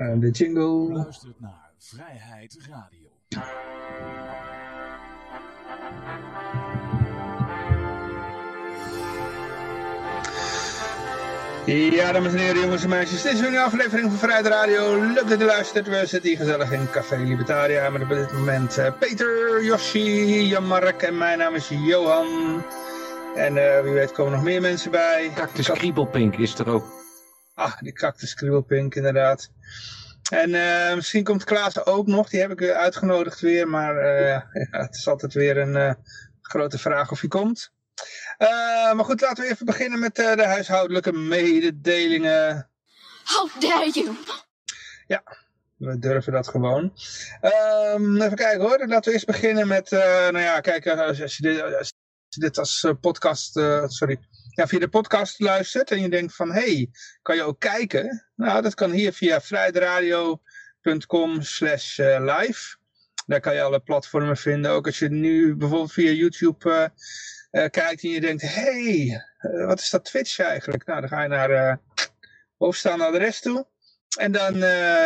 Uh, de jingle. luistert naar Vrijheid Radio. Ja, dames en heren, jongens en meisjes. Dit is weer een aflevering van Vrijheid Radio. Leuk dat u luistert. We zitten hier gezellig in Café Libertaria. Met op dit moment uh, Peter, Yoshi, Jan-Mark en mijn naam is Johan. En uh, wie weet komen nog meer mensen bij. Cactus Kriebelpink is er ook. Ah, die Cactus Kriebelpink inderdaad. En uh, misschien komt Klaas ook nog. Die heb ik uitgenodigd weer. Maar ja, het is altijd weer een grote vraag of hij komt. Maar goed, laten we even beginnen met de huishoudelijke mededelingen. How dare you! Ja, we durven dat gewoon. Um, even kijken hoor. Laten we eerst beginnen met, nou ja, kijk, als, als, je dit, als je dit als podcast, sorry, ja, via de podcast luistert en je denkt van, hey, kan je ook kijken? Nou, dat kan hier via vrijheidradio.com slash live. Daar kan je alle platformen vinden. Ook als je nu bijvoorbeeld via YouTube uh, kijkt en je denkt, hey, uh, wat is dat Twitch eigenlijk? Nou, dan ga je naar bovenstaande adres toe. En dan,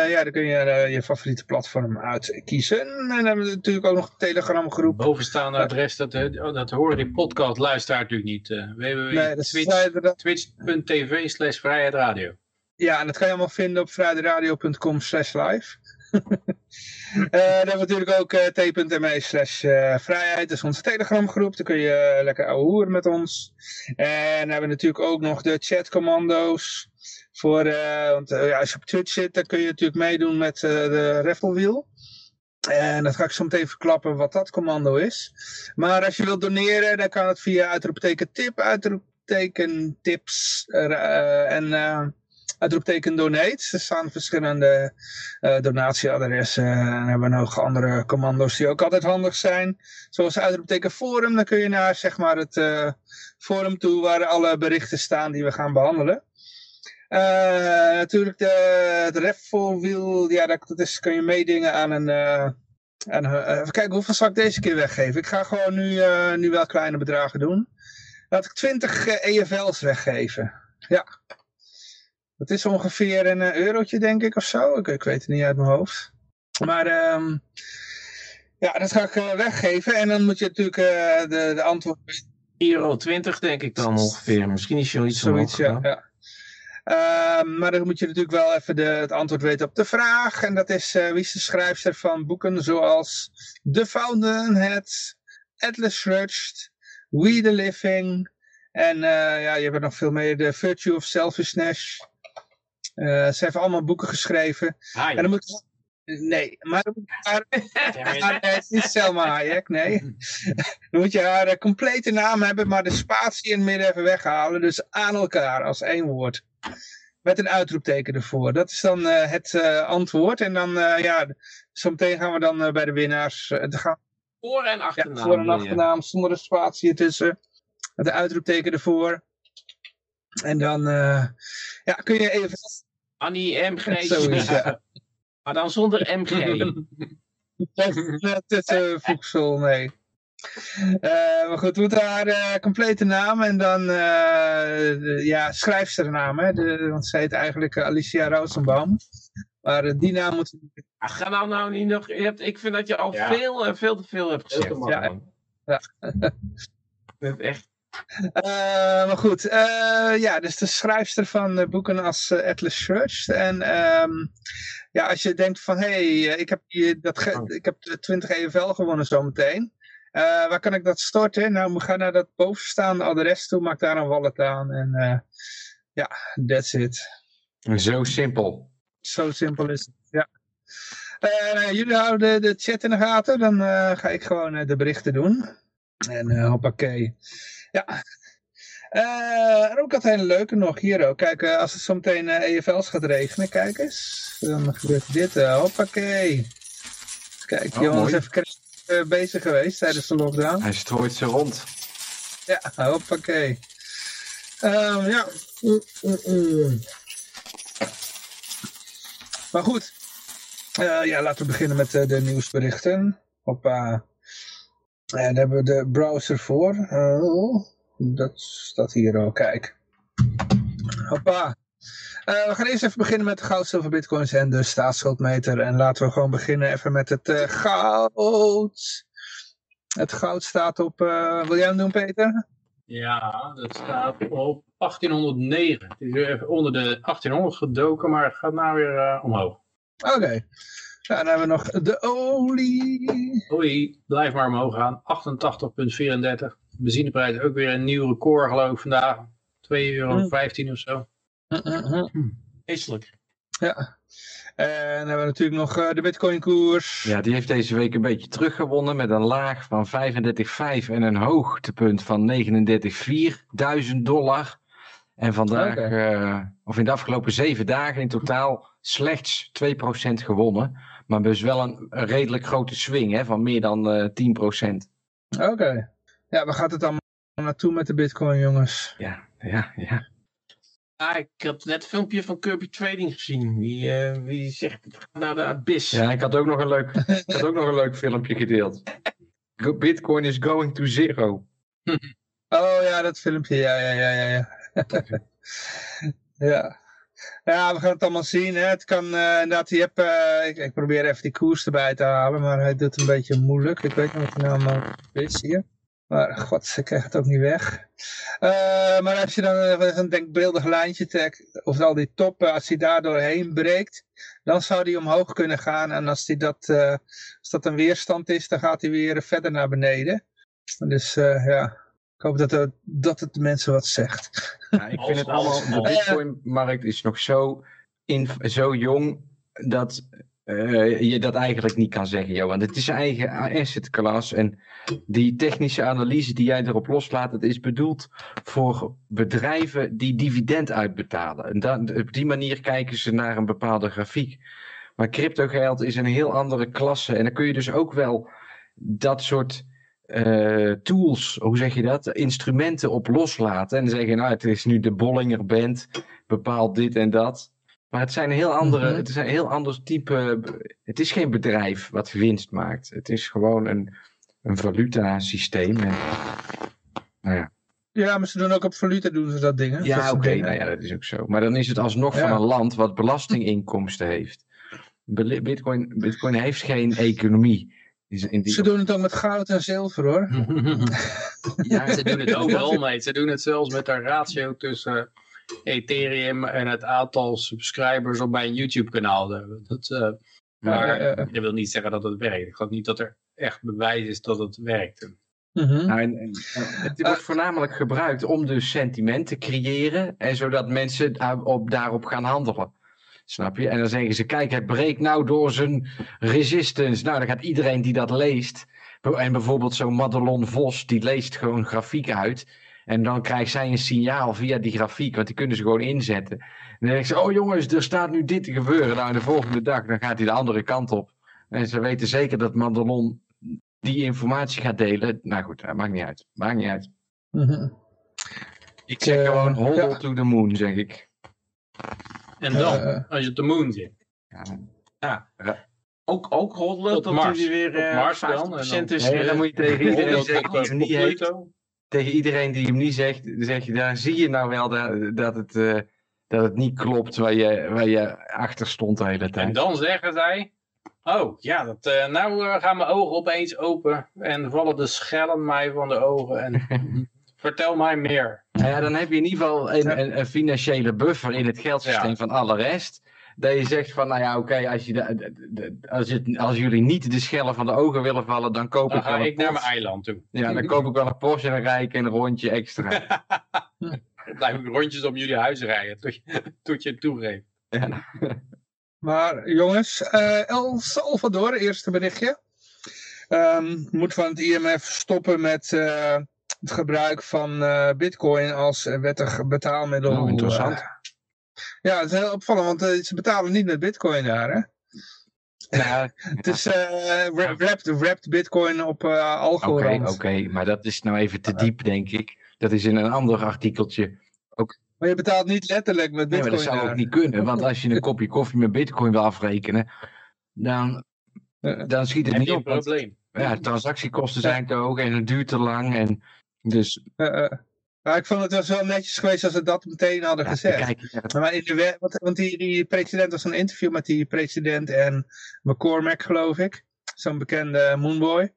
ja, dan kun je je favoriete platform uitkiezen. En dan hebben we natuurlijk ook nog een Telegram groep. Bovenstaande adres, dat, dat horen die podcast luisteraar natuurlijk niet. www.twitch.tv nee, slash vrijheidradio. Ja, en dat kan je allemaal vinden op vrijheidradio.com slash live. uh, dan hebben we natuurlijk ook uh, t.me slash vrijheid. Dat is onze telegramgroep. Daar kun je lekker ouwe met ons. En dan hebben we natuurlijk ook nog de chatcommando's. Voor, want ja, als je op Twitch zit, dan kun je natuurlijk meedoen met de Rafflewheel. En dat ga ik zo meteen verklappen wat dat commando is. Maar als je wilt doneren, dan kan het via uitroepteken tip, uitroepteken tips en uitroepteken donate. Er staan verschillende uh, donatieadressen en hebben nog andere commando's die ook altijd handig zijn. Zoals uitroepteken forum, dan kun je naar zeg maar het uh, forum toe waar alle berichten staan die we gaan behandelen. Uh, natuurlijk de, de Rafflewiel, ja dat, is, kun je meedingen aan een... En, even kijken, hoeveel zal ik deze keer weggeven? Ik ga gewoon nu, nu wel kleine bedragen doen. Laat ik 20 EFL's weggeven. Ja. Dat is ongeveer een eurotje, denk ik, of zo. Ik, ik weet het niet uit mijn hoofd. Maar um, ja, dat ga ik weggeven. En dan moet je natuurlijk de, de antwoord... Euro 20 denk ik dan ongeveer. Misschien is zoiets Zoiets, ja. ja. Uh, maar dan moet je natuurlijk wel even de, het antwoord weten op de vraag. En dat is, uh, wie is de schrijfster van boeken zoals The Fountainhead, Atlas Shrugged, We the Living... En ja, je hebt nog veel meer, The Virtue of Selfishness... Uh, ze heeft allemaal boeken geschreven. Hayek. En dan moet Nee, maar dan moet je haar... haar nee, het is niet Selma Hayek, nee. dan moet je haar complete naam hebben, maar de spatie in het midden even weghalen. Dus aan elkaar, als één woord. Met een uitroepteken ervoor. Dat is dan uh, het antwoord. En dan, ja, zometeen gaan we dan bij de winnaars... gaan... Voor- en achternaam. Ja, voor- en achternaam, zonder de spatie ertussen. Met een uitroepteken ervoor. En dan ja, kun je even Annie MG. Ja. Maar dan zonder MG. Uh, voedsel, nee. Uh, maar goed, moeten haar uh, complete naam en dan uh, ja, schrijfsternaam. Hè? De, want ze heet eigenlijk Alicia Rosenbaum. Maar die naam moet... Ach, ga nou nou niet nog... Je hebt, ik vind dat je al ja. veel, veel te veel hebt gezegd. Ja, ja. Je hebt echt uh, maar goed, uh, ja, dus de schrijfster van uh, boeken als Atlas Shrugged. En um, ja, als je denkt van, hé, hey, ik heb, hier dat ik heb 20 EFL gewonnen zometeen. Waar kan ik dat storten? Nou, we gaan naar dat bovenstaande adres toe, maak daar een wallet aan. En ja, that's it. Zo simpel. Zo simpel is het, ja. jullie houden de chat in de gaten, dan ga ik gewoon de berichten doen. En hoppakee. Ja. Uh, en ook had een leuke nog hier ook. Kijk, uh, als het zometeen uh, EFL's gaat regenen, kijk eens. Dan gebeurt dit. Uh, hoppakee. Kijk, oh, Johan is even bezig geweest tijdens de lockdown. Hij strooit ze rond. Ja, hoppakee. Um, ja. Maar goed. ja, laten we beginnen met de nieuwsberichten. Hoppa. En daar hebben we de browser voor. Dat staat hier al, kijk. Hoppa. Uh, we gaan eerst even beginnen met de goud, zilver, bitcoins en de staatsschuldmeter. En laten we gewoon beginnen even met het uh, goud. Het goud staat op, uh, wil jij hem doen Peter? Ja, dat staat op 1809. Het is weer even onder de 1800 gedoken, maar het gaat nou weer omhoog. Oké. Okay. Ja, dan hebben we nog de olie. Olie, blijft maar omhoog gaan. 88,34. Benzineprijs ook weer een nieuw record geloof ik vandaag. 2,15 euro of zo. Vreselijk. Ja. En dan hebben we natuurlijk nog uh, de bitcoin koers. Ja, die heeft deze week een beetje teruggewonnen met een laag van 35,5 en een hoogtepunt van 39,4 dollar. En vandaag, okay. uh, of in de afgelopen zeven dagen in totaal slechts 2% gewonnen. Maar dus wel een, een redelijk grote swing hè, van meer dan uh, 10%. Oké. Okay. Ja, waar gaat het dan naartoe met de bitcoin jongens? Ja, ja, ja. Ah, ik had net een filmpje van Kirby Trading gezien. Wie, uh, wie zegt het gaat naar de abyss. Ja, ik had ook nog een leuk, ik had ook nog een leuk filmpje gedeeld. Bitcoin is going to zero. oh ja, dat filmpje. Ja, ja, ja, ja. Ja. ja. Ja, we gaan het allemaal zien. Hè. Het kan uh, inderdaad, je hebt, uh, ik, ik, probeer even die koers erbij te halen, maar hij doet het een beetje moeilijk. Ik weet niet wat hij nou allemaal is hier. Maar god, ik krijg het ook niet weg. Uh, maar als je dan uh, een denkbeeldig lijntje trekt, of al die toppen, als hij daar doorheen breekt, dan zou die omhoog kunnen gaan. En als, die dat, uh, als dat een weerstand is, dan gaat hij weer verder naar beneden. Dus ja, ik hoop dat, het, dat het de mensen wat zegt. Ja, ik vind het allemaal, de bitcoin-markt is nog zo, in, zo jong, dat uh, je dat eigenlijk niet kan zeggen, Johan. Het is eigen asset class en die technische analyse die jij erop loslaat, het is bedoeld voor bedrijven die dividend uitbetalen. En dan, op die manier kijken ze naar een bepaalde grafiek. Maar cryptogeld is een heel andere klasse en dan kun je dus ook wel dat soort uh, tools, hoe zeg je dat, instrumenten op loslaten en zeggen, nou het is nu de Bollinger Band, bepaalt dit en dat. Maar het zijn heel andere, mhm. het is een heel ander type. Het is geen bedrijf wat winst maakt. Het is gewoon een, een valuta systeem. En, nou ja. Ja, maar ze doen ook op valuta doen ze dat dingen. Ja, oké, okay, nou ja, dat is ook zo. Maar dan is het alsnog van een land wat belastinginkomsten heeft. Bitcoin, Bitcoin heeft geen economie. In die... Ze doen het ook met goud en zilver hoor. ja, ze doen het overal mee. Ze doen het zelfs met een ratio tussen Ethereum en het aantal subscribers op mijn YouTube kanaal. Dat, uh, maar uh, dat wil niet zeggen dat het werkt. Ik geloof niet dat er echt bewijs is dat het werkt. Mm -hmm. nou, en, en, het wordt voornamelijk gebruikt om dus sentiment te creëren en zodat mensen op, daarop gaan handelen. Snap je? En dan zeggen ze, kijk, het breekt nou door zijn resistance. Nou, dan gaat iedereen die dat leest, en bijvoorbeeld zo'n Madelon Vos, die leest gewoon grafiek uit. En dan krijgt zij een signaal via die grafiek, want die kunnen ze gewoon inzetten. En dan denk ze, oh jongens, er staat nu dit te gebeuren. Nou, de volgende dag, dan gaat hij de andere kant op. En ze weten zeker dat Madelon die informatie gaat delen. Nou goed, dat maakt niet uit. Maakt niet uit. Mhm. Ik zeg uh, gewoon hold to the moon, zeg ik. En dan, uh, als je op de moon zit. Ja. ja. Ook, ook hoddelen tot hij weer uh, Mars dan. En dan, is, nee, dan moet je tegen iedereen zeggen die niet heeft tegen iedereen die hem niet zegt, zeg je, daar zie je nou wel dat, dat, het, uh, dat het niet klopt waar je, waar je achter stond de hele tijd. En dan zeggen zij, oh ja, dat, uh, nou uh, gaan mijn ogen opeens open en vallen de schellen mij van de ogen en vertel mij meer. Nou ja, dan heb je in ieder geval een, een, een financiële buffer in het geldsysteem ja. van alle rest dat je zegt van, nou ja, oké, als, je als, als jullie niet de schellen van de ogen willen vallen, dan koop dan ik wel een ik naar mijn eiland toe. Ja, dan koop ik wel een Porsche en dan rij ik een rondje extra. dan blijf ik rondjes om jullie huis rijden, tot je, tot je het toegeeft. Ja. Maar jongens, uh, El Salvador, eerste berichtje. Um, moet van het IMF stoppen met uh, het gebruik van uh, bitcoin als wettig betaalmiddel. Oh, interessant. Ja, het is heel opvallend, want uh, ze betalen niet met bitcoin daar, hè? Ja, het is uh, wrapped, wrapped bitcoin op uh, Algorand. Oké, okay, oké, maar dat is nou even te diep, denk ik. Dat is in een ander artikeltje ook. Maar je betaalt niet letterlijk met bitcoin Nee, maar dat zou ook niet kunnen, want als je een kopje koffie met bitcoin wil afrekenen, dan, dan schiet het niet op. probleem. Ja, transactiekosten zijn te hoog en het duurt te lang. En dus... Maar ik vond het was wel netjes geweest als ze dat meteen hadden Ja, gezegd. Maar in de wet, want, want die, die president was een interview met die president en McCormack, geloof ik. Zo'n bekende moonboy.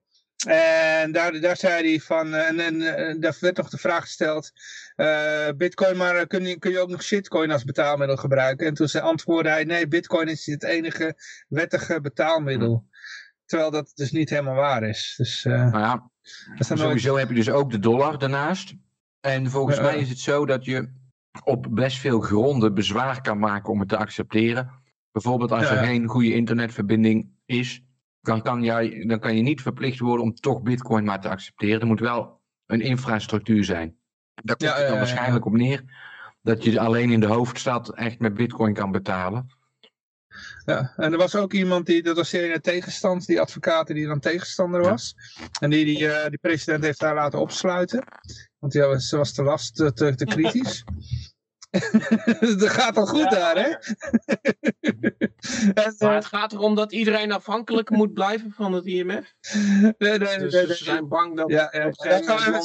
En daar, daar zei hij van, eh, en, en eh, daar werd nog de vraag gesteld, eh, bitcoin, maar kun je, kun je ook nog shitcoin als betaalmiddel gebruiken? En toen antwoordde hij, nee, bitcoin is het enige wettige betaalmiddel. Terwijl dat dus niet helemaal waar is. Dus nou ja, nooit... Sowieso heb je dus ook de dollar daarnaast. En volgens mij is het zo dat je op best veel gronden bezwaar kan maken om het te accepteren. Bijvoorbeeld als er geen goede internetverbinding is, dan kan, jij, dan kan je niet verplicht worden om toch bitcoin maar te accepteren. Er moet wel een infrastructuur zijn. Daar komt het dan waarschijnlijk op neer dat je alleen in de hoofdstad echt met bitcoin kan betalen. Ja, en er was ook iemand die, dat was een tegenstand, die advocaat die dan tegenstander Ja. was. En die, die, eh, die president heeft haar laten opsluiten. Want die, was- ze was te last, te, te kritisch. dat gaat al goed daar, hè? en, Maar eh, het gaat erom dat iedereen afhankelijk moet blijven van het IMF. nee, nee, Dus nee, ze nee. zijn bang dat Ja, ja, er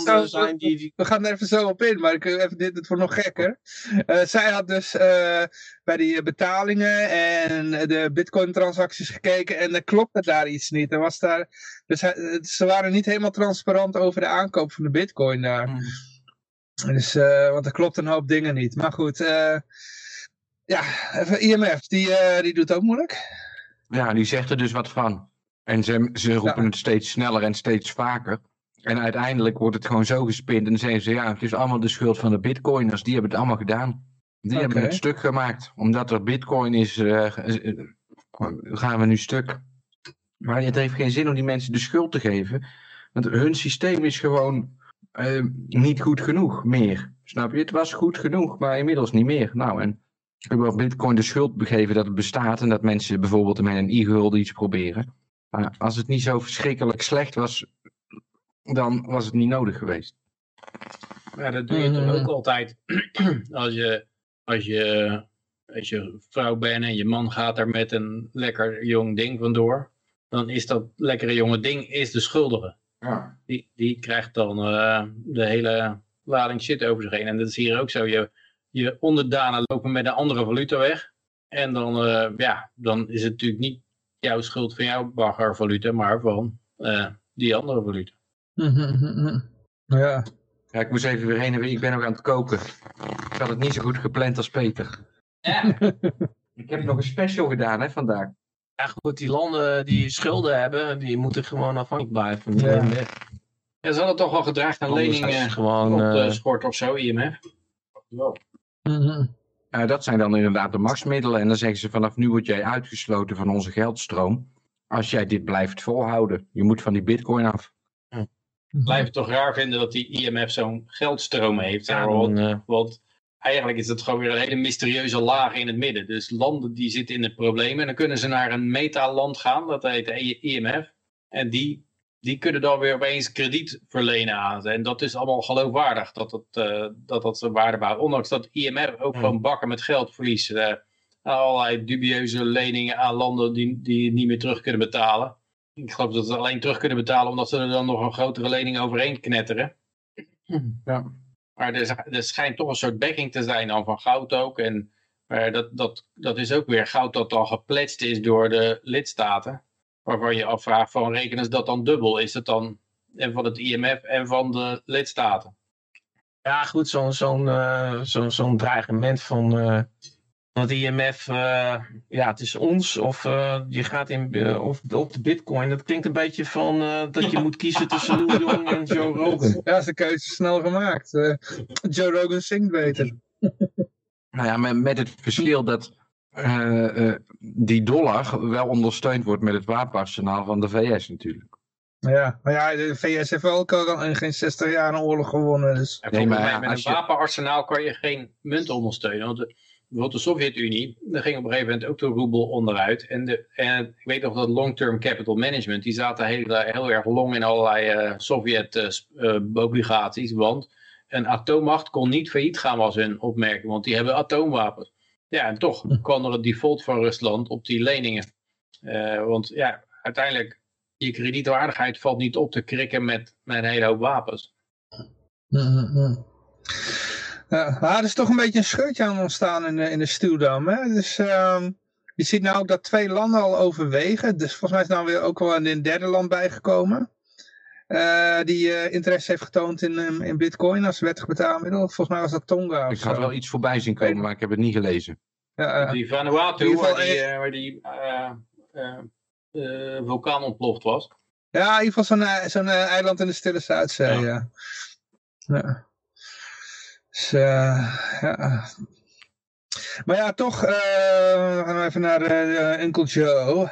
zo- zijn die... die We gaan er even zo op in, maar ik wil even dit, het wordt nog gekker. Eh, zij had dus eh, bij die eh, betalingen en de bitcoin transacties gekeken en er klopte daar iets niet. Er was daar, dus hij- eh, ze waren niet helemaal transparant over de aankoop van de bitcoin daar. Hmm. Dus, eh, want er klopt een hoop dingen niet. Maar goed, eh, ja, even IMF, die, eh, die doet ook moeilijk. Ja, die zegt er dus wat van. En ze, ze roepen Ja. het steeds sneller en steeds vaker. En uiteindelijk wordt het gewoon zo gespind. En dan zeggen ze, ja, het is allemaal de schuld van de bitcoiners. Die hebben het allemaal gedaan. Die hebben het stuk gemaakt. Omdat er bitcoin is, gaan we nu stuk. Maar het heeft geen zin om die mensen de schuld te geven. Want hun systeem is gewoon eh, niet goed genoeg meer. Snap je? Het was goed genoeg, maar inmiddels niet meer. Nou, en hebben Bitcoin de schuld begeven dat het bestaat en dat mensen bijvoorbeeld met een e-gulden iets proberen. Maar als het niet zo verschrikkelijk slecht was, dan was het niet nodig geweest. Ja, dat doe je Mhm. toch ook altijd. als, je, als, je, als je vrouw bent en je man gaat er met een lekker jong ding vandoor. Dan is dat lekkere jonge ding is de schuldige. Ja. Die, die krijgt dan eh, de hele lading shit over zich heen. En dat is hier ook zo. Je, je onderdanen lopen met een andere valuta weg. En dan, eh, ja, dan is het natuurlijk niet jouw schuld van jouw baggervaluta, maar van eh, die andere valuta. Ja, ja, ik moest even weer heen en weer. Ik ben nog aan het koken. Ik had het niet zo goed gepland als Peter. ik heb nog een special gedaan hè, vandaag. Ja goed, die landen die schulden hebben, die moeten gewoon afhankelijk blijven van die Ja. IMF. Ja, ze hadden toch wel gedraagd aan leningen gewoon... op de eh, schort of zo, IMF. Wel. Ja, dat zijn dan inderdaad de machtsmiddelen. En dan zeggen ze vanaf nu word jij uitgesloten van onze geldstroom. Als jij dit blijft volhouden. Je moet van die bitcoin af. Blijf het toch raar vinden dat die IMF zo'n geldstroom heeft. ja, want, dan, eh, want eigenlijk is het gewoon weer een hele mysterieuze laag in het midden. Dus landen die zitten in de problemen. En dan kunnen ze naar een metaland gaan, dat heet de IMF. En die, die kunnen dan weer opeens krediet verlenen aan ze. En dat is allemaal geloofwaardig dat dat, eh, dat, dat ze waarde. Ondanks dat IMF ook Hmm. gewoon bakken met geld verliest. eh, allerlei dubieuze leningen aan landen die, die niet meer terug kunnen betalen. Ik geloof dat ze alleen terug kunnen betalen omdat ze er dan nog een grotere lening overheen knetteren. Ja. Maar er, schijnt toch een soort backing te zijn dan van goud ook. En maar dat, dat, dat is ook weer goud dat dan gepletst is door de lidstaten. Waarvan je afvraagt van rekenen ze dat dan dubbel? Is het dan en van het IMF en van de lidstaten? Ja, goed, zo'n zo'n eh, zo'n dreigement van eh, van het IMF, eh, ja, het is ons, of eh, je gaat in, eh, of op de bitcoin. Dat klinkt een beetje van eh, dat je moet kiezen tussen Lou Jong en Joe Rogan. ja is de keuze snel gemaakt. Eh, Joe Rogan zingt beter. Nou ja, met, met het verschil dat eh, eh, die dollar wel ondersteund wordt met het wapenarsenaal van de VS natuurlijk. Ja, maar ja, de VS heeft wel ook al in geen 60 jaar een oorlog gewonnen. Dus. En Nee, maar met een je- wapenarsenaal kan je geen munt ondersteunen. Want de, bijvoorbeeld de Sovjet-Unie, daar ging op een gegeven moment ook de roebel onderuit. En, de, en ik weet nog dat long-term capital management, die zaten heel, heel erg long in allerlei eh, Sovjet-obligaties. want een atoommacht kon niet failliet gaan was hun opmerking, want die hebben atoomwapens. Ja, en toch kwam er een default van Rusland op die leningen. Eh, want ja, uiteindelijk, je kredietwaardigheid valt niet op te krikken met, met een hele hoop wapens. Ja, maar er is toch een beetje een scheurtje aan ontstaan in de, in de stuwdam. Hè? Dus ehm, je ziet nou ook dat twee landen al overwegen. Dus volgens mij is nou weer ook wel een derde land bijgekomen. eh, die eh, interesse heeft getoond in, um, in bitcoin als wettig betaalmiddel. Volgens mij was dat Tonga Ik had zo. wel iets voorbij zien komen, maar ik heb het niet gelezen. Ja, eh, Die Vanuatu, waar die, één- eh, waar die eh, eh, eh, vulkaan ontploft was. ja, in ieder geval zo'n eh, zo'n eh, eiland in de Stille Zuidzee. Ja. Ja. ja. Dus, eh, ja. Maar ja, toch, we gaan even naar eh, Uncle Joe.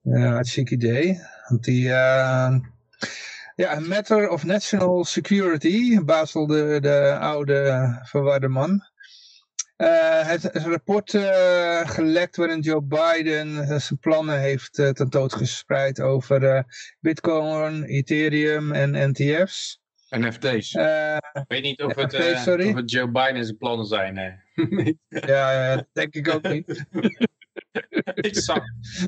Ja, hartstikke idee. Want die, ja, matter of national security, Basel de, de oude verwarde man. heeft een rapport gelekt waarin Joe Biden zijn plannen heeft uh, tentoongespreid over Bitcoin, Ethereum en NTF's. NFT's. Eh, Ik weet niet of het, eh, sorry. of het Joe Biden zijn plannen zijn. nee. ja, dat denk ik ook niet. ik zag,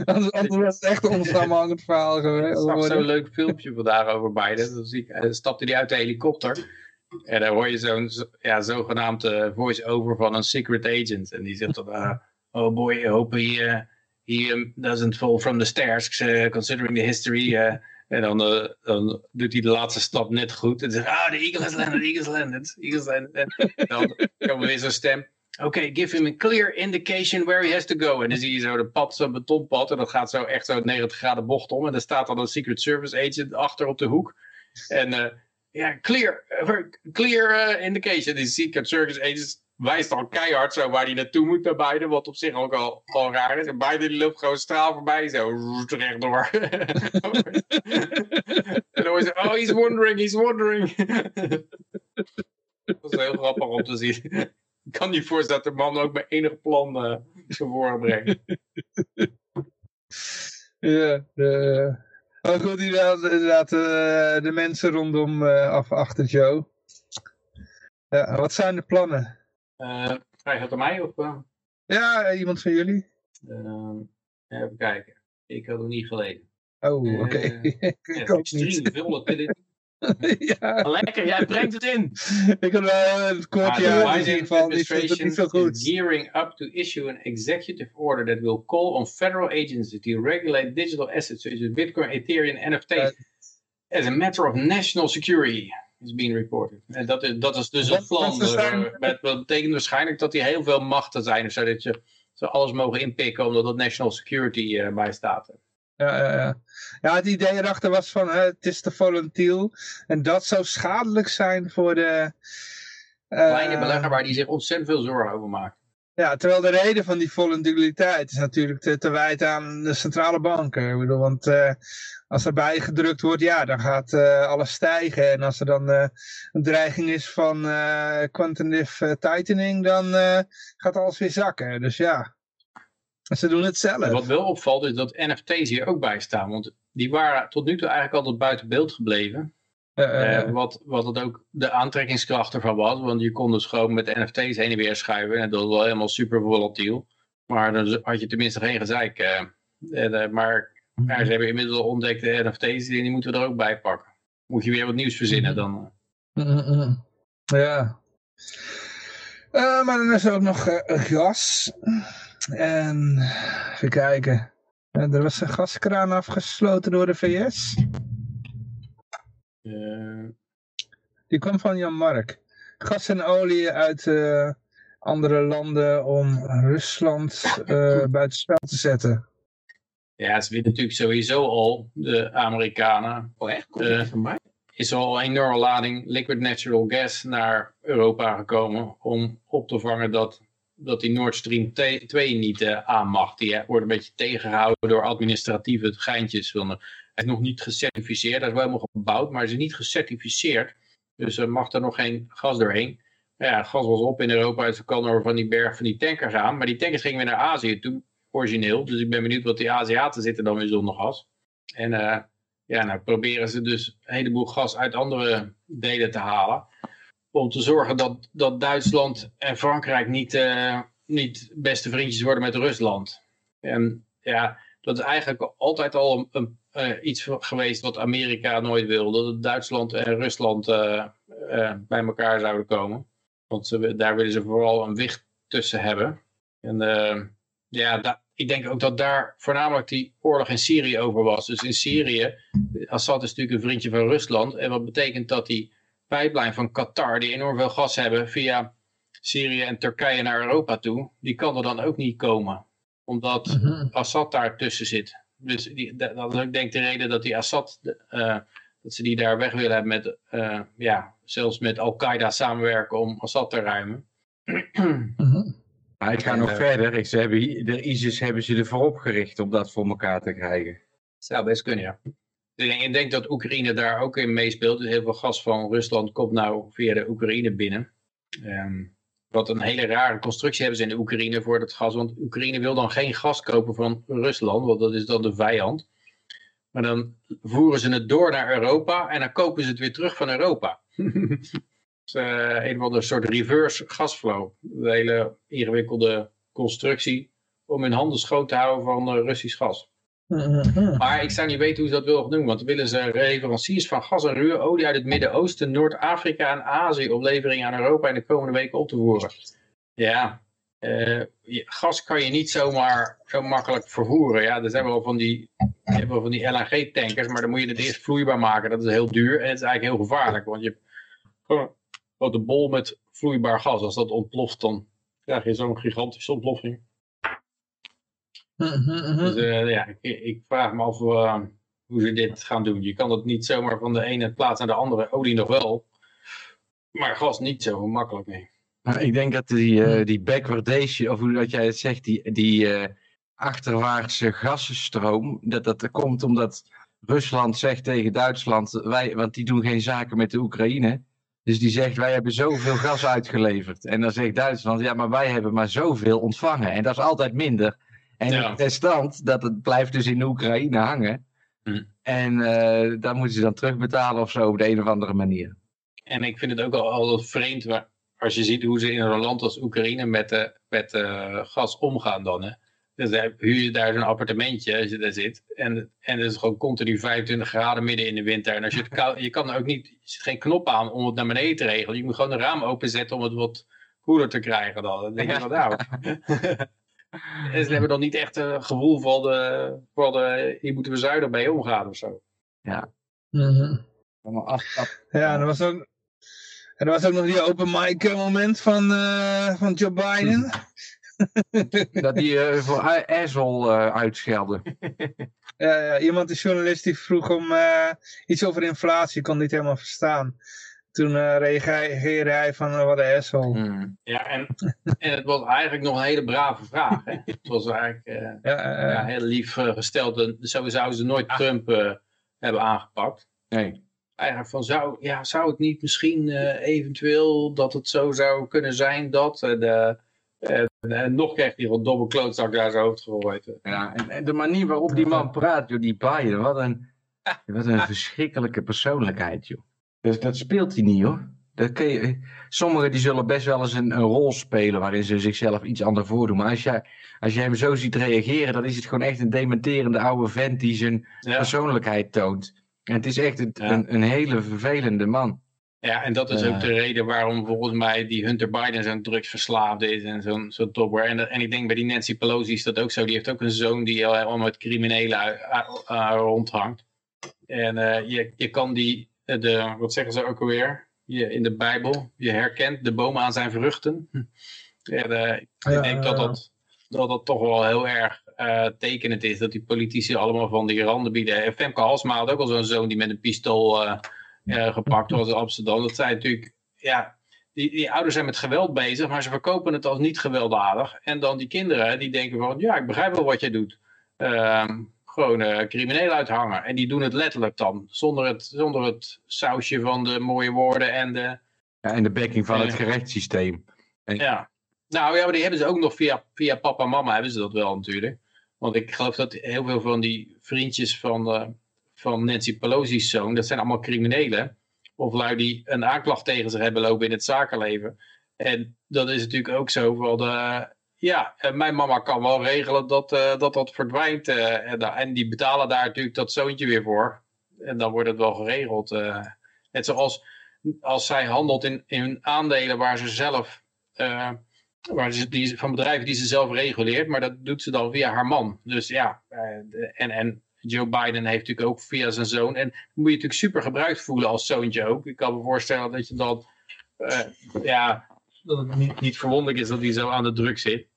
Anders, was het echt een onsamenhangend verhaal geweest. ik zag zo'n leuk filmpje vandaag over Biden. Dan, zie ik, dan stapte hij uit de helikopter. En dan hoor je zo'n zo- ja, zogenaamd eh, voice-over van een secret agent. En die zegt dan, eh, oh boy, I hope he, eh, he um, doesn't fall from the stairs, eh, considering the history. Eh." en dan, eh, dan doet hij de laatste stap net goed. En zegt, ah, the eagle has landed, the eagle has landed, the eagle has landed. En dan komt weer zo'n stem. Oké, give him a clear indication where he has to go. En dan zie je zo de pad, zo'n betonpad. En dat gaat zo echt zo 90 graden bocht om. En daar staat dan een Secret Service agent achter op de hoek. En eh, ja, clear, eh, clear indication. Die Secret Service agent wijst al keihard zo waar hij naartoe moet naar Biden. Wat op zich ook al, al raar is. En Biden loopt gewoon straal voorbij. Zo rechtdoor. en dan je zo, oh, he's wondering, he's wondering. dat is heel grappig om te zien. Ik kan niet voorstellen dat de man ook bij enig plan uh, tevoren brengt. Ja, de, maar goed, inderdaad, inderdaad uh, de mensen rondom uh, af achter Joe. Ja, wat zijn de plannen? Uh, Vraag het aan mij? Of, uh... Ja, iemand van jullie? even kijken. Ik had hem niet gelezen. Oh, oké. Okay. ik ook niet. ja. Lekker, jij brengt het in. ik had wel het kort, Ah, ja, the in ieder geval niet, zo- goed. is gearing up to issue an executive order that will call on federal agencies to regulate digital assets such as Bitcoin, Ethereum en NFT's as a matter of national security. Is being reported. En dat is, dat is dus een plan. zijn- uh, met- Dat betekent waarschijnlijk dat die heel veel machten zijn. Zodat je ze alles mogen inpikken omdat dat national security uh, bij staat. Ja, ja, ja. ja, het idee erachter was van hè, het is te volatiel. En dat zou schadelijk zijn voor de... eh, Kleine belegger waar die zich ontzettend veel zorgen over maakt. Ja, terwijl de reden van die volatiliteit is natuurlijk te, te wijten aan de centrale banken. Ik bedoel, want eh, als er bijgedrukt wordt, ja, dan gaat eh, alles stijgen. En als er dan eh, een dreiging is van quantitative tightening, dan gaat alles weer zakken. Dus ja, ze doen het zelf. Wat wel opvalt is dat NFT's hier ook bij staan. Want die waren tot nu toe eigenlijk altijd buiten beeld gebleven. Eh, eh, Eh, wat, wat het ook de aantrekkingskracht ervan was. Want je kon dus gewoon met NFT's heen en weer schuiven. En dat was wel helemaal super volatiel. Maar dan had je tenminste geen gezeik. En, maar ja, ze hebben inmiddels al ontdekt de NFT's. Die, die moeten we er ook bij pakken. Moet je weer wat nieuws verzinnen dan. Mm, mm, mm. Ja. Maar dan is er ook nog gas. En even kijken. Er was een gaskraan afgesloten door de VS. eh, Die kwam van Jan Mark. Gas en olie uit eh, andere landen om Rusland eh buitenspel te zetten. ja, ze willen natuurlijk sowieso al, de Amerikanen. Oh echt? Komt van mij? is al een enorme lading liquid natural gas naar Europa gekomen om op te vangen dat, dat die Nord Stream 2 niet uh, aan mag. Die uh, wordt een beetje tegengehouden door administratieve geintjes. Van, uh, hij is nog niet gecertificeerd, hij is wel helemaal gebouwd, maar is niet gecertificeerd. Dus er mag er nog geen gas doorheen. Ja, gas was op in Europa, dus kan er van die berg van die tankers aan. Maar die tankers gingen weer naar Azië toe, origineel. Dus ik ben benieuwd wat die Aziaten zitten dan weer zonder gas. En uh, ja, nou proberen ze dus een heleboel gas uit andere delen te halen. Om te zorgen dat, dat Duitsland en Frankrijk niet, uh, niet beste vriendjes worden met Rusland. En ja, dat is eigenlijk altijd al een, iets geweest wat Amerika nooit wilde. Dat Duitsland en Rusland uh, eh, bij elkaar zouden komen. Want ze, daar willen ze vooral een wicht tussen hebben. En ja, ik denk ook dat daar voornamelijk die oorlog in Syrië over was. Dus in Syrië, Assad is natuurlijk een vriendje van Rusland. En wat betekent dat die pijplijn van Qatar, die enorm veel gas hebben via Syrië en Turkije naar Europa toe, die kan er dan ook niet komen. Omdat mhm. Assad daar tussen zit. Dus die, dat is ook denk ik de reden dat die Assad, uh, dat ze die daar weg willen hebben met, uh, ja, zelfs met Al-Qaeda samenwerken om Assad te ruimen. Mhm. Maar ik ga nog verder. Ik, ze hebben, de ISIS hebben ze ervoor opgericht om dat voor elkaar te krijgen. Zou best kunnen, ja. Ik denk dat Oekraïne daar ook in meespeelt. Dus heel veel gas van Rusland komt nou via de Oekraïne binnen. Um, wat een hele rare constructie hebben ze in de Oekraïne voor dat gas. Want Oekraïne wil dan geen gas kopen van Rusland, want dat is dan de vijand. Maar dan voeren ze het door naar Europa en dan kopen ze het weer terug van Europa. is uh, een of andere soort reverse gasflow. Een hele ingewikkelde constructie om hun handen schoon te houden van uh, Russisch gas. Maar ik zou niet weten hoe ze dat willen doen, want willen ze leveranciers van gas en ruwe olie uit het Midden-Oosten, Noord-Afrika en Azië op levering aan Europa in de komende weken op te voeren. Ja, uh, gas kan je niet zomaar zo makkelijk vervoeren. Ja, er zijn wel van die, wel van die LNG-tankers, maar dan moet je het eerst vloeibaar maken. Dat is heel duur en het is eigenlijk heel gevaarlijk, want je hebt gewoon grote bol met vloeibaar gas. Als dat ontploft, dan krijg je zo'n gigantische ontploffing. Dus uh, ja, ik, ik, vraag me af uh, hoe ze dit gaan doen. Je kan dat niet zomaar van de ene plaats naar de andere. Olie nog wel, maar gas niet zo makkelijk, nee. Nou, ik denk dat die, uh, die backwardation, of hoe dat jij het zegt, die, die achterwaartse gassenstroom, dat dat komt omdat Rusland zegt tegen Duitsland, wij, want die doen geen zaken met de Oekraïne. Dus die zegt, wij hebben zoveel gas uitgeleverd. En dan zegt Duitsland, ja, maar wij hebben maar zoveel ontvangen. En dat is altijd minder. En ja. het restant, dat het blijft dus in Oekraïne hangen. Hm. En uh, daar moeten ze dan terugbetalen of zo op de een of andere manier. En ik vind het ook al, al vreemd, waar, als je ziet hoe ze in een land als Oekraïne met, uh, met uh, gas omgaan dan. Hè. Dus dan huur je daar zo'n appartementje als je daar zit. En, en het is gewoon continu 25 graden midden in de winter. En als je, het koud, je kan er ook niet, er zit geen knop aan om het naar beneden te regelen. Je moet gewoon een raam openzetten om het wat koeler te krijgen dan. Dan denk je nou. en ze hebben dan niet echt een gevoel van de, van de hier moeten we zuinig mee omgaan of zo. Ja. Mm -hmm. Ja, en er was ook, en er was ook nog die open mic eh, moment van, uh, van Joe Biden. dat die uh, voor asshole uh, uitschelde. ja, ja, iemand, de journalist, die vroeg om uh, iets over inflatie, kon niet helemaal verstaan. Toen reageerde hij van wat een asshole. Hmm. Ja, en, en het was eigenlijk nog een hele brave vraag. Hè? Het was eigenlijk ja, ja, heel lief gesteld. En zo zouden ze nooit Trump hebben aangepakt. Nee eigenlijk van zou, ja, zou het niet misschien eventueel dat het zo zou kunnen zijn dat de, en, nog krijgt hij een domme klootzak daar zijn hoofd gegooid. Ja, en, en, de manier waarop die man praat, joh, die Biden, wat een, wat een verschrikkelijke persoonlijkheid, joh. Dus dat speelt hij niet, hoor. Dat kun je, sommigen die zullen best wel eens een, een, rol spelen waarin ze zichzelf iets anders voordoen. Maar als je, als je hem zo ziet reageren, dan is het gewoon echt een dementerende oude vent die zijn persoonlijkheid toont. En het is echt een, een, een hele vervelende man. Ja, en dat is ook de reden waarom volgens mij die Hunter Biden zo'n drugsverslaafde is en zo'n zo'n topper. En, en ik denk bij die Nancy Pelosi is dat ook zo. Die heeft ook een zoon die al met criminelen rondhangt. En uh, je, je kan die, de, wat zeggen ze ook alweer, je, in de Bijbel, je herkent de bomen aan zijn vruchten. En, uh, ik denk dat dat, dat dat toch wel heel erg uh, tekenend is, dat die politici allemaal van die randen bieden. Femke Halsma had ook al zo'n zoon die met een pistool uh, gepakt was in Amsterdam. Dat zijn natuurlijk, ja, die, die ouders zijn met geweld bezig, maar ze verkopen het als niet gewelddadig. En dan die kinderen, die denken van, ja, ik begrijp wel wat jij doet. Uh, gewoon uh, crimineel uithangen. En die doen het letterlijk dan, zonder het, zonder het sausje van de mooie woorden en de... Ja, en de backing van het gerechtssysteem. En... Ja. Nou ja, maar die hebben ze ook nog via, via papa en mama hebben ze dat wel natuurlijk. Want ik geloof dat heel veel van die vriendjes van, uh, van Nancy Pelosi's zoon, dat zijn allemaal criminelen. Of lui die een aanklacht tegen zich hebben lopen in het zakenleven. En dat is natuurlijk ook zo. Van, uh, ja, mijn mama kan wel regelen dat uh, dat, dat verdwijnt. Uh, en, die betalen daar natuurlijk dat zoontje weer voor. En dan wordt het wel geregeld. net zoals als zij handelt in, in aandelen waar ze zelf, eh, waar die, van bedrijven die ze zelf reguleert, maar dat doet ze dan via haar man. Dus ja, eh, en, en Joe Biden heeft natuurlijk ook via zijn zoon. En moet je natuurlijk super gebruikt voelen als zoontje ook. Ik kan me voorstellen dat je dan, eh, ja, dat het niet, niet verwonderlijk is dat hij zo aan de druk zit.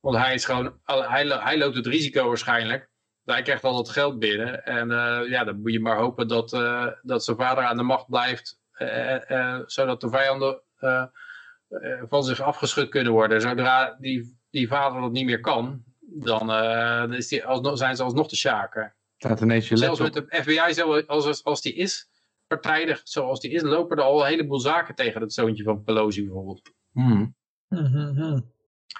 Want hij is gewoon, hij, lo- hij loopt het risico waarschijnlijk. Hij krijgt al dat geld binnen. En eh, ja, dan moet je maar hopen dat, eh, dat zijn vader aan de macht blijft. eh, zodat de vijanden van zich afgeschud kunnen worden. Zodra die, die vader dat niet meer kan, dan, dan is die alsnog, zijn ze alsnog te je Zelfs met de FBI, als, als die is, partijdig zoals die is, lopen er al een heleboel zaken tegen het zoontje van Pelosi bijvoorbeeld. Hmm. Mhm.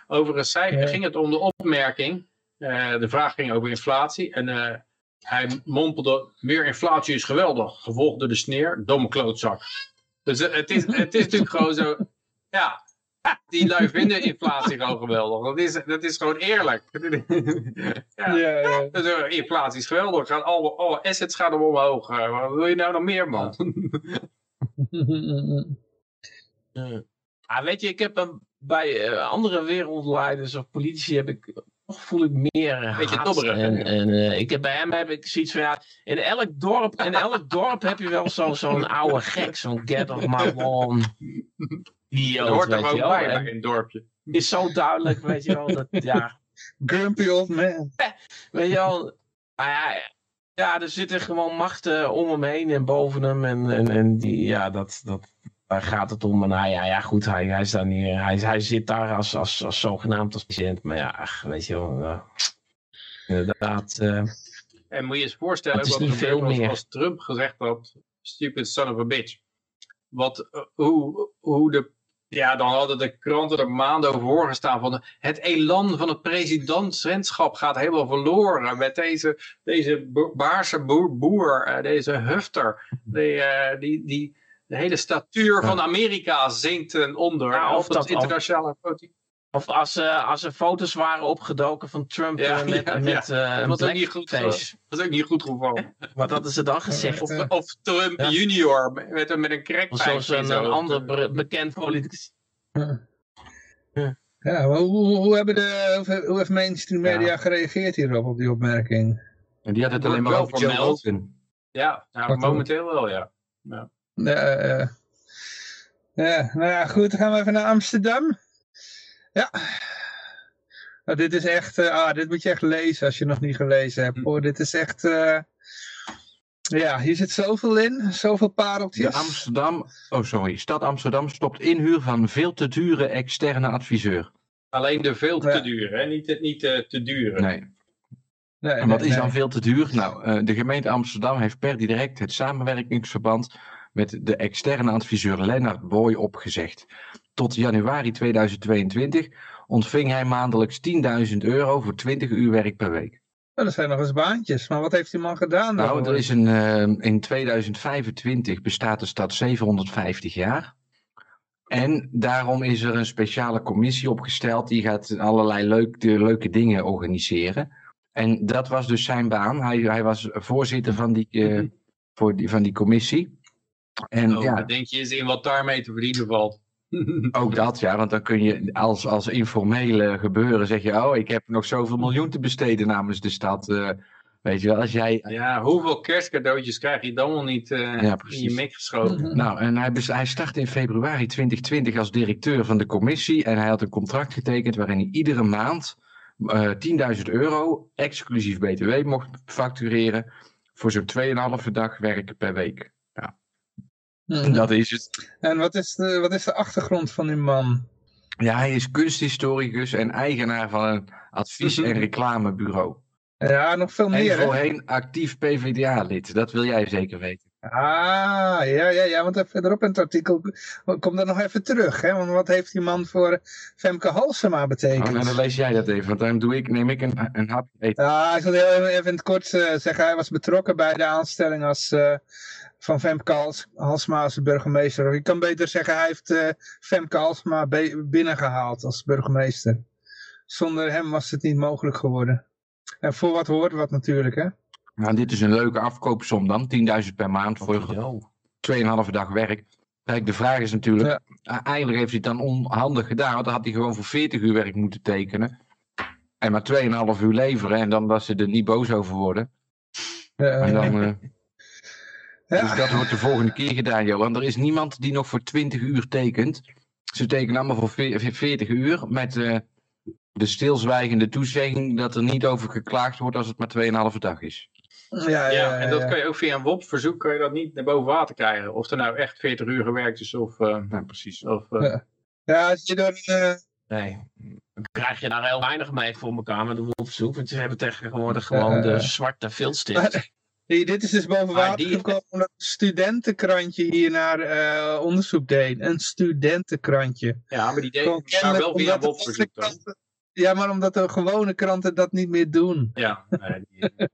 Overigens zei, Ja. ging het om de opmerking, eh, de vraag ging over inflatie. En eh, hij mompelde, meer inflatie is geweldig, gevolgd door de sneer, domme klootzak. Dus eh, het is, het is natuurlijk gewoon zo, ja, die lui vinden inflatie gewoon geweldig. Dat is, dat is gewoon eerlijk. ja. Ja, ja. Dus, inflatie is geweldig, gaan alle, alle assets gaan er omhoog. Wat wil je nou nog meer, man? Ah, weet je, ik heb hem bij eh, andere wereldleiders of politici heb ik toch voel ik meer Beetje haat. dobberig? En, en eh, ik heb, bij hem heb ik zoiets van ja, in elk dorp, in elk dorp heb je wel zo- zo'n oude gek, zo'n get of my lawn. Die Dat hoort er ook bij bij een dorpje. is zo duidelijk, weet je wel, dat ja, Grumpy old man. weet je wel. nou ja, ja, er zitten gewoon machten om hem heen en boven hem en, en, en die, ja, dat, dat, daar gaat het om. Maar nou ja, ja goed, hij, hij, is daar niet, hij, hij zit daar als, als, als zogenaamd als patiënt. Maar ja, ach, weet je wel, eh, inderdaad. eh, En moet je eens voorstellen Het is wat er niet veel was meer. als Trump gezegd had, stupid son of a bitch. Wat, eh, hoe, hoe de, ja, dan hadden de kranten er maanden over voorgestaan van het elan van het presidentschap gaat helemaal verloren met deze, deze baarse boer, boer deze hufter, die, die, die, de hele statuur van Amerika zinkt ten onder. Ja, of dat- internationale politiek. of als, eh, als er foto's waren opgedoken van Trump Ja, eh, met, ja, met eh, een Dat was ook niet goed, dat is ook niet goed gevallen. Wat hadden ze dan gezegd? Of, of Trump Ja. junior met, een- met een crackpijp. Zoals een, ander be- bekend politicus. Ja, maar hoe, hoe, hoe hebben de, hoe- hoe heeft mainstream media gereageerd hierop, op die opmerking? En die had het alleen maar over Joe. Ja, nou, momenteel wel, ja. Ja, ja, nou ja, goed, dan gaan we even naar Amsterdam. Ja. Nou, dit is echt, eh, ah, dit moet je echt lezen als je het nog niet gelezen hebt. Hoor. Dit is echt, eh, ja, hier zit zoveel in, zoveel pareltjes. De Amsterdam, oh sorry, stad Amsterdam stopt inhuur van veel te dure externe adviseur. Alleen de veel te Ja. duur, hè? Niet, te- niet eh, te duur. Nee. Nee, En wat nee, is nee. dan veel te duur? Nou, eh, de gemeente Amsterdam heeft per direct het samenwerkingsverband met de externe adviseur Lennart Boy opgezegd. Tot januari 2022 ontving hij maandelijks 10.000 euro voor 20 uur werk per week. Oh, dat zijn nog eens baantjes, maar wat heeft die man gedaan? Nou, er is een, eh, in 2025 bestaat de stad 750 jaar. En daarom is er een speciale commissie opgesteld die gaat allerlei leuk, de, leuke dingen organiseren. En dat was dus zijn baan. Hij, hij was voorzitter van die, eh, voor die, van die commissie. En Oh, ja, dan denk je eens in wat daarmee te verdienen valt. ook dat ja, want dan kun je als, als informele gebeuren zeg je, oh ik heb nog zoveel miljoen te besteden namens de stad. eh, weet je wel, als jij ja, hoeveel kerstcadeautjes krijg je dan wel niet eh, Ja, in je mik geschoten? Nou, en hij, hij startte in februari 2020 als directeur van de commissie. En hij had een contract getekend waarin hij iedere maand eh 10.000 euro, exclusief BTW, mocht factureren. Voor zo'n 2,5 dag werken per week. Mhm. En dat is het. En wat is, de, wat is de achtergrond van die man? Ja, hij is kunsthistoricus en eigenaar van een advies- en reclamebureau. Ja, nog veel En meer, hè? voorheen actief PvdA-lid. Dat wil jij zeker weten. Ah, ja, ja, ja, want er verderop in het artikel komt dat nog even terug, hè? Want wat heeft die man voor Femke Halsema Oh, betekend? nou, dan lees jij dat even, want dan doe ik, neem ik een, een hapje eten. Ja, ik wil heel even, even in het kort eh, zeggen, hij was betrokken bij de aanstelling als, eh, van Femke Hals, Halsema als burgemeester. Of Ik kan beter zeggen, hij heeft eh, Femke Halsema be- binnengehaald als burgemeester. Zonder hem was het niet mogelijk geworden. En voor wat hoort wat natuurlijk, hè? Nou, dit is een leuke afkoopsom dan. 10.000 per maand voor Yo. 2,5 dag werk. Kijk, de vraag is natuurlijk, ja. eigenlijk heeft hij het dan onhandig gedaan, want dan had hij gewoon voor 40 uur werk moeten tekenen. En maar 2,5 uur leveren en dan dat ze er niet boos over worden. Uh, en dan, uh, ja. Dus dat wordt de volgende keer gedaan, Johan. Er is niemand die nog voor 20 uur tekent. Ze tekenen allemaal voor 40 uur met uh, de stilzwijgende toezegging dat er niet over geklaagd wordt als het maar 2,5 dag is. Ja, ja, ja, en dat kan je ook via een WOP-verzoek kan je dat niet naar boven water krijgen. Of er nou echt 40 uur gewerkt is of... Uh, ja, precies. Of, uh... ja. als je dan... Uh... Nee, dan krijg je daar heel weinig mee voor elkaar met een WOP-verzoek. Want ze hebben tegenwoordig gewoon de zwarte dit is dus boven water die... gekomen omdat een studentenkrantje hier naar uh, onderzoek deed. Een studentenkrantje. Ja, maar die deed daar wel via WOP-verzoek dan. Ja, maar omdat de gewone kranten dat niet meer doen. Ja, nee, die...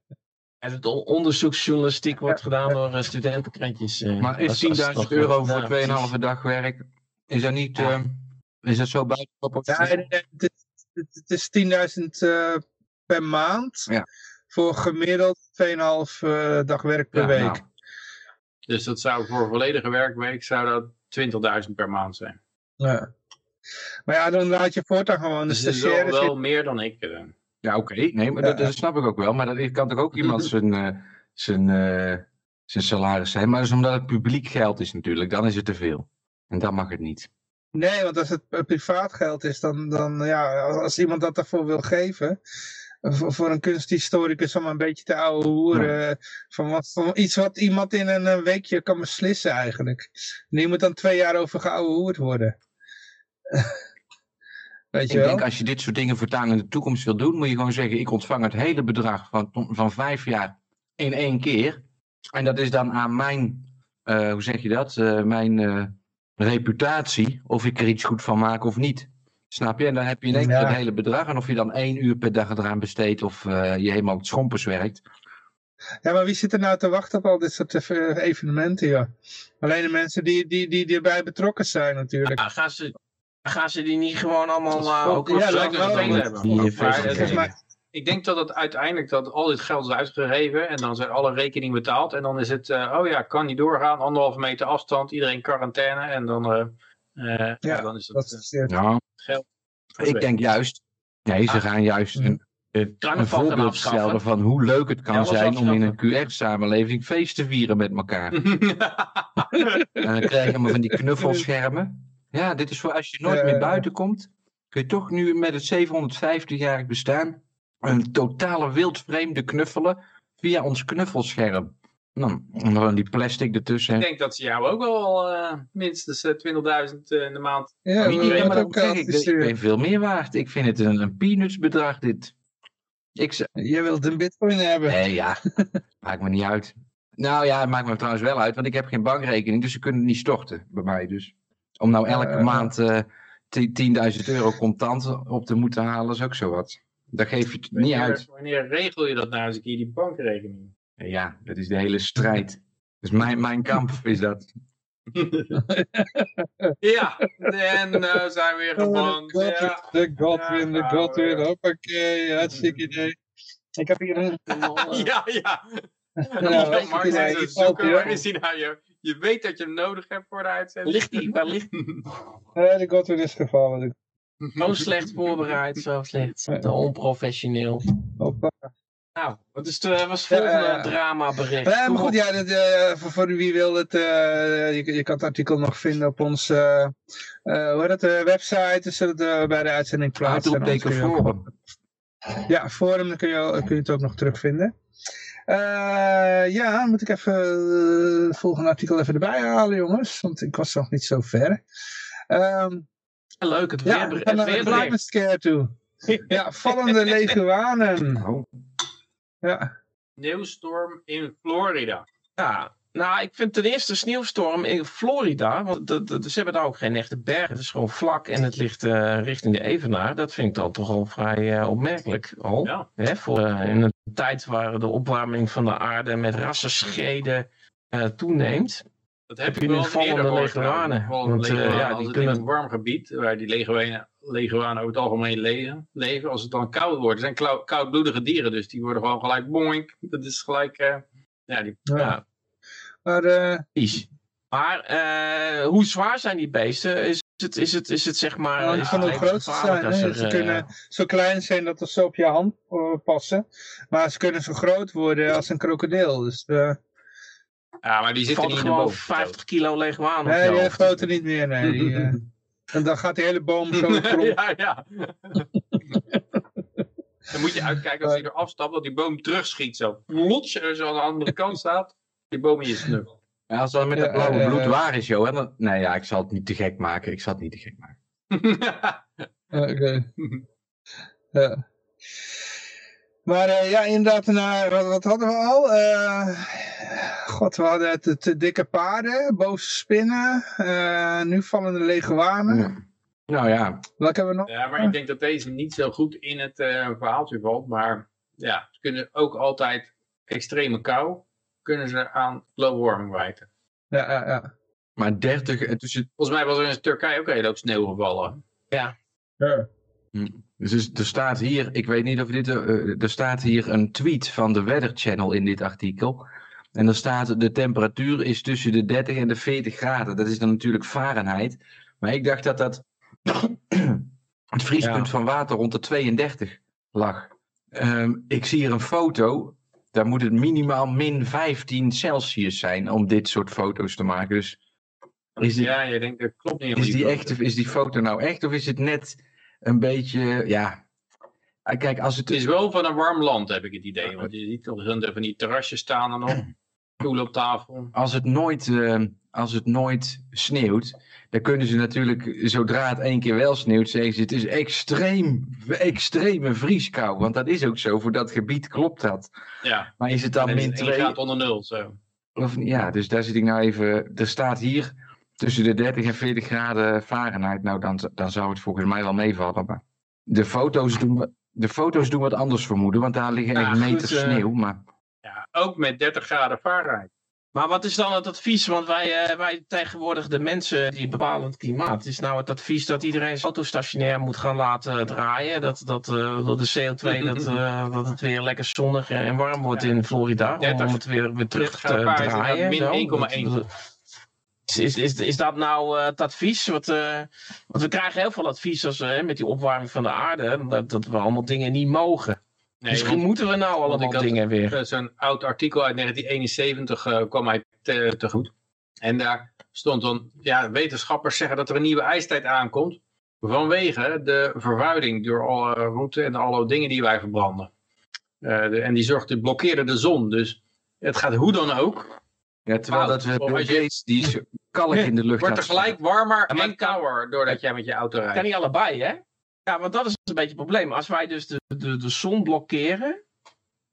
En het onderzoeksjournalistiek wordt gedaan door uh, studentenkrantjes. Uh, maar is 10.000 euro voor 2,5 dag werk, is dat niet, uh, is dat zo buiten Ja, het is, is 10.000 per maand. Ja. Voor gemiddeld 2,5 dag werk per ja, week. Nou. Dus dat zou voor een volledige werkweek zou dat 20.000 per maand zijn. Ja. Maar ja, dan laat je voortaan gewoon de dus stagiaires... wel, wel meer dan ik. Uh. Ja, oké. Okay. Nee, maar dat, dat, snap ik ook wel. Maar dat kan toch ook iemand zijn, uh, zijn, uh, zijn salaris zijn. Maar dat is omdat het publiek geld is natuurlijk. Dan is het te veel. En dan mag het niet. Nee, want als het privaat geld is, dan, dan ja, als iemand dat daarvoor wil geven, voor een kunsthistoricus om een beetje te ouwe hoeren, ja. van, wat, van iets wat iemand in een weekje kan beslissen eigenlijk. En die moet dan twee jaar over geouwe hoerd worden. Weet je ik wel? denk als je dit soort dingen voortaan in de toekomst wil doen, moet je gewoon zeggen, ik ontvang het hele bedrag van, van vijf jaar in één keer. En dat is dan aan mijn, uh, hoe zeg je dat, uh, mijn uh, reputatie, of ik er iets goed van maak of niet. Snap je? En dan heb je in één keer ja. het hele bedrag. En of je dan één uur per dag eraan besteedt of je helemaal op schompers werkt. Ja, maar wie zit er nou te wachten op al dit soort evenementen, ja? Alleen de mensen die, die, die, die erbij betrokken zijn natuurlijk. Ja, gaan ze, gaan ze die niet gewoon allemaal uh, ook ja, wel hebben? Maar, ik denk dat het uiteindelijk dat al dit geld is uitgegeven en dan zijn alle rekeningen betaald en dan is het, uh, oh ja, kan niet doorgaan, anderhalve meter afstand, iedereen quarantaine en dan, uh, ja, dan is dat, dat is het ja. geld. Ik denk juist, nee, ze ah. gaan juist een, een, een voorbeeld stellen van hoe leuk het kan zijn om in een QR-samenleving feest te vieren met elkaar. en dan krijgen we van die knuffelschermen. Ja, dit is voor als je nooit meer buiten komt. Kun je toch nu met het 750-jarig bestaan een totale wildvreemde knuffelen via ons knuffelscherm. Dan, dan die plastic ertussen. Ik denk dat ze jou ook wel eh, minstens eh, 20.000 in de maand. Ja, hebben maar dat ook zeg al ik, ik ben veel meer waard. Ik vind het een, een peanutsbedrag dit. Ik Jij wilt een bitcoin hebben. nee ja, maakt me niet uit. Nou ja, het maakt me trouwens wel uit, want ik heb geen bankrekening, dus ze kunnen het niet storten bij mij. Dus om nou elke maand eh, 10.000 euro contant op te moeten halen, is ook zo wat. Daar geef je het niet Wanneer, uit. wanneer regel je dat nou eens een keer, die bankrekening? Ja, dat is de hele strijd. Dus mijn, mijn kamp is dat. ja, en nou zijn we weer geband. Ja. De Godwin, de Ja, Godwin, ja. hoppakee, hartstikke idee. Ik heb hier een... ja, ja. Ja, je, Mark is waar nou? Je, je weet dat je hem nodig hebt voor de uitzending. Ligt die? Waar ligt Eh, de Godwin is gevallen. De- Zo slecht voorbereid, zo slecht. Te onprofessioneel. Hoppa. Nou, wat is de, was het volgende Ja, ja. dramabericht? Ja, maar goed, op. ja, dat, eh, voor, voor wie wil het, eh, je, je kan het artikel nog vinden op onze eh, hoe heet het, eh, website, dus dat eh, bij de uitzending plaatsen. Kun je ook- forum. Ja, forum, dan kun je, kun je het ook nog terugvinden. Eh ja, dan moet ik even eh, het volgende artikel even erbij halen, jongens, want ik was nog niet zo ver. Ehm, Leuk, het, ja, weer, we gaan het naar de climate scare toe. Ja, vallende leguanen. Oh. Ja, Sneeuwstorm in Florida. Ja, nou, ik vind ten eerste sneeuwstorm in Florida, want de, de, de- ze hebben daar ook geen echte bergen. Het is gewoon vlak en het ligt eh, richting de Evenaar. Dat vind ik dan toch al vrij eh, opmerkelijk al. Ja. Hè, voor, eh, in een tijd waar de opwarming van de aarde met rassenschreden eh, toeneemt. Dat heb Heb je wel eerder gehoord. leguanen? Want, eh, leguanen, ja, die als het kunnen- in een warm gebied, waar die leguanen, leguanen over het algemeen leven, leven, als het dan koud wordt. Het zijn koudbloedige dieren, dus die worden gewoon gelijk boink. Dat is gelijk, eh, ja, die, ja. Ja, Maar eh, precies. Maar eh, hoe zwaar zijn die beesten? Is het, is het, is het zeg maar... Het kan ook groot zijn. hè. er, Ze kunnen zo klein zijn dat ze op je hand passen. Maar ze kunnen zo groot worden als een krokodil. Dus uh, Ja, maar die zitten niet in de gewoon boom. 50 kilo leguaan nee, of die zo. groter niet meer. Nee. Die, eh, en dan gaat die hele boom zo krom. ja, ja. Dan moet je uitkijken als hij er afstapt, dat die boom terugschiet. Zo plots, en zo aan de andere kant staat. Die boom in je snuk. Ja, als dat met dat blauwe bloed waar is, joh. hè, Dan... Nee, ja, ik zal het niet te gek maken. Ik zal het niet te gek maken. Oké. Ja. Maar eh, ja, inderdaad, nou, wat, wat hadden we al? Eh, God, we hadden het, te dikke paarden, boze spinnen, eh, nu vallen de leguanen. Ja. Nou ja, Welke hebben we nog? Ja, maar ik denk dat deze niet zo goed in het eh, verhaaltje valt. Maar ja, ze kunnen ook altijd extreme kou, kunnen ze aan global warming wijten. Ja, ja, ja. maar 30, eh, tussen, Volgens mij was er in Turkije ook een hele hoop sneeuw gevallen. ja. Dus er staat hier, ik weet niet of dit, eh, er staat hier een tweet van de Weather Channel in dit artikel. En er staat, de temperatuur is tussen de 30 en de 40 graden. Dat is dan natuurlijk Fahrenheit. Maar ik dacht dat dat het vriespunt Ja. van water rond de 32 lag. Ehm, ik zie hier een foto. Daar moet het minimaal min 15 Celsius zijn om dit soort foto's te maken. Dus is, dit, Ja, je denkt, dat klopt niet is, die echt, is die foto nou echt of is het net een beetje, ja... Ah, Kijk, als het... Het is wel van een warm land, heb ik het idee. Want je ziet toch van die terrasjes staan er nog. Stoelen op tafel. als het nooit, eh, als het nooit sneeuwt, dan kunnen ze natuurlijk, zodra het één keer wel sneeuwt, zeggen ze het is extreem, extreme vrieskou. Want dat is ook zo, voor dat gebied klopt dat. Ja, Maar is het dan min is het 1 2? graad onder nul. Zo. Of, ja, dus daar zit ik nou even, er staat hier tussen de 30 en 40 graden Fahrenheit. Nou, dan, dan zou het volgens mij wel meevallen. Maar de foto's doen, wat- de foto's doen wat anders vermoeden, want daar liggen Ja, echt meters goed, eh, sneeuw. Maar Ja, ook met 30 graden Fahrenheit. Maar wat is dan het advies? Want wij, eh, wij tegenwoordig de mensen die bepalen het klimaat. Is nou het advies dat iedereen zijn auto stationair moet gaan laten draaien? Dat, dat uh, door de CO2 dat, uh, dat het weer lekker zonnig en warm wordt Ja. in Florida. 30 om het weer, weer terug te draaien. min 1,1. Is, is, is, dat nou uh, het advies? Wat, uh, want we krijgen heel veel advies als, uh, met die opwarming van de aarde. Dat, dat we allemaal dingen niet mogen. Nee, Misschien want- moeten we nou allemaal had- dingen weer. Eh, Zo'n oud artikel uit 1971 eh, kwam mij te, tegoed. En daar stond dan, ja, wetenschappers zeggen dat er een nieuwe ijstijd aankomt. Vanwege de vervuiling door alle routes en alle dingen die wij verbranden. Eh, de- en die zorgt, die blokkeerde de zon. Dus het gaat hoe dan ook. Ja, terwijl dat we Bill Gates, die is kalk in de lucht Wordt er gelijk warmer en kan- kouder doordat jij met je auto kan rijdt. niet allebei, hè? Ja, want dat is een beetje het probleem. Als wij dus de, de, de zon blokkeren,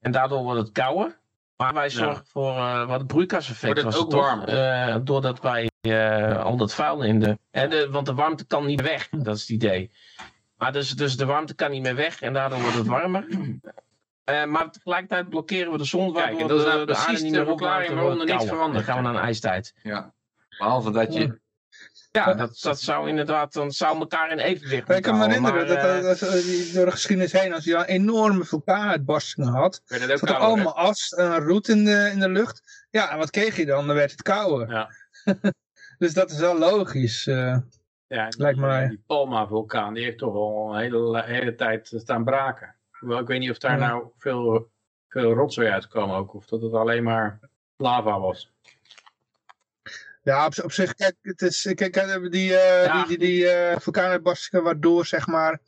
en daardoor wordt het kouder. Maar wij zorgen voor uh, wat het broeikaseffect Wordt het was ook toch? warmer? Eh, doordat wij eh, al dat vuil in de, en de... Want de warmte kan niet meer weg, dat is het idee. Maar dus, dus de warmte kan niet meer weg en daardoor wordt het warmer. Eh, maar tegelijkertijd blokkeren we de zon, waardoor en dat is nou de, de precies aarde niet de meer verklaring waarom er niks verandert. Dan gaan we naar een ijstijd. Ja. Behalve dat je, Ja, dat, dat zou inderdaad, dan zou elkaar in evenwicht ik kan me herinneren maar, dat, dat, door de geschiedenis heen, als je dan enorme vulkaanuitbarstingen had, Werd het ook zat er kouder, hè? allemaal as en roet in de, in de lucht. Ja, en wat kreeg je dan? Dan werd het kouder. Ja. dus dat is wel logisch. eh. Ja, die, Lijkt mij. Die Palma-vulkaan, die heeft toch al een hele, hele tijd staan braken. Ik weet niet of daar Ja. nou veel, veel rotzooi uitkwam ook. Of dat het alleen maar lava was. Ja, op, op zich, kijk, het is, kijk, die, eh Ja. die, die, die eh, vulkaanuitbarstingen waardoor, zeg maar,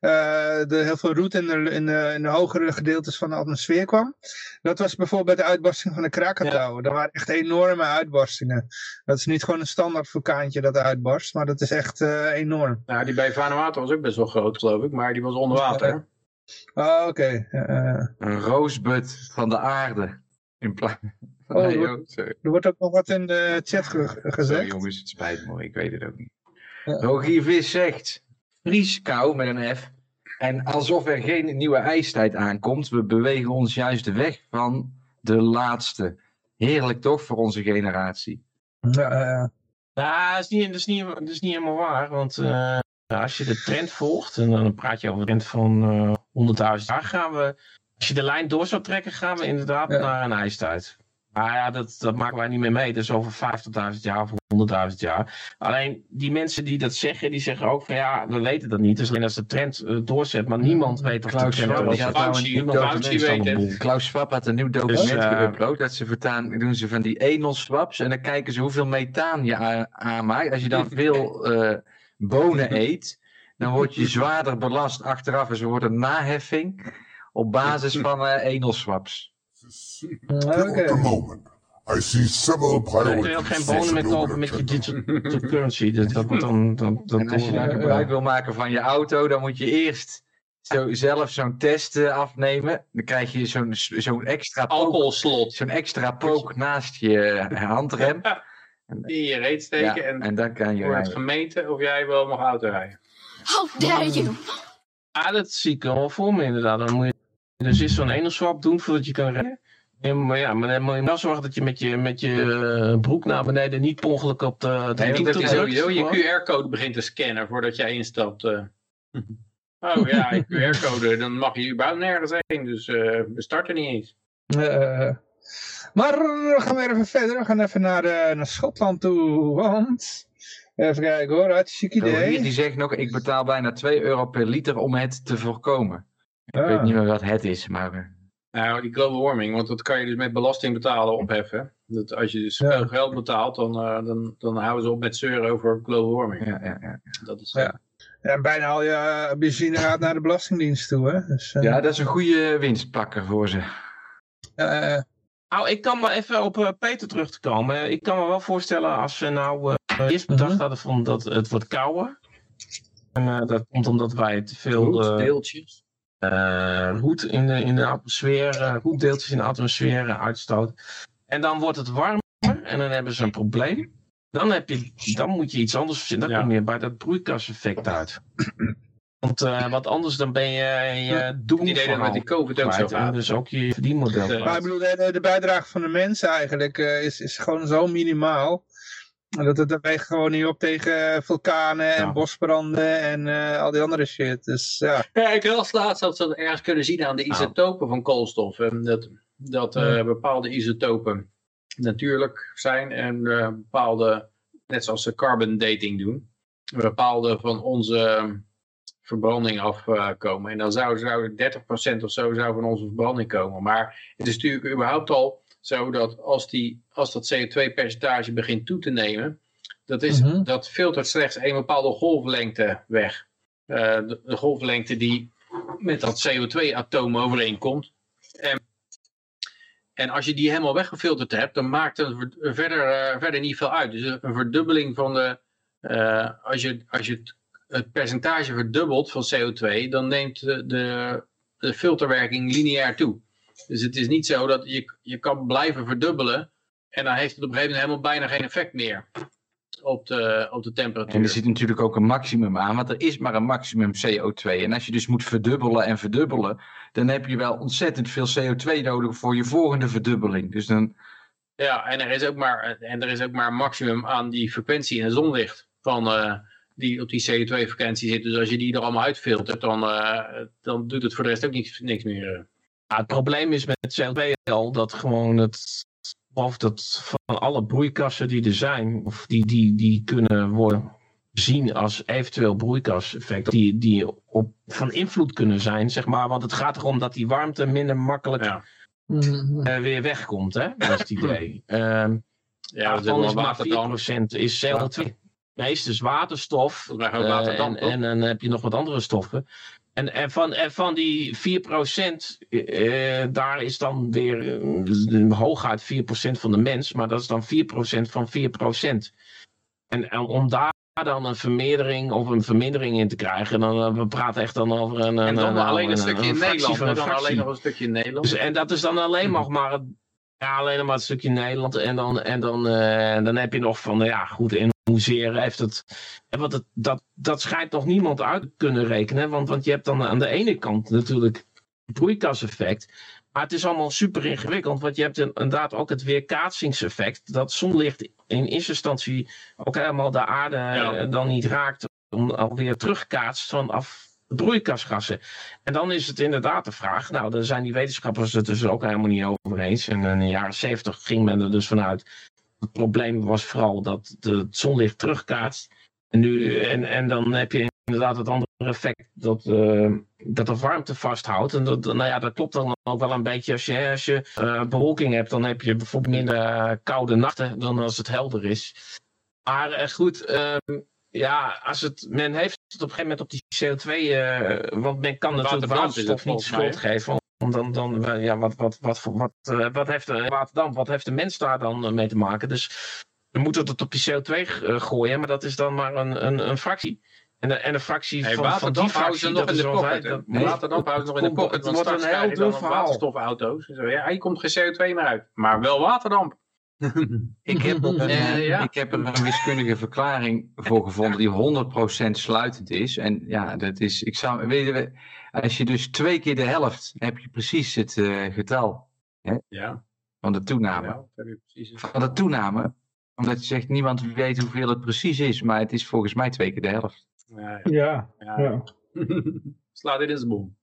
eh er heel veel roet in de, in, de, in de hogere gedeeltes van de atmosfeer kwam. Dat was bijvoorbeeld bij de uitbarsting van de Krakatau. Dat waren echt enorme uitbarstingen. Dat is niet gewoon een standaard vulkaantje dat uitbarst, maar dat is echt eh, enorm. Nou, die bij Vanuatu was ook best wel groot, geloof ik. Maar die was onder water. Oh, oké. Eh, een roosbud van de aarde. In plaats van... Oh, nee, wat- joh, sorry. er wordt ook nog wat in de chat ge- Sorry gezegd. jongens, het spijt me, ik weet het ook niet. Ja. Rogier Vis zegt, vrieskou met een F. En alsof er geen nieuwe ijstijd aankomt, we bewegen ons juist weg van de laatste. Heerlijk toch voor onze generatie. Ja, eh, Nou, dat is niet, dat is niet, dat is niet helemaal waar. Want eh, als je de trend volgt, en dan praat je over een trend van eh 100.000 jaar, gaan we, als je de lijn door zou trekken, gaan we inderdaad Ja. naar een ijstijd. Maar ja, dat, dat maken wij niet meer mee. Dat is over 50.000 jaar of 100.000 jaar. Alleen die mensen die dat zeggen, die zeggen ook van ja, we weten dat niet. Dus alleen als de trend uh, doorzet, maar niemand weet of Klaus de trend Schwab, die doorzet. had een nieuw Fauci document. weet het. Klaus Schwab had een nieuw document Dus, eh, geüpload. Dat ze vertaan, doen ze van die enel swaps. En dan kijken ze hoeveel methaan je aanmaakt. Als je dan veel eh, bonen eet, dan word je zwaarder belast achteraf. Dus er wordt een naheffing op basis van eh enel swaps. Oké. I see several Dan kun je ook priorities. geen bonen meer kopen met je digital currency. Dus dat dan... Dat, En als je ja. gebruik wil maken van je auto, dan moet je eerst zo zelf zo'n test eh, afnemen. Dan krijg je zo'n zo'n extra pook, Alcoholslot zo'n extra pook naast je handrem. In je reet steken Ja, en en dan kan je wordt rijden. gemeten of jij wel mag auto rijden. How dare you! Ah, dat zie ik wel voor me inderdaad. Dan moet je dus eerst zo'n enelswap doen voordat je kan. Ja, maar ja, maar dan moet je wel zorgen dat je met je, met je eh, broek naar beneden niet per ongeluk op de, de Nee, dat je sowieso je. QR-code begint te scannen voordat jij instapt. eh. Oh ja, je QR-code, dan mag je überhaupt nergens heen. Dus eh, we starten niet eens. Eh, maar we gaan weer even verder. We gaan even naar, eh, naar Schotland toe. Want, even kijken hoor, hartstikke idee. die zegt nog, ik betaal bijna 2 euro per liter om het te voorkomen. Ik Ah. weet niet meer wat het is, maar... eh, Nou, die global warming, want dat kan je dus met belasting betalen opheffen. Dat als je dus Ja. veel geld betaalt, dan, eh, dan, dan houden ze op met zeuren over global warming. Ja, ja, ja. Dat is, Ja. Ja, en bijna al je benzine gaat naar de Belastingdienst toe. Hè? Dus, ja, dat is een goede winstpakker voor ze. eh, Nou, ik kan maar even op eh, Peter terug te komen. Ik kan me wel voorstellen als we nou eh, eerst bedacht Mhm. hadden van dat het wordt kouder. En eh, dat komt omdat wij te veel deeltjes. roet in de, in de atmosfeer, roetdeeltjes in de atmosfeer uitstoot. En dan wordt het warmer en dan hebben ze een probleem. Dan, heb je, dan moet je iets anders verzinnen. Dan Ja. kom je bij dat broeikaseffect uit. Want eh, wat anders dan ben je je doen Die deden met die COVID ook zo gaat. dus ook je verdienmodel De- maar ik bedoel, de, de bijdrage van de mensen eigenlijk eh, is, is gewoon zo minimaal. Dat het weegt gewoon niet op tegen vulkanen en Ja. bosbranden en eh, al die andere shit. Dus ja. Ja, ik las laatst dat ze dat ergens kunnen zien aan de isotopen van koolstof. En dat dat eh, bepaalde isotopen natuurlijk zijn en eh, bepaalde, net zoals ze carbon dating doen, bepaalde van onze verbranding afkomen. en dan zou, zou 30% of zo zou van onze verbranding komen. Maar het is natuurlijk überhaupt al zo dat als, die, als dat CO2-percentage begint toe te nemen, dat, is, Mhm. dat filtert slechts een bepaalde golflengte weg. Eh, de, de golflengte die met dat CO2-atoom overeenkomt. En, en als je die helemaal weggefilterd hebt, dan maakt het ver- verder, eh, verder niet veel uit. Dus een een verdubbeling van de... eh, als je, als je het, het percentage verdubbelt van CO2, dan neemt de, de, filterwerking lineair toe. Dus het is niet zo dat je, je kan blijven verdubbelen en dan heeft het op een gegeven moment helemaal bijna geen effect meer op de, op de temperatuur. En er zit natuurlijk ook een maximum aan, want er is maar een maximum CO2. En als je dus moet verdubbelen en verdubbelen, dan heb je wel ontzettend veel CO2 nodig voor je volgende verdubbeling. Dus dan, Ja, en er is ook maar, en er is ook maar een maximum aan die frequentie in het zonlicht van, eh, die op die CO2-frequentie zit. Dus als je die er allemaal uitfiltert, dan, eh, dan doet het voor de rest ook niks, niks meer. eh. Ja, het probleem is met CO2 al dat gewoon het, of dat van alle broeikassen die er zijn, of die, die, die kunnen worden zien als eventueel broeikaseffect, die, die op, van invloed kunnen zijn, zeg maar. Want het gaat erom dat die warmte minder makkelijk Ja. eh, weer wegkomt, hè? Dat is het idee. Ehm Ja, dat is maar waterdamp. 4% is CO2. Meest is waterstof. Eh, en, en dan heb je nog wat andere stoffen. En, en, van, en van die 4%, eh, daar is dan weer eh, hooguit 4% van de mens, maar dat is dan 4% van 4%. En, en om daar dan een vermeerdering of een vermindering in te krijgen, dan uh, we praten echt dan over een. En dan een, alleen een, een- stukje een in Nederland. van En dan alleen nog een stukje in Nederland. Dus, en dat is dan alleen nog maar het, ja, alleen maar het stukje Nederland. En dan, en dan, eh, dan heb je nog van, ja, goed, in hoezeer heeft het. Want het, dat, dat schijnt nog niemand uit te kunnen rekenen. Want, want je hebt dan aan de ene kant natuurlijk het broeikaseffect. Maar het is allemaal super ingewikkeld. Want je hebt inderdaad ook het weerkaatsingseffect. Dat zonlicht in eerste instantie ook helemaal de aarde Ja. eh, dan niet raakt. Om alweer terugkaatst vanaf broeikasgassen. En dan is het inderdaad de vraag, nou, daar zijn die wetenschappers het dus ook helemaal niet over eens. En in de jaren zeventig ging men er dus vanuit. Het probleem was vooral dat de, het zonlicht terugkaatst. En, nu, en, en dan heb je inderdaad het andere effect dat, uh, dat de warmte vasthoudt. En dat, nou ja, dat klopt dan ook wel een beetje. Als je, als je uh, bewolking hebt, dan heb je bijvoorbeeld minder uh, koude nachten dan als het helder is. Maar goed, ehm, ja, als het, men heeft het op een gegeven moment op die CO2, want men kan natuurlijk waterstof niet schuld geven. Want dan, dan ja, wat, wat, wat, wat, wat heeft de waterdamp, wat heeft de mens daar dan mee te maken? Dus we moeten het op die CO2 gooien, maar dat is dan maar een, een, een fractie. En de, en de fractie hey, van, van die fractie, nog dat in de pocket. dat, nee, waterdamp houdt nog in de pocket. Het wordt een heel dun verhaal. waterstofauto's. Zo, ja, hier komt geen CO2 meer uit. Maar wel waterdamp. ik, heb uh, ja. ik heb er een wiskundige verklaring voor gevonden die 100% sluitend is. En ja, dat is, ik zou, weet je, als je dus twee keer de helft, heb je precies het uh, getal hè, ja. van de toename. Ja, heb je precies het. Van de toename, omdat je zegt, niemand weet hoeveel het precies is, maar het is volgens mij twee keer de helft. Ja, ja. ja. ja. Sla dit in zijn boom.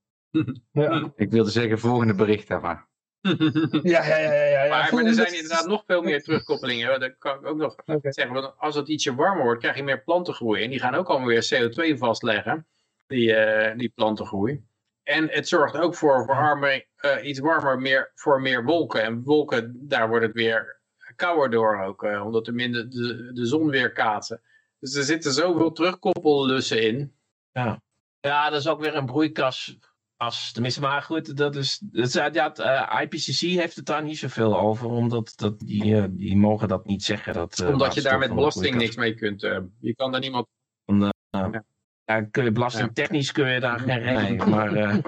ja. Ik wilde zeggen, volgende bericht daarvan. Ja, ja, ja. ja, ja. Maar, maar er zijn inderdaad nog veel meer terugkoppelingen. Dat kan ik ook nog okay. zeggen. Want als het ietsje warmer wordt, krijg je meer plantengroei. En die gaan ook allemaal weer CO2 vastleggen. Die, uh, die plantengroei. En het zorgt ook voor, voor arme, uh, iets warmer meer, voor meer wolken. En wolken, daar wordt het weer kouder door ook. Uh, omdat er minder de, de zon weer kaatsen. Dus er zitten zoveel terugkoppellussen in. Ja. ja, dat is ook weer een broeikas as. Tenminste, maar goed, dat is, dat is ja, het, uh, IPCC heeft het daar niet zoveel over, omdat dat, die, uh, die mogen dat niet zeggen. Dat, uh, omdat je daar met belasting niks mee kunt. je kan daar niemand... Ja. Ja. kun je belastingtechnisch kun je daar geen rekening maar...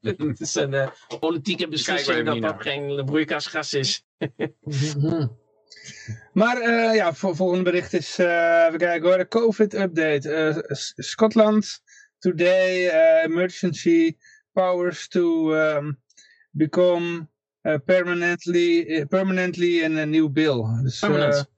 het is een politieke beslissing dat dat geen broeikasgas is. Maar uh, ja, voor, volgende bericht is, uh, even kijken hoor, de COVID-update. Uh, Scotland today uh, emergency powers to um, become uh, permanently, permanently in a new bill. Dus, Permanent.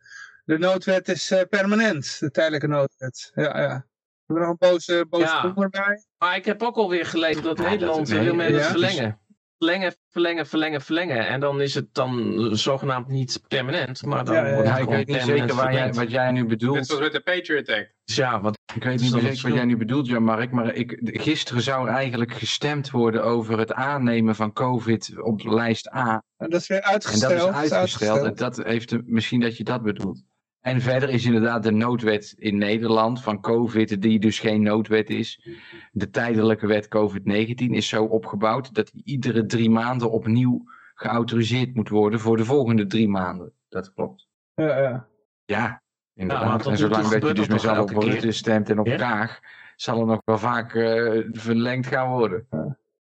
De noodwet is permanent, de tijdelijke noodwet. Ja, ja. We hebben nog een boze, boze Ja. erbij. Maar ik heb ook alweer gelezen dat Ja, Nederland dat- nee, wil met ja. het verlengen. Verlengen, verlengen, verlengen, verlengen. En dan is het dan zogenaamd niet permanent, maar dan Ja, ja, wordt Ja, het ik weet niet zeker waar jij, wat jij nu Net bedoelt. zoals met de Patriot Act. Ja, wat, Ik weet niet zeker wat jij nu bedoelt, Jan-Mark, maar ik, gisteren zou er eigenlijk gestemd worden over het aannemen van COVID op lijst A. En dat is weer En dat uitgesteld. is uitgesteld. En dat heeft de- misschien dat je dat bedoelt. En verder is inderdaad de noodwet in Nederland van COVID, die dus geen noodwet is. De tijdelijke wet COVID-19 is zo opgebouwd dat die iedere drie maanden opnieuw geautoriseerd moet worden voor de volgende drie maanden. Dat klopt. Ja, ja. Inderdaad. en zolang dat je dus met z'n allen op? Rutte stemt en op Ja? Kaag, zal er nog wel vaak eh, verlengd gaan worden.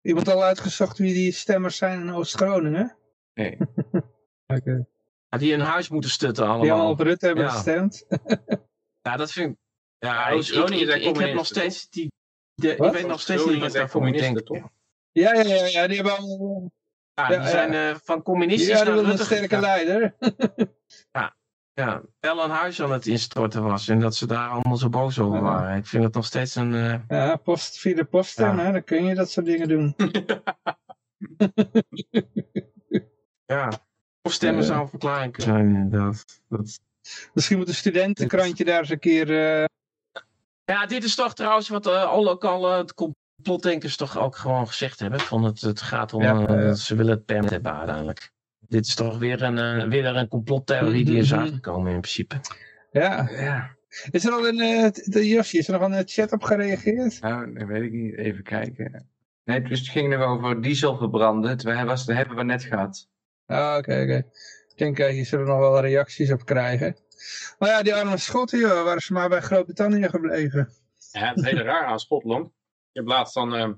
Iemand al uitgezocht wie die stemmers zijn in Oost-Groningen? Nee. Oké. Ja, die in huis moeten stutten Die allemaal allemaal. op Rutte hebben Ja. gestemd. Ja, dat vind ik... Ja, Ja, ik, ik, heb nog steeds die... De, ik weet nog steeds niet wat daarvoor moet communisten, denken. toch? Ja, ja, ja, ja, die hebben allemaal... Ja, Ja, die ja. zijn eh, van communistisch Ja, die naar willen een Rutte sterke leider. Ja, wel een huis aan het instorten was en dat ze daar allemaal zo boos over Ja. waren. Ik vind het nog steeds een... eh, Ja, post via de post Ja. hè, dan kun je dat soort dingen doen. ja, of stemmen Ja. zou een verklaring kunnen zijn inderdaad. Dat... Misschien moet een studentenkrantje daar eens een keer... eh, Ja, dit is toch trouwens wat eh, alle eh, het complotdenkers toch ook gewoon gezegd hebben. Van het, het gaat om, Ja, eh, ze willen het permanent hebben uiteindelijk. Dit is toch weer een, eh, weer een complottheorie die is Mhm. uitgekomen in principe. ja. Ja, Is er al een... eh, de Josje, is er nog een eh, chat op gereageerd? nou, dat weet ik niet. Even kijken. Nee, dus het ging nog over diesel verbranden. Terwijl was, dat hebben we net gehad. Ah, oké, oké. Ik denk, eh, hier zullen we nog wel reacties op krijgen. Maar ja, die arme Schotten, joh, waren ze maar bij Groot-Brittannië gebleven. Ja, het is hele raar aan Schotland. Je hebt laatst dan, eh,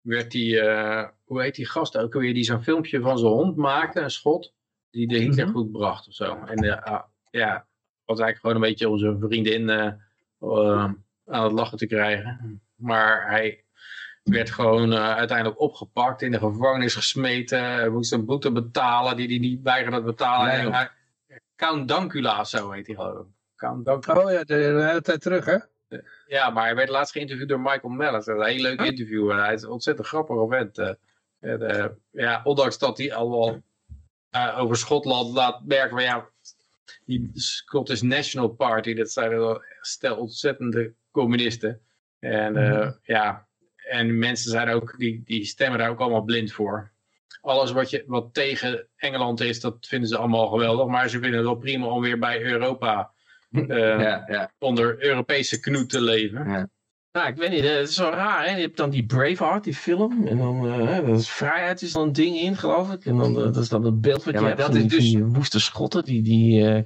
werd die, eh, hoe heet die gast ook alweer, die zo'n filmpje van zijn hond maakte, een schot, die de Hitler Mhm. goed bracht of zo. En eh, ah, ja, was eigenlijk gewoon een beetje om zijn vriendin eh, eh, aan het lachen te krijgen. Maar hij werd gewoon eh, uiteindelijk opgepakt, in de gevangenis gesmeten, hij moest een boete betalen die hij niet weigerde te betalen. Joh. hij- Count Dankula, zo heet hij geloof ik. Count Dankula. Oh ja, de, hele tijd terug, hè? Ja, maar hij werd laatst geïnterviewd door Michael Mellis. Dat is een heel leuk interview. En hij is een ontzettend grappig vent. eh. En, eh, ja, ondanks dat hij allemaal eh, over Schotland laat merken. Maar ja, die Scottish National Party, dat zijn wel stel ontzettende communisten. En eh, ja, en mensen zijn ook, die, die stemmen daar ook allemaal blind voor. Alles wat, je, wat tegen Engeland is, dat vinden ze allemaal geweldig. Maar ze vinden het wel prima om weer bij Europa eh, Ja, ja. onder Europese knoet te leven. Nou, ik weet niet, het is zo raar, hè? Je hebt dan die Braveheart, die film. En dan, eh, hè, dat is vrijheid is dan een ding in, geloof ik. En dan, eh, dat is dan het beeld wat Ja, je hebt dat van, is die, dus- die woeste schotten die, die eh,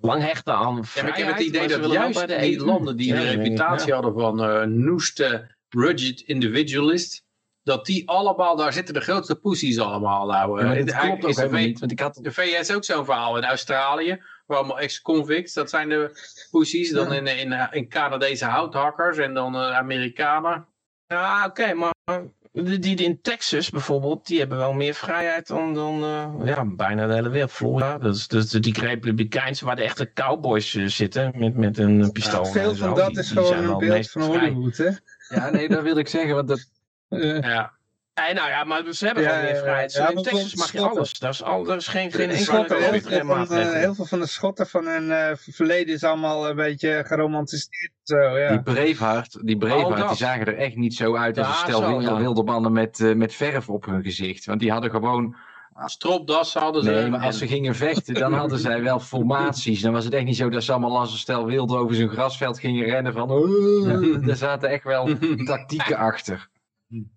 lang hechten aan Ja, maar vrijheid. ik heb het idee dat wel juist bij de die landen die Ja, niet, reputatie ja. hadden van eh noeste, rugged individualist, dat die allemaal, daar zitten de grootste poesies allemaal. Nou, Ja, eh, dat klopt ook is de helemaal V- niet. Want ik had De VS ook zo'n verhaal. In Australië, waar allemaal ex-convicts, dat zijn de poesies. Dan in, in, in Canadese houthakkers en dan eh, Amerikanen. Ja, oké, maar die, die in Texas bijvoorbeeld, die hebben wel meer vrijheid dan, dan eh, ja, bijna de hele wereld. Florida, dat is, dat is die republikeinse waar de echte cowboys zitten met, met een pistool. Veel en zo. van dat Die- is gewoon een beeld van vrij. Hollywood, hè? Ja, nee, dat wil ik zeggen. Want dat, Eh, Ja. Nee, nou ja, maar ze hebben Ja, gewoon meer ja, vrijheid. ja, in Texas mag je alles. Daar is, al, daar is geen, geen enkele Schotten, heel, veel van, eh, heel veel van de schotten van hun eh, verleden is allemaal een beetje geromantiseerd. Zo, ja. Die Braveheart, die, Braveheart dat. die zagen er echt niet zo uit als Ja, een stel zo, wilde, ja. wilde mannen met, eh, met verf op hun gezicht. Want die hadden gewoon... Stropdassen hadden ze. Nee, maar als ze gingen vechten, dan hadden zij wel formaties. Dan was het echt niet zo dat ze allemaal als een stel wilde over zo'n grasveld gingen rennen van... "Oh." Er zaten echt wel tactieken achter.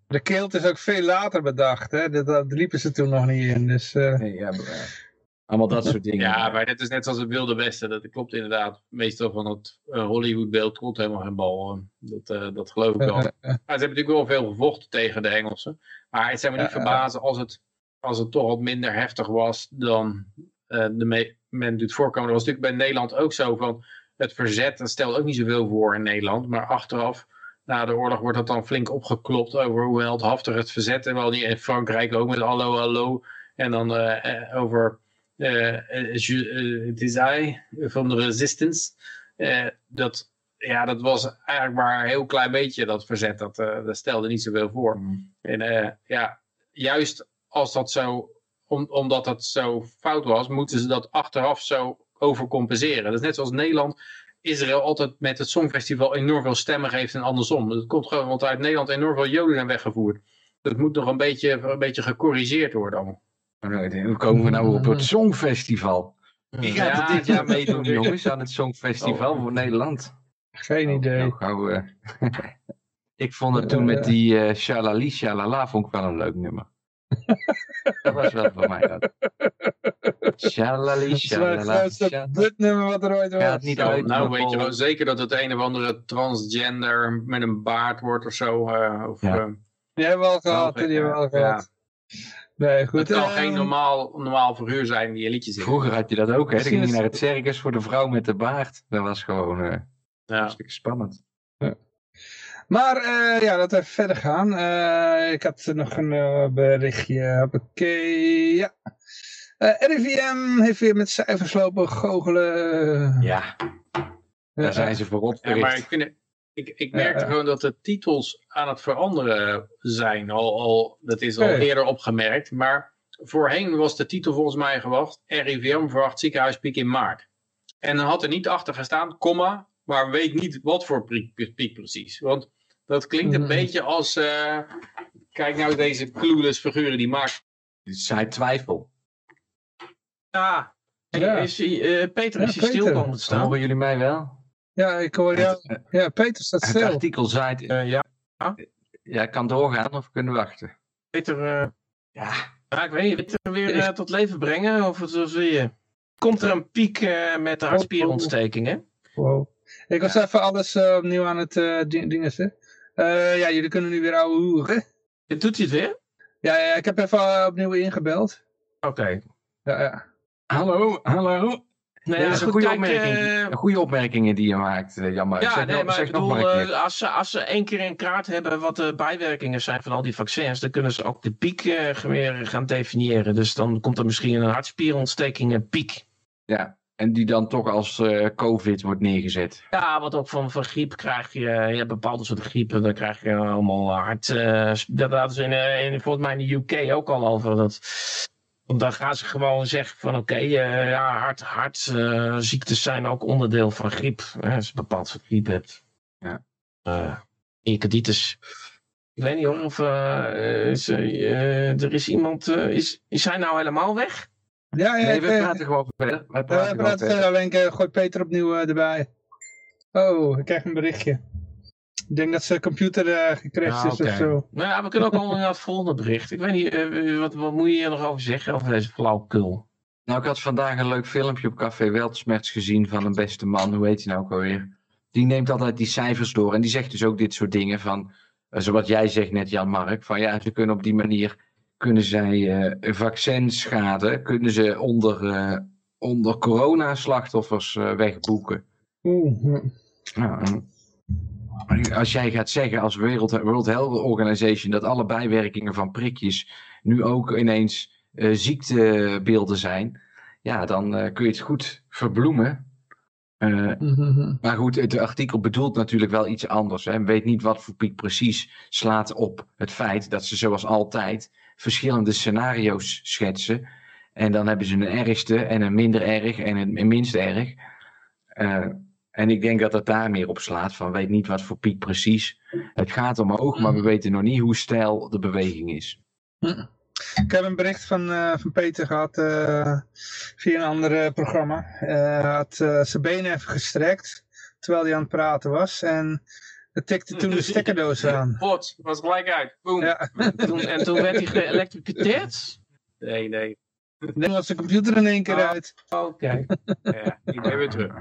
De keelt is ook veel later bedacht, hè? Dat, dat liepen ze toen nog niet in. Dus, eh, Nee, ja, maar, eh, allemaal dat soort dingen. Ja, maar dit is net zoals het Wilde Westen. Dat klopt inderdaad. Meestal van het eh, Hollywood-beeld klopt helemaal geen bal. Dat, eh, dat geloof ik wel. Maar ze hebben natuurlijk wel veel gevochten tegen de Engelsen. Maar het zou me niet verbazen als het, als het toch wat minder heftig was dan eh, de me men doet voorkomen. Dat was natuurlijk bij Nederland ook zo van het verzet. Dat stelt ook niet zoveel voor in Nederland. Maar achteraf, na de oorlog, wordt dat dan flink opgeklopt over hoe heldhaftig het verzet. En wel niet in Frankrijk ook met hallo, hallo. En dan eh, eh, over het is van de resistance. Dat, ja, dat was eigenlijk maar een heel klein beetje dat verzet. Dat, dat stelde niet zoveel voor. Mm. En ja, juist als dat zo, om, omdat dat zo fout was, moeten ze dat achteraf zo overcompenseren. Dat is net zoals Nederland, Israël altijd met het Songfestival enorm veel stemmen geeft en andersom. Dat komt gewoon, want uit Nederland enorm veel Joden zijn weggevoerd. Dat moet nog een beetje, een beetje gecorrigeerd worden allemaal. Hoe komen we nou op het Songfestival? Wie gaat Ja, er dit jaar ja. meedoen, jongens, aan het Songfestival voor Nederland? geen idee. Nou, gauw, eh. ik vond het toen met die eh Shalali Shalala vond ik wel een leuk nummer. Dat was wel voor mij dat. Shalali Dat is wel het Shalala grootste Shalala. butnummer wat er ooit was. Gaat niet Nou, uit. nou weet je wel zeker dat het een of andere transgender met een baard wordt of zo. eh, of, Ja. eh, Die hebben we al gehad, ja, die hebben we al ja. gehad. Nee, goed. het kan eh, geen normaal, normaal figuur zijn die een liedje zingt. Vroeger had je dat ook, hè? Dan ging je naar het circus voor de vrouw met de baard. Dat was gewoon eh Ja. hartstikke spannend. Maar eh, ja, laten we even verder gaan. Eh, ik had nog een eh, berichtje. Hoppakee, ja. Eh RIVM heeft weer met cijfers lopen goochelen. Ja, daar zijn ze voor Ja, maar ik, opgericht. vind het, ik, ik merkte gewoon dat de titels aan het veranderen zijn. Al, al, dat is al eerder opgemerkt. Maar voorheen was de titel volgens mij gewacht. RIVM verwacht ziekenhuispiek in maart. En dan had er niet achter gestaan, komma, maar weet niet wat voor piek precies. Want dat klinkt een Mhm. beetje als... eh, kijk nou deze clueless figuren die maken. Zij twijfel. Ja, Ja. Is hij, eh, Peter Ja, is hij stil komen te staan. Horen jullie mij wel? Ja, ik hoor jou. Het, Ja, Peter staat het stil. artikel zaait... Eh, ja, Ja, kan doorgaan of kunnen wachten? Peter, eh, Ja, ja, ik weet niet, Peter weer eh, tot leven brengen? Of wat zie je? Komt er een piek eh, met de hartspierontstekingen? Wow. Ik was even alles eh, opnieuw aan het eh ding dingen. hè. Eh, ja, jullie kunnen nu weer ouwe hoeren. Doet hij het weer? Ja, ja, ik heb even eh, opnieuw ingebeld. Oké. Ja, ja. hallo, hallo. Nee, dat is een goed, goede kijk, opmerking. eh, Een goede opmerking die je maakt, eh, Jammer. Ja, zeg nee, nog, maar zeg ik bedoel, een eh, als, ze, als ze één keer in kaart hebben wat de bijwerkingen zijn van al die vaccins, dan kunnen ze ook de piek eh, weer gaan definiëren. Dus dan komt er misschien een hartspierontsteking een piek. Ja, En die dan toch als eh, COVID wordt neergezet. Ja, wat ook van, van griep krijg je. Je hebt bepaalde soorten griepen. Dan krijg je allemaal hart. eh, dat hadden ze in, eh, in, volgens mij in de UK ook al over. Dat, want dan gaan ze gewoon zeggen van oké, eh, ja, hart, hartziektes zijn ook onderdeel van griep. Hè, als je een bepaald soort griep hebt. Ja. Uh. Ik weet niet hoor, of eh, is, eh, er is iemand, eh, is, is hij nou helemaal weg? Ja, ja, Nee, we eh, praten gewoon verder. Wij Ja, praten we gewoon praten verder. alleen eh, gooi Peter opnieuw eh, erbij. Oh, ik krijg een berichtje. Ik denk dat zijn computer eh gecrashed Ja, is of zo. Nou ja, we kunnen ook al naar het volgende bericht. Ik weet niet, eh, wat, wat moet je hier nog over zeggen, over deze flauwkul? Nou, ik had vandaag een leuk filmpje op Café Weltsmerts gezien van een beste man. Hoe heet hij nou ook alweer? Die neemt altijd die cijfers door. En die zegt dus ook dit soort dingen van... eh, zoals jij zegt net, Jan-Mark. Van ja, ze kunnen op die manier... Kunnen zij eh vaccinschade... Kunnen ze onder, eh onder coronaslachtoffers eh wegboeken. Oeh, hm. Nou, als jij gaat zeggen als World, World Health Organization dat alle bijwerkingen van prikjes nu ook ineens ziektebeelden zijn, ja, dan kun je het goed verbloemen. Mhm. maar goed, het artikel bedoelt natuurlijk wel iets anders. Hè. Weet niet wat voor piek precies slaat op het feit dat ze zoals altijd verschillende scenario's schetsen. En dan hebben ze een ergste en een minder erg en een, minst erg. Eh, en ik denk dat het daar meer op slaat. Van weet niet wat voor piek precies. Het gaat omhoog, maar we weten nog niet hoe stijl de beweging is. Ik heb een bericht van, eh, van Peter gehad eh, via een ander programma. Hij had zijn benen even gestrekt terwijl hij aan het praten was. En het tikte toen de stekkerdoos aan. Pot, was gelijk uit. Boom. Ja, Toen, en toen werd hij geëlektrocuteerd? Nee, nee. dan was de computer in één keer Ah. uit. Oké. Ja, ik ben weer terug.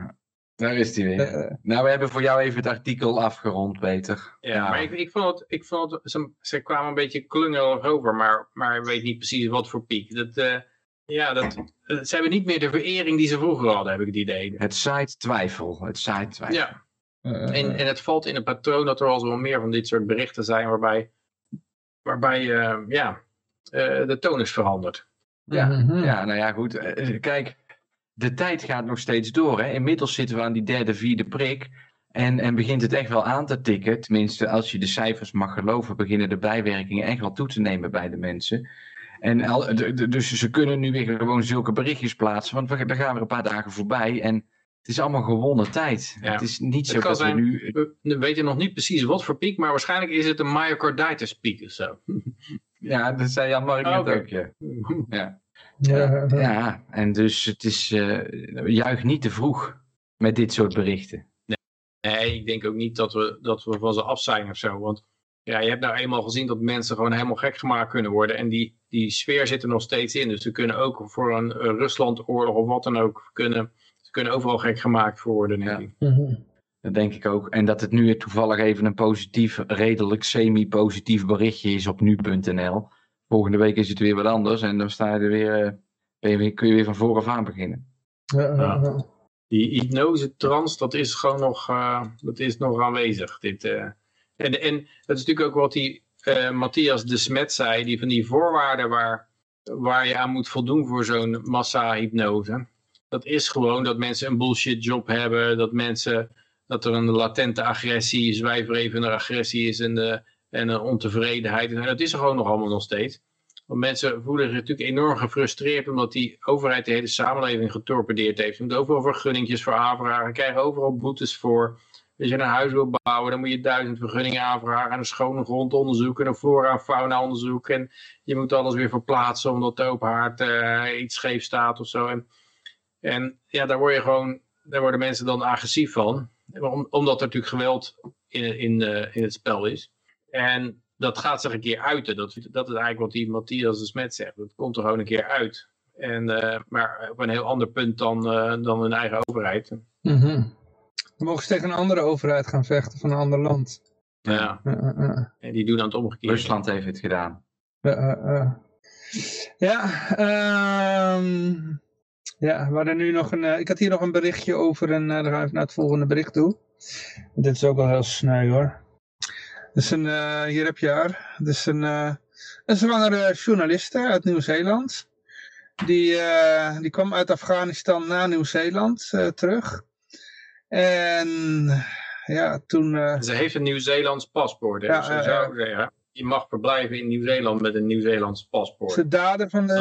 Daar is hij weer. Eh, Nou, we hebben voor jou even het artikel afgerond, Peter. Ja, maar ik, ik vond het, ik vond het ze, ze kwamen een beetje klungelig over, maar, maar ik weet niet precies wat voor piek. Dat, eh, ja, dat, eh, ze hebben niet meer de verering die ze vroeger hadden, heb ik het idee. Het zaait twijfel. Het zaait twijfel. Ja, en, en het valt in een patroon dat er al wel meer van dit soort berichten zijn waarbij, waarbij eh, ja, eh, de toon is veranderd. Ja, mhm. ja, nou ja, goed. Eh, Kijk, de tijd gaat nog steeds door. Hè? Inmiddels zitten we aan die derde, vierde prik. En, en begint het echt wel aan te tikken. Tenminste, als je de cijfers mag geloven, beginnen de bijwerkingen echt wel toe te nemen bij de mensen. En al, de- de- dus ze kunnen nu weer gewoon zulke berichtjes plaatsen. Want we, er gaan weer een paar dagen voorbij. En het is allemaal gewonnen tijd. Ja. Het is niet zo dat we nu... We, we weten nog niet precies wat voor piek, maar waarschijnlijk is het een myocarditis piek of zo. Ja, dat zei Jan-Mark Ah, net ook, ja. ja. Ja, ja. Ja, en dus het is... eh juich niet te vroeg met dit soort berichten. Nee, ik denk ook niet dat we, dat we van ze af zijn of zo. Want ja, je hebt nou eenmaal gezien dat mensen gewoon helemaal gek gemaakt kunnen worden. En die, die sfeer zit er nog steeds in. Dus ze kunnen ook voor een eh, Rusland-oorlog of wat dan ook, kunnen, ze kunnen overal gek gemaakt voor worden, denk. Mhm. Dat denk ik ook. En dat het nu toevallig even een positief, redelijk semi-positief berichtje is op nu.nl. Volgende week is het weer wat anders en dan sta je er weer, eh, ben je weer, kun je weer van vooraf aan beginnen. Ja. Die hypnose trans, dat is gewoon nog, eh, dat is nog aanwezig. Dit, eh. en, en dat is natuurlijk ook wat die eh, Matthias de Smet zei, die van die voorwaarden waar, waar je aan moet voldoen voor zo'n massa-hypnose. Dat is gewoon dat mensen een bullshit job hebben, dat mensen, dat er een latente agressie, zwijverevende agressie is en, de, en een ontevredenheid. En dat is er gewoon nog allemaal nog steeds. Want mensen voelen zich natuurlijk enorm gefrustreerd omdat die overheid de hele samenleving getorpedeerd heeft. Je moet overal vergunningjes voor aanvragen, krijgen overal boetes voor. Als je een huis wil bouwen, dan moet je duizend vergunningen aanvragen. En een schone grondonderzoek en een flora- en fauna-onderzoek. En je moet alles weer verplaatsen omdat de open haard eh, iets scheef staat of zo. En, en ja, daar, word je gewoon, daar worden mensen dan agressief van. Om, omdat er natuurlijk geweld in, in, eh, in het spel is. En dat gaat zich een keer uiten. Dat, dat is eigenlijk wat die Matthias de Smet zegt. Dat komt er gewoon een keer uit. En, eh, maar op een heel ander punt dan, eh, dan hun eigen overheid. Mhm. Dan mogen ze tegen een andere overheid gaan vechten van een ander land. Ja. En die doen dan het omgekeerde. Rusland heeft het gedaan. Ja, ja, ja. ja, ja, we hadden nu nog een, eh, ik had hier nog een berichtje over en eh, dan gaan we even naar het volgende bericht toe. Dit is ook wel heel sneu hoor. Is een, eh, hier heb je haar. Het is een, een zwangere journaliste uit Nieuw-Zeeland. Die, die kwam uit Afghanistan naar Nieuw-Zeeland terug. En ja, toen... Ze heeft een Nieuw-Zeelands paspoort. Hè? Ja, dus ze ja, zou zeggen, je mag verblijven in Nieuw-Zeeland met een Nieuw-Zeelands paspoort. de dader van de,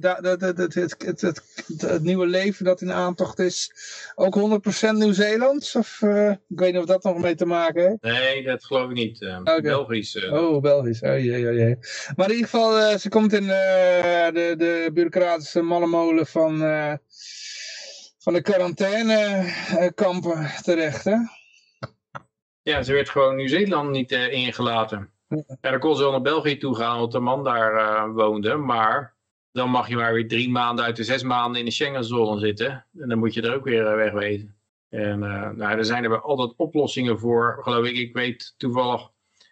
de, de, het, het, het, het, nieuwe leven dat in aantocht is, ook 100% Nieuw-Zeelands? Of uh, ik weet niet of dat nog mee te maken heeft. Nee, dat geloof ik niet. Uh. Belgisch. Uh, Oh, Belgisch. Oh jee, oh jee. Maar in ieder geval, ze komt in de, de bureaucratische mallenmolen van, van de quarantainekampen terecht, hè? Ja, ze werd gewoon Nieuw-Zeeland niet ingelaten. Ja, dan kon ze wel naar België toe gaan, want de man daar uh, woonde. Maar dan mag je maar weer drie maanden uit de zes maanden in de Schengenzone zitten. En dan moet je er ook weer uh, wegwezen. En uh, nou, er zijn er altijd oplossingen voor, geloof ik. Ik weet toevallig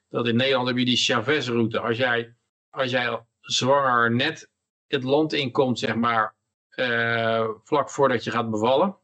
dat in Nederland heb je die Chavez-route. Als jij, als jij zwanger net het land inkomt, zeg maar, uh, vlak voordat je gaat bevallen.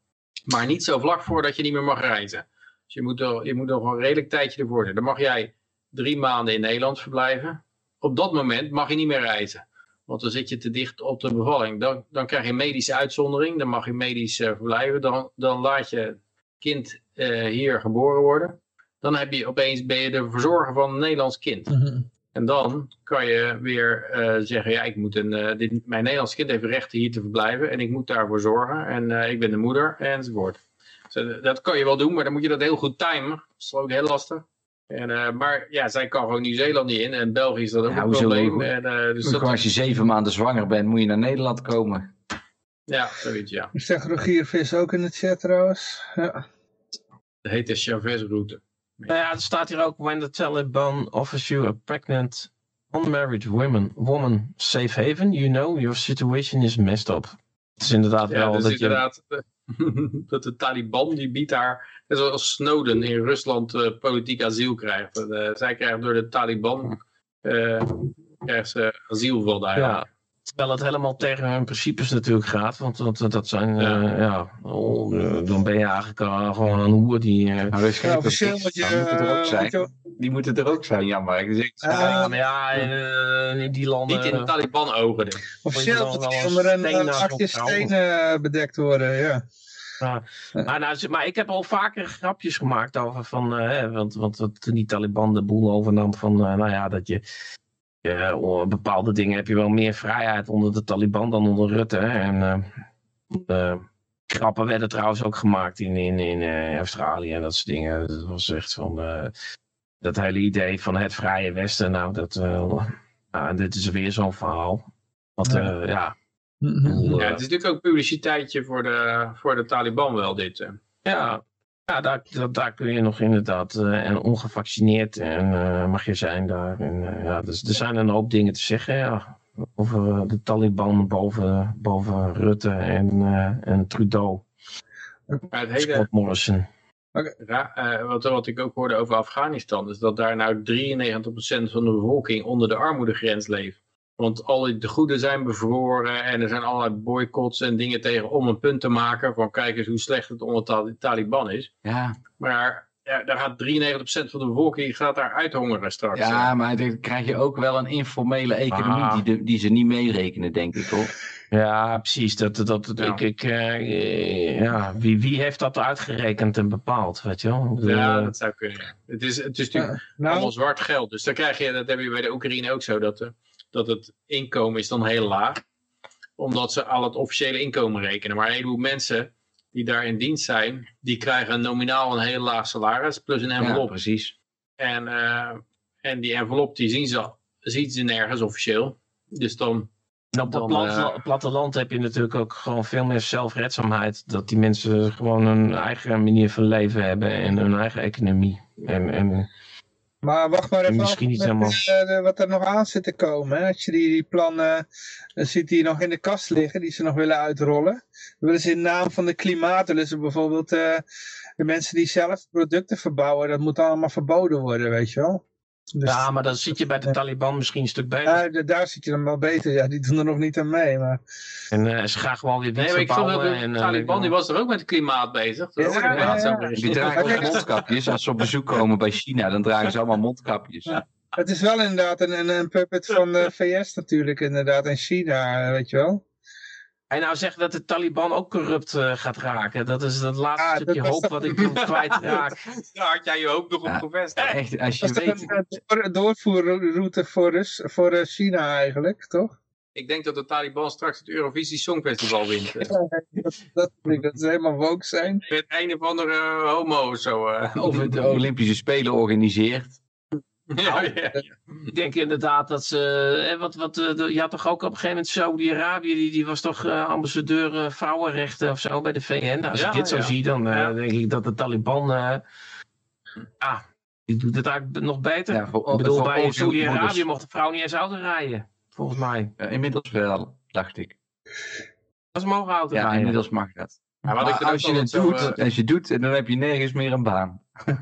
Maar niet zo vlak voordat je niet meer mag reizen. Dus je moet, er, je moet nog een redelijk tijdje ervoor zijn. Dan mag jij drie maanden in Nederland verblijven. Op dat moment mag je niet meer reizen. Want dan zit je te dicht op de bevalling. Dan, dan krijg je medische uitzondering. Dan mag je medisch uh, verblijven. Dan, dan laat je kind uh, hier geboren worden. Dan heb je opeens ben je de verzorger van een Nederlands kind. Mm -hmm. En dan kan je weer uh, zeggen, ja, ik moet een, dit, mijn Nederlands kind heeft rechten hier te verblijven. En ik moet daarvoor zorgen. En ik ben de moeder enzovoort. Dus, dat kan je wel doen, maar dan moet je dat heel goed timen. Dat is ook heel lastig. En, uh, maar ja, zij kan gewoon Nieuw-Zeeland niet in. En België is dat ook ja, een probleem. En, uh, dus dat... Als je zeven maanden zwanger bent, moet je naar Nederland komen. Ja, zoiets, ja. Zegt Rogier Vis ook in de chat trouwens. Ja. Dat heet de Chavez-route. Nou ja, er staat hier ook, when the Taliban offers you a pregnant, unmarried woman, woman safe haven, you know your situation is messed up. Het is inderdaad ja, wel dus dat inderdaad, je... dat de Taliban, die biedt daar, net zoals Snowden in Rusland uh, politiek asiel krijgt. Uh, zij krijgt door de Taliban, uh, krijgt ze asiel van daar. Ja. Terwijl het helemaal tegen hun principes natuurlijk gaat. Want dat, dat zijn, ja, ja oh, dan ben je eigenlijk gewoon een hoer die... Nou, ja, officieel moet je, moet er ook zijn. Die moeten er ook zijn, jammer. Dus ik, ja, maar ja, in, in die landen... Niet in de Taliban ogen. Officieel moet je onder een akje stenen bedekt worden, ja. Ja. Maar, nou, maar ik heb al vaker grapjes gemaakt over van, uh, want, want toen die Taliban de boel overnam van, uh, nou ja, dat je, uh, bepaalde dingen heb je wel meer vrijheid onder de Taliban dan onder Rutte. Hè? En grappen werden trouwens ook gemaakt in, in, in Australië en dat soort dingen. Dat was echt van, dat hele idee van het vrije Westen, nou, dat, nou, dit is weer zo'n verhaal. Want, ja. ja ja, het is natuurlijk ook publiciteitje voor de, voor de Taliban wel dit. Hè. Ja, ja daar, daar, daar, kun je nog inderdaad, uh, en ongevaccineerd en, uh, mag je zijn daar. En, uh, ja, dus er zijn een hoop dingen te zeggen ja, over de Taliban boven, boven Rutte en, en Trudeau. Maar het hele, Scott Morrison. Okay. wat, wat ik ook hoorde over Afghanistan, is dat daar nou 93% van de bevolking onder de armoedegrens leeft. Want al de goeden zijn bevroren en er zijn allerlei boycotts en dingen tegen om een punt te maken van kijk eens hoe slecht het onder de Taliban is. Ja. Maar ja, daar gaat 93% van de bevolking gaat daar uithongeren straks. Ja, maar dan krijg je ook wel een informele economie ah. die, de, die ze niet meerekenen, denk ik hoor. Ja, precies. Dat, dat, dat, ja. Ik, ik, uh, ja, wie, wie heeft dat uitgerekend en bepaald, weet je wel? De, ja, dat zou kunnen. Het is, het is natuurlijk uh, nou, allemaal zwart geld. Dus dan krijg je, dat heb je bij de Oekraïne ook zo, dat... Uh, dat het inkomen is dan heel laag. Omdat ze al het officiële inkomen rekenen. Maar een heleboel mensen die daar in dienst zijn, die krijgen nominaal een heel laag salaris plus een envelop. Ja, precies. En, uh, en die envelop die zien ze, zien ze nergens officieel. Dus dan... Nou, op het platte, platteland heb je natuurlijk ook gewoon veel meer zelfredzaamheid. Dat die mensen gewoon hun eigen manier van leven hebben en hun eigen economie. En, en maar wacht maar even Misschien niet helemaal. uh, wat er nog aan zit te komen. Hè? Als je die, die plannen uh, ziet die nog in de kast liggen, die ze nog willen uitrollen. Dan willen ze in naam van de klimaat, willen ze bijvoorbeeld uh, de mensen die zelf producten verbouwen, dat moet allemaal verboden worden, weet je wel. Dus, ja, maar dan zit je bij de Taliban misschien een stuk beter. Ja, daar zit je dan wel beter. Ja, die doen er nog niet aan mee. Maar... En uh, ze gaan gewoon weer nee, maar ik vond dat de en, Taliban die was er ook met het klimaat bezig. Ja, ja, ja, ja. Die dragen ook mondkapjes. Als ze op bezoek komen bij China, dan dragen ze allemaal mondkapjes. Ja. Het is wel inderdaad een, een, een puppet van de VS natuurlijk, inderdaad, en China, weet je wel. Hij nou zegt dat de Taliban ook corrupt eh, gaat raken. Dat is het laatste stukje hoop wat ik nog kwijtraak. Daar had jij je hoop nog op gevestigd. Echt, als je Dat weet... een eh, door- doorvoerroute voor, Rus, voor eh, China eigenlijk, toch? Ik denk dat de Taliban straks het Eurovisie Songfestival wint. Dat, dat, dat ze helemaal woke zijn. Met een of andere homo of zo. eh. Over de Olympische Spelen organiseert. ja, ja. Ik denk inderdaad dat ze. eh, wat, wat, eh, je had toch ook op een gegeven moment Saudi-Arabië, die, die was toch eh, ambassadeur eh, vrouwenrechten of zo bij de VN. Als Ja, ik dit zo ja. zie, dan eh, Ja. denk ik dat de Taliban. eh ah, die doet het eigenlijk nog beter. Ja, ik bedoel, bij Saudi-Arabië mocht de vrouw niet eens auto rijden. Volgens mij. Ja, inmiddels wel, dacht ik. Is mogen auto Ja, rijden. inmiddels mag dat. Maar wat ik Maar vind als je het doet, eh, als je doet, dan heb je nergens meer een baan.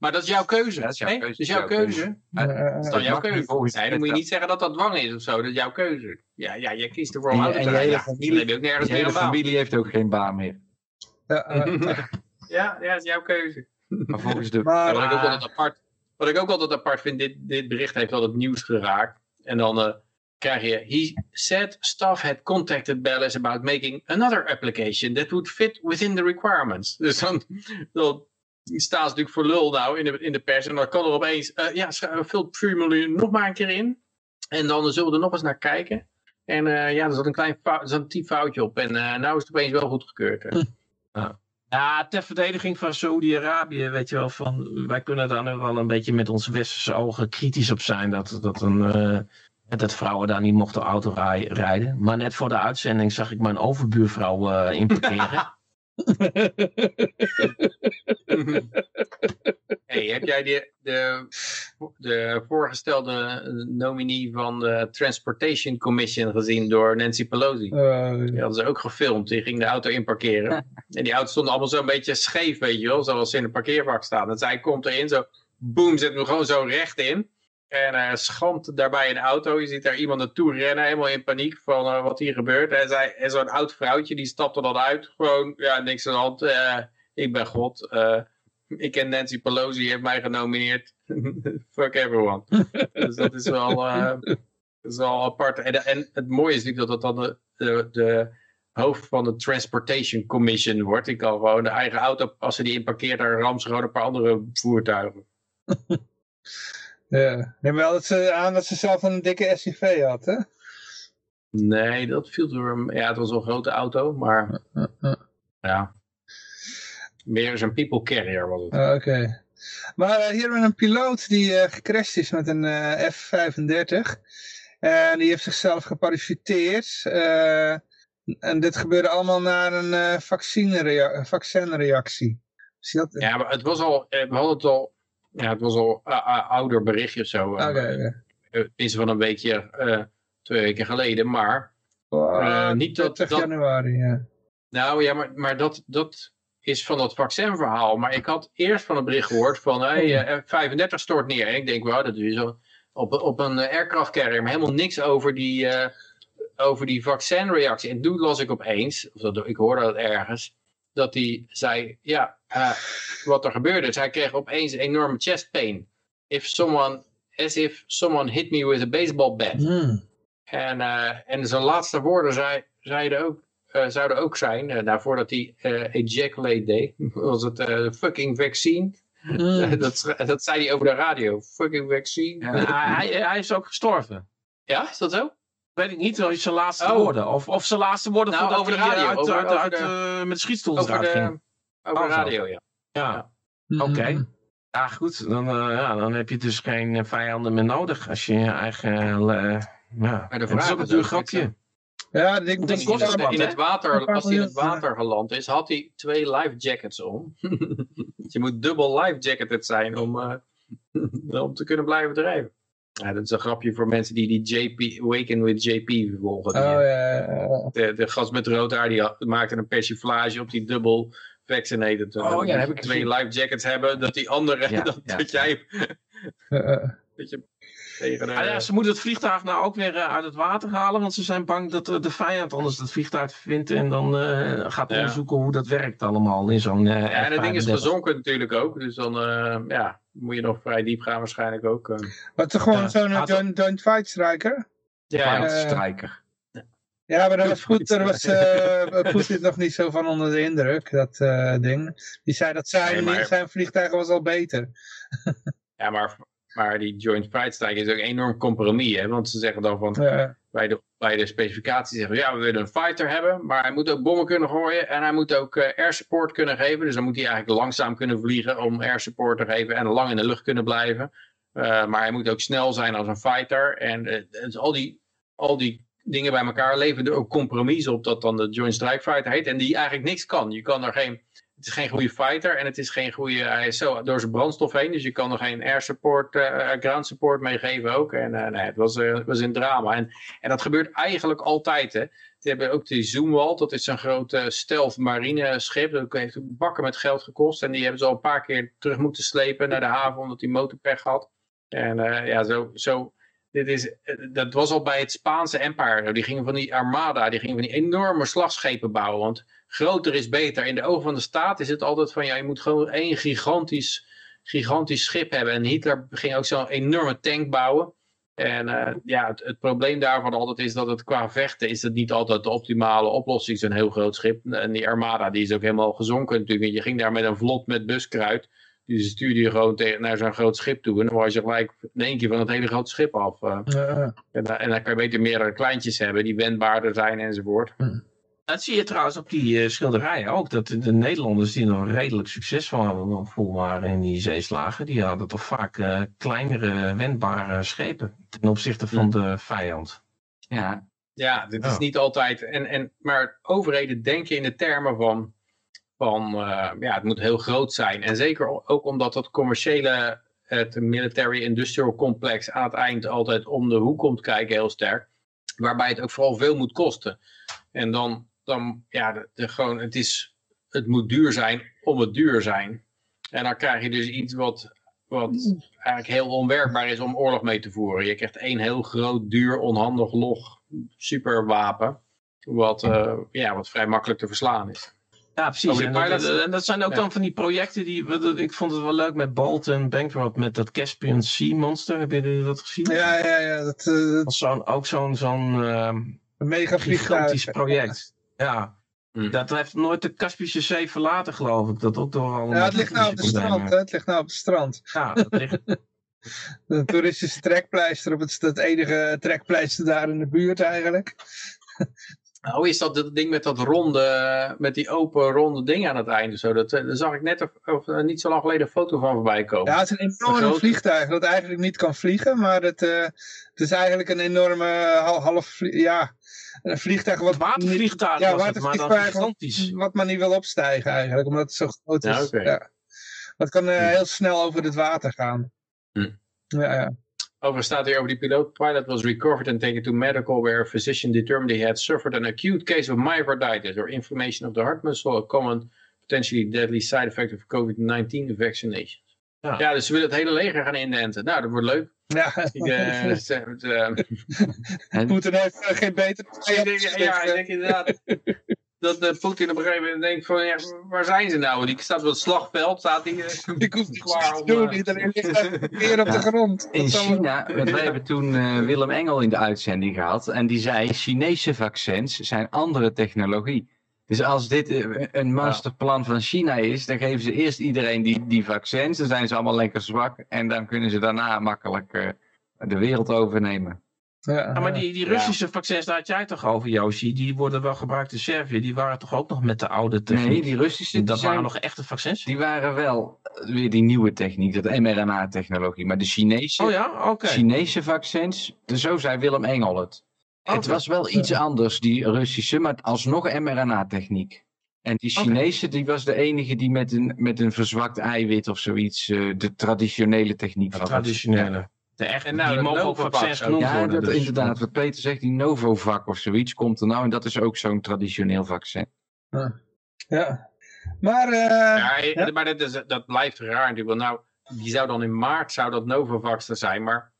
Maar dat is jouw keuze. Dat is jouw keuze, Dat is jouw jouw keuze. keuze. Eh, Dat is dan jouw mag niet keuze. Nee, dan moet je niet zeggen dat dat dwang is of zo. Dat is jouw keuze. Ja, ja jij kiest ervoor En om je- auto te je rijden. hele Ja, familie- ook nergens Je meer hele een baan. familie heeft ook geen baan meer. ja, eh, Ja, ja, dat is jouw keuze. Maar volgens de... maar, wat, ik ook altijd apart, wat ik ook altijd apart vind, dit, dit bericht heeft wel het nieuws geraakt. En dan eh, krijg je, he said staff had contacted Bellis about making another application that would fit within the requirements. Dus dan, dan staan ze natuurlijk voor lul nou in de, in de pers. En dan kan er opeens, eh, ja, vul het formulier nog maar een keer in. En dan zullen we er nog eens naar kijken. En eh, ja, er zat een klein fout, er zat een typfoutje op. En eh nou is het opeens wel goedgekeurd. hè. Ja, ter verdediging van Saudi-Arabië, weet je wel, van wij kunnen daar nu wel een beetje met onze westerse ogen kritisch op zijn dat, dat, een, eh, dat vrouwen daar niet mochten auto rij- rijden. Maar net voor de uitzending zag ik mijn overbuurvrouw eh importeren. Hey, heb jij de, de, de voorgestelde nominee van de Transportation Commission gezien door Nancy Pelosi? eh, Die hadden ze ook gefilmd. Die ging de auto inparkeren. En die auto stond allemaal zo'n beetje scheef, weet je wel. Zoals ze in een parkeerbak staan. En zij komt erin, zo boem, zet hem gewoon zo recht in. En eh schampt daarbij een auto. Je ziet daar iemand naartoe rennen, helemaal in paniek van eh, wat hier gebeurt. En, zij- en zo'n oud vrouwtje, die stapt er dan uit. Gewoon, ja, niks aan de hand. Eh, ik ben God. Ik ken Nancy Pelosi, heeft mij genomineerd. Fuck everyone. dus dat is wel, dat is wel apart. En, en het mooie is natuurlijk dat dat dan de, de, hoofd van de Transportation Commission wordt. Die kan gewoon de eigen auto, als ze die inparkeert, daar ramt ze een paar andere voertuigen. ja. Neem wel dat ze aan dat ze zelf een dikke SUV had, hè? Nee, dat viel door. Ja, het was wel een grote auto, maar ja. Meer een people carrier was het. Ah, Oké. Maar eh, hier hebben we een piloot die eh, gecrashed is met een eh, F-35. En die heeft zichzelf geparachuteerd. eh, en dit gebeurde allemaal na een vaccinreactie. Dat? Ja, maar het was al, we hadden het al, ja, het was al een ouder berichtje of zo. Oké, eh, oké. eh, Het is van een weekje, eh, twee weken geleden, maar Oh, niet dat- 30 dat- januari, ja. Nou ja, maar, maar dat, dat is van dat vaccinverhaal. Maar ik had eerst van het bericht gehoord van hey, eh, F-35 stort neer. En ik denk, wauw, dat is zo op, op een eh, aircraft carrier. Maar helemaal niks over die, eh, over die vaccinreactie. En toen las ik opeens, of dat, ik hoorde dat ergens, dat hij zei, ja, eh, wat er gebeurde is, hij kreeg opeens enorme chest pain. If someone, as if someone hit me with a baseball bat. Hmm. En, eh, en zijn laatste woorden zei, zeiden ook, eh, zouden ook zijn, eh, daarvoor dat hij eh, ejaculate deed, was het fucking vaccine. Hmm. dat, dat zei hij over de radio, fucking vaccine. Ja. Ja, hij, hij is ook gestorven. is dat zo? Weet ik niet, dat is zijn laatste Oh. woorden. Of, of zijn laatste woorden Nou, voordat over de hij eh, radio, uit, over- uit, over uit, de- eh, met de schietstoel Over de, ging. over de Oh, radio, ja. Ja. Hmm. Oké. Ja, goed. Dan, eh, ja, dan heb je dus geen eh, vijanden meer nodig als je je eigen... eh, ja. Maar de Het is vraag ook een is duur ook, grapje. Ja, ik denk Dat kost In het het, wat, in hè? het water, als hij in het water geland is, had hij twee life jackets om. je moet dubbel life jacketed zijn om, eh, om te kunnen blijven drijven. Ja, dat is een grapje voor mensen die die JP, Waken with JP volgen. Die, Oh ja, de, de gast met rood haar die maakte een persiflage op die dubbel vaccinated. Oh, ja, heb ik twee gezien. life jackets hebben, dat die andere, Ja, dat, ja. dat jij dat je tegen. Ah, ja, ze moeten het vliegtuig nou ook weer eh, uit het water halen, want ze zijn bang dat eh, de vijand anders het vliegtuig vindt en dan eh, gaat Ja. onderzoeken hoe dat werkt allemaal in zo'n eh Ja, en het ding is F-35. gezonken natuurlijk ook, dus dan eh, ja, moet je nog vrij diep gaan waarschijnlijk ook. eh. Wat gewoon Ja, zo'n joint, joint fight striker? Ja, ja. strijker. Ja, maar daar was, Poet, daar was uh, Poetin nog niet zo van onder de indruk, dat uh, ding. Die zei dat zijn, Nee, maar- zijn vliegtuigen was al beter. Ja, maar, maar die Joint Strike Strike is ook een enorm compromis. Hè? Want ze zeggen dan van Ja, bij de, bij de specificaties zeggen ja, we willen een fighter hebben, maar hij moet ook bommen kunnen gooien en hij moet ook eh, air support kunnen geven. Dus dan moet hij eigenlijk langzaam kunnen vliegen om air support te geven en lang in de lucht kunnen blijven. Eh, maar hij moet ook snel zijn als een fighter. En eh, dus al, die, al die dingen bij elkaar leveren er ook compromis op dat dan de Joint Strike Fighter heet. En die eigenlijk niks kan. Je kan er geen, het is geen goede fighter en het is geen goede, hij is zo door zijn brandstof heen. Dus je kan er geen air support, eh, ground support mee geven ook. En eh, het was, was een drama. En, en dat gebeurt eigenlijk altijd. Hè. Ze hebben ook die Zoomwald, dat is zo'n groot eh, stealth marineschip. Dat heeft bakken met geld gekost. En die hebben ze al een paar keer terug moeten slepen naar de haven omdat die motorpech had. En ja, zo, zo dit is, eh, dat was al bij het Spaanse empire. Die gingen van die armada, die gingen van die enorme slagschepen bouwen. Want groter is beter. In de ogen van de staat is het altijd van, ja, je moet gewoon één gigantisch, gigantisch schip hebben. En Hitler ging ook zo'n enorme tank bouwen. En eh, ja, het, probleem daarvan altijd is dat het qua vechten is het niet altijd de optimale oplossing. Zo'n heel groot schip. En die armada die is ook helemaal gezonken natuurlijk. Je ging daar met een vlot met buskruid. Die stuurde je gewoon tegen, naar zo'n groot schip toe. En dan was je gelijk in één keer van het hele grote schip af. eh. ja, en, dan- en dan kan je beter meerdere kleintjes hebben die wendbaarder zijn enzovoort. Dat zie je trouwens op die eh, schilderijen ook. Dat de Nederlanders die nog redelijk succesvol waren in die zeeslagen. Die hadden toch vaak eh, kleinere wendbare schepen. Ten opzichte van de vijand. Ja, Ja, dit is Ja. niet altijd. En, en, maar overheden denken in de termen van, van eh, ja, het moet heel groot zijn. En zeker ook omdat dat commerciële, het military industrial complex aan het eind altijd om de hoek komt kijken heel sterk. Waarbij het ook vooral veel moet kosten. En dan, dan ja, gewoon, het, is, het moet duur zijn om het duur zijn. En dan krijg je dus iets wat, wat eigenlijk heel onwerkbaar is om oorlog mee te voeren. Je krijgt één heel groot, duur, onhandig, log superwapen. Wat, eh, ja, wat vrij makkelijk te verslaan is. Ja, precies. En dat, pilots- en dat zijn ook Ja. dan van die projecten die. Ik vond het wel leuk met Bolton Bankrupt met dat Caspian Sea Monster. Hebben jullie dat gezien? ja, ja, ja, dat, eh, dat ook zo'n zo'n ehm, mega gigantisch project. Ja. Hm. Dat heeft nooit de Kaspische Zee verlaten, geloof ik. Dat ook door allemaal Ja, het ligt nou op het strand, hè. Het ligt nou op het strand. Ja, dat ligt, Een toeristische trekpleister op het, het enige trekpleister daar in de buurt eigenlijk. Oh, is dat dat ding met dat ronde, met die open ronde ding aan het einde? Zo? Dat, eh, daar zag ik net of, of, eh, niet zo lang geleden een foto van voorbij komen. Ja, het is een enorm grote- vliegtuig dat eigenlijk niet kan vliegen, maar het, eh, het is eigenlijk een enorme hal- half, ja, een vliegtuig wat watervliegtuig Ja, was het, maar dan watervliegtuig gigantisch. wat maar niet wil opstijgen eigenlijk, omdat het zo groot is. Ja. Ja. Het kan eh, heel snel over het water gaan. Hm. Ja, ja. Overigens staat hier over die piloot. Pilot was recovered and taken to medical where a physician determined he had suffered an acute case of myocarditis or inflammation of the heart muscle, a common potentially deadly side effect of COVID-19 vaccinations. Ja. Ja. dus ze willen het hele leger gaan indenten. Nou, dat wordt leuk. ja. Ik, eh, het, Poetin heeft eh, geen betere denk, ja, ik denk inderdaad dat eh, Poetin op een gegeven moment denkt van, ja, waar zijn ze nou? Die staat op het slagveld, staat die... eh, Ik hoef niets Klaar te om, doen, eh, iedereen ligt weer op de grond. in China, wij hebben toen eh, Willem Engel in de uitzending gehad. En die zei, Chinese vaccins zijn andere technologie. Dus als dit eh, een masterplan van China is, dan geven ze eerst iedereen die, die vaccins. Dan zijn ze allemaal lekker zwak. En dan kunnen ze daarna makkelijk eh, de wereld overnemen. Ja, Ja, maar die, die Russische vaccins, daar had jij toch over, Yoshi? Die worden wel gebruikt in Servië. Die waren toch ook nog met de oude techniek? Nee, die Russische, die, dat zijn, waren nog echte vaccins? die waren wel eh, weer die nieuwe techniek, dat mRNA-technologie. Maar de Chinese, Oh ja, oké. Chinese vaccins, zo zei Willem Engel het. Het Oké. was wel iets anders, die Russische, maar alsnog mRNA-techniek. En die. Chinese, die was de enige die met een, met een verzwakt eiwit of zoiets, eh, de traditionele techniek De van traditionele. De echte, En nou, die dat mogen ook Novavax vaccins ook. genoemd Ja, worden. dat, dus. inderdaad, wat Peter zegt, die Novavax of zoiets komt er nou. En dat is ook zo'n traditioneel vaccin. ja. Maar, eh, Ja, Ja. maar dat, is, dat blijft raar natuurlijk. Nou, die zou dan in maart zou dat Novavax er zijn. Maar,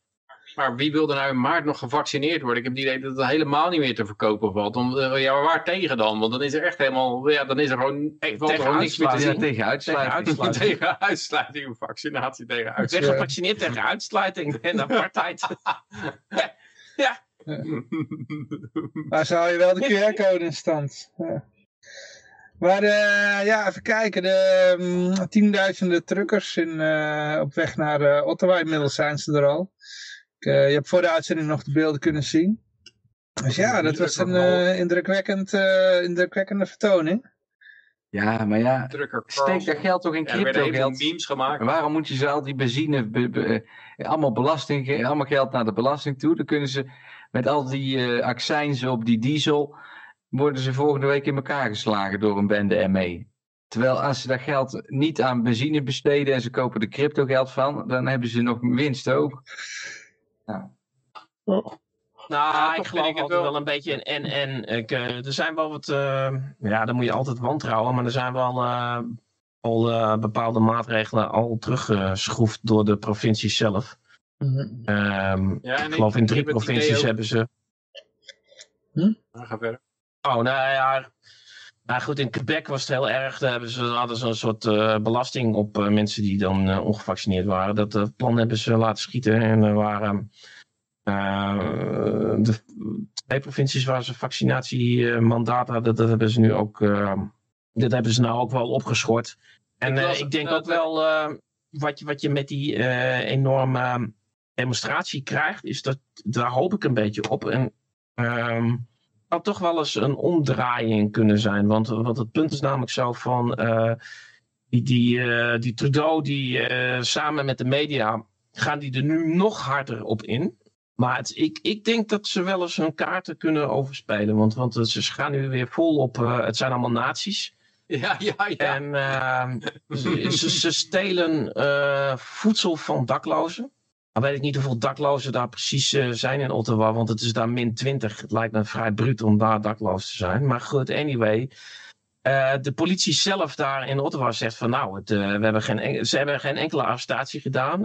maar wie wil er nou in maart nog gevaccineerd worden? Ik heb het idee dat het helemaal niet meer te verkopen valt. Om, eh, ja, maar waar tegen dan? Want dan is er echt helemaal, ja, dan is er gewoon, valt er tegen gewoon niks meer te uitsluiting. zien. Ja, tegen uitsluiting. uitsluiting. Tegen uitsluiting, vaccinatie tegen uitsluiting. gevaccineerd tegen uitsluiting en apartheid. ja, Maar ze hou je wel de QR-code in stand. Ja. Maar eh, ja, even kijken. De mm, tienduizenden truckers in, eh, op weg naar eh, Ottawa. Inmiddels zijn ze er al. Ik, eh, je hebt voor de uitzending nog de beelden kunnen zien. Dus ja, dat was een eh, indrukwekkend, eh, indrukwekkende vertoning. Ja, maar ja, steek dat geld toch in Ja, crypto geld. memes gemaakt. Waarom moet je ze al die benzine, be- be- allemaal belasting, allemaal geld naar de belasting toe? Dan kunnen ze met al die eh accijnzen op die diesel, worden ze volgende week in elkaar geslagen door een bende ME. Terwijl als ze dat geld niet aan benzine besteden en ze kopen er crypto geld van, dan hebben ze nog winst ook. Nou, ik toch geloof vind ik het wel. wel een beetje een en-en. Ik, eh, Er zijn wel wat, eh, ja, dan moet je altijd wantrouwen, maar er zijn wel eh, al eh, bepaalde maatregelen al teruggeschroefd door de provincies zelf. Ehm, Ja, en ik geloof in drie provincies hebben ze. Nou, Ga verder. Oh, nou ja. Nou goed, in Quebec was het heel erg. Daar hebben ze, hadden ze een soort eh, belasting op eh, mensen die dan eh, ongevaccineerd waren. Dat plan hebben ze laten schieten. En er waren de twee provincies waar ze vaccinatiemandaat hadden, dat hebben ze nu ook. dit hebben ze nou ook wel opgeschort. En Ik ik denk dat- ook wel wat, je, wat je met die enorme demonstratie krijgt, is dat daar hoop ik een beetje op. En ehm had toch wel eens een omdraaiing kunnen zijn. Want, want het punt is namelijk zo van eh, die, die, eh, die Trudeau die eh, samen met de media gaan die er nu nog harder op in. Maar het, ik, ik denk dat ze wel eens hun kaarten kunnen overspelen. Want, want ze gaan nu weer vol op, het zijn allemaal nazi's. Ja, ja, ja. En ehm, ze, ze, ze stelen voedsel van daklozen. Dan weet ik niet hoeveel daklozen daar precies eh, zijn in Ottawa, want het is daar min 20. Het lijkt me vrij bruut om daar dakloos te zijn. Maar goed, anyway. Eh, de politie zelf daar in Ottawa zegt van nou, het, eh, we hebben geen, en- ze hebben geen enkele arrestatie gedaan.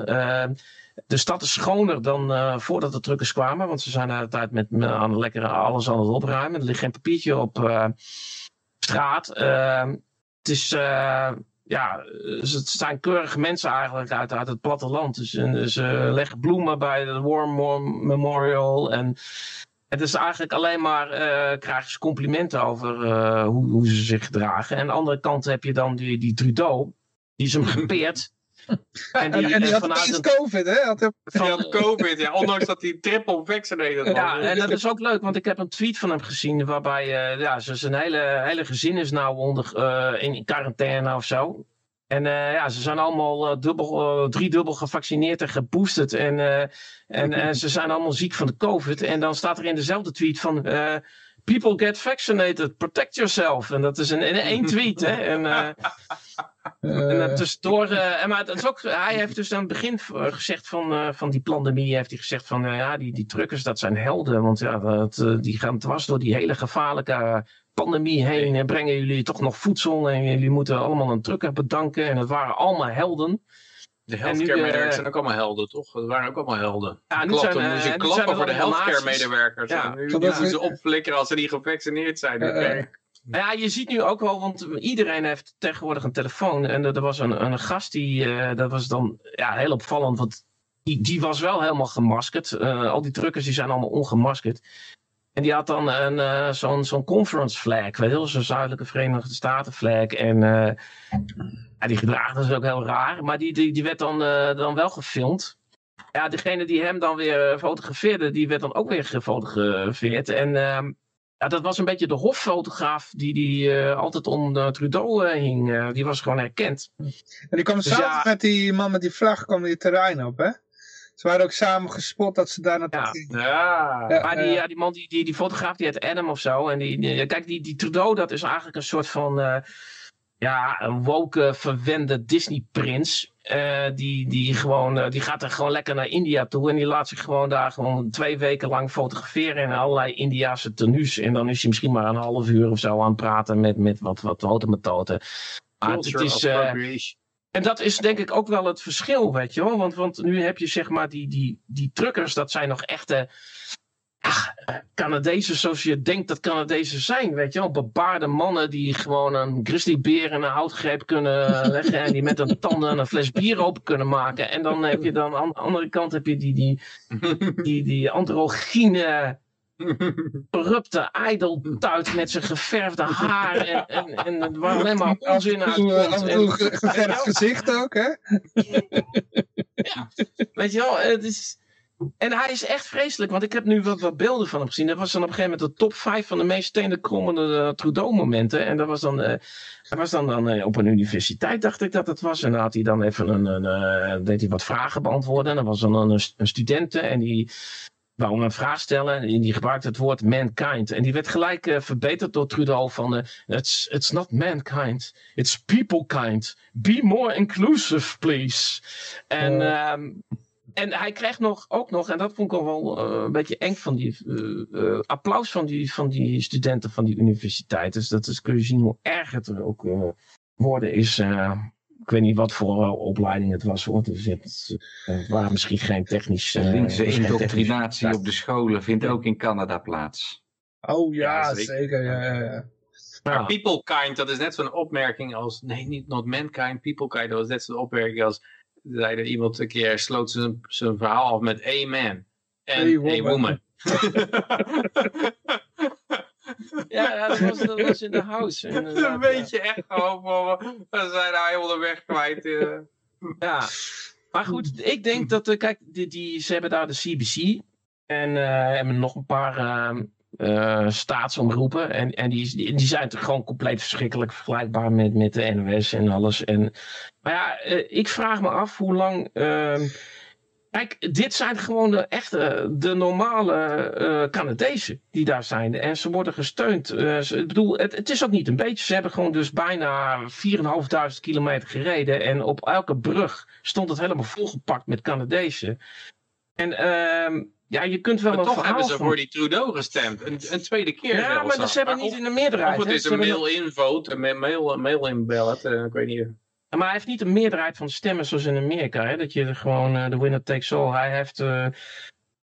De stad is schoner dan voordat de truckers kwamen, want ze zijn de hele tijd met, met aan lekker alles aan het opruimen. Er ligt geen papiertje op straat. Het is, ja, ze- het zijn keurige mensen eigenlijk uit, uit het platteland. Dus, en ze leggen bloemen bij de War Mo- Memorial. En het is eigenlijk alleen maar, eh krijgen ze complimenten over eh, hoe, hoe ze zich gedragen. En aan de andere kant heb je dan die, die Trudeau, die is hem gepeerd. En En, en die had vanuit opeens een- COVID, hè? Had had COVID, ja, ondanks dat hij triple vaccinated was. Ja, en dat is ook leuk, want ik heb een tweet van hem gezien waarbij eh, ja, zijn hele, hele gezin is nou onder, eh, in quarantaine of zo. En eh, ja, ze zijn allemaal dubbel, driedubbel gevaccineerd en geboosterd. En, eh, en, en ze zijn allemaal ziek van de COVID. En dan staat er in dezelfde tweet van... People get vaccinated, protect yourself. En dat is in, in één tweet. Hè? En, eh, en Eh, uh, tussendoor, eh, en maar het is ook, hij heeft dus aan het begin gezegd van, eh, van die pandemie, heeft hij gezegd van ja, die, die truckers dat zijn helden. Want ja, dat, die gaan dwars door die hele gevaarlijke pandemie heen en brengen jullie toch nog voedsel. En jullie moeten allemaal een trucker bedanken. En het waren allemaal helden. De healthcare eh, medewerkers zijn ook allemaal helden, toch? Dat waren ook allemaal helden. Ja, nu zijn, moest je klappen zijn voor de healthcare medewerkers. Ja. Nu moeten ze opflikkeren als ze niet gevaccineerd zijn. Eh, eh. Nou ja, je ziet nu ook wel, want iedereen heeft tegenwoordig een telefoon. En er er was een, een gast die, eh, dat was dan ja, heel opvallend, want die, die was wel helemaal gemaskerd. Eh, al die truckers die zijn allemaal ongemaskerd. En die had dan een, eh, zo'n zo'n conference flag, wel, zo'n zuidelijke Verenigde Staten flag. En eh, ja, die gedragen is ook heel raar, maar die, die, die werd dan, eh, dan wel gefilmd. Ja, degene die hem dan weer eh, fotografeerde, die werd dan ook weer gefotografeerd. En ehm, ja, dat was een beetje de hoffotograaf die, die eh, altijd om de Trudeau hing. Die was gewoon herkend. en die kwam Dus samen ja. met die man met die vlag, kwam die het terrein op, hè? Ze waren ook samen gespot dat ze daar naartoe Ja. gingen. Ja. Ja. Maar die, ja, die man, die, die, die fotograaf, die heet Adam of zo. En die, die- kijk, die, die Trudeau, dat is eigenlijk een soort van... eh, ja, een woke, verwende Disney-prins. Eh, die, die, gewoon, eh, die gaat er gewoon lekker naar India toe. En die laat zich gewoon daar gewoon twee weken lang fotograferen in allerlei Indiase tenues. En dan is hij misschien maar een half uur of zo aan het praten met, met wat, wat hotemetoten. Maar het, is, eh, en dat is denk ik ook wel het verschil, weet je wel. Want, want nu heb je zeg maar die, die, die truckers, dat zijn nog echte ja, Canadezen zoals je denkt dat Canadezen zijn, weet je wel. Bebaarde mannen die gewoon een grizzlybeer in een houtgreep kunnen leggen. en die met een tanden een fles bier open kunnen maken. En dan heb je dan aan de andere kant heb je die, die, die, die androgyne corrupte ijdeltuit met zijn geverfde haar. En, en, en was alleen maar onzin toe ge- geverfd gezicht ook, hè? Weet je wel, het is... En hij is echt vreselijk, want ik heb nu wat, wat beelden van hem gezien. Dat was dan op een gegeven moment de top 5 van de meest tenenkrommende eh, Trudeau-momenten. En dat was dan, eh, hij was dan, dan eh, op een universiteit, dacht ik dat het was. En dan had hij dan even een, een eh, deed hij wat vragen beantwoorden. En er was dan een, een student en die wou een vraag stellen. En die gebruikte het woord mankind. En die werd gelijk eh, verbeterd door Trudeau van... eh, it's, it's not mankind, it's peoplekind. Be more inclusive, please. En... ehm, en hij kreeg nog, ook nog, en dat vond ik al wel eh, een beetje eng van die eh, eh, applaus van die, van die studenten van die universiteit. Dus dat is, kun je zien hoe erg het er ook eh, worden is. eh, ik weet niet wat voor opleiding het was hoor. Dus het, waren misschien geen technisch. eh, Linkse indoctrinatie op de scholen vindt ook in Canada plaats. Oh ja, Ja, zeker. zeker. ja, ja, ja. Maar Ja. peoplekind, dat is net zo'n opmerking als... Nee, niet not mankind, peoplekind. Dat was net zo'n opmerking als... Zei er iemand een keer, sloot zijn, zijn verhaal af met a man. En A a woman. woman. Ja, dat was, dat was in de house. Een beetje echt gewoon van... We zijn nou helemaal de weg kwijt. eh. Ja, maar goed, ik denk dat, kijk, die, die, ze hebben daar de CBC en eh, hebben nog een paar eh, eh, staatsomroepen. En, en die, die, die zijn toch gewoon compleet verschrikkelijk vergelijkbaar met, met de NOS en alles. En, maar ja, eh, ik vraag me af hoe lang. ehm, Kijk, dit zijn gewoon de echte, de normale eh Canadezen die daar zijn. En ze worden gesteund. Eh, ze- ik bedoel, het, het is ook niet een beetje. Ze hebben gewoon dus bijna 4.500 kilometer gereden. En op elke brug stond het helemaal volgepakt met Canadezen. En ehm, ja, je kunt wel Maar een toch verhaal hebben ze van- voor die Trudeau gestemd. Een, een tweede keer Ja, maar ze hebben Maar niet of- in de meerderheid. Of het is een hebben- mail-in vote, een ma- mail- mail-in ballot. eh, ik weet niet. Maar hij heeft niet een meerderheid van stemmen zoals in Amerika. Hè? Dat je gewoon eh, de winner takes all. Hij heeft. eh,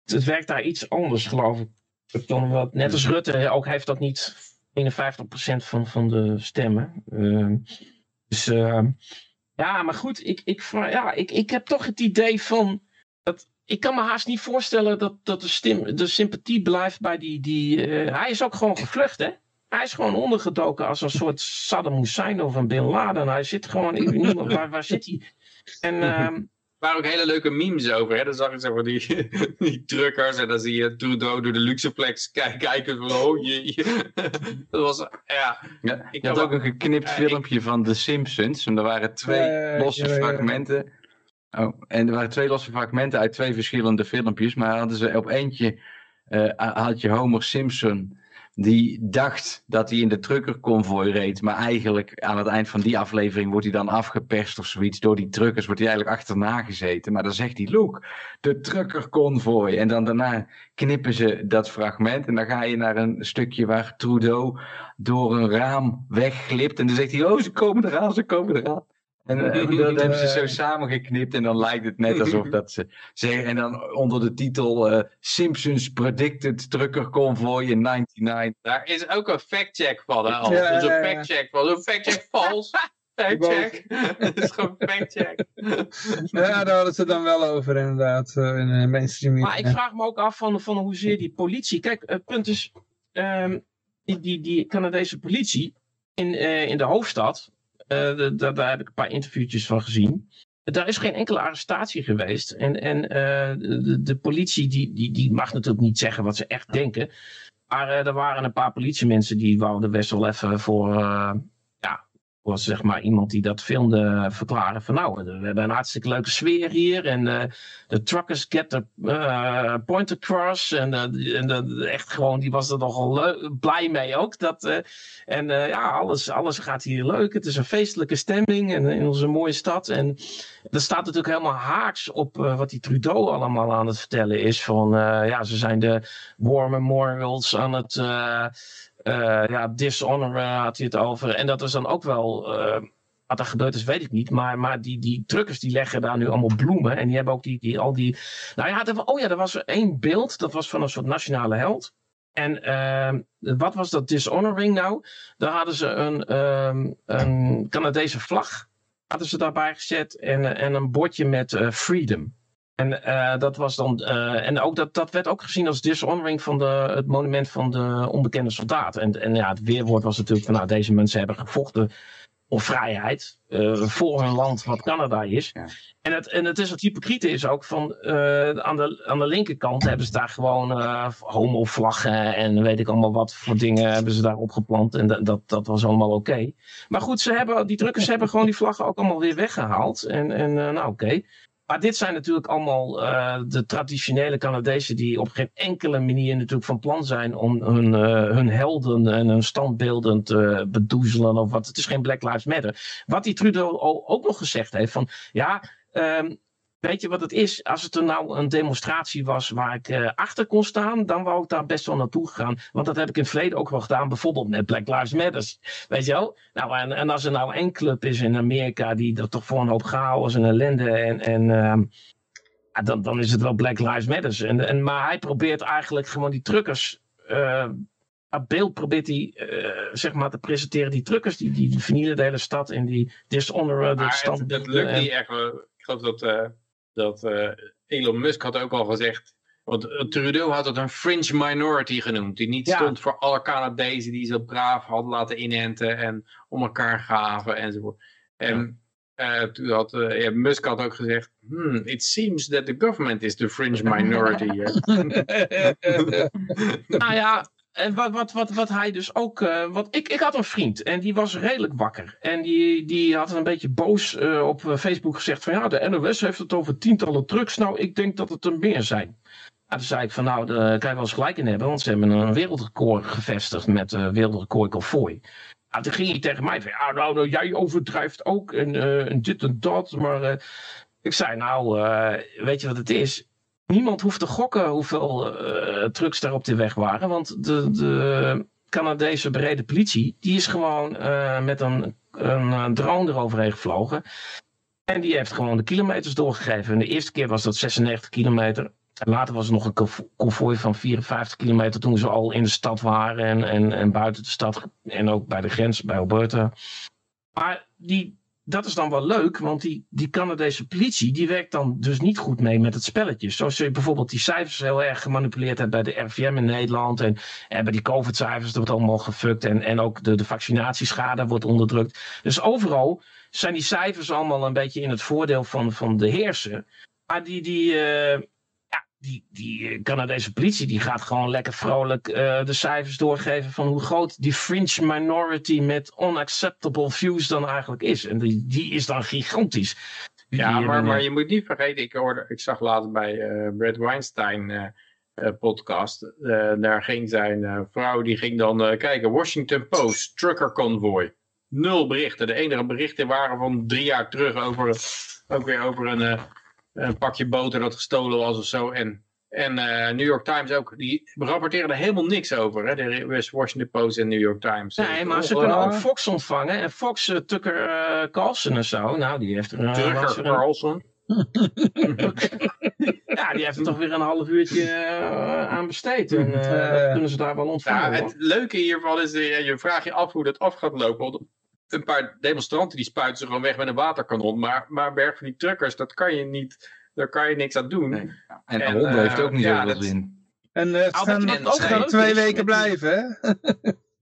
het werkt daar iets anders, geloof ik. Net als Rutte, ook heeft dat niet 51% van, van de stemmen. Ehm, dus ehm, ja, maar goed, ik, ik, ja, ik, ik heb toch het idee van. Dat, ik kan me haast niet voorstellen dat, dat de, stim, de sympathie blijft bij die. die eh, hij is ook gewoon gevlucht, hè? Hij is gewoon ondergedoken als een soort Saddam Hussein of een Bin Laden. Hij zit gewoon, ik weet niet meer, waar, waar zit hij? En ehm, Er waren ook hele leuke memes over. Hè? Dan zag je zeg maar, die, die truckers en dan zie je Trudeau door de luxeplex kijken. kijken van, oh jee. Dat was, ja. Ja, Ik je had ook een geknipt ik- filmpje van The Simpsons. En er waren twee losse ja, ja, ja. fragmenten. Oh, en er waren twee losse fragmenten uit twee verschillende filmpjes. Maar hadden ze op eentje eh, had je Homer Simpson. Die dacht dat hij in de truckerconvoy reed. Maar eigenlijk aan het eind van die aflevering wordt hij dan afgeperst of zoiets. Door die truckers wordt hij eigenlijk achterna gezeten. Maar dan zegt hij, look, de truckerconvoy. En dan daarna knippen ze dat fragment. En dan ga je naar een stukje waar Trudeau door een raam wegglipt. En dan zegt hij, oh, ze komen eraan, ze komen eraan. En eh, dat hebben ze zo samengeknipt. En dan lijkt het net alsof dat ze zeggen. En dan onder de titel eh, Simpsons Predicted Trucker Convoy in 99. Daar is ook een fact-check van. Hè, al. Ja, dus een fact-check van. Een fact-check vals. Fact-check. Het is gewoon fact-check. Ja, daar hadden ze het dan wel over inderdaad. eh, in de mainstream media. Maar ik vraag me ook af van, van hoezeer die politie. Kijk, het punt is. ehm, die, die, die Canadese politie in, eh, in de hoofdstad. Eh, daar heb ik een paar interviewtjes van gezien. Daar is geen enkele arrestatie geweest. En, en eh, de, de politie die, die, die mag natuurlijk niet zeggen wat ze echt denken. Maar eh, er waren een paar politiemensen die wouden best wel even voor. Eh, voor zeg maar iemand die dat filmde verklaren van nou, we hebben een hartstikke leuke sfeer hier. En eh, de truckers get the eh, point across. En, eh, en de- echt gewoon, die was er nogal blij mee ook. Dat, eh, en eh, ja, alles, alles gaat hier leuk. Het is een feestelijke stemming en, in onze mooie stad. En dat staat natuurlijk helemaal haaks op eh, wat die Trudeau allemaal aan het vertellen is. Van eh, ja, ze zijn de war memorials aan het. Eh eh, ja, dishonor eh, had hij het over. En dat is dan ook wel. eh, wat er gebeurd is, weet ik niet. Maar, maar die, die truckers die leggen daar nu allemaal bloemen. En die hebben ook die, die, al die. Nou ja, oh ja, er was één beeld. Dat was van een soort nationale held. En ehm, wat was dat dishonoring nou? Daar hadden ze een, ehm, een Canadese vlag. Hadden ze daarbij gezet. En, eh, en een bordje met eh, freedom. En uh, dat was dan. Uh, en ook dat, dat werd ook gezien als dishonoring van de, het monument van de onbekende soldaat. En, en ja, het weerwoord was natuurlijk van nou, deze mensen hebben gevochten of vrijheid uh, voor hun land, wat Canada is. Ja. En, het, en het is wat hypocriete is ook van aan, de, aan de linkerkant hebben ze daar gewoon uh, homo-vlaggen en weet ik allemaal wat voor dingen hebben ze daar opgeplant. En dat, dat, dat was allemaal oké. Okay. Maar goed, ze hebben, die drukkers hebben gewoon die vlaggen ook allemaal weer weggehaald. En, en nou oké. Okay. Maar dit zijn natuurlijk allemaal uh, de traditionele Canadezen die op geen enkele manier natuurlijk van plan zijn om hun, uh, hun helden en hun standbeelden te bedoezelen of wat. Het is geen Black Lives Matter. Wat die Trudeau ook nog gezegd heeft van ja, um, weet je wat het is? Als het er nou een demonstratie was waar ik uh, achter kon staan, dan wou ik daar best wel naartoe gaan. Want dat heb ik in het verleden ook wel gedaan, bijvoorbeeld met Black Lives Matter. Weet je wel? Nou, en, en als er nou één club is in Amerika die er toch voor een hoop chaos en ellende en. en uh, dan, dan is het wel Black Lives Matter. En, en, maar hij probeert eigenlijk gewoon die truckers. Uh, beeld probeert hij uh, zeg maar te presenteren. Die truckers die, die vernielen de hele stad in die dishonor. Maar het, dat lukt niet echt. Ik geloof dat uh, dat uh, Elon Musk had ook al gezegd. Want Trudeau had het een fringe minority genoemd. Die niet ja. stond voor alle Canadezen die zo braaf hadden laten inenten. En om elkaar gaven enzovoort. En ja. uh, toen had uh, ja, Musk had ook gezegd. Hmm, it seems that the government is the fringe minority nou ja, en wat, wat, wat, wat hij dus ook. Uh, wat, ik, ik had een vriend en die was redelijk wakker. En die, die had een beetje boos uh, op Facebook gezegd: van ja, de NOS heeft het over tientallen trucks. Nou, ik denk dat het er meer zijn. En toen zei ik van nou, daar kan je wel eens gelijk in hebben, want ze hebben een wereldrecord gevestigd met uh, wereldrecord Convoy. Nou, toen ging hij tegen mij van ja, nou, nou jij overdrijft ook en, en dit en dat. Maar ik zei nou, weet je wat het is? Niemand hoeft te gokken hoeveel uh, trucks daar op de weg waren. Want de, de Canadese brede politie, die is gewoon uh, met een, een drone eroverheen gevlogen. En die heeft gewoon de kilometers doorgegeven. En de eerste keer was dat 96 kilometer. En later was er nog een konvooi van 54 kilometer toen ze al in de stad waren en, en, en buiten de stad. En ook bij de grens bij Alberta. Maar die, dat is dan wel leuk, want die, die Canadese politie die werkt dan dus niet goed mee met het spelletje. Zoals je bijvoorbeeld die cijfers heel erg gemanipuleerd hebt bij de RVM in Nederland. En, en bij die COVID-cijfers, dat wordt allemaal gefukt. En, en ook de, de vaccinatieschade wordt onderdrukt. Dus overal zijn die cijfers allemaal een beetje in het voordeel van, van de heerser. Maar die, die, uh, die, die Canadese politie die gaat gewoon lekker vrolijk uh, de cijfers doorgeven van hoe groot die fringe minority met unacceptable views dan eigenlijk is. En die, die is dan gigantisch. Ja, maar, maar je moet niet vergeten, ik, hoorde, ik zag later bij uh, Brad Weinstein uh, podcast, daar ging zijn vrouw, die ging dan kijken, Washington Post, trucker convoy. Nul berichten. De enige berichten waren van drie jaar terug over, ook weer over een een pakje boter dat gestolen was of zo. En, en uh, New York Times ook, die rapporteren er helemaal niks over. Hè? De West Washington Post en New York Times. Nee, maar ze kunnen ook Fox ontvangen. En Fox, uh, Tucker uh, Carlson en zo, nou die heeft er een... Tucker Carlson? ja, die heeft er toch weer een half uurtje aan besteed. En kunnen ze daar wel ontvangen. Ja, het leuke hiervan is, je vraagt je af hoe dat af gaat lopen een paar demonstranten die spuiten ze gewoon weg met een waterkanon. Maar, maar berg van die truckers, dat kan je niet, daar kan je niks aan doen. Nee. En, en Honden uh, heeft ook niet ja, zoveel zin. En uh, het gaan ook gaan twee weken blijven, hè?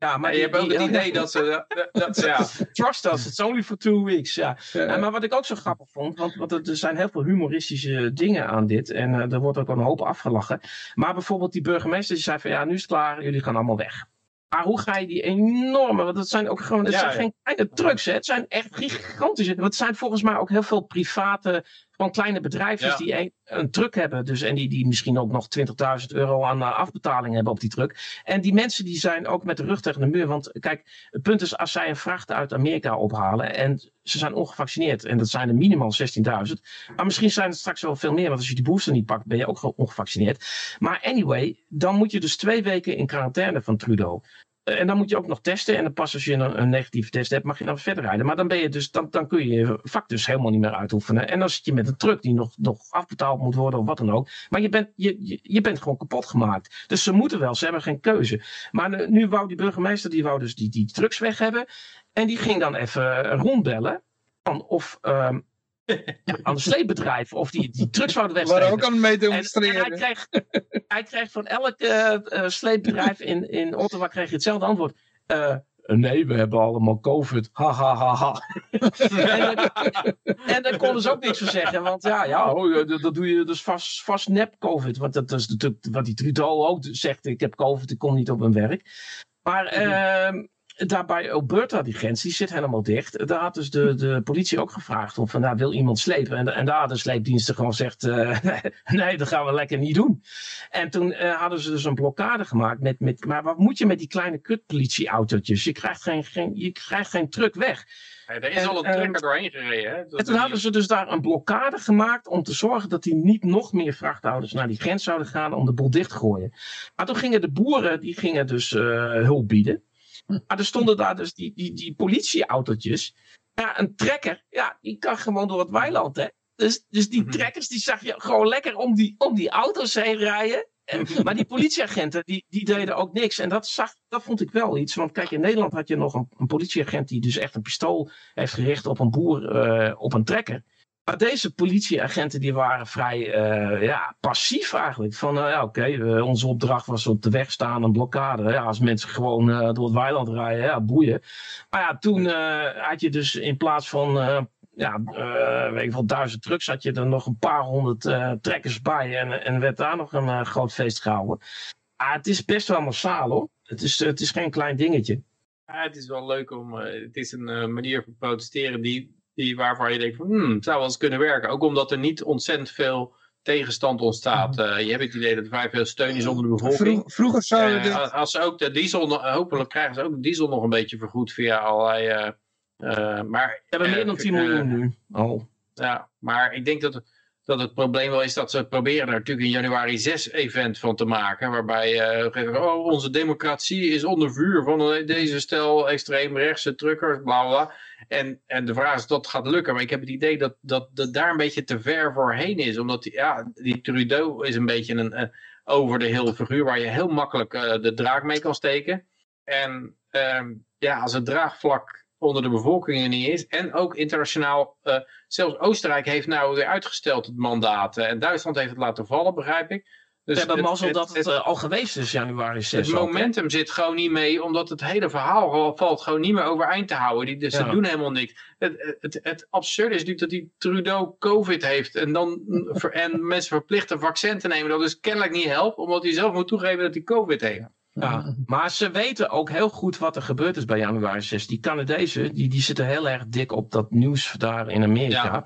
Ja, maar je hebt ook het idee dat ze... Dat, ze ja. Trust us, it's only for two weeks. Ja. ja. maar wat ik ook zo grappig vond, want, want er zijn heel veel humoristische dingen aan dit. En uh, er wordt ook een hoop afgelachen. Maar bijvoorbeeld die burgemeester die zei van ja, nu is het klaar, jullie gaan allemaal weg. Maar hoe ga je die enorme, want het zijn ook gewoon, het zijn geen kleine trucks, hè? het zijn echt gigantische. Het zijn volgens mij ook heel veel private, gewoon kleine bedrijfjes die een, een, truck hebben. Dus, en die, die misschien ook nog 20.000 euro aan uh, afbetaling hebben op die truck. En die mensen die zijn ook met de rug tegen de muur. Want kijk, het punt is, als zij een vracht uit Amerika ophalen en ze zijn ongevaccineerd, en dat zijn er minimaal 16.000. Maar misschien zijn het straks wel veel meer, want als je die booster niet pakt, ben je ook ongevaccineerd. Maar anyway, dan moet je dus twee weken in quarantaine van Trudeau. En dan moet je ook nog testen. En dan pas als je een, negatieve test hebt, mag je dan verder rijden. Maar dan, ben je dus, dan, dan kun je je vak dus helemaal niet meer uitoefenen. En dan zit je met een truck die nog, nog afbetaald moet worden of wat dan ook. Maar je bent, je, je, je bent gewoon kapot gemaakt. Dus ze moeten wel, ze hebben geen keuze. Maar nu wou die burgemeester, die wou dus die, die trucks weg hebben. En die ging dan even rondbellen. Of, um, aan de sleepbedrijf. Of die, die trucks zouden We waren wegslepen. ook aan het mee En, en hij, demonstreren. kreeg, hij kreeg van elk eh, eh, sleepbedrijf in, in Ottawa kreeg je hetzelfde antwoord. Eh, nee, we hebben allemaal COVID. Ha, ha, ha, ha. en, dan- en daar konden ze ook niks van zeggen. Want ja, ja oh, dat, dat doe je dus vast, vast nep COVID. Want dat is natuurlijk wat die Trudeau ook zegt. Ik heb COVID, ik kom niet op mijn werk. Maar ehm, daar bij Alberta, die grens, die zit helemaal dicht. Daar had dus de, de politie ook gevraagd of van, nou, wil iemand slepen? En, en daar had de sleepdiensten gewoon gezegd, eh, nee, dat gaan we lekker niet doen. En toen eh, hadden ze dus een blokkade gemaakt. Met, met, maar wat moet je met die kleine kutpolitieautootjes? Je krijgt geen, geen, je krijgt geen truck weg. Ja, er is En, al een ehm, trekker doorheen gereden. Hè? Dat En toen hadden ze dus daar een blokkade gemaakt om te zorgen dat die niet nog meer vrachthouders naar die grens zouden gaan om de boel dicht te gooien. Maar toen gingen de boeren, die gingen dus eh, hulp bieden. Maar er stonden daar dus die, die, die politieautootjes. Ja, een trekker, ja, die kan gewoon door het weiland, hè. Dus, dus die Mhm. trekkers, die zag je gewoon lekker om die, om die auto's heen rijden. En, maar die politieagenten, die, die deden ook niks. En dat, zag, dat vond ik wel iets. Want kijk, in Nederland had je nog een, een politieagent die dus echt een pistool heeft gericht op een boer eh, op een trekker. Maar deze politieagenten die waren vrij eh, ja, passief eigenlijk. Van nou ja, oké, eh, onze opdracht was op de weg staan, een blokkade. Ja, als mensen gewoon eh, door het weiland rijden, ja, boeien. Maar ja, toen had je dus in plaats van ja, eh, weet ik wel, duizend trucks, had je er nog een paar honderd trekkers bij. En, en werd daar nog een groot feest gehouden. Ah, het is best wel massaal hoor. Het is, het is geen klein dingetje. Ja, het is wel leuk om. het is een manier van protesteren die, die, waarvan je denkt: van, hmm, het zou wel eens kunnen werken. Ook omdat er niet ontzettend veel tegenstand ontstaat. Eh, je hebt het idee dat er vrij veel steun is onder de bevolking. Vroeg- vroeger zouden Eh, de... als- ze ook de diesel, hopelijk krijgen ze ook de diesel nog een beetje vergoed via allerlei. eh, maar, We hebben meer dan 10 eh, miljoen nu al. ja, maar ik denk dat, dat het probleem wel is dat ze proberen er natuurlijk een januari 6 event van te maken. Waarbij eh oh, onze democratie is onder vuur van deze stel extreemrechtse truckers, bla bla. En, en de vraag is dat gaat lukken. Maar ik heb het idee dat, dat, dat daar een beetje te ver voorheen is. Omdat die, ja, die Trudeau is een beetje een eh, over de heel figuur waar je heel makkelijk eh, de draak mee kan steken. En ehm, ja, als het draagvlak onder de bevolking er niet is. En ook internationaal eh, zelfs Oostenrijk heeft nou weer uitgesteld het mandaat. eh, en Duitsland heeft het laten vallen, begrijp ik. Dus We hebben het- mazzel het- dat het eh, al geweest is, januari 6. het ook, momentum zit gewoon niet mee, omdat het hele verhaal gewoon- valt gewoon niet meer overeind te houden. Die, dus Ja. Ze doen helemaal niks. Het, het, het absurde is natuurlijk dat die Trudeau COVID heeft en, dan, en mensen verplicht een vaccin te nemen. Dat dus kennelijk niet helpt, omdat hij zelf moet toegeven dat hij COVID heeft. Ja, maar ze weten ook heel goed wat er gebeurd is bij januari 6. Die Canadezen, die, die zitten heel erg dik op dat nieuws daar in Amerika. Ja.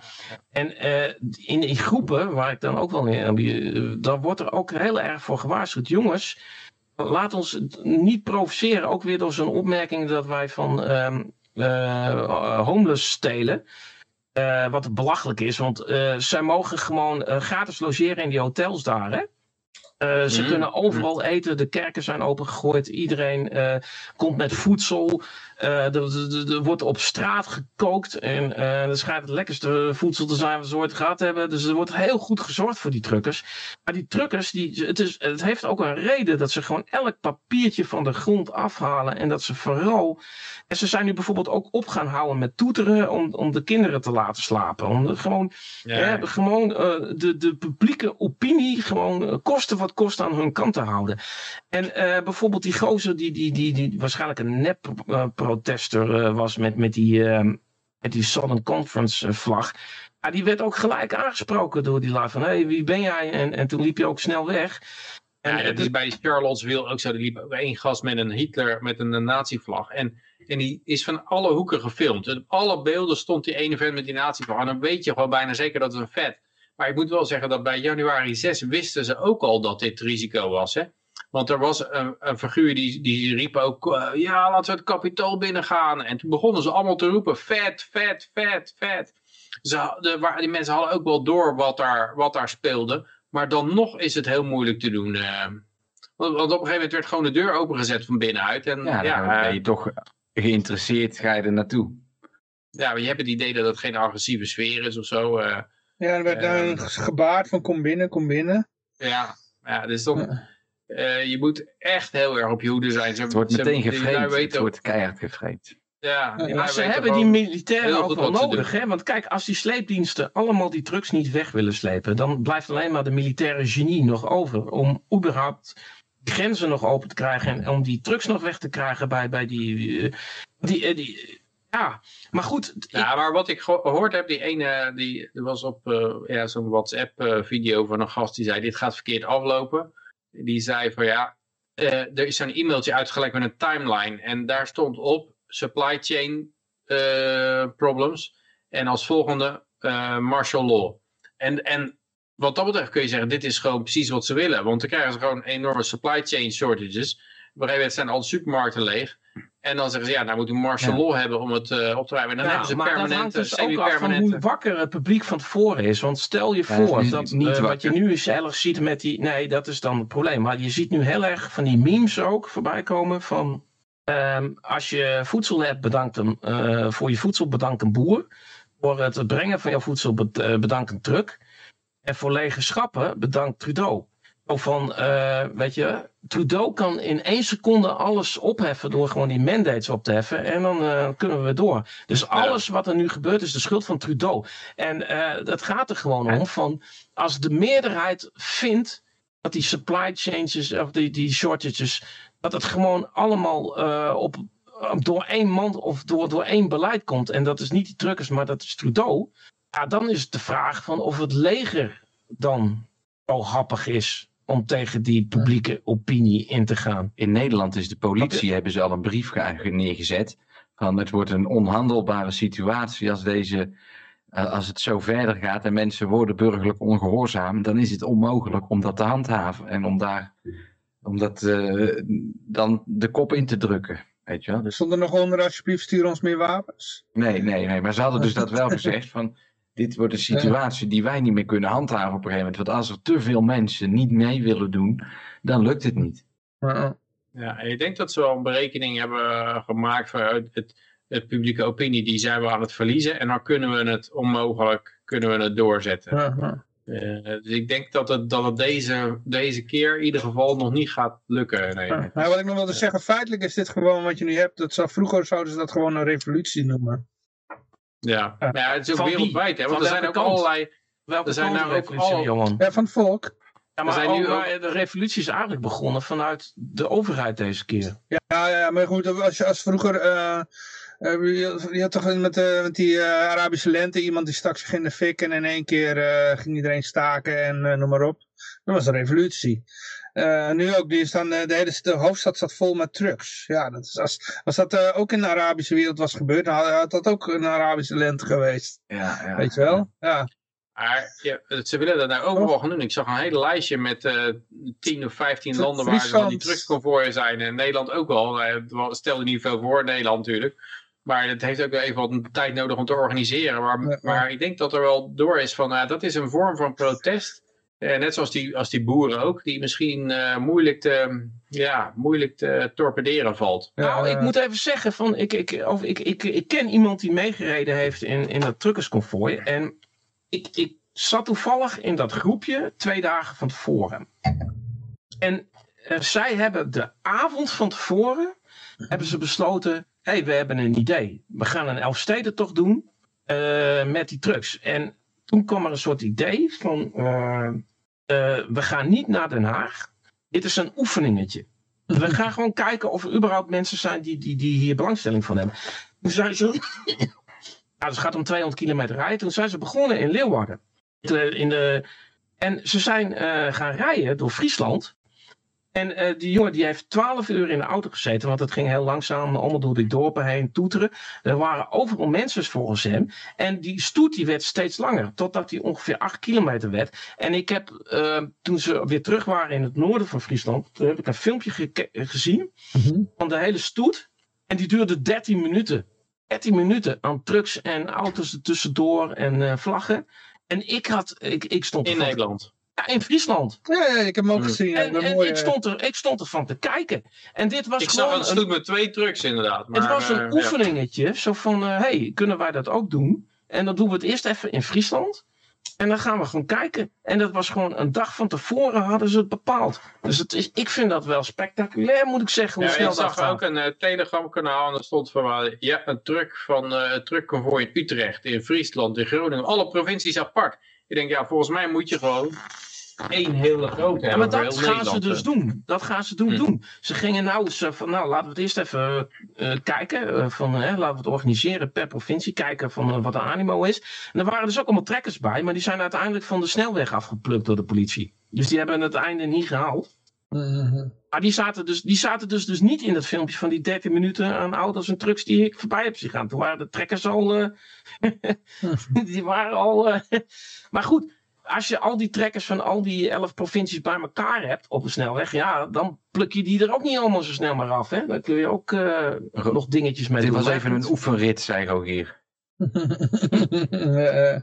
En eh, in die groepen, waar ik dan ook wel in, uh, daar wordt er ook heel erg voor gewaarschuwd. Jongens, laat ons niet provoceren. Ook weer door zo'n opmerking dat wij van ehm eh, homeless stelen. Eh, wat belachelijk is, want eh, zij mogen gewoon eh, gratis logeren in die hotels daar, hè? Uh, ze Mm. kunnen overal eten, de kerken zijn opengegooid, iedereen uh, komt met voedsel. Uh, er wordt op straat gekookt en dat schijnt het lekkerste voedsel te zijn wat ze ooit gehad hebben. Dus er wordt heel goed gezorgd voor die truckers. Maar die truckers, die, het, is, het heeft ook een reden dat ze gewoon elk papiertje van de grond afhalen. En dat ze vooral. En ze zijn nu bijvoorbeeld ook op gaan houden met toeteren om, om de kinderen te laten slapen. Om de, gewoon, ja. hè, gewoon uh, de, de publieke opinie gewoon kosten wat kost aan hun kant te houden. En bijvoorbeeld die gozer die, die, die, die waarschijnlijk een nep protester was met, met die, uh, met die Southern Conference vlag. Ja, die werd ook gelijk aangesproken door die lui van hé, hey, wie ben jij? En, en toen liep je ook snel weg. En, ja, dat is bij Charlottesville ook zo. Er liep één gast met een Hitler, met een nazi-vlag. En, en die is van alle hoeken gefilmd. En op alle beelden stond die ene vent met die nazi-vlag. En dan weet je gewoon bijna zeker dat het een vet. Maar ik moet wel zeggen dat bij januari 6 wisten ze ook al dat dit risico was. Hè? Want er was een, een figuur die, die riep ook, uh, ja laten we het kapitool binnengaan. En toen begonnen ze allemaal te roepen, vet, vet, vet, vet. Ze, de, die mensen hadden ook wel door wat daar, wat daar speelde. Maar dan nog is het heel moeilijk te doen. Uh, want, want, op een gegeven moment werd gewoon de deur opengezet van binnenuit. En, ja, ja dan ben je toch geïnteresseerd, ga je er naartoe. Ja, maar je hebt het idee dat het geen agressieve sfeer is of zo. Uh, ja, er werd uh, een gebaard van kom binnen, kom binnen. Ja, ja dus dan... Uh, je moet echt heel erg op je hoede zijn. Ze, het wordt meteen ze, gevreed. Het wordt keihard gevreed. Ja, die Maar ze hebben die militairen ook wel nodig. Hè? Want kijk, als die sleepdiensten allemaal die trucks niet weg willen slepen, dan blijft alleen maar de militaire genie nog over om überhaupt grenzen nog open te krijgen en om die trucks nog weg te krijgen bij, bij die, eh, die, eh, die. Ja, maar goed. ik- Ja, maar wat ik gehoord heb, die ene, die er was op eh, ja, zo'n WhatsApp-video van een gast die zei: Dit gaat verkeerd aflopen. Die zei van ja, eh, er is zo'n e-mailtje uitgelekt met een timeline. En daar stond op supply chain eh, problems. En als volgende eh, martial law. En, en wat dat betreft kun je zeggen: Dit is gewoon precies wat ze willen. Want dan krijgen ze gewoon enorme supply chain shortages. Op een zijn al supermarkten leeg. En dan zeggen ze, ja, nou moet u martial Ja. law hebben om het eh, op te ruimen. En dan Ja, hebben ze maar dat hangt dus ook af van hoe wakker het publiek van tevoren is. Want stel je Ja, is voor niet- dat niet eh, wat je nu eens erg ziet met die... Nee, dat is dan het probleem. Maar je ziet nu heel erg van die memes ook voorbij komen van... ehm, als je voedsel hebt, bedankt een, eh, voor je voedsel bedankt een boer. Voor het brengen van jouw voedsel bed- bedankt een truck. En voor lege schappen bedankt Trudeau. Of van, eh, weet je, Trudeau kan in één seconde alles opheffen door gewoon die mandates op te heffen. En dan eh, kunnen we door. Dus alles wat er nu gebeurt is de schuld van Trudeau. En eh dat gaat er gewoon om van, als de meerderheid vindt dat die supply changes of die, die shortages, dat het gewoon allemaal op, door één man of door, door één beleid komt. En dat is niet die truckers, maar dat is Trudeau. Ja, dan is het de vraag van of het leger dan zo happig is om tegen die publieke opinie in te gaan. In Nederland is de politie, hebben ze al een brief ge- neergezet. Van het wordt een onhandelbare situatie als deze. eh, als het zo verder gaat en mensen worden burgerlijk ongehoorzaam, dan is het onmogelijk om dat te handhaven en om daar om dat, eh, dan de kop in te drukken. Weet je wel? Dus, Stond er nog onder, alsjeblieft stuur ons meer wapens. nee, nee, nee. Maar ze hadden dus dat wel gezegd van. Dit wordt een situatie die wij niet meer kunnen handhaven op een gegeven moment. Want als er te veel mensen niet mee willen doen, dan lukt het niet. Ja, en ik denk dat ze wel een berekening hebben gemaakt van het, het, publieke opinie, die zijn we aan het verliezen. En dan kunnen we het onmogelijk kunnen we het doorzetten. Eh, dus ik denk dat het, dat het deze, deze keer in ieder geval nog niet gaat lukken. Nee. Ja. Nou, wat ik nog wilde zeggen, feitelijk is dit gewoon wat je nu hebt. Dat zou, vroeger zouden ze dat gewoon een revolutie noemen. Ja. Ja. Maar ja, het is ook wereldwijd, hè? Want er zijn ook kant? allerlei... Welke Er zijn nou ook revolutie, al-? Ja, van het volk. Ja, maar, zijn nu maar de revolutie is eigenlijk begonnen vanuit de overheid deze keer. Ja, ja, ja, maar goed, als, je, als vroeger... eh, eh, je, je had toch met, eh, met die eh, Arabische lente iemand die stak zich in de fik en in één keer eh, ging iedereen staken en eh, noem maar op. Dat was een revolutie. Eh, nu ook, die staan, eh, de hele de hoofdstad staat vol met trucks. Ja, dat is, als, als dat eh, ook in de Arabische wereld was gebeurd, dan had, had dat ook een Arabische lente geweest. Ja, ja. Weet je wel? Ja. Maar ja, ze willen dat nou overal gaan doen. Ik zag een hele lijstje met eh 10 of 15 landen waar van die drugsconvooien zijn. En Nederland ook wel. Eh, het stelde niet veel voor, Nederland natuurlijk. Maar het heeft ook wel even wat tijd nodig om te organiseren. Maar, maar ik denk dat er wel door is van, dat is een vorm van protest. Eh, net zoals die, als die boeren ook, die misschien eh, moeilijk, te, ja, moeilijk te torpederen valt. nou, Ja, ik moet even zeggen, van, ik, ik, of, ik, ik, ik ken iemand die meegereden heeft in, in dat truckersconvooi. En ik, ik zat toevallig in dat groepje twee dagen van tevoren. En eh, zij hebben de avond van tevoren hebben ze besloten, hé, hey, we hebben een idee. We gaan een Elfstedentocht doen eh, met die trucks. En toen kwam er een soort idee van, eh, eh, we gaan niet naar Den Haag. Dit is een oefeningetje. We gaan gewoon kijken of er überhaupt mensen zijn die, die, die hier belangstelling van hebben. Toen zijn ze, nou, het gaat om 200 kilometer rijden. Toen zijn ze begonnen in Leeuwarden. In de, en ze zijn eh, gaan rijden door Friesland. En eh, die jongen die heeft 12 uur in de auto gezeten, want het ging heel langzaam, allemaal door die dorpen heen toeteren. Er waren overal mensen volgens hem. En die stoet die werd steeds langer, totdat hij ongeveer 8 kilometer werd. En ik heb, eh, toen ze weer terug waren in het noorden van Friesland, toen heb ik een filmpje gezien van de hele stoet. En die duurde 13 minuten. 13 minuten aan trucks en auto's er tussendoor en eh, vlaggen. En ik had, ik, ik stond In Nederland. Ja, in Friesland. Ja, ja, ik heb hem ook gezien. En, mooie- ik, stond er, ik stond ervan te kijken. En dit was Ik zag gewoon een een, stoet met twee trucks inderdaad. Maar, het was een eh, ja. oefeningetje. Zo van, hé, hey, kunnen wij dat ook doen? En dan doen we het eerst even in Friesland. En dan gaan we gewoon kijken. En dat was gewoon een dag van tevoren hadden ze het bepaald. Dus het is, ik vind dat wel spectaculair, moet ik zeggen. Hoe Ja, snel ik dat zag gaat. ook een eh, Telegram kanaal en er stond van eh, ja, een truck van eh een in Utrecht, in Friesland, in Groningen, alle provincies apart. Ik denk, ja, volgens mij moet je gewoon één hele grote Ja, hebben maar dat gaan ze dus eh. doen. Dat gaan ze doen. Hm. doen. Ze gingen nou zo van, nou laten we het eerst even eh, kijken. eh, van, hè, laten we het organiseren per provincie. Kijken van eh, wat de animo is. En er waren dus ook allemaal trekkers bij. Maar die zijn uiteindelijk van de snelweg afgeplukt door de politie. Dus die hebben het einde niet gehaald. Mhm. Maar die zaten, dus, die zaten dus, dus niet in dat filmpje van die 13 minuten aan auto's en trucks die ik voorbij heb zien gaan. Toen waren de trekkers al. eh, die waren al. eh, maar goed, als je al die trekkers van al die 11 provincies bij elkaar hebt op een snelweg, ja, dan pluk je die er ook niet allemaal zo snel maar af. Hè? Dan kun je ook eh, nog dingetjes mee Dit doen. was Maar even een oefenrit, zei Rogier. Eh,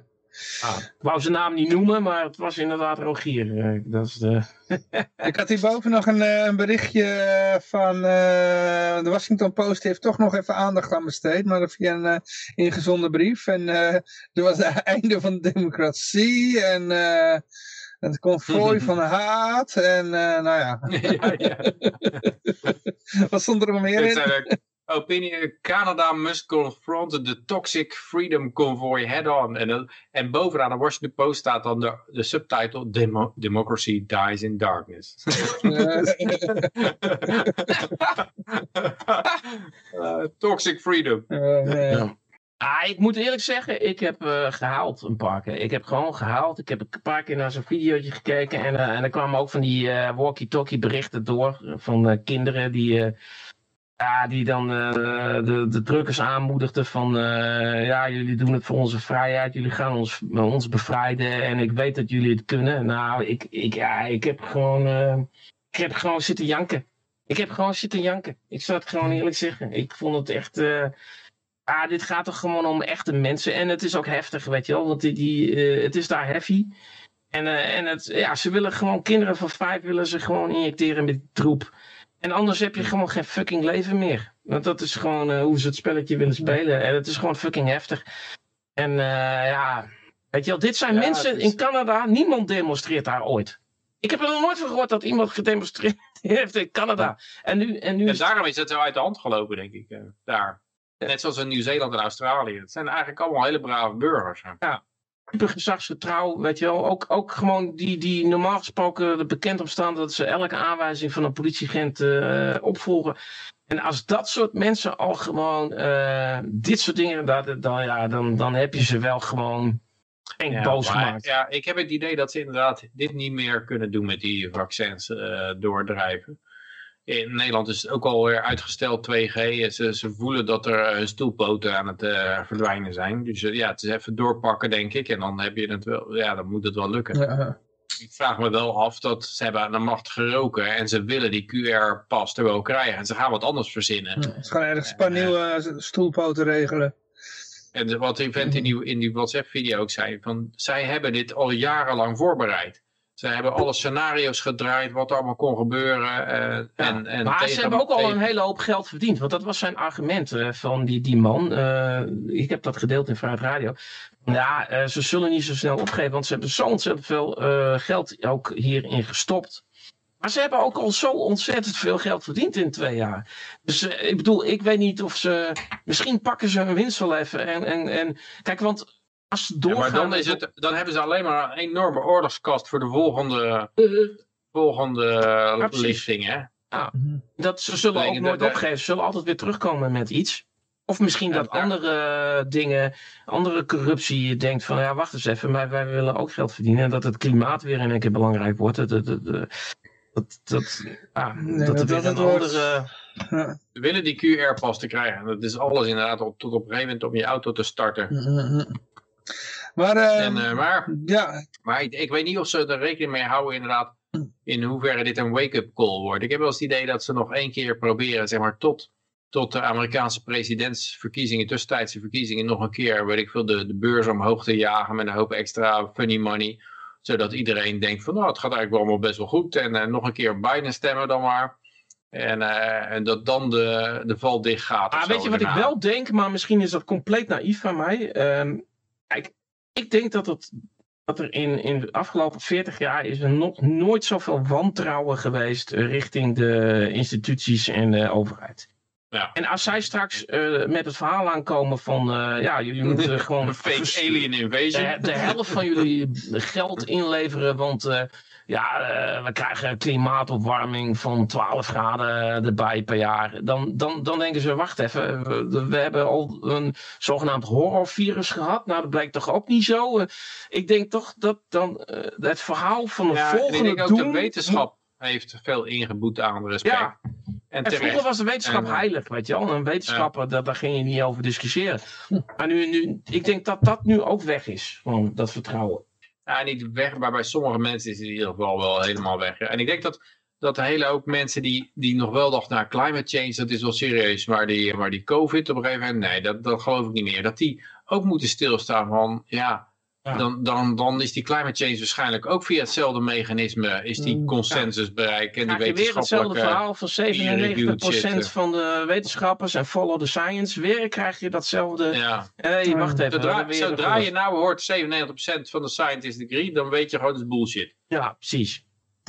eh. Ik wou zijn naam niet noemen, maar het was inderdaad Rogier. Eh, dat is de... Ik had hierboven nog een, eh, een berichtje van eh, de Washington Post heeft toch nog even aandacht aan besteed, maar via een eh, ingezonden brief. En eh er was het einde van de democratie en eh, het konvooi van haat en eh, nou ja, ja, ja. wat stond er nog meer in? Opinie, Canada must confront the toxic freedom convoy head-on. En, dan- en bovenaan de Washington Post staat dan de, de subtitle Demo- Democracy dies in darkness. Eh, toxic freedom. Eh, eh, Ah, ik moet eerlijk zeggen, ik heb eh, gehaald een paar keer. Ik heb gewoon gehaald. Ik heb een paar keer naar zo'n videootje gekeken. En, eh, en er kwamen ook van die eh, walkie-talkie berichten door. Van eh, kinderen die, eh, ja, die dan eh, de, de drukkers aanmoedigden van... eh, ja, jullie doen het voor onze vrijheid. Jullie gaan ons, ons bevrijden. En ik weet dat jullie het kunnen. Nou, ik, ik, ja, ik heb gewoon... eh, ik heb gewoon zitten janken. Ik heb gewoon zitten janken. Ik zal het gewoon eerlijk zeggen. Ik vond het echt... eh, Ah, dit gaat toch gewoon om echte mensen. En het is ook heftig, weet je wel. Want die, die, eh, het is daar heavy. En, eh, en het, ja, ze willen gewoon, kinderen van vijf willen ze gewoon injecteren met troep. En anders heb je gewoon geen fucking leven meer. Want dat is gewoon eh, hoe ze het spelletje willen spelen. En het is gewoon fucking heftig. En eh, ja, weet je wel, dit zijn Ja, mensen is- in Canada. Niemand demonstreert daar ooit. Ik heb er nog nooit van gehoord dat iemand gedemonstreerd heeft in Canada. En nu, en nu En is daarom is het zo uit de hand gelopen, denk ik. eh, daar. Net zoals in Nieuw-Zeeland en Australië. Het zijn eigenlijk allemaal hele brave burgers. hè. Super gezagsgetrouw, weet je wel. Ook, ook gewoon die, die normaal gesproken bekend om staan dat ze elke aanwijzing van een politieagent eh, opvolgen. En als dat soort mensen al gewoon eh, dit soort dingen, dat, dan, ja, dan, dan heb je ze wel gewoon Ja, boos maar, gemaakt. Ja, ik heb het idee dat ze inderdaad dit niet meer kunnen doen met die vaccins eh, doordrijven. In Nederland is het ook alweer uitgesteld 2G. En Ze, ze voelen dat er eh, stoelpoten aan het eh, verdwijnen zijn. Dus eh, ja, het is even doorpakken, denk ik. En dan heb je het wel, ja, dan moet het wel lukken. ja. Ik vraag me wel af dat ze hebben aan de macht geroken. En ze willen die QR-pas er wel krijgen. En ze gaan wat anders verzinnen. Is gewoon ergens een paar nieuwe stoelpoten regelen. En wat die vent in die, in die WhatsApp-video ook zei, van zij hebben dit al jarenlang voorbereid. Ze hebben alle scenario's gedraaid, wat er allemaal kon gebeuren. eh, en, en maar ze hebben ook al een hele hoop geld verdiend. Want dat was zijn argument eh, van die, die man. Eh, ik heb dat gedeeld in Vrijheid Radio. Ja, ze zullen niet zo snel opgeven. Want ze hebben zo ontzettend veel geld ook hierin gestopt. Maar ze hebben ook al zo ontzettend veel geld verdiend in twee jaar. Dus ik bedoel, ik weet niet of ze... Misschien pakken ze hun winst wel even. En, en, en kijk, want als ze Ja, doorgaan... maar dan, is het, dan hebben ze alleen maar een enorme oorlogskast voor de volgende, Eh, volgende Ja, precies. lichting. Hè? Dat ze zullen ook nooit dat- opgeven. Ze zullen altijd weer terugkomen met iets. Of misschien Ja, dat daar- andere dingen, andere corruptie je denkt van ja wacht eens even, maar wij willen ook geld verdienen. En dat het klimaat weer in één keer belangrijk wordt. Dat, dat, dat, dat, dat, ja, Nee, dat er dat- weer een wordt- andere... Ja. Ze willen die QR-pas te krijgen. En dat is alles inderdaad op, tot op een gegeven moment om je auto te starten. Maar, eh, En, eh, maar ja, Maar ik, ik weet niet of ze er rekening mee houden inderdaad in hoeverre dit een wake-up call wordt. Ik heb wel eens het idee dat ze nog één keer proberen, zeg maar, tot, tot de Amerikaanse presidentsverkiezingen, tussentijdse verkiezingen, nog een keer, weet ik veel, de, de beurs omhoog te jagen met een hoop extra funny money. Zodat iedereen denkt van, nou, het gaat eigenlijk wel allemaal best wel goed. En eh, nog een keer Biden stemmen dan maar. En, eh, en dat dan de, de val dicht gaat. Ah, weet je wat ik wel denk, maar misschien is dat compleet naïef van mij. Ehm, kijk, ik denk dat het dat er in, in de afgelopen 40 jaar is er nog nooit zoveel wantrouwen geweest richting de instituties en de overheid. Ja. En als zij straks eh, met het verhaal aankomen van, eh, ja, jullie moeten gewoon Een fake alien invasion. de, de helft van jullie geld inleveren, want eh, ja, eh, we krijgen klimaatopwarming van 12 graden erbij per jaar. Dan, dan, dan denken ze, wacht even, we, we hebben al een zogenaamd horrorvirus gehad. Nou, dat blijkt toch ook niet zo. Eh, ik denk toch dat dan eh, het verhaal van de Ja, en ik volgende denk ook doen... de wetenschap heeft veel ingeboet aan respect. Ja. En En vroeger was de wetenschap En, heilig, weet je wel. Een wetenschapper, daar, daar ging je niet over discussiëren. Maar nu, nu, ik denk dat dat nu ook weg is, gewoon dat vertrouwen. Ja, niet weg, maar bij sommige mensen is het in ieder geval wel helemaal weg. En ik denk dat, dat een hele hoop mensen die, die nog wel dachten, nou, climate change, dat is wel serieus. Maar die, maar die COVID op een gegeven moment, nee, dat, dat geloof ik niet meer. Dat die ook moeten stilstaan van, ja, Ja. Dan, dan, dan is die climate change waarschijnlijk ook via hetzelfde mechanisme, is die Mm, consensus bereikt en die Krijg je weer hetzelfde verhaal van 97% peer-reviewed shit, van de wetenschappers en follow the science. Weer krijg je datzelfde. Ja. Wacht even. Zodra, je nou hoort 97% van de scientist agree, dan weet je gewoon dat is bullshit. Ja, precies.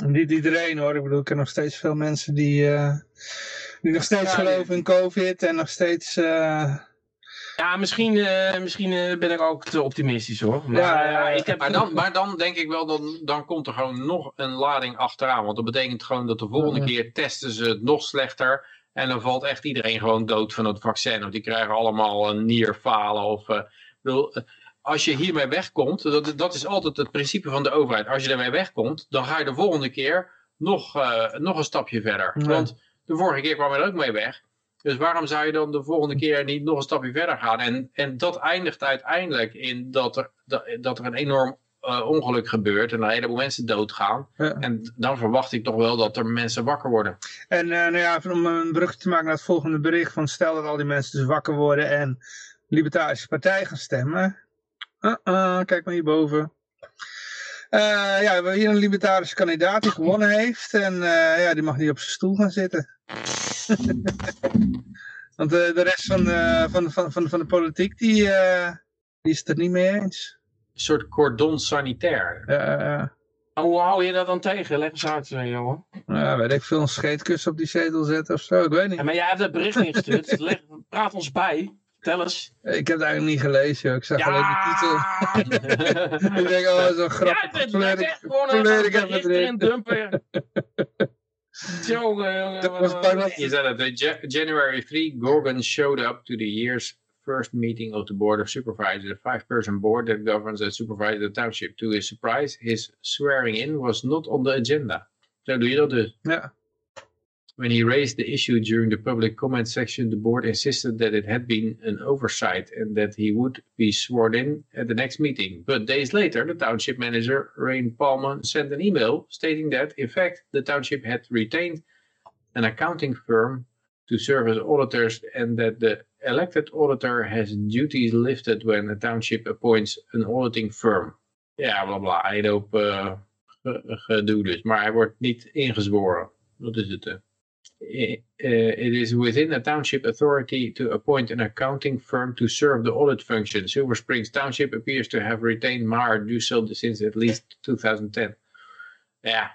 Niet iedereen hoor. Ik bedoel, ik ken nog steeds veel mensen die, eh, die nog steeds Ja, geloven in COVID en nog steeds... eh, Ja, misschien, eh, misschien eh, ben ik ook te optimistisch hoor. Maar Ja, ja, eh, ik heb Maar dan, maar dan denk ik wel, dan, dan komt er gewoon nog een lading achteraan. Want dat betekent gewoon dat de volgende Ja. keer testen ze het nog slechter. En dan valt echt iedereen gewoon dood van het vaccin. Of die krijgen allemaal een nierfalen. Of, eh, eh, als je hiermee wegkomt, dat, dat is altijd het principe van de overheid. Als je daarmee wegkomt, dan ga je de volgende keer nog, eh, nog een stapje verder. Ja. Want de vorige keer kwam je er ook mee weg. Dus waarom zou je dan de volgende keer niet nog een stapje verder gaan? En, en dat eindigt uiteindelijk in dat er, dat, dat er een enorm eh, ongeluk gebeurt en een heleboel mensen doodgaan. Ja. En dan verwacht ik toch wel dat er mensen wakker worden. En eh, nou ja, om een brug te maken naar het volgende bericht. Van stel dat al die mensen dus wakker worden en Libertarische Partij gaan stemmen. Uh-uh, kijk maar hierboven. Eh ja, we hebben hier een Libertarische kandidaat die gewonnen heeft. En eh, ja, die mag niet op zijn stoel gaan zitten. Want eh, de rest van, de van, van, van, van de politiek, die, eh, die is het er niet mee eens. Een soort cordon sanitair. Eh, Maar hoe hou je dat dan tegen? Leg eens uit, jongen. ja, weet ik veel, een scheetkus op die zetel zetten of zo, ik weet niet. Ja, maar jij hebt het bericht ingestuurd. Leg, praat ons bij. Tel eens. Ik heb het eigenlijk niet gelezen, joh. ik zag alleen de titel. Ik denk, oh, zo Ja, grappig. het Vleer werd ik- echt gewoon een dumpen. Zo, eh, Dat was bijna- Je zei dat, uh, Ja- January 3, Gorgon showed up to the year's first meeting of the Board of Supervisors, a five-person board that governs and supervises the township. To his surprise, his swearing in was not on the agenda. Zo doe je dat dus. Ja, When he raised the issue during the public comment section, the board insisted that it had been an oversight and that he would be sworn in at the next meeting. But days later, the township manager, Rain Palman, sent an email stating that, in fact, the township had retained an accounting firm to serve as auditors and that the elected auditor has duties lifted when the township appoints an auditing firm. Ja, bla bla, eh, ge- gedoe dus. Maar hij wordt niet ingezworen. Dat is het. Uh, it is within a township authority to appoint an accounting firm to serve the audit function. Silver Springs Township appears to have retained Maher so since at least 2010. Yeah,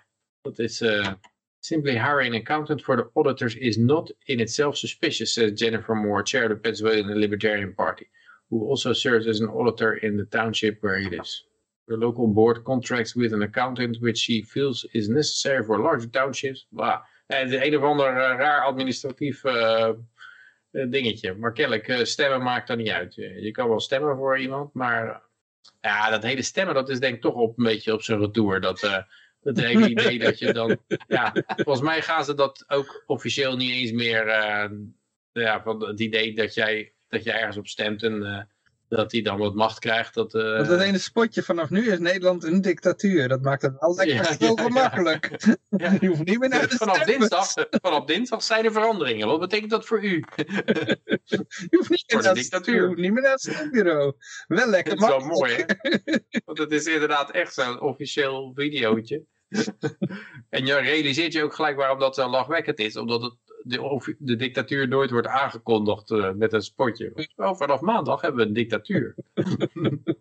but is... uh, simply hiring an accountant for the auditors is not in itself suspicious, says Jennifer Moore, chair of the Pennsylvania Libertarian Party, who also serves as an auditor in the township where he lives. The local board contracts with an accountant which she feels is necessary for larger townships. Blah. Eh, Het is een of ander eh, raar administratief eh, dingetje. Maar kennelijk, stemmen maakt dat niet uit. Je je kan wel stemmen voor iemand, maar ja, dat hele stemmen, dat is denk ik toch op een beetje op zijn retour. Dat, dat hele idee dat je dan, ja, volgens mij gaan ze dat ook officieel niet eens meer, ja, van het idee dat jij, dat jij ergens op stemt en dat hij dan wat macht krijgt. Dat, eh, want dat ene spotje vanaf nu is Nederland een dictatuur. Dat maakt het al lekker Ja, veel ja, gemakkelijk. Ja. Je hoeft niet meer naar de vanaf dinsdag, vanaf dinsdag zijn er veranderingen. Wat betekent dat voor u? Je hoeft niet Voor meer de naar, dictatuur. hoeft niet meer naar het stembureau. Wel lekker Dat is wel mooi, hè? Want het is inderdaad echt zo'n officieel videootje. en je realiseert je ook gelijk waarom dat zo lachwekkend is. Omdat het, de, of- de dictatuur nooit wordt aangekondigd eh, met een spotje. Oh, vanaf maandag hebben we een dictatuur.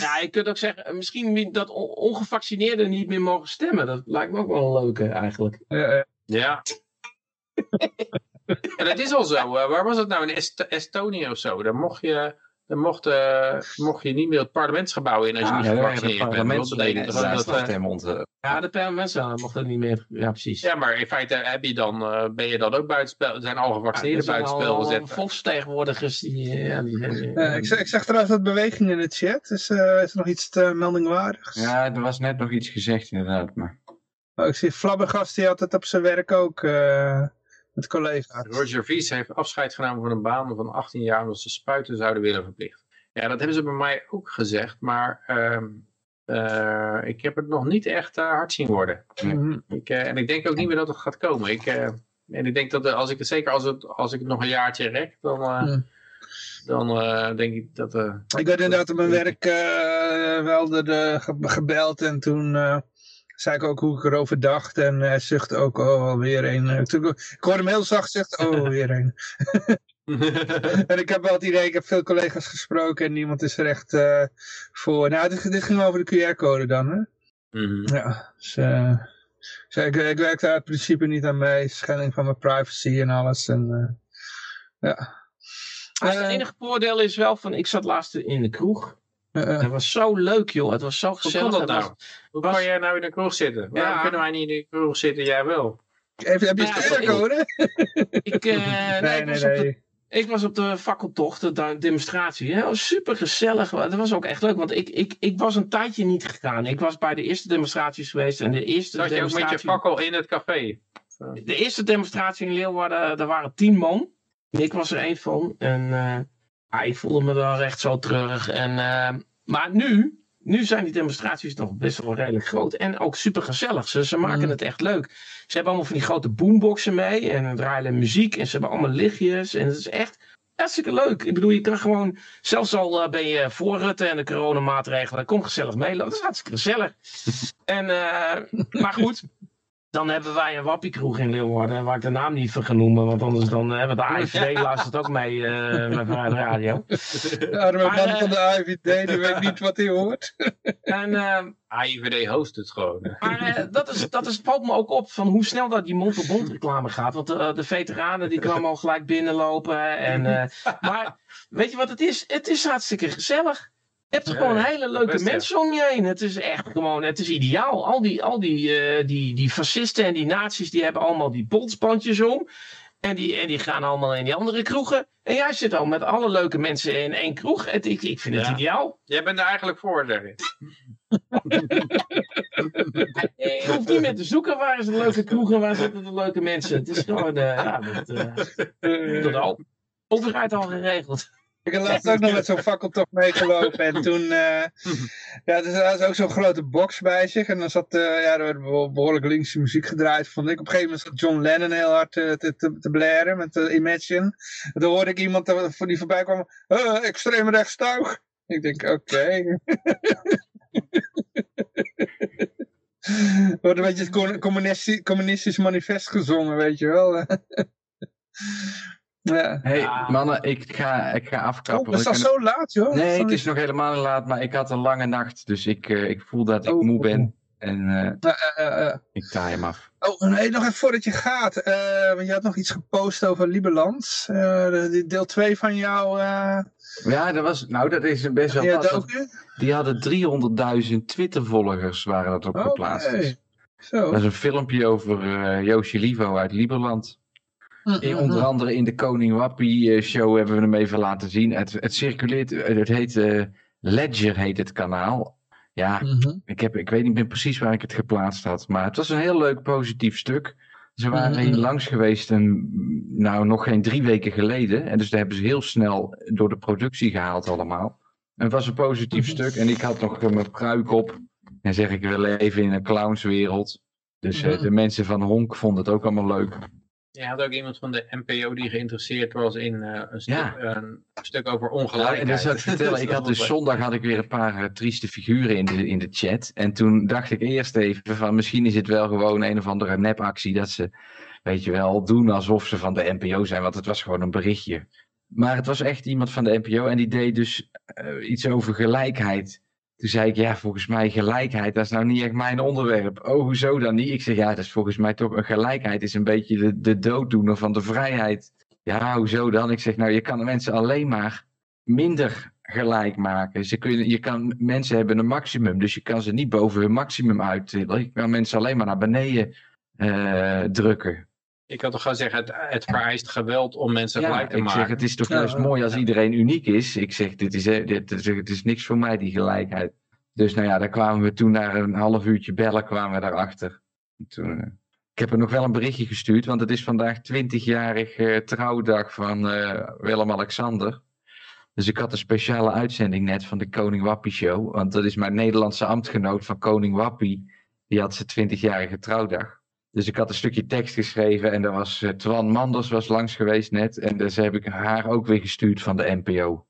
Ja, je kunt ook zeggen, misschien dat ongevaccineerden niet meer mogen stemmen. Dat lijkt me ook wel een leuke eigenlijk. Ja, ja. en dat is al zo. waar was het nou? In Estonië of zo? Daar mocht je dan mocht, uh, mocht je niet meer het parlementsgebouw in als je niet gevaccineerd bent. Dat ja, de parlementsleden mochten niet meer. Ja, precies. Ja, maar in feite heb je dan, uh, ben je dan ook buitenspel. Er zijn al gevaccineerden ja, buitenspel gezet. volksvertegenwoordigers die... Ja, die, ik, ik zag trouwens wat beweging in de chat. Is, uh, is er nog iets te meldingwaardigs? Ja, er was net nog iets gezegd inderdaad. Maar... Oh, ik zie Flabbergast, die had het op zijn werk ook met collega's. Roger Vies heeft afscheid genomen van een baan van 18 jaar omdat ze spuiten zouden willen verplichten. Ja, dat hebben ze bij mij ook gezegd, maar ehm, eh, ik heb het nog niet echt uh, hard zien worden. Mhm. ik, uh, en ik denk ook niet meer dat het gaat komen. Ik, en ik denk dat als ik het, zeker als, het, als ik het nog een jaartje rek, dan, mhm. dan denk ik dat... ik werd inderdaad op mijn werk wel de, de, gebeld en toen zei ik ook hoe ik erover dacht. En hij zucht ook, oh, alweer een. Ik hoorde hem heel zacht zeggen, oh, weer een. en ik heb wel het idee, ik heb veel collega's gesproken en niemand is er echt uh, voor. Nou, dit, dit, ging over de QR-code dan, hè? Mm -hmm. Ja, dus, uh, dus ik, ik werk daar het principe niet aan mee. Schending van mijn privacy en alles. En, uh, ja. het enige voordeel is wel van, ik zat laatst in de kroeg. Uh, het was zo leuk, joh. Het was zo gezellig. Hoe dat nou? Hoe kan jij nou in de kroeg zitten? Waarom kunnen wij niet in de kroeg zitten? Jij wel. Heb, heb je QR-code? Ik, uh, nee, nee, nee. Ik was op de fakkeltocht, de demonstratie. Hè? super gezellig. Dat was ook echt leuk, want ik, ik, ik was een tijdje niet gegaan. Ik was bij de eerste demonstraties geweest. En de eerste Zat je ook met je fakkel in het café? De eerste demonstratie in Leeuwarden, daar waren tien man. Ik was er één van. En uh, ik voelde me daar echt zo terug. En, uh, maar nu, nu zijn die demonstraties nog best wel redelijk groot. En ook super gezellig. Ze, ze maken mm. het echt leuk. Ze hebben allemaal van die grote boomboxen mee. En draaien muziek. En ze hebben allemaal lichtjes. En het is echt hartstikke leuk. Ik bedoel, je kan gewoon... Zelfs al uh, ben je voor Rutte en de coronamaatregelen. Kom gezellig mee. Dat is hartstikke gezellig. en, uh, maar goed dan hebben wij een wappiekroeg in Leeuwarden, waar ik de naam niet van ga noemen, want anders dan hebben eh, de AIVD luistert ook mee uh, met de radio. De arme man van de AIVD, die weet niet wat hij hoort. en, uh, AIVD host het gewoon. Maar dat, is, dat is, valt me ook op van hoe snel dat die mond-op-mond reclame gaat. Want de, de, veteranen die kwamen al gelijk binnenlopen. En, maar weet je wat het is? Het is hartstikke gezellig. Je hebt gewoon hele leuke mensen om je heen. Het is echt gewoon, het is ideaal. Al die, al die, uh, die, die fascisten en die nazi's, die hebben allemaal die polsbandjes om. En die, en die gaan allemaal in die andere kroegen. En jij zit al met alle leuke mensen in één kroeg. Het, ik, ik vind het ideaal. Jij bent er eigenlijk voor, zeg je hoeft niet meer te zoeken waar is de leuke kroegen, waar zitten de leuke mensen. Het is gewoon, uh, ja, dat, uh, dat overheid al geregeld. Ik heb laatst ook nog met zo'n fakkeltocht meegelopen. En toen, uh, ja, er was ook zo'n grote box bij zich. En dan zat, uh, ja, er werd behoorlijk linkse muziek gedraaid, vond ik. Op een gegeven moment zat John Lennon heel hard uh, te, te, te blaren met Imagine. En toen hoorde ik iemand die voorbij kwam, extreem rechts tuig. Ik denk, oké. Okay. wordt een beetje het communistisch manifest gezongen, weet je wel. Ja. Hey mannen, ik ga, ik ga afkappen. Oh, is dat zo laat joh? Nee, het is nog helemaal laat, maar ik had een lange nacht. Dus ik, uh, ik voel dat ik oh, moe ben. Oh, oh. En uh, ik taai hem af. Oh, nee, nog even voordat je gaat. want je had nog iets gepost over Liberland. deel 2 van jou. Ja, dat was, nou dat is best wel ja, Die hadden 300.000 Twitter-volgers waren dat op geplaatst. Okay. Zo. Dat is een filmpje over Joosje Livo uit Liberland. In, onder andere in de Koning Wappie eh, show hebben we hem even laten zien. Het, het circuleert, eh, het heet uh, Ledger heet het kanaal. Ja, mhm. ik, heb, ik weet niet meer precies waar ik het geplaatst had. Maar het was een heel leuk positief stuk. Ze waren mhm. hier langs geweest en nou nog geen drie weken geleden. En dus daar hebben ze heel snel door de productie gehaald allemaal. En het was een positief stuk en ik had nog mijn pruik op. En zeg ik wel even in een clownswereld. Dus de mensen van Honk vonden het ook allemaal leuk. Je had ook iemand van de NPO die geïnteresseerd was in uh, een, stuk, een, stuk, over ongelijkheid. Ja, en dat zou ik vertellen. ik had dus zondag had ik weer een paar uh, trieste figuren in de, in de chat. En toen dacht ik eerst even van misschien is het wel gewoon een of andere nepactie dat ze, weet je wel, doen alsof ze van de NPO zijn. Want het was gewoon een berichtje. Maar het was echt iemand van de NPO en die deed dus uh, iets over gelijkheid. Toen zei ik, ja, volgens mij gelijkheid, dat is nou niet echt mijn onderwerp. Oh, hoezo dan niet? Ik zeg, ja, dat is volgens mij toch een gelijkheid, is een beetje de, de dooddoener van de vrijheid. Ja, hoezo dan? Ik zeg, nou, je kan mensen alleen maar minder gelijk maken. Ze kunnen, je kan, mensen hebben een maximum, dus je kan ze niet boven hun maximum uittillen. Je kan mensen alleen maar naar beneden uh, drukken. Ik had toch gaan zeggen, het, het vereist geweld om mensen ja, gelijk te ik maken. zeg, het is toch juist mooi als iedereen uniek is. Ik zeg, dit is, eh, dit, is, het is niks voor mij, die gelijkheid. Dus nou ja, daar kwamen we toen na een half uurtje bellen, kwamen we daarachter. Toen, uh, ik heb er nog wel een berichtje gestuurd, want het is vandaag 20-jarig uh, trouwdag van uh, Willem-Alexander. Dus ik had een speciale uitzending net van de Koning Wappie Show. Want dat is mijn Nederlandse ambtgenoot van Koning Wappie. Die had zijn 20-jarige trouwdag. Dus ik had een stukje tekst geschreven en daar was uh, Twan Manders was langs geweest net. En dus heb ik haar ook weer gestuurd van de NPO.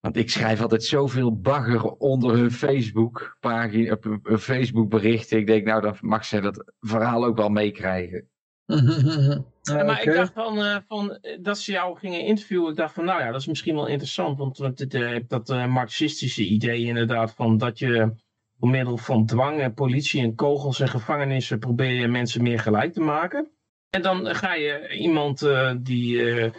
Want ik schrijf altijd zoveel bagger onder hun Facebook pagina, een Facebook berichten. Ik denk nou dan mag ze dat verhaal ook wel meekrijgen. Ja, maar ik dacht van, uh, van, dat ze jou gingen interviewen. Ik dacht van, nou ja, dat is misschien wel interessant. Want je uh, hebt dat uh, marxistische idee inderdaad van dat je door middel van dwang en politie en kogels en gevangenissen probeer je mensen meer gelijk te maken. En dan ga je iemand die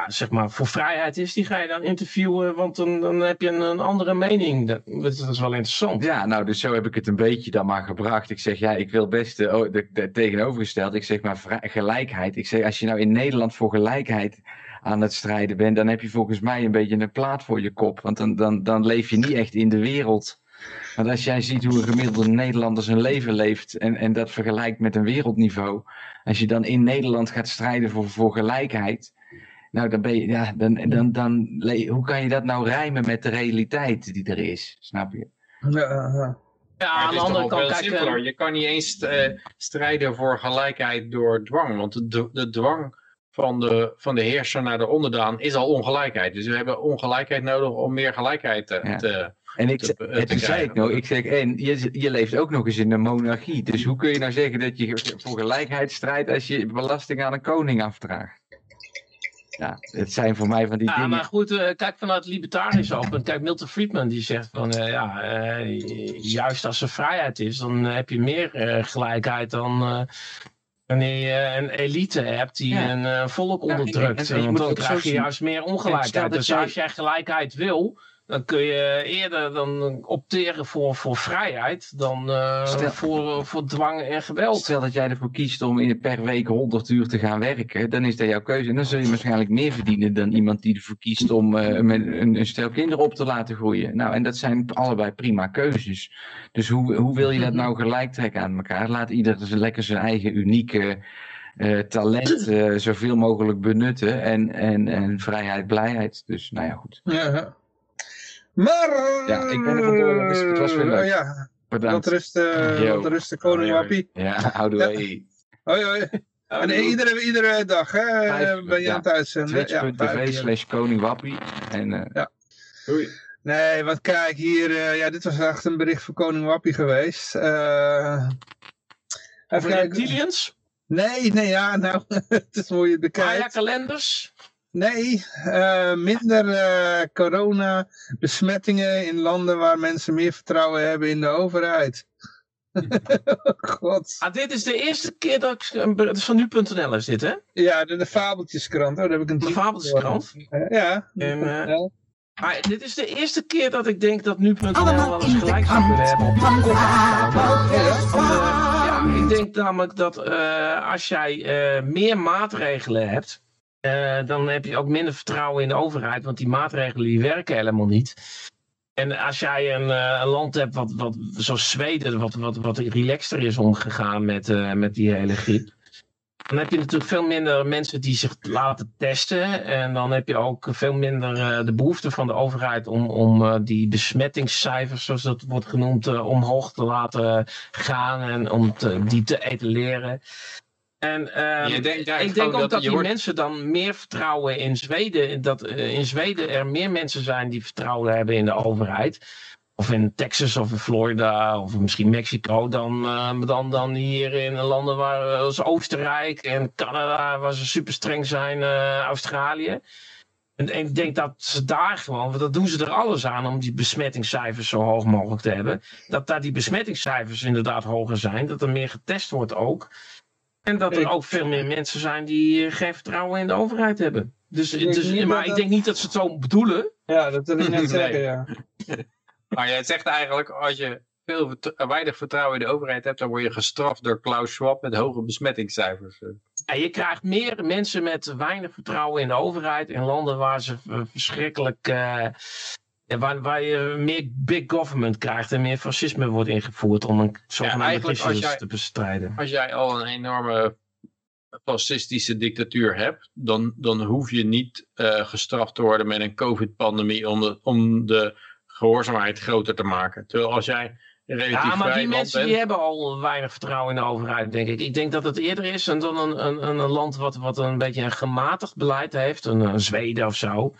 ja, zeg maar voor vrijheid is, die ga je dan interviewen, want dan, dan heb je een, een andere mening. Dat, is wel interessant. Ja, nou, dus zo heb ik het een beetje dan maar gebracht. Ik zeg, ja, ik wil best de, de tegenovergesteld. Ik zeg maar gelijkheid. Ik zeg, als je nou in Nederland voor gelijkheid aan het strijden bent, dan heb je volgens mij een beetje een plaat voor je kop. Want dan, dan, dan leef je niet echt in de wereld. Want als jij ziet hoe een gemiddelde Nederlander zijn leven leeft en, en dat vergelijkt met een wereldniveau. Als je dan in Nederland gaat strijden voor, voor gelijkheid. Nou, dan ben je, ja, dan, dan, dan, hoe kan je dat nou rijmen met de realiteit die er is? Snap je? Ja, ja. Ja, aan de andere kant, kijk, simpeler. Je kan niet eens uh, strijden voor gelijkheid door dwang. Want de, de dwang van de, van de heerser naar de onderdaan is al ongelijkheid. Dus we hebben ongelijkheid nodig om meer gelijkheid te, ja. te en ik, te, en toen zei ik nou, ik zeg, en je, je leeft ook nog eens in een monarchie. Dus hoe kun je nou zeggen dat je voor gelijkheid strijdt als je belasting aan een koning afdraagt? Ja, het zijn voor mij van die ja, dingen. Maar goed, uh, kijk vanuit libertarisch open. Kijk, Milton Friedman die zegt van uh, ja, uh, juist als er vrijheid is, dan heb je meer gelijkheid dan wanneer je een elite hebt die ja. een volk onderdrukt. Ja, en, en, want dan krijg je juist meer ongelijkheid. Dus als jij gelijkheid wil, dan kun je eerder dan opteren voor, voor vrijheid dan uh, stel, voor, voor dwang en geweld. Stel dat jij ervoor kiest om in per week 100 uur te gaan werken, dan is dat jouw keuze. En dan zul je waarschijnlijk meer verdienen dan iemand die ervoor kiest om uh, met een, een, stel kinderen op te laten groeien. Nou, en dat zijn allebei prima keuzes. Dus hoe, hoe wil je dat nou gelijk trekken aan elkaar? Laat ieder lekker zijn eigen unieke uh, talent uh, zoveel mogelijk benutten en, en, en vrijheid, blijheid. Dus nou ja, goed. Ja. Maar... Ja, ik ben er vandoor. Het, het was weer leuk. Uh, ja. Bedankt. Wat rust, uh, wat rust de koning Wappie. Ja, houdoe. Hoi, hoi. En iedere, iedere dag hè, Vijf, ben je ja. aan het uitzenden. Twitch.tv ja, slash koning Wappie. En, uh, ja. Doei. Nee, wat kijk hier. Uh, ja, dit was echt een bericht voor koning Wappie geweest. Uh, even reptilians? Nee, nee, ja, nou, het is het bekijkt. Maya kalenders? Nee, uh, minder uh, corona-besmettingen in landen waar mensen meer vertrouwen hebben in de overheid. God. Ah, dit is de eerste keer dat ik... Het is van nu.nl is dit, hè? Ja, de, de Fabeltjeskrant. Oh, daar heb ik een de Fabeltjeskrant? Uh, ja. En, uh, maar dit is de eerste keer dat ik denk dat nu.nl wel eens gelijk zou kunnen hebben op de. Ja, ik denk namelijk dat als jij meer maatregelen hebt... Uh, dan heb je ook minder vertrouwen in de overheid, want die maatregelen die werken helemaal niet. En als jij een, uh, een land hebt wat, wat zoals Zweden, wat, wat, wat relaxter is omgegaan met, uh, met die hele griep. Dan heb je natuurlijk veel minder mensen die zich laten testen. En dan heb je ook veel minder de behoefte van de overheid om, om die besmettingscijfers, zoals dat wordt genoemd, omhoog te laten gaan en om die te etaleren. En um, denkt ik denk ook dat, dat die mensen dan meer vertrouwen in Zweden, dat uh, in Zweden er meer mensen zijn die vertrouwen hebben in de overheid. Of in Texas of in Florida of misschien Mexico dan, uh, dan, dan hier in landen waar, als Oostenrijk en Canada waar ze super streng zijn, uh, Australië. En, en ik denk dat ze daar gewoon, want dat doen ze er alles aan om die besmettingscijfers zo hoog mogelijk te hebben. Dat daar die besmettingscijfers inderdaad hoger zijn. Dat er meer getest wordt ook. En dat er Ik- ook veel meer mensen zijn die eh, geen vertrouwen in de overheid hebben. Dus, Ik dus, maar ik denk niet dat ze het zo bedoelen. Ja, dat wil ik net Nee. zeggen, ja. Maar jij zegt eigenlijk, als je veel eh, weinig vertrouwen in de overheid hebt, dan word je gestraft door Klaus Schwab met hoge besmettingscijfers. En je krijgt meer mensen met weinig vertrouwen in de overheid in landen waar ze verschrikkelijk. eh, ja, waar, waar je meer big government krijgt en meer fascisme wordt ingevoerd om een zogenaamde als jij- te bestrijden. Als jij al een enorme fascistische dictatuur hebt, dan, dan hoef je niet eh, gestraft te worden met een covid-pandemie om de, om de gehoorzaamheid groter te maken. Terwijl als jij Ja, maar die mensen bent, die hebben al weinig vertrouwen in de overheid, denk ik. Ik denk dat het eerder is dan een, een, een, land wat, wat een beetje een gematigd beleid heeft, een, een Zweden of zo.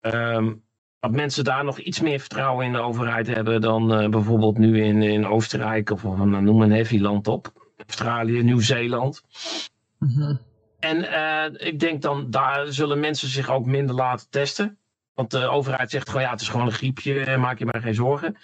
Ehm, dat mensen daar nog iets meer vertrouwen in de overheid hebben dan eh, bijvoorbeeld nu in, in Oostenrijk of, een, noem een heavy land op. Australië, Nieuw-Zeeland. En eh, ik denk dan, daar zullen mensen zich ook minder laten testen. Want de overheid zegt gewoon, ja, het is gewoon een griepje, eh, maak je maar geen zorgen.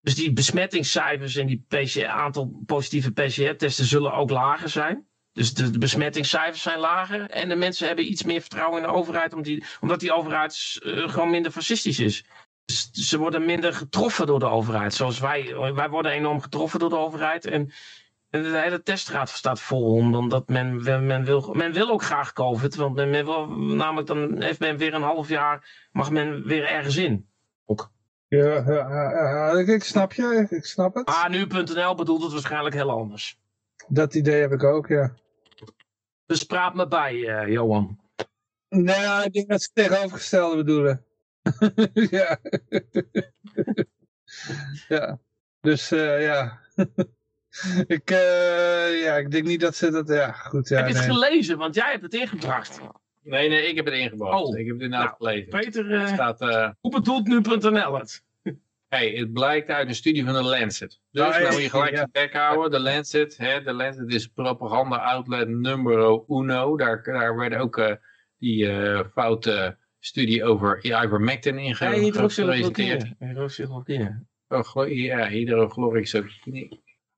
Dus die besmettingscijfers en die PC, aantal positieve PCR-testen zullen ook lager zijn. Dus de, besmettingscijfers zijn lager. En de mensen hebben iets meer vertrouwen in de overheid, omdat die, omdat die overheid eh, gewoon minder fascistisch is. Dus ze worden minder getroffen door de overheid. Zoals wij, wij worden enorm getroffen door de overheid. En, en de hele teststraat staat vol. Omdat men, men, men, wil, men wil ook graag COVID. Want men, men wil, namelijk dan heeft men weer een half jaar, mag men weer ergens in. Ja, ja, ja, ja, ik, ik snap je, ik, snap het. Maar nu.nl bedoelt het waarschijnlijk heel anders. Dat idee heb ik ook, ja. Dus praat me bij, eh, Johan. Nou, ik denk dat ze het tegenovergestelde bedoelen. ja. ja. Dus eh, ja. ik, eh, ja, ik denk niet dat ze dat. Ja, goed. Ja, Heb je het nee. gelezen? Want jij hebt het ingebracht. Nee, nee, ik heb het ingebracht. Oh. Ik heb het inderdaad Nou, gelezen. Peter, staat, hoe bedoelt nu.nl het? Hey, het blijkt uit een studie van de Lancet. Dus nou moet je gelijk je bek houden. De Lancet, hè, de Lancet is propaganda-outlet numero uno. Daar, daar werden ook eh, die eh, foute studie over ivermectin in Ja, gepresenteerd. hydroxychloroquine. Hydroxychloroquine. Oh, ja.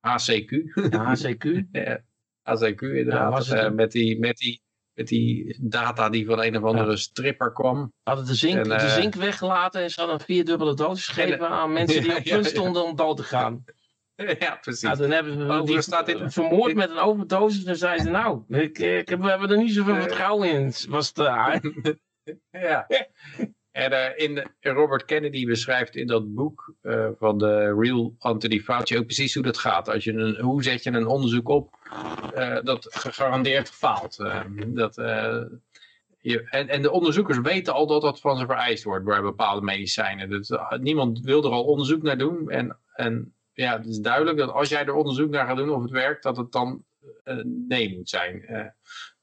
HCQ. HCQ. Ja, ACQ Ja, inderdaad. was het Eh, met, die, met, die, met die data die van een of andere stripper kwam. Hadden de zink, En, de eh, zink weggelaten en ze hadden een vierdubbele dosis gegeven En, eh, aan mensen die op punt stonden om dood te gaan. ja, precies. Ja, dan hebben Overigens die staat dit- vermoord dit- met een overdosis. Dan zeiden ze nou, ik, ik we hebben er niet zoveel Eh. vertrouwen in. Was het daar. ja. En eh, in, Robert Kennedy beschrijft in dat boek eh, van de Real Anthony Fauci ook precies hoe dat gaat. Als je een, hoe zet je een onderzoek op eh, dat gegarandeerd faalt. Dat, je, en, en de onderzoekers weten al dat dat van ze vereist wordt bij bepaalde medicijnen. Dus, niemand wil er al onderzoek naar doen. En, en ja, het is duidelijk dat als jij er onderzoek naar gaat doen of het werkt, dat het dan nee moet zijn.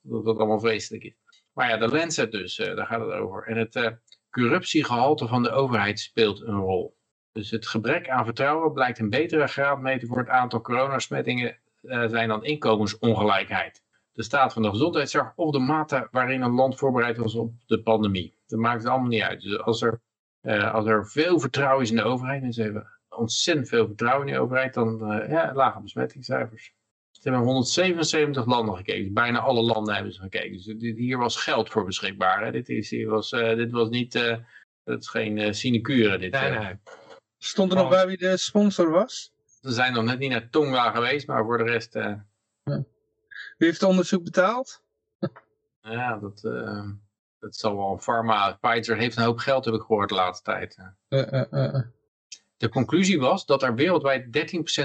Dat dat allemaal vreselijk is. Maar ja, de Lancet dus, daar gaat het over. En het corruptiegehalte van de overheid speelt een rol. Dus het gebrek aan vertrouwen blijkt een betere graadmeter voor het aantal coronasmettingen eh, zijn dan inkomensongelijkheid. De staat van de gezondheidszorg of de mate waarin een land voorbereid was op de pandemie. Dat maakt het allemaal niet uit. Dus als er, eh, als er veel vertrouwen is in de overheid, mensen hebben ontzettend veel vertrouwen in de overheid, dan uh, ja, lage besmettingscijfers. Ze hebben 177 landen gekeken. Bijna alle landen hebben ze gekeken. Dus dit, hier was geld voor beschikbaar. Hè. Dit, is, hier was, uh, dit was niet, uh, dat is geen uh, sinecure. Dit, Nee, nee. Stond er nog bij wie de sponsor was? Ze zijn nog net niet naar Tonga geweest, maar voor de rest... uh, Ja. Wie heeft het onderzoek betaald? ja, dat, uh, dat zal wel een pharma. Pfizer heeft een hoop geld, heb ik gehoord de laatste tijd. De conclusie was dat er wereldwijd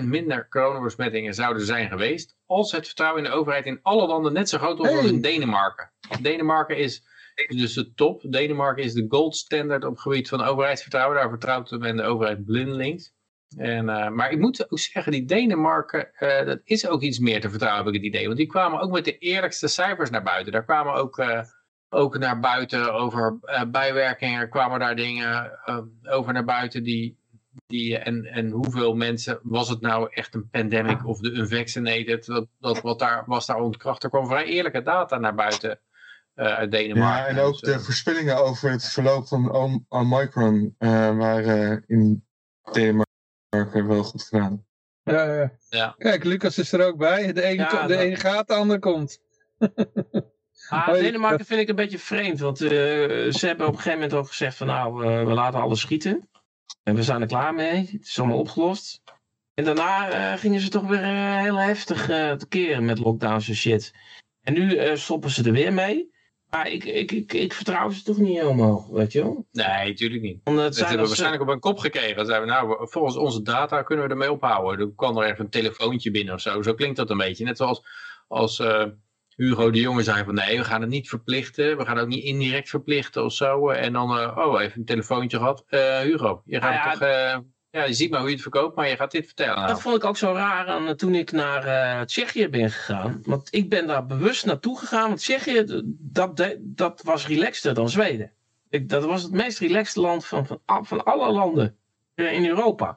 13% minder coronabesmettingen zouden zijn geweest als het vertrouwen in de overheid in alle landen net zo groot was Hey. als in Denemarken. Denemarken is dus de top. Denemarken is de gold standard op het gebied van overheidsvertrouwen. Daar vertrouwt men de overheid blindelings. En, uh, maar ik moet ook zeggen, die Denemarken, uh, dat is ook iets meer te vertrouwen, heb ik het idee. Want die kwamen ook met de eerlijkste cijfers naar buiten. Daar kwamen ook, uh, ook naar buiten over bijwerkingen, kwamen daar dingen over naar buiten die, die, en, en hoeveel mensen, was het nou echt een pandemic of de unvaccinated, dat, dat wat daar, was daar ontkracht. Er kwam vrij eerlijke data naar buiten eh, uit Denemarken. Ja, en ook Dus, eh, de voorspellingen over het verloop van Om- Omicron eh, waren in Denemarken wel goed gedaan. Ja, ja. Ja. Kijk, Lucas is er ook bij. De Ja, ko- de dat- gaat, de ander komt. Ah. Denemarken vind ik een beetje vreemd, want eh, ze hebben op een gegeven moment ook gezegd van nou, eh, we laten alles schieten. En we zijn er klaar mee, het is allemaal opgelost. En daarna eh, gingen ze toch weer eh, heel heftig eh tekeer met lockdowns en shit. En nu stoppen ze er weer mee. Maar ik, ik, ik, ik vertrouw ze toch niet helemaal, weet je wel. Nee, natuurlijk niet. Omdat het Dat zijn hebben we waarschijnlijk op een kop gekregen. Zeiden we, nou, volgens onze data kunnen we ermee ophouden. Dan kwam er even een telefoontje binnen of zo. Zo klinkt dat een beetje. Net zoals als Hugo de Jonge zei van nee, we gaan het niet verplichten. We gaan het ook niet indirect verplichten of zo. En dan, eh, oh, even een telefoontje gehad. Eh, Hugo, je gaat Ah, ja, toch... eh, ja, je ziet maar hoe je het verkoopt, maar je gaat dit vertellen. Nou. Dat vond ik ook zo raar aan, toen ik naar Tsjechië ben gegaan. Want ik ben daar bewust naartoe gegaan. Want Tsjechië, dat, de- dat was relaxter dan Zweden. Ik, dat was het meest relaxte land van, van, van alle landen in Europa.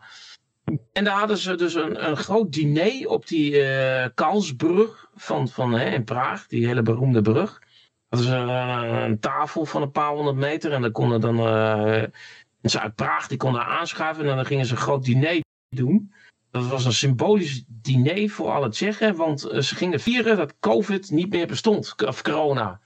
En daar hadden ze dus een, een groot diner op die eh Karlsbrug van, van, hè, in Praag. Die hele beroemde brug. Hadden ze eh, een tafel van een paar honderd meter. En dan konden dan... eh mensen uit Praag die konden aanschuiven. En dan gingen ze een groot diner doen. Dat was een symbolisch diner voor alle Tsjechen, want ze gingen vieren dat COVID niet meer bestond, of corona.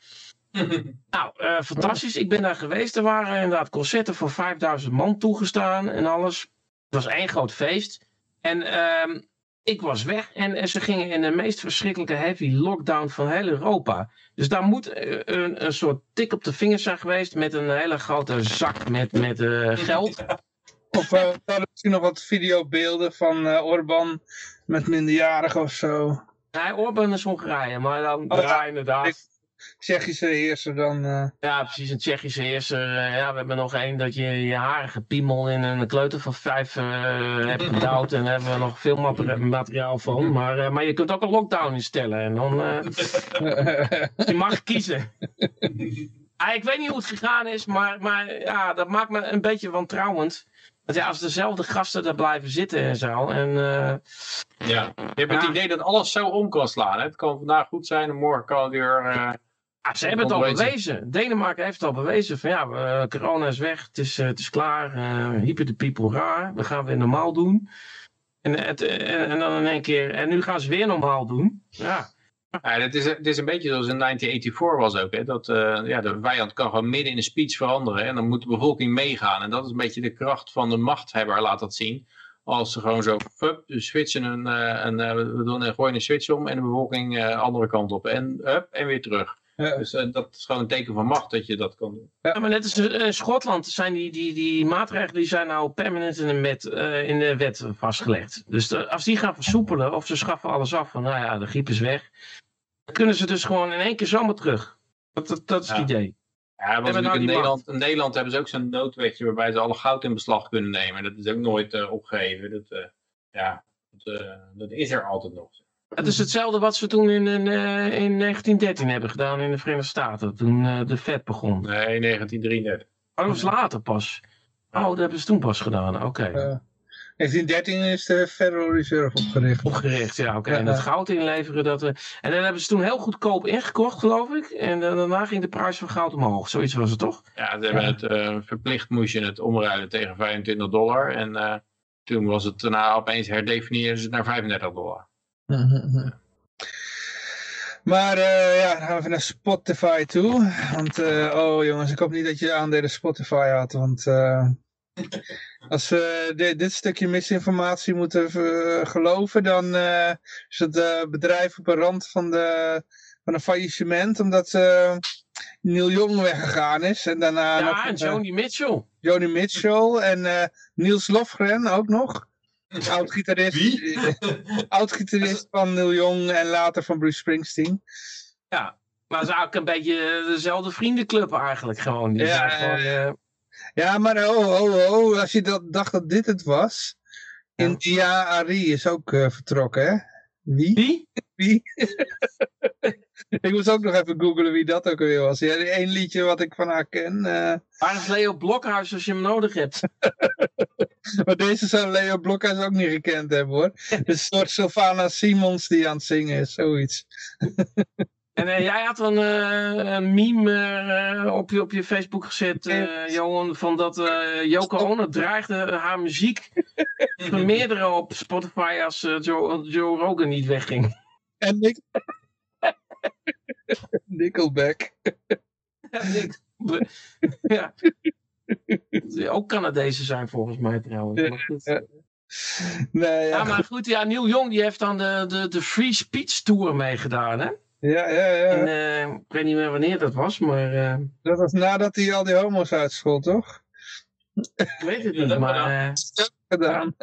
nou, fantastisch. Ik ben daar geweest. Er waren inderdaad concerten voor 5000 man toegestaan en alles. Het was één groot feest. En ehm, ik was weg en, en ze gingen in de meest verschrikkelijke heavy lockdown van heel Europa. Dus daar moet eh, een, een soort tik op de vingers zijn geweest met een hele grote zak met, met eh, geld. Of uh, hadden misschien nog wat videobeelden van eh Orban met minderjarigen of zo. Nee, Orban is Hongarije, maar dan Oh, ja. inderdaad. Tsjechische heerser dan... eh, Ja, precies, een Tsjechische heerser. Eh, ja, we hebben nog één dat je je harige piemel in een kleuter van vijf eh, hebt gedouwd. En daar hebben we nog veel materi- materiaal van. Maar, eh, maar je kunt ook een lockdown instellen. En dan, eh, je mag kiezen. Ah, ik weet niet hoe het gegaan is, maar, maar ja, dat maakt me een beetje wantrouwend. Want ja, als dezelfde gasten daar blijven zitten en zo. En, eh, Ja. Je hebt het idee dat alles zo om kan slaan. Hè? Het kan vandaag goed zijn en morgen kan het weer... eh, Ah, ze hebben het al bewezen. Denemarken heeft het al bewezen. Van ja, we- corona is weg. Het is, eh, het is klaar. eh hyper de people raar. We gaan weer normaal doen. En, het, en, en dan in één keer. En nu gaan ze weer normaal doen. Ja. Ja, het, is, het is een beetje zoals in 1984 was ook. Hè? Dat eh, ja, de vijand kan gewoon midden in een speech veranderen. En dan moet de bevolking meegaan. En dat is een beetje de kracht van de machthebber, laat dat zien. Als ze gewoon zo fup, switchen een, eh, een, eh, we doen een, gooien een switch om en de bevolking eh andere kant op. En, up, en weer terug. Ja. Dus eh, dat is gewoon een teken van macht dat je dat kan doen. Ja, maar net als eh, in Schotland zijn die, die, die maatregelen die zijn nou permanent in de, wet, eh, in de wet vastgelegd. Dus de- als die gaan versoepelen of ze schaffen alles af van nou ja, de griep is weg. Dan kunnen ze dus gewoon in één keer zomaar terug. Dat, dat, dat is het Ja. idee. Ja, nou in, Nederland, in Nederland hebben ze ook zo'n noodwetje waarbij ze alle goud in beslag kunnen nemen. Dat is ook nooit eh, opgegeven. Dat, eh, ja, dat, eh, dat is er altijd nog. Het is hetzelfde wat ze toen in, in, eh, in 1913 hebben gedaan in de Verenigde Staten. Toen eh, de Fed begon. Nee, 1933. Oh, dat was later pas. Oh, dat hebben ze toen pas gedaan. Oké. eh, 1913 is de Federal Reserve opgericht. Opgericht, ja, oké. Ja, En het goud inleveren, dat... eh, en dan hebben ze toen heel goedkoop ingekocht, geloof ik. En eh, daarna ging de prijs van goud omhoog. Zoiets was het toch? Ja, ze hebben het eh, verplicht moest je het omruilen tegen 25 dollar. En eh, toen was het daarna opeens herdefinieerd ze het naar 35 dollar. Maar eh, ja, dan gaan we even naar Spotify toe. Want, eh, oh jongens, ik hoop niet dat je aandelen Spotify had. Want eh, als we dit, dit stukje misinformatie moeten geloven, dan is het bedrijf op een rand van, de, van een faillissement. Omdat Neil Young weggegaan is. En daarna nog, ja, en Joni Mitchell. Joni Mitchell en Niels Lofgren ook nog. Oud-gitarist Wie? oud-gitarist van Neil Young en later van Bruce Springsteen. Ja. Maar het is eigenlijk een beetje dezelfde vriendenclub eigenlijk gewoon. Die Ja, zijn ja, gewoon, eh, Ja, maar oh, oh, oh, als je dat, dacht dat dit het was. India Ari is ook eh, vertrokken, hè? Wie? Wie? Wie? ik moest ook nog even googlen wie dat ook weer was. Ja, één liedje wat ik van haar ken. eh, Waar is Leo Blokhuis als je hem nodig hebt? maar deze zou Leo Blokhuis ook niet gekend hebben, hoor. Het is een soort Sylvana Simons die aan het zingen is, zoiets. En eh, jij had een, eh, een meme op, je, op je Facebook gezet, Johan, van dat Yoko Ono dreigde haar muziek te vermeerderen op Spotify als Joe, Joe Rogan niet wegging. En Nick... Nickelback. Ja. Ook Canadezen zijn volgens mij trouwens. Maar goed. Ja. Nee, ja, Ja, maar goed, ja, Neil Young die heeft dan de, de, de Free Speech Tour meegedaan, hè? ja, ja, ja. En, eh, ik weet niet meer wanneer dat was, maar eh, Dat was nadat hij al die homo's uitschold, toch? ik weet het niet. dat Maar, maar eh, Gedaan.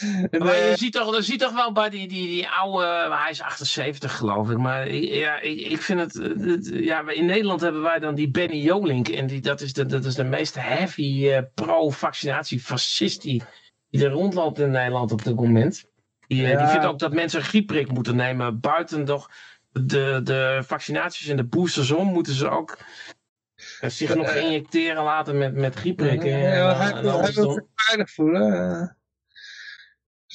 En, maar eh, je ziet toch, je ziet toch wel bij die, die, die oude, maar hij is 78 geloof ik, maar ja, ik, ik vind het, eh, het- ja, in Nederland hebben wij dan die Benny Jolink en die, dat, is de, dat is de meest heavy eh, pro-vaccinatie fascist die, die er rondloopt in Nederland op dit moment. Die, eh, die vindt ook dat mensen een griepprik moeten nemen, buiten toch de, de vaccinaties en de boosters om, moeten ze ook eh, zich nog injecteren laten met, met grieprikken. en, ja, eh, hij, en wil- hij wil zich veilig voelen.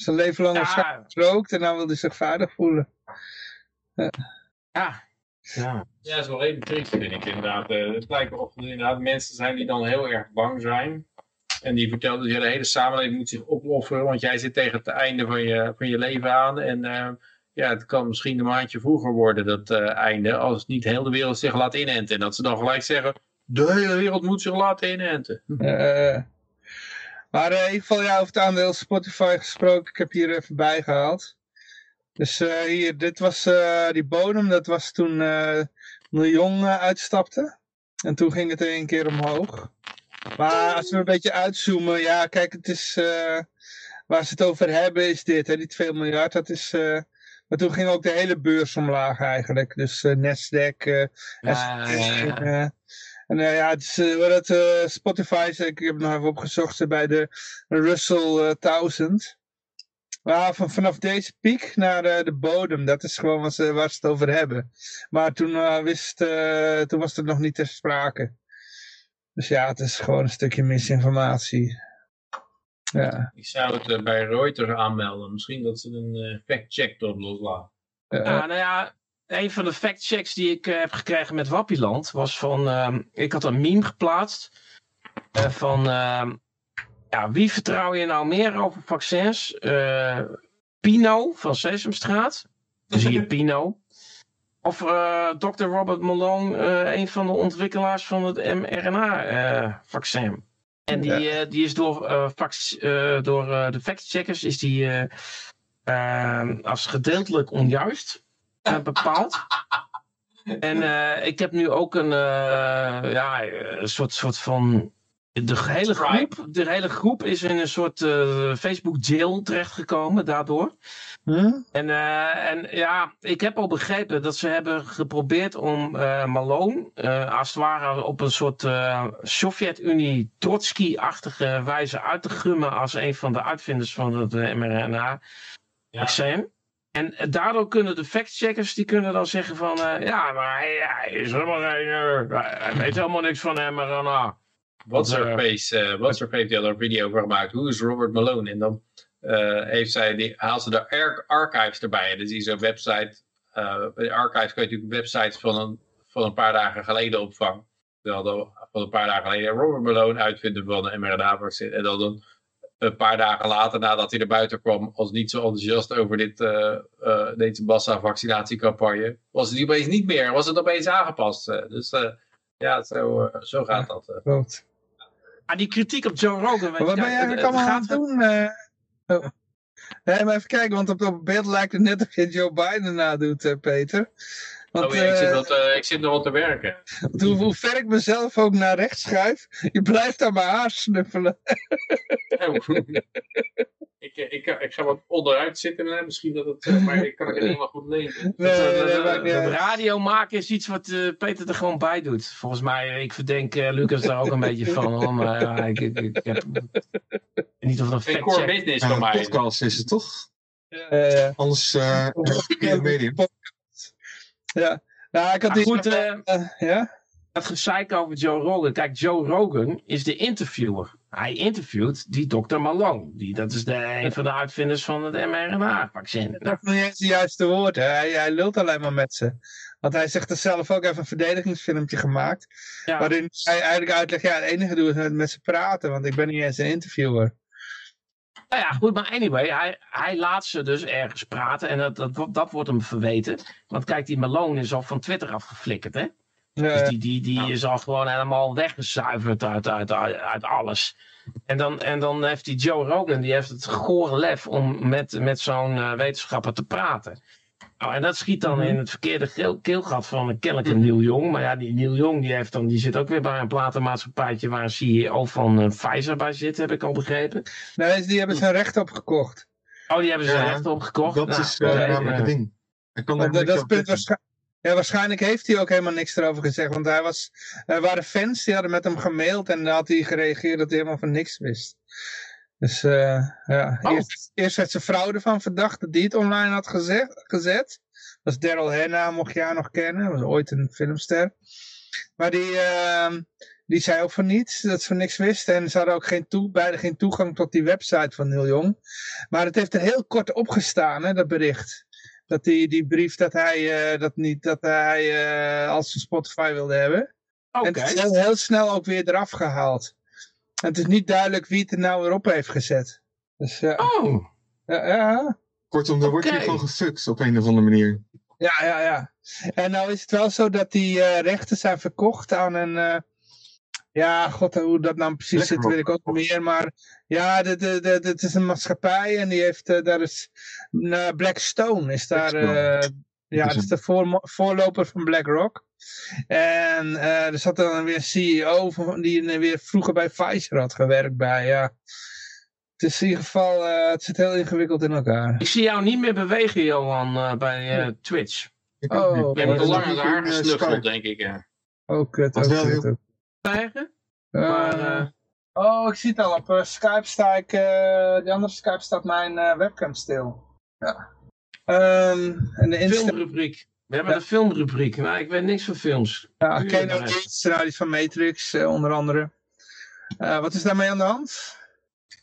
Zijn leven lang Ja. gerookt en dan wil hij zich veilig voelen. Ja. Ja. Ja, dat is wel even tricky, vind ik inderdaad. Eh, het lijkt of er inderdaad mensen zijn die dan heel erg bang zijn. En die vertellen dat ja, de hele samenleving moet zich opofferen, want jij zit tegen het einde van je, van je leven aan. En eh, ja, het kan misschien een maandje vroeger worden, dat eh, einde, als niet heel de wereld zich laat inenten. En dat ze dan gelijk zeggen, de hele wereld moet zich laten inenten. Maar eh, in ieder geval, ja, over het aandeel Spotify gesproken, ik heb hier even bijgehaald. Dus eh, hier, dit was eh, die bodem, dat was toen Young eh, uitstapte. En toen ging het één keer omhoog. Maar als we een beetje uitzoomen, ja, kijk, het is, waar ze het over hebben is dit, hè, die 2 miljard, dat is... maar toen ging ook de hele beurs omlaag eigenlijk. Dus Nasdaq, Ja, S&P, ja, ja. En eh, ja, het is, eh, wat het, eh, Spotify, is, ik heb het nog even opgezocht, bij de Russell eh, 1000. Maar van, vanaf deze piek naar eh, de bodem, dat is gewoon wat ze, waar ze het over hebben. Maar toen, eh, wist, eh, toen was het nog niet ter sprake. Dus ja, het is gewoon een stukje misinformatie. Ja, Ik zou het bij Reuters aanmelden. Misschien dat ze een eh, fact-check erop loslaten. eh, Ja, nou ja, een van de factchecks die ik eh, heb gekregen met Wappieland was van, ehm, ik had een meme geplaatst eh, van, ehm, ja, wie vertrouw je nou meer over vaccins? Eh, Pino van Sesamstraat, dan zie je Pino. Of eh Dr. Robert Malone, eh, een van de ontwikkelaars van het mRNA-vaccin. en die, die is door, vac- door de factcheckers is die, eh, eh, als gedeeltelijk onjuist bepaald. En eh, ik heb nu ook een, eh, ja, een soort, soort van. De hele, groep, de hele groep is in een soort eh, Facebook jail terechtgekomen daardoor. En, eh, en ja, ik heb al begrepen dat ze hebben geprobeerd om eh Malone eh, als het ware op een soort eh, Sovjet-Unie Trotsky-achtige wijze uit te gummen als een van de uitvinders van het eh, mRNA-vaccin. En eh, daardoor kunnen de factcheckers die kunnen dan zeggen van eh, ja, maar hij, hij is helemaal geen, eh, hij weet helemaal niks van mRNA. What's her Eh, face, eh What's her face, die had er een video over gemaakt. Hoe is Robert Malone? En dan heeft zij, die, haalt ze de ar- archives erbij. Dus die zo'n website, bij de archives kun je natuurlijk websites van een, van een paar dagen geleden opvangen. Terwijl dan van een paar dagen geleden Robert Malone uitvinder van de mRNA-vaccin. En dan een paar dagen later, nadat hij er buiten kwam, als niet zo enthousiast over dit, eh, eh, deze massa-vaccinatiecampagne, was het opeens niet meer, was het opeens aangepast. eh. dus eh, ja, zo, zo gaat dat. Klopt. Ah, die kritiek op Joe Rogan. weet Maar wat je, ben je het- eigenlijk het allemaal aan het doen? eh? oh. Nee, maar even kijken, want op, op beeld lijkt het net of je Joe Biden nadoet, Peter. Want, oh ja, ik, zit eh, wat, eh, ik zit nog wat te werken. want hoe, hoe ver ik mezelf ook naar rechts schuif, je blijft aan mijn haar snuffelen. Oh. ik, eh, ik, ik ga wat onderuit zitten, eh, misschien dat het, eh, maar ik kan het niet helemaal goed lezen. Nee, nee, nee, Dat- radio maken is iets wat eh, Peter er gewoon bij doet. Volgens mij, eh, ik verdenk eh, Lucas daar ook een beetje van. Hoor, maar ik, ik, ik heb niet of dat Een core business van mij. podcast is het toch? Eh, Anders eh medium. Ja, nou, ik had die... goed, eh, eh, ja? het gezeik over Joe Rogan. Kijk, Joe Rogan is de interviewer. hij interviewt die dokter Malone. Die, dat is de, een van de uitvinders van het mRNA-vaccin. Dat is niet eens de juiste woord. Hè? Hij, hij lult alleen maar met ze. Want hij zegt er zelf ook even een verdedigingsfilmpje gemaakt. Ja. Waarin hij eigenlijk uitlegt, ja, het enige doe is met ze praten. Want ik ben niet eens een interviewer. Nou ja, goed, maar anyway, hij, hij laat ze dus ergens praten en dat, dat, wordt- dat wordt hem verweten. Want kijk, die Malone is al van Twitter afgeflikkerd, hè? Dus die, die, die is al gewoon helemaal weggezuiverd uit, uit, uit, uit alles. En dan, en dan heeft die Joe Rogan, die heeft het gore lef om met, met zo'n eh, wetenschapper te praten. Oh, en dat schiet dan in het verkeerde keel, keelgat van een kennelijke Neil Jong. Maar ja, die Neil Jong die heeft dan, die zit ook weer bij een platenmaatschappijtje waar een CEO van eh, Pfizer bij zit, heb ik al begrepen. nee, die hebben zijn recht opgekocht. Oh, die hebben ze Ja, recht opgekocht. Dat Nou, is eh, namelijk eh, het ding. Kan er dat, dat punt zeggen. waarschijnlijk. Ja, waarschijnlijk heeft hij ook helemaal niks erover gezegd. Want hij was, er waren fans die hadden met hem gemaild. En dan had hij gereageerd dat hij helemaal van niks wist. Dus eh, ja, Oh. eerst, eerst werd zijn vrouw ervan verdacht dat die het online had gezet. gezet. Dat is Daryl Hannah, mocht je haar nog kennen. Dat was ooit een filmster. Maar die, ehm, die zei ook van niets, dat ze van niks wist. En ze hadden ook geen toe, beide geen toegang tot die website van Neil Jong. Maar het heeft er heel kort opgestaan, hè, dat bericht. Dat die, die brief dat hij, eh, dat niet, dat hij eh, als van Spotify wilde hebben. En het is heel, heel snel ook weer eraf gehaald. En het is niet duidelijk wie het er nou weer op heeft gezet. Dus ja, Oh, ja, ja. Kortom, er wordt Oké. hier gewoon gefukt op een of andere manier. Ja, ja, ja. En nou is het wel zo dat die eh, rechten zijn verkocht aan een... eh, ja, god, hoe dat nou precies zit, weet ik ook niet meer. Maar ja, dit- dit- dit- het is een maatschappij en die heeft, eh, daar is... eh, Blackstone is daar... Blackstone. eh, ja, is dat is de voor, voorloper van BlackRock. En eh, er zat dan weer een CEO van, die weer vroeger bij Pfizer had gewerkt bij, ja. Het is in ieder geval, eh, het zit heel ingewikkeld in elkaar. ik zie jou niet meer bewegen, Johan, eh, bij eh, Twitch. Ik Oh. Je hebt dat lang is aan het haar gesnuffeld, denk ik. Ja. Ook kut, Wat ook wel heel-? Eh, Maar, eh, oh, ik zie het al. Op Skype sta ik, de andere Skype staat mijn eh, webcam stil. Ja. Ehm, en de filmrubriek. We hebben Ja. de filmrubriek. Nou, ik weet niks van films. Ja, ja. Reeves, scenario's van Matrix, eh, onder andere. Eh, wat is daarmee aan de hand?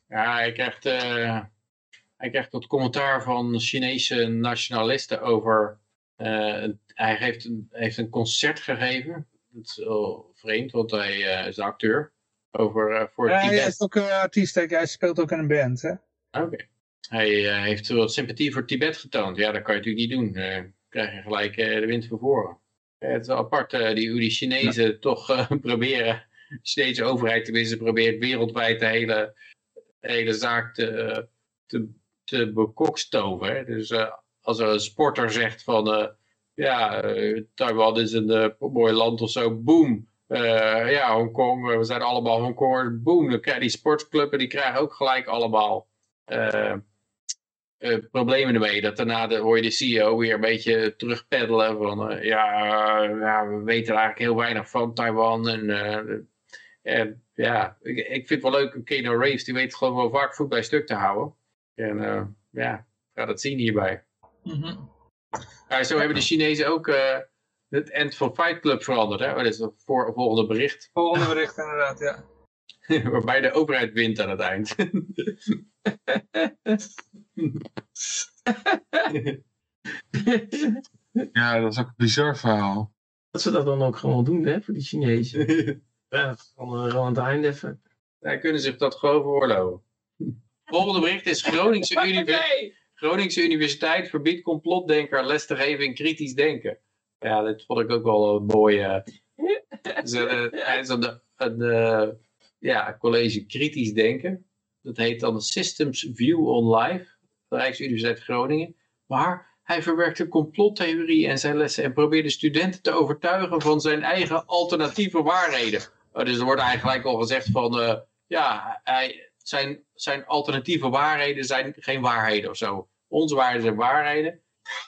Ja, hij krijgt, eh, hij krijgt wat commentaar van Chinese nationalisten over... eh, hij heeft een, heeft een concert gegeven. Dat is wel vreemd, want hij is een acteur. Over, voor Ja, hij Tibet. is ook eh, artiest, hij speelt ook in een band. Hè? Oké. Hij heeft wat sympathie voor Tibet getoond. Ja, dat kan je natuurlijk niet doen. Krijg je gelijk eh, de wind van voren. Eh, het is apart eh, die, hoe die Chinezen toch proberen, de Chinese overheid tenminste, probeert wereldwijd de hele, de hele zaak te, te, te bekokstoven. Dus als een sporter zegt van, ja, Taiwan is een mooi land of zo, boom. Eh, ja, Hongkong, we zijn allemaal Hongkongers, boom. Dan krijgen die sportclubs, die krijgen ook gelijk allemaal eh, problemen ermee. Dat daarna de, hoor je de CEO weer een beetje terugpeddelen van eh, ja, eh, ja, we weten er eigenlijk heel weinig van Taiwan. En, en ja, ik, ik vind het wel leuk, Keno Reeves, die weet gewoon wel vaak voet bij stuk te houden. En ja, ga dat zien hierbij. Ja, zo hebben de Chinezen ook het end van Fight Club veranderd. Hè? Oh, dat is het voor, volgende bericht. Volgende bericht inderdaad, ja. Waarbij de overheid wint aan het eind. Ja, dat is ook een bizar verhaal. Dat ze dat dan ook gewoon doen, hè, voor die Chinezen. Ja, gewoon, eh, gewoon aan het eind even. Zij kunnen zich dat gewoon veroorloven. Volgende bericht is Groningse, Univer- Groningse Universiteit verbiedt complotdenker les te geven in kritisch denken. Ja, dat vond ik ook wel een mooie. Ze, eh, Hij is de ja, college kritisch denken. Dat heet dan Systems View on Life, de Rijksuniversiteit Groningen. Maar hij verwerkte complottheorie en zijn lessen en probeerde studenten te overtuigen van zijn eigen alternatieve waarheden. Oh, dus er wordt eigenlijk al gezegd van, eh, ja, hij, zijn, zijn alternatieve waarheden zijn geen waarheden of zo. Onze waarheden zijn waarheden.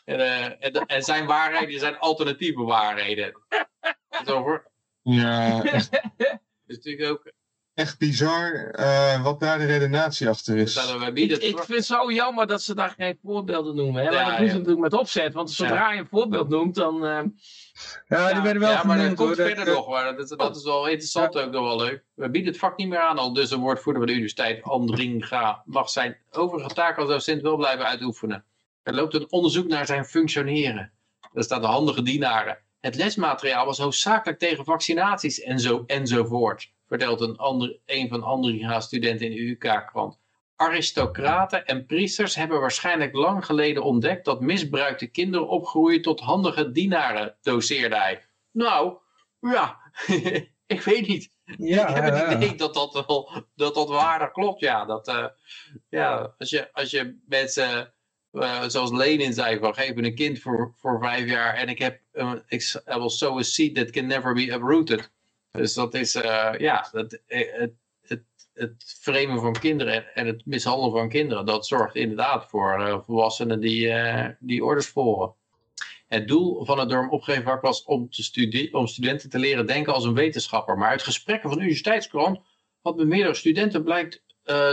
En, eh, en, zijn waarheden zijn alternatieve waarheden. Dat is over. Ja. Dus natuurlijk ook. Echt bizar eh, wat daar de redenatie achter is. Ik, vind het zo jammer dat ze daar geen voorbeelden noemen. Hè? Maar Ja, dat doen ze ja. natuurlijk met opzet. Want zodra je een voorbeeld noemt, dan... eh, Ja, die werden wel ja, maar dat komt verder Dat- nog. Maar dat, dat is wel interessant ook nog wel leuk. We bieden het vak niet meer aan, al dus een woordvoerder van de universiteit, Andringa, mag zijn overige taken als docent wel blijven uitoefenen. Er loopt een onderzoek naar zijn functioneren. Daar staat de handige dienaren. Het lesmateriaal was hoofdzakelijk tegen vaccinaties en zo, enzovoort, vertelt een, ander, een van Andringa's studenten in de UK-krant. Aristocraten en priesters hebben waarschijnlijk lang geleden ontdekt dat misbruikte kinderen opgroeien tot handige dienaren, doseerde hij. Nou, ja, ik weet niet. Ja, ik heb het ja. idee dat dat wel dat dat waardig klopt, ja. Dat, eh, ja als, je, als je mensen, eh, zoals Lenin zei, van geef me een kind voor, voor vijf jaar en ik heb, uh, ik I will sow a seed that can never be uprooted. Dus dat is, eh, ja, dat, eh, het, het, het framen van kinderen en, het mishandelen van kinderen, dat zorgt inderdaad voor eh, volwassenen die, die orders volgen. Het doel van het door hem opgegeven vak was om, te studie- om studenten te leren denken als een wetenschapper. Maar uit gesprekken van de universiteitskrant had bij meerdere studenten blijkt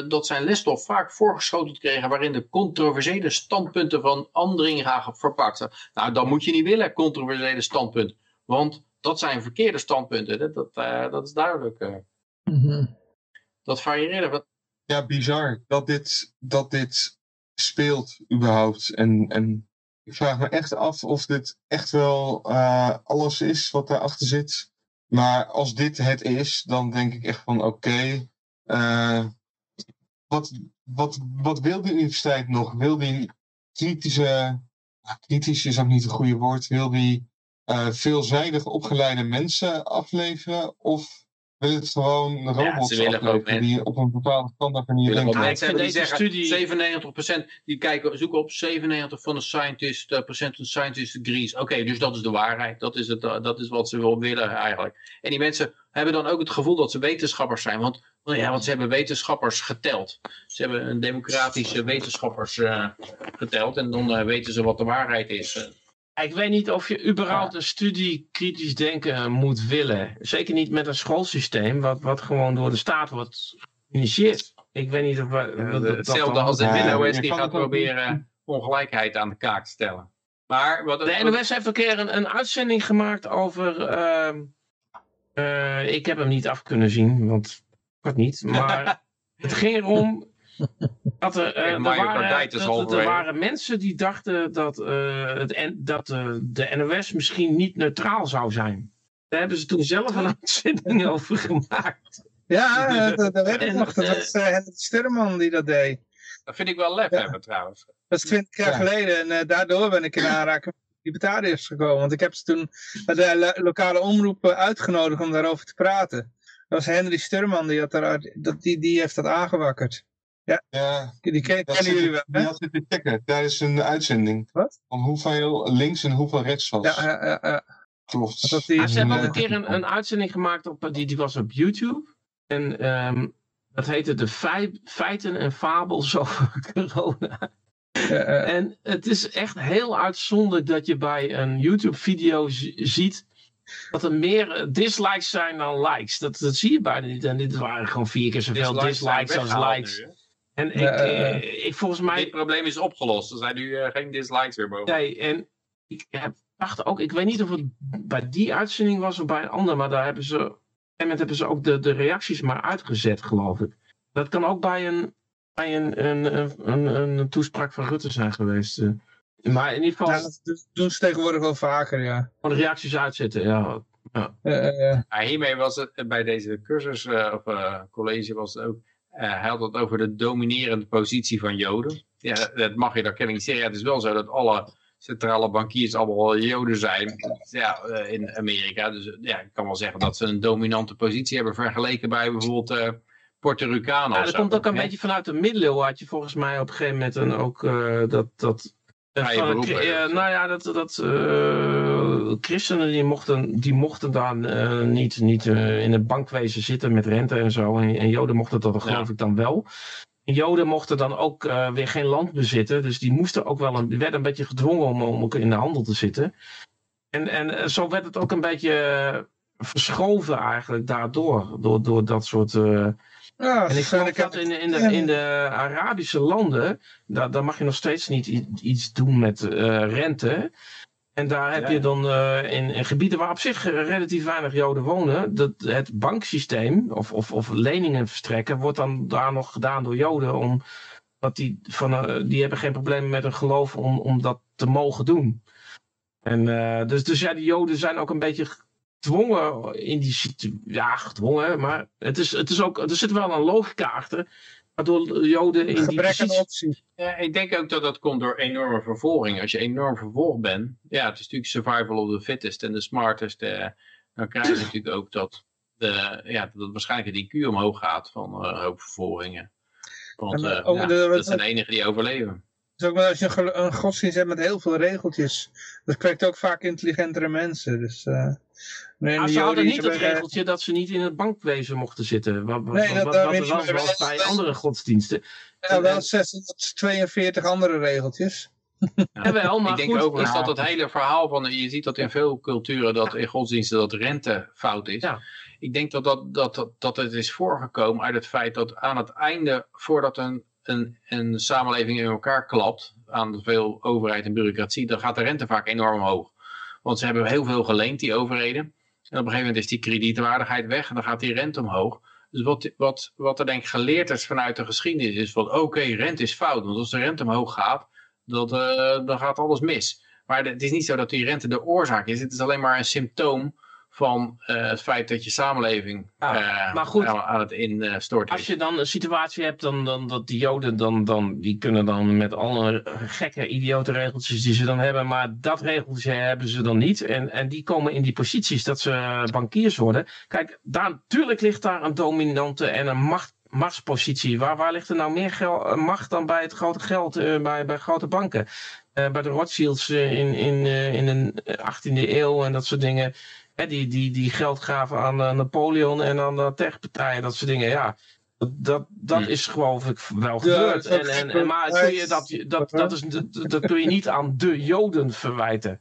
dat zijn lesstof vaak voorgeschoten kregen waarin de controversiële standpunten van Andringa verpakt. Nou, dan moet je niet willen, controversiële standpunten. Want dat zijn verkeerde standpunten. Dat, dat, eh, dat is duidelijk. eh. Mhm. dat varieerde. Wat, Ja, bizar dat dit, dat dit speelt überhaupt. En, en ik vraag me echt af of dit echt wel eh, alles is wat daarachter zit. Maar als dit het is, dan denk ik echt van oké. eh, wat, wat, wat wil de universiteit nog? Wil die kritische, nou, kritisch is ook niet een goede woord, wil die eh, veelzijdig opgeleide mensen afleveren? Of wil het gewoon robots ze willen afleveren die op een bepaalde standaard manier denken? ik vind hebben die deze zeggen studie- 97% die kijken, zoeken op 97 van de scientist, eh, percent van de scientist degrees. Oké, dus dat is de waarheid. Dat is, het, eh, dat is wat ze wel willen eigenlijk. En die mensen hebben dan ook het gevoel dat ze wetenschappers zijn. Want, nou ja, want ze hebben wetenschappers geteld. Ze hebben een democratische wetenschappers eh, geteld. En dan weten ze wat de waarheid is. Ik weet niet of je überhaupt een studie kritisch denken moet willen. Zeker niet met een schoolsysteem wat, wat gewoon door de staat wordt geïnitieerd. Ik weet niet of we, Hetzelfde dan- als de Ja, NOS die gaat proberen ongelijkheid aan de kaak te stellen. Maar wat, De NOS heeft een keer een, een uitzending gemaakt over. ehm, eh, ik heb hem niet af kunnen zien, want ik had niet. Maar het ging erom. Dat er, eh, er, waren, dat, er waren mensen die dachten dat, eh, het, en- dat eh, de NOS misschien niet neutraal zou zijn. Daar hebben ze toen zelf een uitzending over gemaakt. Ja, dat, dat weet ik En, nog. Dat eh, was uh, Hendrik Sturman die dat deed. dat vind ik wel lef Ja. hebben trouwens. Dat is twintig jaar Ja. geleden en daardoor ben ik in aanraking met libertariërs gekomen. Want ik heb ze toen bij de lo- lokale omroep eh, uitgenodigd om daarover te praten. Dat was Henry Sturman, die, had daar, dat, die, die heeft dat aangewakkerd. Ja, Die ken, dat kennen zit jullie wel, die hè? had zitten checken tijdens een uitzending. Wat? Van hoeveel links en hoeveel rechts was. Ja, ja, ja, ja. Klopt. Die- ze hebben ook Ja. een keer een, een uitzending gemaakt, op, die, die was op YouTube. En ehm, dat heette de fei- feiten en fabels over corona. En het is echt heel uitzonderlijk dat je bij een YouTube-video ziet dat er meer eh, dislikes zijn dan likes. Dat, dat zie je bijna niet. En dit waren gewoon vier keer zoveel Dislikes dislikes als likes. nu. En ik, Ja, eh, eh, ik volgens mij Dit probleem is opgelost. Er zijn nu eh, geen dislikes meer boven. Nee, en ik heb, dacht ook, ik weet niet of het bij die uitzending was of bij een andere, maar daar hebben ze, op een gegeven moment hebben ze ook de, de reacties maar uitgezet, geloof ik. Dat kan ook bij een, bij een, een, een, een, een toespraak van Rutte zijn geweest. eh. Maar in ieder geval, Ja, dat doen ze tegenwoordig wel vaker, ja. gewoon de reacties uitzetten, ja. Eh, eh, Maar hiermee was het eh, bij deze cursus eh, of eh, college was het ook. Eh, hij had het over de dominerende positie van Joden. Ja, dat mag je dan kennelijk niet zeggen. Ja, het is wel zo dat alle centrale bankiers allemaal Joden zijn. Ja, eh, in Amerika. Dus ja, ik kan wel zeggen dat ze een dominante positie hebben vergeleken bij bijvoorbeeld eh Puerto Ricanen. Ja, dat komt ook een beetje vanuit de middeleeuwen. Had je volgens mij op een gegeven moment een, ook dat. dat van nou ja, dat, dat eh, christenen die mochten, die mochten dan eh, niet, niet eh, in het bankwezen zitten met rente en zo. En, en joden mochten dat geloof ik dan wel. En joden mochten dan ook weer geen land bezitten. Dus die moesten ook wel een, werden een beetje gedwongen om, om ook in de handel te zitten. En, en zo werd het ook een beetje verschoven eigenlijk daardoor. Door, door dat soort... Ja, en ik geloof dat in, in, de, in de Arabische landen, daar, daar mag je nog steeds niet iets doen met uh, rente. En daar heb je dan uh, in, in, gebieden waar op zich relatief weinig Joden wonen, dat het banksysteem of, of, of leningen verstrekken, wordt dan daar nog gedaan door Joden. Om, want die, van, uh, die hebben geen probleem met hun geloof om, om dat te mogen doen. En uh, dus, dus ja, die Joden zijn ook een beetje gedwongen in die situatie. Ja, gedwongen, maar het is, het is ook, er zit wel een logica achter. Waardoor Joden in die positie... optie. Ja, ik denk ook dat dat komt door enorme vervolging. Als je enorm vervolgd bent, ja, het is natuurlijk survival of the fittest en de smartest. Eh, dan krijg je natuurlijk ook dat, de, ja, dat waarschijnlijk de IQ omhoog gaat van uh, een hoop vervolgingen. Want uh, ja, de, dat zijn de enigen die overleven. Dus ook maar als je een, een godsdienst hebt met heel veel regeltjes, dat krijgt ook vaak intelligentere mensen. Dus, uh, nee, maar ze hadden niet het regeltje dat ze niet in het bankwezen mochten zitten. Wat, nee, wat, dat, wat, wat wel zoals bij andere godsdiensten. Ja, wel 642 andere regeltjes. Ja, wel, maar ik denk ook is dat het hele verhaal van, je ziet dat in veel culturen, dat in godsdiensten dat rente fout is. Ja. Ik denk dat, dat, dat, dat, dat het is voorgekomen uit het feit dat aan het einde, voordat een een, samenleving in elkaar klapt aan veel overheid en bureaucratie, dan gaat de rente vaak enorm hoog. Want ze hebben heel veel geleend, die overheden. En op een gegeven moment is die kredietwaardigheid weg en dan gaat die rente omhoog. Dus wat, wat, wat er denk ik geleerd is vanuit de geschiedenis is van oké, rente is fout. Want als de rente omhoog gaat, dat, uh, dan gaat alles mis. Maar het is niet zo dat die rente de oorzaak is. Het is alleen maar een symptoom van uh, het feit dat je samenleving uh, maar goed, aan het instorten Als je dan een situatie hebt, dan, dan dat die joden, dan, dan, die kunnen dan met alle gekke idiote regeltjes die ze dan hebben, maar dat regeltje hebben ze dan niet. En, en die komen in die posities dat ze bankiers worden. Kijk, daar, natuurlijk ligt daar een dominante en een macht, machtspositie. Waar, waar ligt er nou meer geld, macht dan bij het grote geld, uh, bij, bij grote banken? bij de Rothschilds in, in, in de 18e eeuw en dat soort dingen die, die, die geld gaven aan uh, Napoleon en aan de techpartijen, dat soort dingen. Ja, dat, dat, dat hm. is geloof ik wel gebeurd. Ja, en, en, maar kun je dat, dat, dat, is, dat, dat kun je niet aan de Joden verwijten.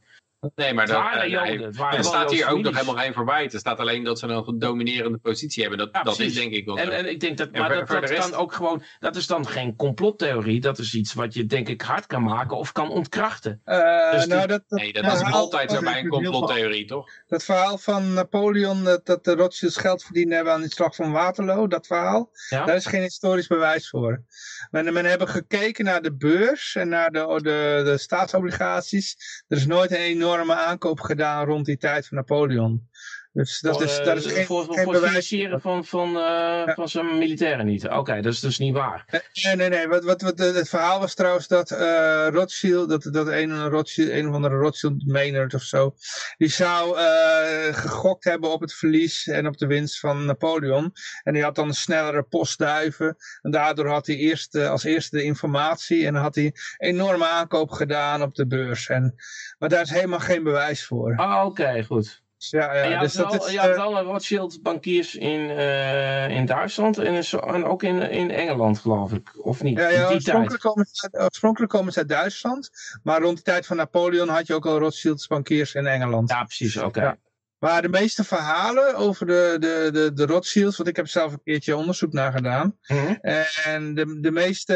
Nee, maar dat, er staat hier ook nog helemaal geen verwijt. Er staat alleen dat ze een dominerende positie hebben. Dat, dat is denk ik wel en, en ik denk dat, maar dat, dat kan ook gewoon, dat is dan geen complottheorie. Dat is iets wat je denk ik hard kan maken of kan ontkrachten. Uh, dus nou, dat, nee, dat is altijd zo bij een complottheorie, toch? Dat verhaal van Napoleon, dat, dat de Rothschilds geld verdiend hebben aan de slag van Waterloo, dat verhaal, daar is geen historisch bewijs voor. Men, men hebben gekeken naar de beurs en naar de, de, de staatsobligaties. Er is nooit een enorm enorme aankoop gedaan rond die tijd van Napoleon. Dus dat is, dat is geen, voor, geen voor financieren van, van, uh, van zijn militairen niet. Oké, dat is dus niet waar. Nee, nee, nee. Wat, wat, wat, het verhaal was trouwens dat uh, Rothschild, dat, dat een, Rothschild, een of andere Rothschild Maynard of zo, die zou uh, gegokt hebben op het verlies en op de winst van Napoleon. En die had dan snellere postduiven. En daardoor had hij eerst als eerste de informatie en had hij enorme aankoop gedaan op de beurs. En, maar daar is helemaal geen bewijs voor. Ah, oké, goed. Ja, ja, je, dus had wel, is, je had wel een Rothschild bankiers in, uh, in Duitsland en, en ook in, in Engeland geloof ik, of niet? Ja, ja oorspronkelijk, komen ze, oorspronkelijk komen ze uit Duitsland, maar rond de tijd van Napoleon had je ook al Rothschild bankiers in Engeland. Ja, precies, oké. Okay. Maar de meeste verhalen over de, de, de, de Rothschilds, want ik heb zelf een keertje onderzoek naar gedaan. Mm -hmm. En de, de meeste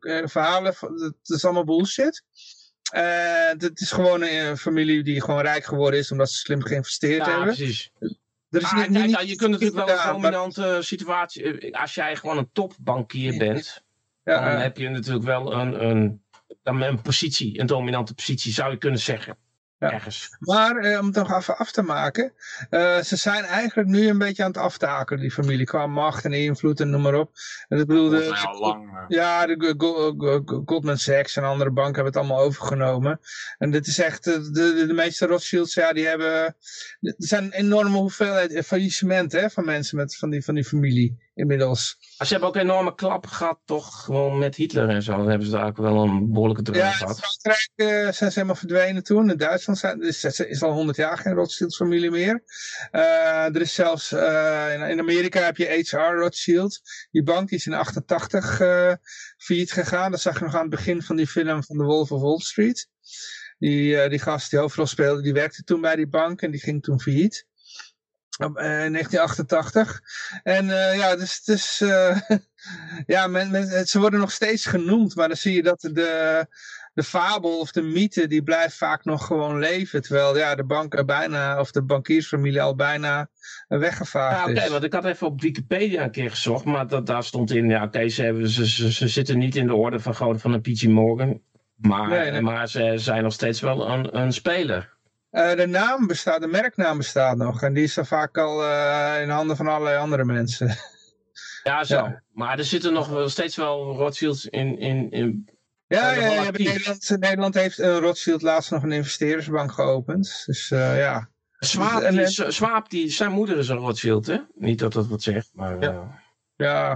uh, verhalen, dat is allemaal bullshit. Uh, het is gewoon een familie die gewoon rijk geworden is omdat ze slim geïnvesteerd ja, hebben. precies. Er is ah, niet, niet, je kunt natuurlijk wel een dominante maar... situatie. Eh, als jij gewoon een topbankier bent, ja, dan heb je natuurlijk wel een, een, een positie, een dominante positie, zou je kunnen zeggen. Ja. Maar eh, om het nog even af te maken. Uh, ze zijn eigenlijk nu een beetje aan het aftaken, die familie. Qua macht en invloed en noem maar op. En dat bedoelde, dat al lang. Ja, de Go Go Goldman Sachs en andere banken hebben het allemaal overgenomen. En dit is echt, de, de, de meeste Rothschilds, ja, die hebben... Er zijn een enorme hoeveelheid faillissement van mensen met, van, die, van die familie inmiddels. Als je hebt ook een enorme klap gehad, toch gewoon met Hitler en zo. Dan hebben ze daar ook wel een behoorlijke druk ja, gehad. Ja, in Frankrijk uh, zijn ze helemaal verdwenen toen. In Duitsland zijn, is, is al honderd jaar geen Rothschild familie meer. Uh, er is zelfs, uh, in, in, Amerika heb je HR Rothschild. Die bank die is in 88 failliet gegaan. Dat zag je nog aan het begin van die film van The Wolf of Wall Street. Die, die gast die overal speelde, die werkte toen bij die bank en die ging toen failliet. Op, eh, in 1988. En eh, ja, dus, dus ja, men, men- ze worden nog steeds genoemd, maar dan zie je dat de, de fabel of de mythe, die blijft vaak nog gewoon leven. Terwijl ja, de bank er bijna, of de bankiersfamilie al bijna weggevaagd Ja, oké, is. want ik had even op Wikipedia een keer gezocht, maar dat, daar stond in, ja, oké, ze, hebben- ze, ze, ze zitten niet in de orde van grootte van een P.G. Morgan, maar, Nee, nee. maar ze zijn nog steeds wel een, een speler. Eh, de naam bestaat, de merknaam bestaat nog. En die is dan vaak al eh, in handen van allerlei andere mensen. Ja, zo. Ja. Maar er zitten nog wel steeds wel Rothschilds in, in, in Ja, Zijn ja, ja? Nederland, Nederland heeft een Rothschild laatst nog een investeerdersbank geopend. Dus eh, ja. Swaap, die, eh, Swa- Swaap, die, zijn moeder is een Rothschild, hè? Niet dat dat wat zegt, maar... Ja. eh,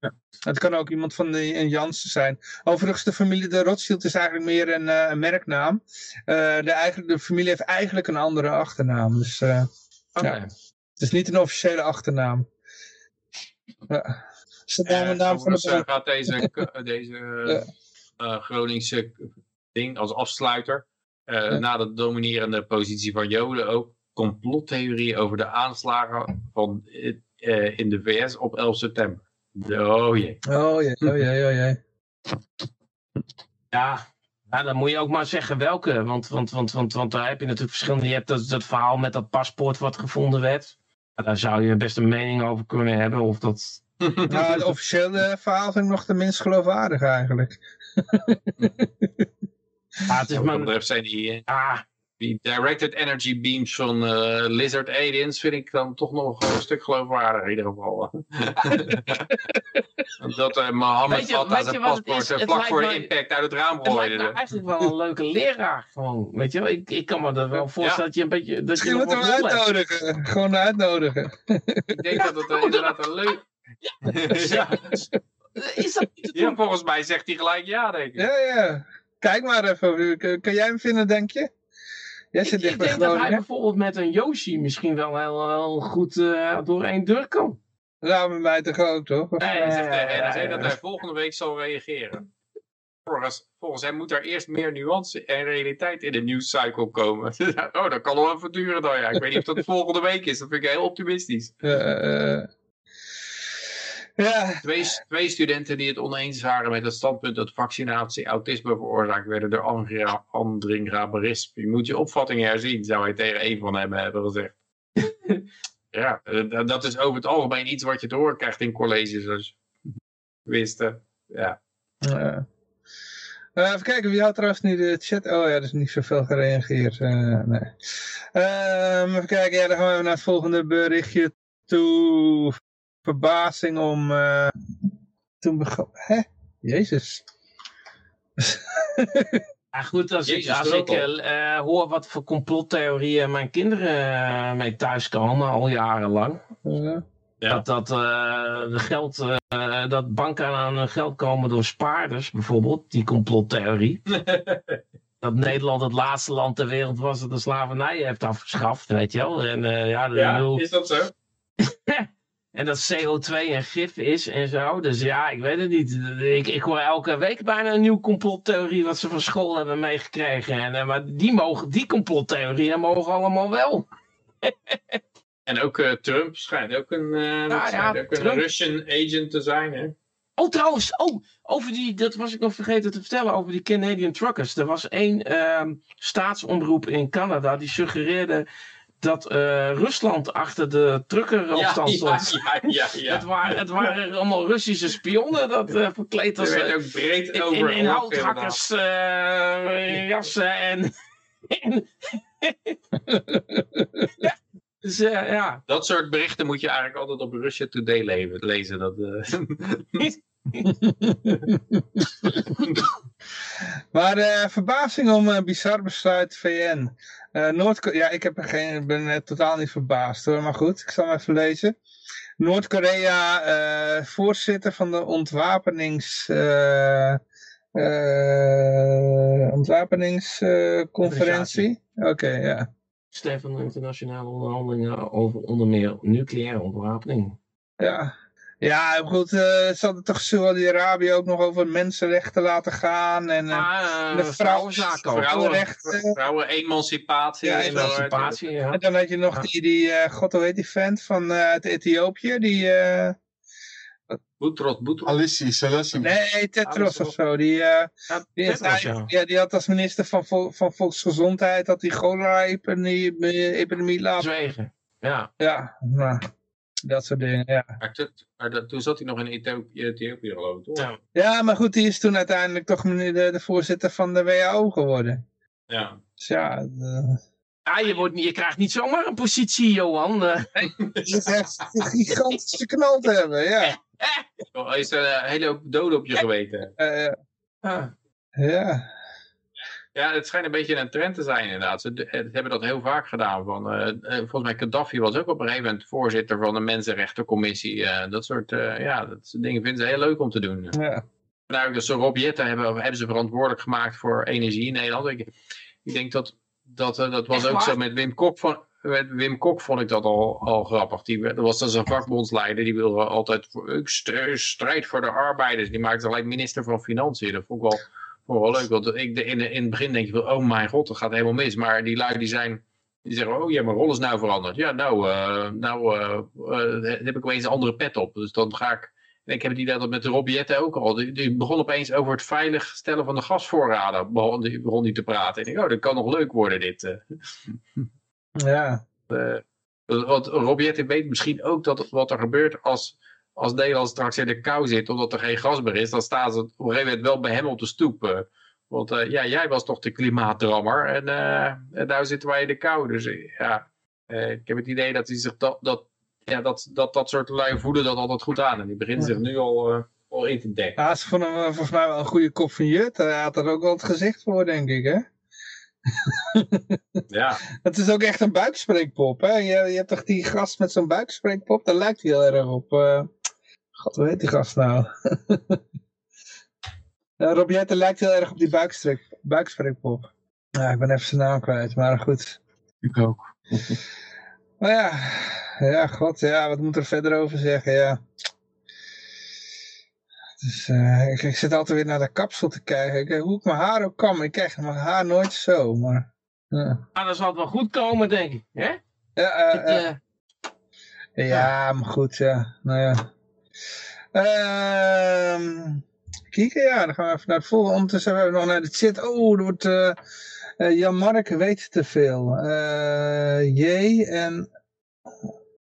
Ja. Het kan ook iemand van de, een Jansen zijn. Overigens, de familie de Rothschild is eigenlijk meer een, eh, een merknaam. Eh, de, eigen, de familie heeft eigenlijk een andere achternaam. Dus oké. Ja. het is niet een officiële achternaam. Ja. Is naam, van de gaat deze, deze Groningse ding als afsluiter. Ja. Na de dominerende positie van Joden ook. Complottheorie over de aanslagen van, in de VS op 11 september. Oh jee. Oh jee, oh jee, oh jee. Ja, ja, dan moet je ook maar zeggen welke. Want, want, want, want, want daar heb je natuurlijk verschillende. Je hebt dat, dat verhaal met dat paspoort wat gevonden werd. Ja, daar zou je best een mening over kunnen hebben. Of dat... Nou, het officiële verhaal vind ik nog de minst geloofwaardig eigenlijk. Ja, het is maar... zijn die, Ah, die directed energy beams van eh, Lizard Aliens vind ik dan toch nog een stuk geloofwaardiger in ieder geval. dat eh Mohammed weet zijn paspoort is? Het vlak voor de impact uit het raam het lijkt gooide. me eigenlijk wel een leuke leraar. Gewoon, weet je wel? Ik, ik kan me er wel voorstellen dat je een beetje... Dat je Misschien moeten we uitnodigen. Gewoon uitnodigen. Ik denk dat het eh, inderdaad een leuk... ja. Is dat niet ja, volgens mij zegt hij gelijk ja, denk ik. Ja, ja. Kijk maar even. Kan jij hem vinden, denk je? Jij zit Ik, denk dat hij bijvoorbeeld met een Yoshi misschien wel heel, heel goed eh, door één deur kan. Met mij toch ook, toch? Hij zegt Eh, de NRC dat hij volgende week zal reageren. Volgens, volgens hem moet er eerst meer nuance en realiteit in de nieuwscycle komen. oh, dat kan wel even duren dan, ja. Ik weet niet of dat volgende week is. Dat vind ik heel optimistisch. Eh, eh, ja, Twee, twee studenten die het oneens waren met het standpunt dat vaccinatie autisme veroorzaakt, werden door Andrea- Andringa berispt. Je moet je opvatting herzien, zou hij tegen een van hem hebben gezegd. ja, eh, dat is over het algemeen iets wat je te horen krijgt in colleges. Als je wist, eh, ja. eh. Eh, even kijken, wie had trouwens nu de chat? Oh ja, er is niet zoveel gereageerd. Nee. Ehm, even kijken, ja, dan gaan we naar het volgende berichtje toe. Verbazing om... eh, toen begon... Hè? Jezus. Ja, goed, als Jezus, ik, als ik eh, eh, hoor wat voor complottheorieën mijn kinderen mee thuiskomen al jarenlang. Ja. Dat, dat, eh, de geld, eh, dat banken aan hun geld komen door spaarders, bijvoorbeeld, die complottheorie. dat Nederland het laatste land ter wereld was dat de slavernij heeft afgeschaft, weet je wel. En, eh, ja, de- is dat zo? en dat CO2 een gif is en zo. Dus ja, ik weet het niet. Ik, ik hoor elke week bijna een nieuwe complottheorie wat ze van school hebben meegekregen. En, eh, maar die, mogen, die complottheorieën mogen allemaal wel. En ook eh, Trump schijnt ook een, dat ja, ook een. Russian agent te zijn. Hè? Oh, trouwens, oh, over die, dat was ik nog vergeten te vertellen, over die Canadian Truckers. Er was één ehm, staatsomroep in Canada die suggereerde dat eh, Rusland achter de truckeropstand stond. ja, ja, ja. Het, waren, het waren allemaal Russische spionnen dat eh, verkleed als Er eh, werd ook breed in, over in, houthakkers eh, jassen en... en ja, dus eh, ja. Dat soort berichten moet je eigenlijk altijd op Russia Today le- lezen. Dat, eh, Maar eh, verbazing om een bizar besluit VN. Eh Noord ja, ik heb er geen, ben eh, totaal niet verbaasd hoor, maar goed, ik zal hem even lezen. Noord-Korea, eh, voorzitter van de ontwapenings, eh, eh, ontwapeningsconferentie. Oké, ja. De internationale onderhandelingen over onder meer nucleaire ontwapening. Ja, Ja, goed, eh ze hadden toch Saudi-Arabië ook nog over mensenrechten laten gaan. En eh, Ah, de eh, vrouwen- vrouwenzaken ook. vrouwenrechten. Vrouwen-emancipatie. Ja, Emancipatie, ja. En dan had je nog Ja. die, die eh, god hoe heet die vent van eh, uit Ethiopië, die, eh, Boetros, Boetros. Alissi, Selassie. nee, Tetros of zo, die, Ja, die, ja. ja, had als minister van, Vol- van Volksgezondheid, had die cholera-epidemie epidemie laten, Zwegen. Ja. ja, nou, dat soort dingen, ja. Maar toen- maar dat- toen zat hij nog in Ethiopië, Ethiopië geloof ik, toch? Ja. Ja, maar goed, die is toen uiteindelijk toch meneer de, de voorzitter van de WHO geworden. Ja. Dus ja, eh, Ah, je, wordt, niet- je krijgt niet zomaar een positie, Johan. Eh, is echt een gigantische knal te hebben, ja. Oh, Hij is er een hele hoop doden op je geweten. Eh, ah. ja. Ja, het schijnt een beetje een trend te zijn inderdaad. Ze, ze hebben dat heel vaak gedaan. Van, eh, eh, volgens mij Gaddafi was ook op een gegeven moment voorzitter van de Mensenrechtencommissie. eh, dat soort eh, ja, dat soort dingen vinden ze heel leuk om te doen. ja. Nou, dus Rob Jetten hebben, hebben ze verantwoordelijk gemaakt voor energie in Nederland. Ik, ik denk dat dat, eh, dat was ook zo met Wim Kok. Van, met Wim Kok vond ik dat al, al grappig. Die, dat was dus een vakbondsleider. Die wilde altijd strijd voor de arbeiders. Die maakte alleen minister van Financiën. Dat vond ik wel, ik wel leuk. Want ik, de- in, in het begin denk je van, oh mijn god, dat gaat helemaal mis. Maar die lui die zijn... Die zeggen, oh ja, mijn rol is nou veranderd. Ja, nou, eh, nou eh, heb ik opeens een andere pet op. Dus dan ga ik... En ik heb het idee dat met Rob Jetten ook al. Die, die begon opeens over het veilig stellen van de gasvoorraden. Begon die, begon die te praten. En ik dacht, oh, dat kan nog leuk worden dit. ja. Eh, want Rob Jetten weet misschien ook dat wat er gebeurt als, als Nederland straks in de kou zit. Omdat er geen gas meer is. Dan staan ze op een gegeven moment wel bij hem op de stoep. eh. want eh, ja, jij was toch de klimaatdrammer. En, eh, en nou zitten wij in de kou. Dus ja, ik heb het idee dat hij zich dat, dat, ja, dat, dat, dat soort lui voelen dat altijd goed aan. En die beginnen zich nu al, al in te dekken. Ja, ze vonden hem volgens mij wel een goede kop van Jut. Hij had er ook wel het gezicht voor, denk ik, hè? Ja. Het is ook echt een buikspreekpop, hè? Je, je hebt toch die gast met zo'n buikspreekpop? Daar lijkt hij heel erg op. God, hoe heet die gast nou? ja, Rob Jetten lijkt heel erg op die buikspreek, buikspreekpop. Ja, ik ben even zijn naam kwijt, maar goed. Ik ook. Maar ja, ja, god, ja, wat moet er verder over zeggen, ja. Dus, eh, ik, ik zit altijd weer naar de kapsel te kijken. Ik, hoe ik mijn haar ook kam, ik krijg mijn haar nooit zo, maar... Ja, Ah, dan zal het wel goed komen, denk ik. Hè? ja, eh, Dat, eh, eh, ja maar goed, ja. Nou ja. Ehm kijken, ja, dan gaan we even naar het volgende. Ondertussen hebben we nog naar de chat. Oh, er wordt... eh, eh, Jan-Mark weet te veel. Eh J en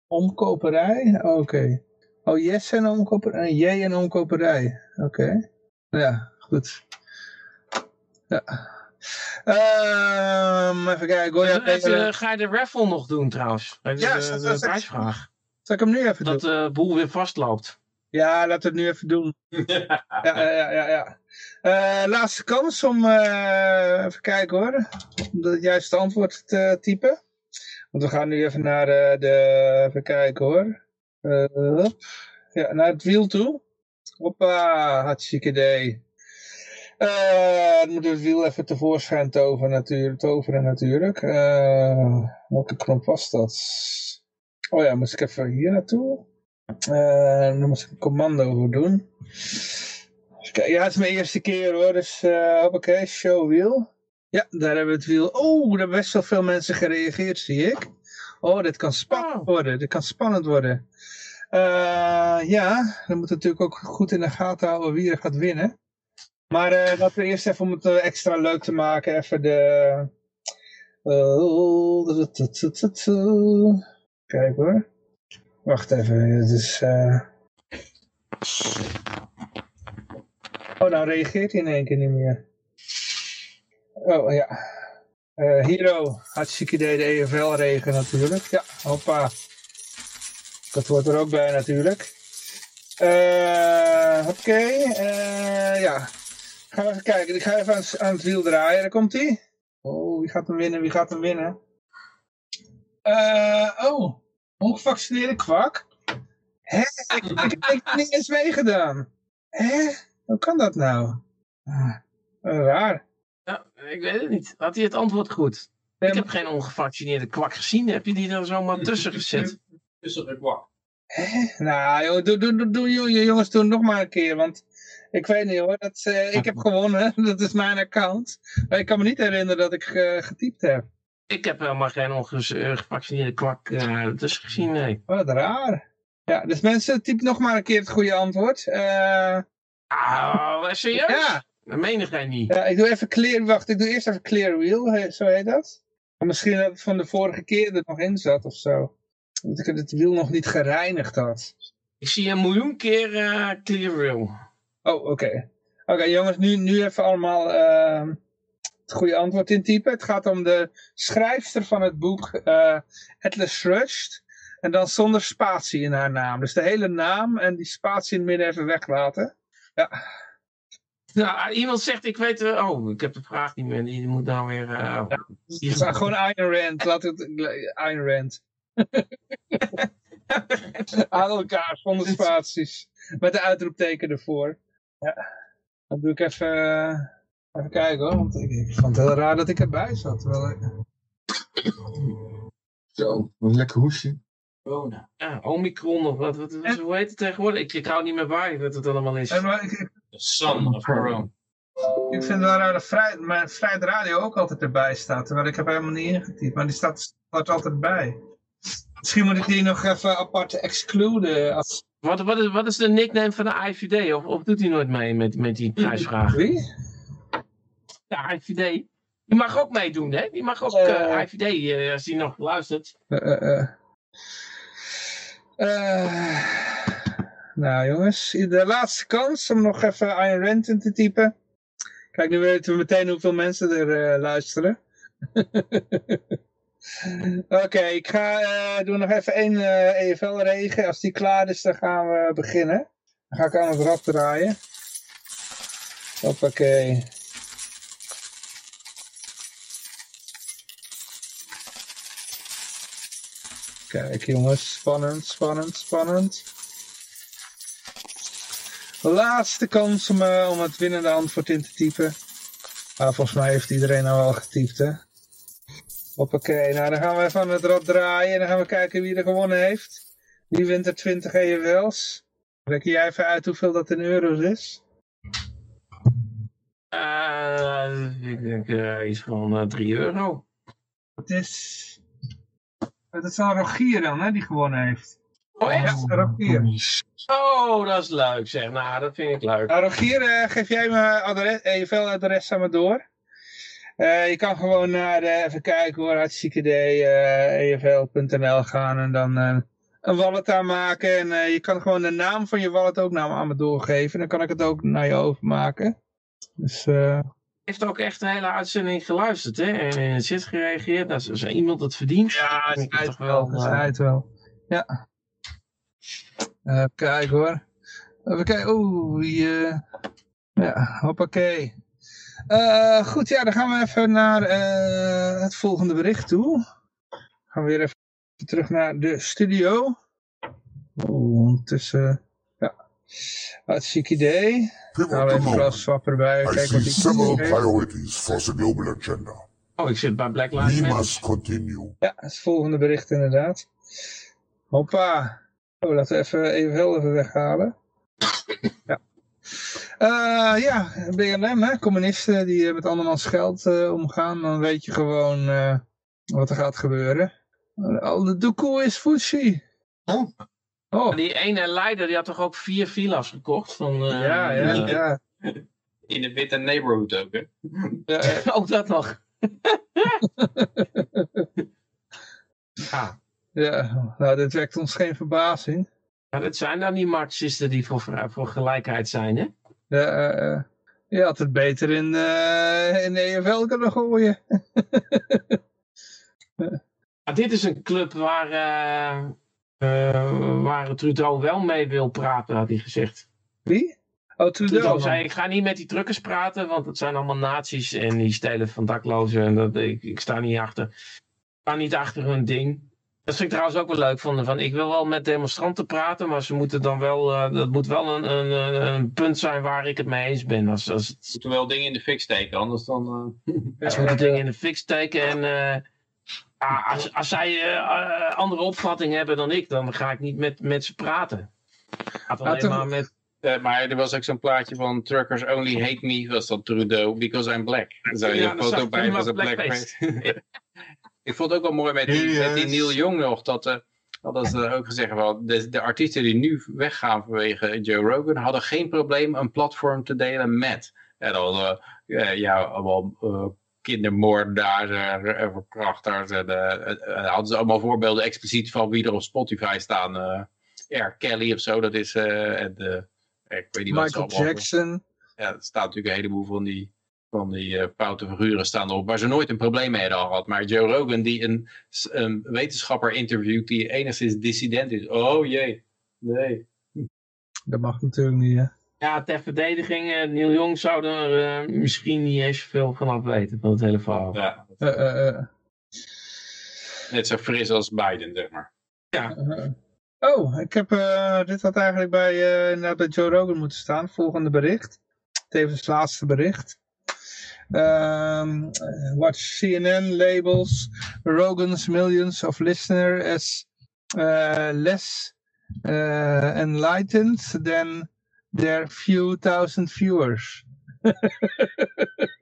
omkoperij? Oké. Oh, Yes en omkoperij. J en omkoperij. Oké. Ja, goed. Ja. Ehm, even kijken. Ga je de raffle nog doen trouwens? Even Ja, de, dat- de dat- prijsvraag. Zal ik hem nu even Dat doen? de boel weer vastloopt. Ja, laten we het nu even doen. ja, ja, ja, ja. Eh, laatste kans om, eh, even kijken hoor, om het juiste antwoord te typen. Want we gaan nu even naar eh, de, even kijken hoor. Eh, ja, naar het wiel toe. Hoppa, hartstikke idee. Eh, dan moeten we het wiel even tevoorschijn toveren natuurlijk. Toveren natuurlijk. Eh, welke knop was dat? Oh ja, moest ik even hier naartoe. Eh, dan moet ik een commando voor doen. Ja, het is mijn eerste keer hoor, dus eh hoppakee, show wheel. Ja, daar hebben we het wiel. Oh, daar hebben best wel veel mensen gereageerd, zie ik. Oh, dit kan spannend Oh. worden, dit kan spannend worden. Eh, ja, dan moeten we natuurlijk ook goed in de gaten houden wie er gaat winnen. Maar eh, laten we eerst even om het eh, extra leuk te maken, even de... Oh, Kijk hoor. Wacht even, het is... eh, Oh, nou reageert hij in één keer niet meer. Oh, ja. Eh Hero, hartstikke idee, de EFL-regen natuurlijk. Ja, hoppa. Dat hoort er ook bij natuurlijk. Eh Oké, eh, ja. Gaan we even kijken. Ik ga even aan, het wiel draaien. Daar komt hij. Oh, wie gaat hem winnen? Wie gaat hem winnen? Oh, ongevaccineerde kwak. Hè? Ik, ik, ik heb niet eens meegedaan. Hè? Hoe kan dat nou? Ah, raar. Ja, ik weet het niet. Had hij het antwoord goed? Ik heb geen ongevaccineerde kwak gezien. Heb je die er zomaar tussen gezet? Tussen de kwak. Hè? Nou, joh, doe, doe, doe, doe, joh, jongens, doe het nog maar een keer. Want ik weet niet hoor, dat, eh, ik heb gewonnen. Dat is mijn account. Maar ik kan me niet herinneren dat ik eh, getypt heb. Ik heb helemaal geen ongevaccineerde kwak uh, tussen gezien, nee. Wat raar. Ja, dus mensen, typ nog maar een keer het goede antwoord. Eh Ah, serieus? ja, Dat meen jij niet. ja, ik doe even clear, wacht, ik doe eerst even clear wheel, he- zo heet dat. Misschien dat het van de vorige keer er nog in zat of zo. Dat ik het wiel nog niet gereinigd had. Ik zie een miljoen keer eh clear rail. Oh, oké. Oké, jongens, nu, nu even allemaal eh, het goede antwoord intypen. Het gaat om de schrijfster van het boek eh, Atlas Shrugged. En dan zonder spatie in haar naam. Dus de hele naam en die spatie in het midden even weglaten. Ja, Nou, iemand zegt, ik weet... eh, oh, ik heb de vraag niet meer. Die moet nou weer... eh, dus gewoon Ayn Rand. Laat het Ayn Rand. Aan elkaar, zonder spaties. Met de uitroepteken ervoor. Ja, dan doe ik even... Even kijken hoor, want ik, ik vond het heel raar dat ik erbij zat. Terwijl ik... Zo, een lekker hoesje. Corona. Ja, Omicron of wat, wat, wat- hoe heet het tegenwoordig? Ik, ik hou niet meer bij wat het allemaal is. En maar ik, The son of corona. ik vind het wel raar dat Vrij, mijn Vrijheid Radio ook altijd erbij staat. Terwijl ik heb helemaal niet ingetypt. Maar die staat, staat altijd bij. Misschien moet ik die nog even apart excluden. Als... Wat, wat, is, wat is de nickname van de IVD? Of, of doet hij nooit mee met, met die prijsvraag? Wie? Ja, IVD. Die mag ook meedoen, hè? Die mag ook Eh. eh, IVD, eh, als die nog luistert. Nou jongens, de laatste kans om nog even Ayn Rand in te typen. Kijk, nu weten we meteen hoeveel mensen er luisteren. Oké, ik ga eh doe nog even één EFL-regen. Als die klaar is, dan gaan we beginnen. Dan ga ik aan het rad draaien. Hoppakee. Kijk jongens, spannend, spannend, spannend. Laatste kans om, eh, om het winnende antwoord in te typen. Ah, volgens mij heeft iedereen nou al getypt, hè. Hoppakee, nou dan gaan we even aan het rad draaien en dan gaan we kijken wie er gewonnen heeft. Wie wint er 20 EFL's? Reken jij even uit hoeveel dat in euro's is? Eh, ik denk eh, iets van eh 3 euro. Het is... Het is al Rogier dan, hè, die gewonnen heeft. Oh, echt? Ja, Rogier. Oh, dat is leuk zeg. Nou, dat vind ik leuk. Nou, Rogier, eh, geef jij mijn adres, EFL-adres aan me door. Eh, je kan gewoon naar, eh, even kijken hoor, hartstikke idee, eh, EFL.nl gaan en dan eh, een wallet aanmaken. En eh, je kan gewoon de naam van je wallet ook naar me, aan me doorgeven. Dan kan ik het ook naar je overmaken. Dus, eh, heeft ook echt de hele uitzending geluisterd, hè? En in het zit gereageerd. Nou, als, iemand het verdient. ja, dan is toch wel. eh, wel. Ja. Even kijken hoor. Even kijken. Oeh, die, eh, ja, hoppakee. Eh, goed, ja, dan gaan we even naar eh, het volgende bericht toe. Gaan we weer even terug naar de studio. Oeh, ondertussen. Hartstikke idee. We even. Klaus erbij. I Kijken see several priorities for the global agenda. Oh, ik zit bij Black Lives We Matter. must continue. Ja, het volgende bericht inderdaad. Hoppa. Oh, laten we even, even wel even weghalen. Ja. Eh, ja, BLM, hè, communisten die eh, met andermans geld eh, omgaan, dan weet je gewoon eh, wat er gaat gebeuren. Al de doekoe is Fushi. Oh. Oh, Die ene leider die had toch ook vier villa's gekocht? Van, eh, ja, ja, ja. In de witte neighborhood ook, hè? ja, Ook dat nog. ja. ja. Nou, dit wekt ons geen verbazing. Maar het zijn dan die marxisten die voor, voor gelijkheid zijn, hè? Ja, eh, eh, je had het beter in, eh, in de EFL kunnen gooien. Maar dit is een club waar, eh, waar Trudeau wel mee wil praten, had hij gezegd. Wie? Oh, Trudeau. Trudeau zei, ik ga niet met die truckers praten, want het zijn allemaal nazi's en die stelen van daklozen. En dat, ik, ik sta niet achter. Ik sta niet achter hun ding. Dat vind ik trouwens ook wel leuk. Van, van, ik wil wel met demonstranten praten, maar ze moeten dan wel, eh, dat moet wel een, een, een- punt zijn waar ik het mee eens ben. Als, als het, Moeten wel dingen in de fik steken, anders dan... eh, ze moeten dingen in de fik steken en, eh, Ah, als, als zij eh, eh, andere opvatting hebben dan ik, dan ga ik niet met, met ze praten. Gaat alleen maar met... Eh, maar er was ook zo'n plaatje van Truckers Only Hate Me, was dat Trudeau, because I'm black. Daar zou je Ja, een foto ik bij, was een blackface. blackface. ik vond het ook wel mooi met die, met die Serieus? Neil Young nog, dat eh, hadden ze ook gezegd, wel, de, de artiesten die nu weggaan vanwege Joe Rogan, hadden geen probleem een platform te delen met. En dan eh, ja, allemaal eh, kindermoordenaars, eh, verkrachters, en eh, eh, hadden ze allemaal voorbeelden expliciet van wie er op Spotify staan. eh R. Kelly of zo, dat is, eh, en, eh, ik weet niet wat Michael allemaal- Jackson. ja, er staat natuurlijk een heleboel van die, van die eh, foute figuren staan erop, waar ze nooit een probleem mee hadden gehad. Maar Joe Rogan, die een, een wetenschapper interviewt die enigszins dissident is. Oh jee, nee. Dat mag natuurlijk niet, hè. Ja, ter verdediging, eh, Neil Jong zou er eh, misschien niet eens veel vanaf weten van het hele verhaal. Ja, Eh, net zo fris als Biden, zeg maar. Eh, Oh, ik heb, eh, dit had eigenlijk bij, eh, inderdaad bij Joe Rogan moeten staan. Volgende bericht. Tevens het laatste bericht. Um, uh, watch CNN labels Rogan's millions of listeners as uh, less uh, enlightened than their few thousand viewers.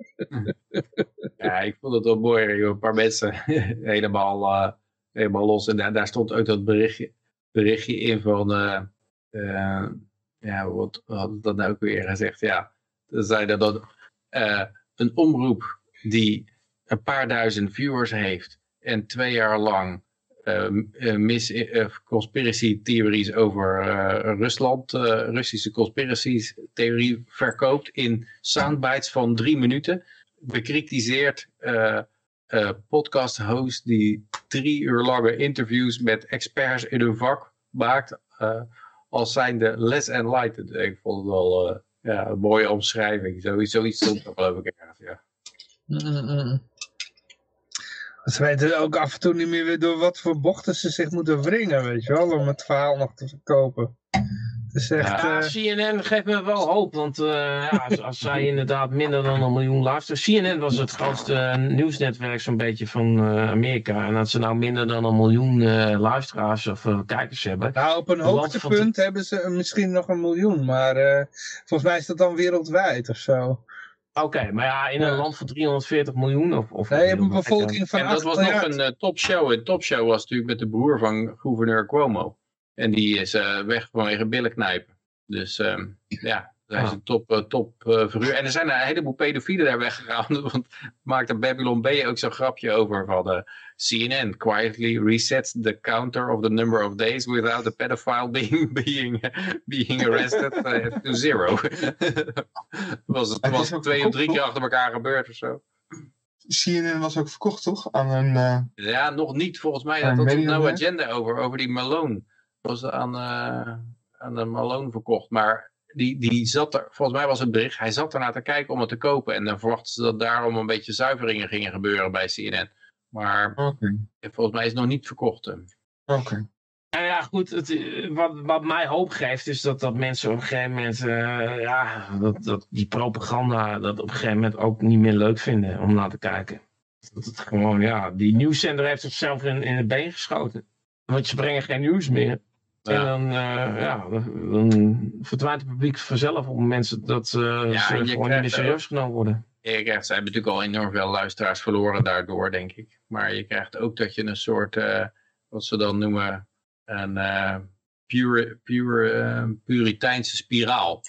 Ja, ik vond het wel mooi. Een paar mensen helemaal, eh, helemaal los. En daar, daar stond ook dat berichtje, berichtje in van... eh, eh, ja, wat dan nou ook weer gezegd? Ja, ze zeiden dat een omroep die een paar duizend viewers heeft... en twee jaar lang mis, eh, conspiracy theories over eh, Rusland, eh, Russische conspiracy theorie verkoopt in soundbites van drie minuten bekritiseert eh eh podcast host die drie uur lange interviews met experts in hun vak maakt eh, als zijnde less enlightened. Ik vond het wel eh, een mooie omschrijving. Zoiets, zoiets stond er geloof ik. Ja. Mm-mm. Ze weten ook af en toe niet meer weer door wat voor bochten ze zich moeten wringen, weet je wel, om het verhaal nog te verkopen. Echt... Ja, eh, CNN geeft me wel hoop, want eh, ja, als, als zij inderdaad minder dan een miljoen luisteren. CNN was het grootste eh, nieuwsnetwerk zo'n beetje van Amerika. En dat ze nou minder dan een miljoen luisteraars of kijkers hebben. nou, op een hoogtepunt hebben ze misschien nog een miljoen, maar volgens mij is dat dan wereldwijd of zo. Oké, maar ja, in Ja. een land van 340 miljoen of... of Nee, je hebt een bevolking van En dat 8 was miljard. nog een eh, topshow. Een topshow was natuurlijk met de broer van gouverneur Cuomo. En die is eh, weg vanwege billenknijpen. Dus ehm, ja, hij is Ah. een top, eh, top eh, figuur. En er zijn een heleboel pedofielen daar weggegaan. Want maakte Babylon B ook zo'n grapje over van CNN quietly resets the counter of the number of days without the pedophile being, being, being arrested eh, to zero. was het was twee of drie keer achter elkaar gebeurd of zo. CNN was ook verkocht, toch? Aan een... eh, Ja, nog niet. Volgens mij had dat op Medium, No hè? Agenda over, over die Malone. Was aan, eh, aan de Malone verkocht. Maar die, die zat er, volgens mij was het bericht, hij zat ernaar te kijken om het te kopen. En dan verwachten ze dat daarom een beetje zuiveringen gingen gebeuren bij CNN. Maar Oké, volgens mij is het nog niet verkocht. eh. oké. Nou ja, goed, het, eh, wat, wat mij hoop geeft is dat, dat mensen op een gegeven moment, eh, ja, dat, dat die propaganda dat op een gegeven moment ook niet meer leuk vinden om naar te kijken. Dat het gewoon, ja, die nieuwszender heeft zichzelf in, in het been geschoten. Want ze brengen geen nieuws meer. En dan, eh, ja, dan, verdwijnt het publiek vanzelf op mensen dat eh, Ja, ze gewoon niet meer serieus genomen worden. Je krijgt, ze hebben natuurlijk al enorm veel luisteraars verloren daardoor, denk ik. Maar je krijgt ook dat je een soort, eh, wat ze dan noemen, een eh, pure, pure, eh, puriteinse spiraal.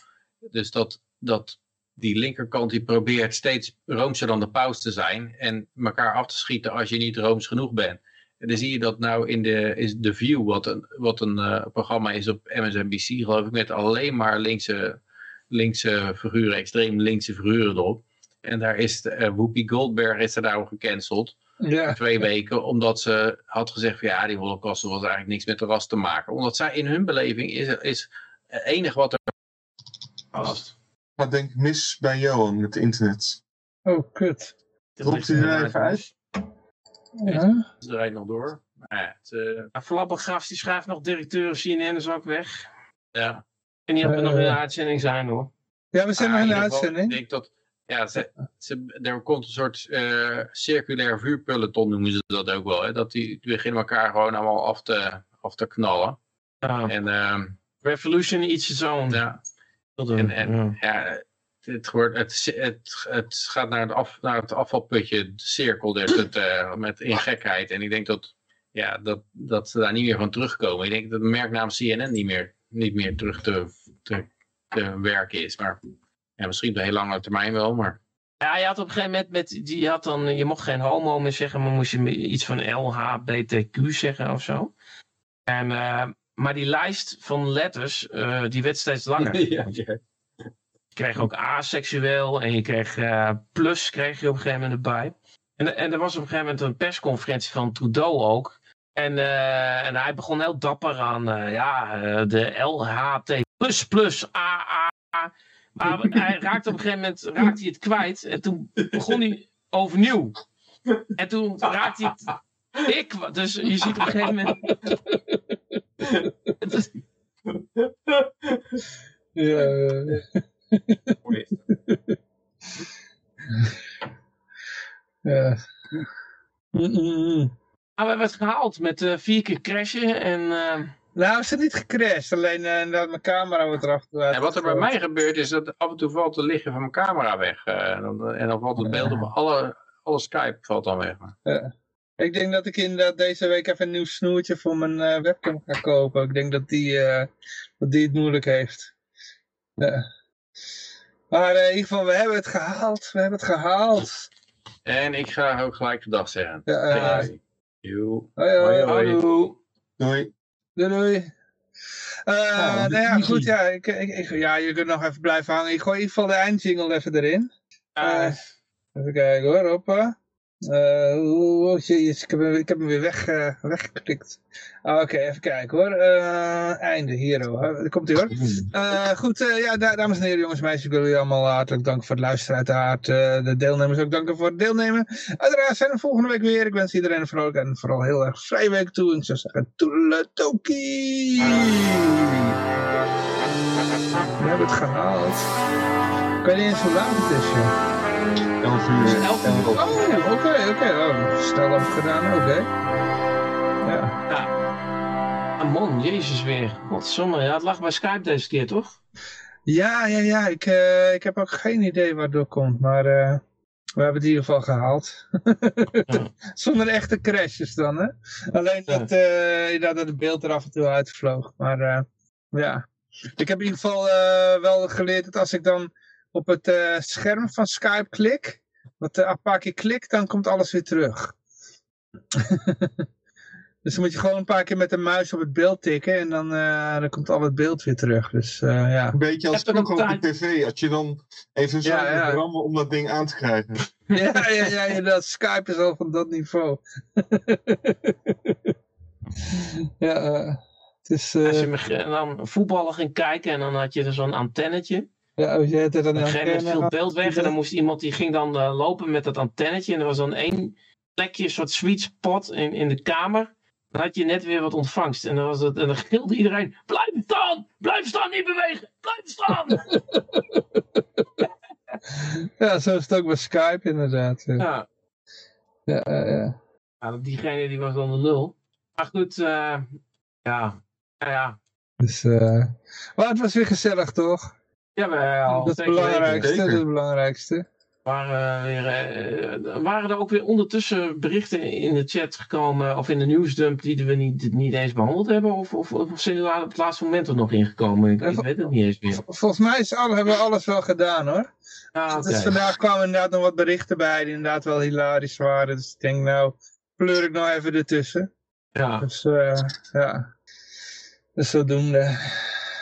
Dus dat, dat die linkerkant die probeert steeds roomser dan de paus te zijn en elkaar af te schieten als je niet rooms genoeg bent. En dan zie je dat nou in de, is The View, wat een, wat een programma is op MSNBC, geloof ik, met alleen maar linkse, linkse figuren, extreem linkse figuren erop. En daar is uh, Whoopi Goldberg is er nou gecanceld. Ja. Twee weken, omdat ze had gezegd van ja, die holocaust was eigenlijk niks met de ras te maken. Omdat zij in hun beleving is, is het enige wat er was. Wat denk ik mis bij Johan met internet? Oh, kut. Dropt hij er even uit? Ja. Ze rijdt nog door. Maar ja, het, uh, Flabbergast die schrijft nog directeur CNN is ook weg. ja. En die hebben Eh, nog in de uitzending zijn hoor. Ja, we zijn nog in de geval, uitzending. Ik denk dat Ja, ze, ze, er komt een soort eh, circulair vuurpeloton, noemen ze dat ook wel. Hè? Dat die, die beginnen elkaar gewoon allemaal af te, af te knallen. En ehm, Revolution its own. ja, Dat, en, eh, en ja. ja, het, wordt, het, het, het gaat naar het, af, naar het afvalputje, de cirkel dus het, eh, met, in gekheid. En ik denk dat, ja, dat, dat ze daar niet meer van terugkomen. Ik denk dat de merknaam CNN niet meer, niet meer terug te, te, te werken is. Maar ja, misschien op de heel lange termijn wel, maar... Ja, je had op een gegeven moment met, die had dan, je mocht geen homo meer zeggen, maar moest je iets van LHBTQ zeggen of zo. En, eh, maar die lijst van letters, eh, die werd steeds langer. ja, ja. Je kreeg ook aseksueel en je kreeg eh, plus kreeg je op een gegeven moment erbij. En, en er was op een gegeven moment een persconferentie van Trudeau ook. En, en hij begon heel dapper aan eh, ja, de LHT plus plus A A A. Maar hij raakte op een gegeven moment raakte hij het kwijt. En toen begon hij overnieuw. En toen raakte hij het ik. Dus je ziet op een gegeven moment. Ja, ja. Mm. Maar we hebben het gehaald met eh, vier keer crashen en... eh, Nou, is het niet gecrashed, alleen eh, dat mijn camera wordt eraf toe En wat er bij mij gebeurt is dat af en toe valt de lichtje van mijn camera weg. eh, en, dan, en dan valt het beeld op alle, alle Skype valt dan weg. Ik denk dat ik inderdaad deze week even een nieuw snoertje voor mijn eh, webcam ga kopen. Ik denk dat die, eh, dat die het moeilijk heeft. Ja. Maar eh, in ieder geval, we hebben het gehaald. We hebben het gehaald. En ik ga ook gelijk gedag zeggen. Ja, eh, hoi, hoi. Hoi, hoi. Doei. Doei. Eh, Nou, nou ja, goed. Ja, ik, ik, ik- ja, je kunt nog even blijven hangen. Ik gooi in ieder geval de eindjingle even erin. Eh, Even kijken hoor, hoppa. Oeh, oh, ik heb hem, ik heb hem weer weg, eh, weggeklikt. Ah, Oké, even kijken hoor. Eh, einde, hero. Daar komt hij hoor. Goed, ja, da- dames en heren, jongens, meisjes, ik wil jullie allemaal hartelijk danken voor het luisteren. Uiteraard de deelnemers ook danken voor het deelnemen. Uiteraard zijn we volgende week weer. Ik wens iedereen een vrolijk en vooral heel erg vrije week toe. En ik zou zeggen, toedeledokie! We hebben het gehaald. Kan je niet eens hoe laat het is, joh. 11 uur. Elf uur. Oh, oké, oké. Oh, snel heb ik gedaan ook, hè. Ja. ah, man, jezus weer. Godzomme, ja, het lag bij Skype deze keer, toch? Ja, ja, ja. Ik, eh, ik heb ook geen idee waar het door komt, maar eh, we hebben het in ieder geval gehaald. Ja. Zonder echte crashes dan, hè? Alleen Ja. dat, eh, dat het beeld er af en toe uitvloog. Maar ja, ik heb in ieder geval wel geleerd dat als ik dan op het eh, scherm van Skype klik, wat eh, een paar keer klik, dan komt alles weer terug. dus dan moet je gewoon een paar keer met de muis op het beeld tikken en dan, eh, dan komt al het beeld weer terug. Dus eh, ja. Een beetje als er vroeger op de tv. Als je dan even zo Ja, ja. rammen om dat ding aan te krijgen. Ja, ja, ja, inderdaad. Skype is al van dat niveau. ja, eh, het is... eh, Als je dan voetballen ging kijken en dan had je er zo'n antennetje. Ja, als je het er Op een gegeven moment viel het beeld weg en dan moest iemand die ging dan eh, lopen met dat antennetje. En er was dan één plekje, een soort sweet spot in, in de kamer. Dan had je net weer wat ontvangst. En dan, was het, en dan gilde iedereen, blijf staan, blijf staan, niet bewegen, blijf staan. Ja, zo is het ook bij Skype inderdaad. Ja, ja, ja, ja, ja. diegene die was dan de lul. Maar goed, eh, ja, ja, ja. Dus, eh maar het was weer gezellig, toch? Jawel, dat is het belangrijkste. zeker. Dat is het belangrijkste. Waren, weer, eh, waren er ook weer ondertussen berichten in de chat gekomen of in de nieuwsdump die we niet, niet eens behandeld hebben? Of, of, of zijn er op het laatste moment er nog ingekomen? Ik, ik weet het niet eens meer. Volgens mij is alle, hebben we alles wel gedaan, hoor. Ah. Dus vandaag kwamen inderdaad nog wat berichten bij die inderdaad wel hilarisch waren. Dus ik denk, nou, pleur ik nou even ertussen. Ja. Dus eh, ja, dus zodoende.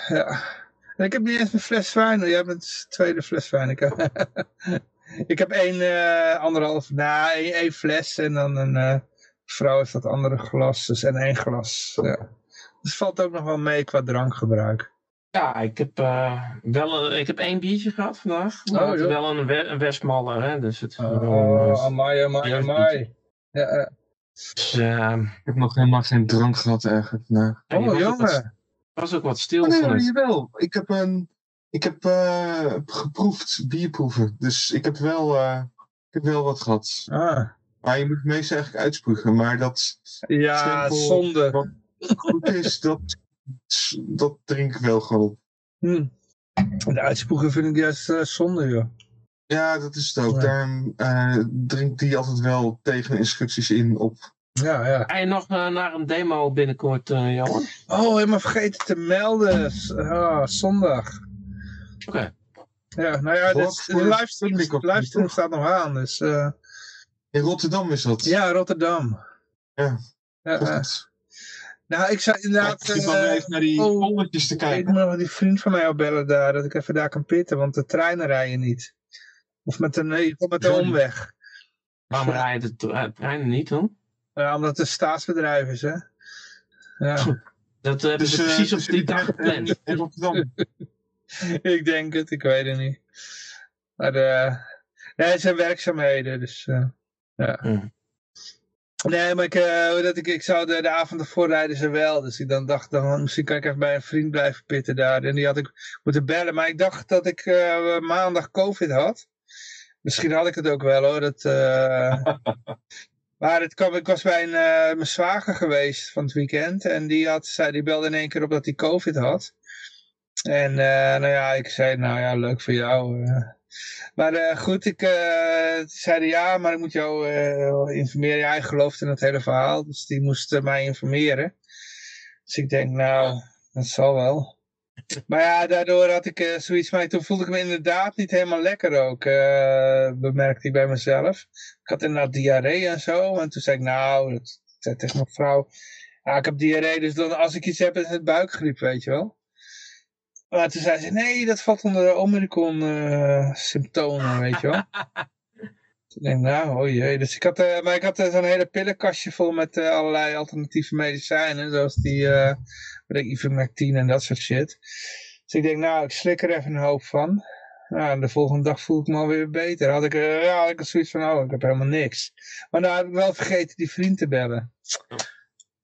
Ja. Ik heb niet eens een fles wijn. Jij hebt een tweede fles wijn. Ik heb, ik heb één, eh, anderhalf, nou, één, één fles en dan een eh, vrouw heeft dat andere glas. Dus en één glas. Ja. Dus valt ook nog wel mee qua drankgebruik. Ja, ik heb, eh, wel een, ik heb één biertje gehad vandaag. Maar Oh, het is joh. wel een, we- een Westmaller, hè. Dus het is Oh, amai, amai, amai. Ja, dus, Ik heb nog helemaal geen drank gehad eigenlijk vandaag. oh, jongen. Was ook wat stil Oh, nee, het. jawel. Ik heb een... ik heb eh, geproefd, bierproeven. Dus ik heb wel, eh, ik heb wel wat gehad. Ah. Maar je moet het meest eigenlijk uitspugen. Maar dat Ja, zonde. wat goed is, dat, dat drink ik wel gewoon op. Hm. De uitspoegen vind ik juist eh, zonde, joh. Ja, dat is het ook. Ja. Daarom eh drinkt die altijd wel tegen instructies in op. Ja, ja. Ga je nog eh, naar een demo binnenkort, eh Johan? Oh, helemaal vergeten te melden. Ah, zondag. Oké. Ja, nou ja, dit, de livestream, de livestream staat nog aan. Dus eh, In Rotterdam is dat. ja, Rotterdam. Ja. Nou, ik zou inderdaad... ik eh, even naar die oh, te Ik kijken. moet nog die vriend van mij opbellen daar, dat ik even daar kan pitten, want de treinen rijden niet. Of met een, nee, met de omweg. Waarom rijden de tre- treinen niet dan? Ja, omdat het een staatsbedrijf is, hè. Ja, Dat hebben Dus, ze eh, precies op tussen die dag gepland. ik denk het, ik weet het niet. Maar eh nee, het zijn werkzaamheden, dus eh, ja. Hmm. Nee, maar ik, eh, dat ik, ik zou de, de avond ervoor rijden ze wel. Dus ik dan dacht, dan, misschien kan ik even bij een vriend blijven pitten daar. En die had ik moeten bellen. Maar ik dacht dat ik eh, maandag covid had. Misschien had ik het ook wel hoor. Dat, eh, maar het ik was bij een, eh, mijn zwager geweest van het weekend. En die, had, zei, die belde in één keer op dat hij covid had. En eh, nou ja, ik zei, nou ja, leuk voor jou. eh. Maar goed, ik zei ja, maar ik moet jou informeren. Ja, hij gelooft in het hele verhaal, dus die moest mij informeren. Dus ik denk, nou, dat zal wel. Maar ja, daardoor had ik eh, zoiets, maar toen voelde ik me inderdaad niet helemaal lekker ook, eh, bemerkte ik bij mezelf. Ik had inderdaad diarree en zo, en toen zei ik, nou, dat zei tegen mijn vrouw, ja, ik heb diarree, dus dan, als ik iets heb, is het buikgriep, weet je wel. Maar toen zei ze, nee, dat valt onder de Omicron eh, weet je wel. Toen denk ik, nou, oh jee. Dus ik had, eh, maar ik had eh, zo'n hele pillenkastje vol met eh, allerlei alternatieve medicijnen, zoals die, eh weet ik, ivermectine en dat soort shit. Dus ik denk, nou, ik slik er even een hoop van. Nou, en de volgende dag voel ik me alweer beter. Had ik, ja, had ik zoiets van, oh, ik heb helemaal niks. Maar nou heb ik wel vergeten die vriend te bellen.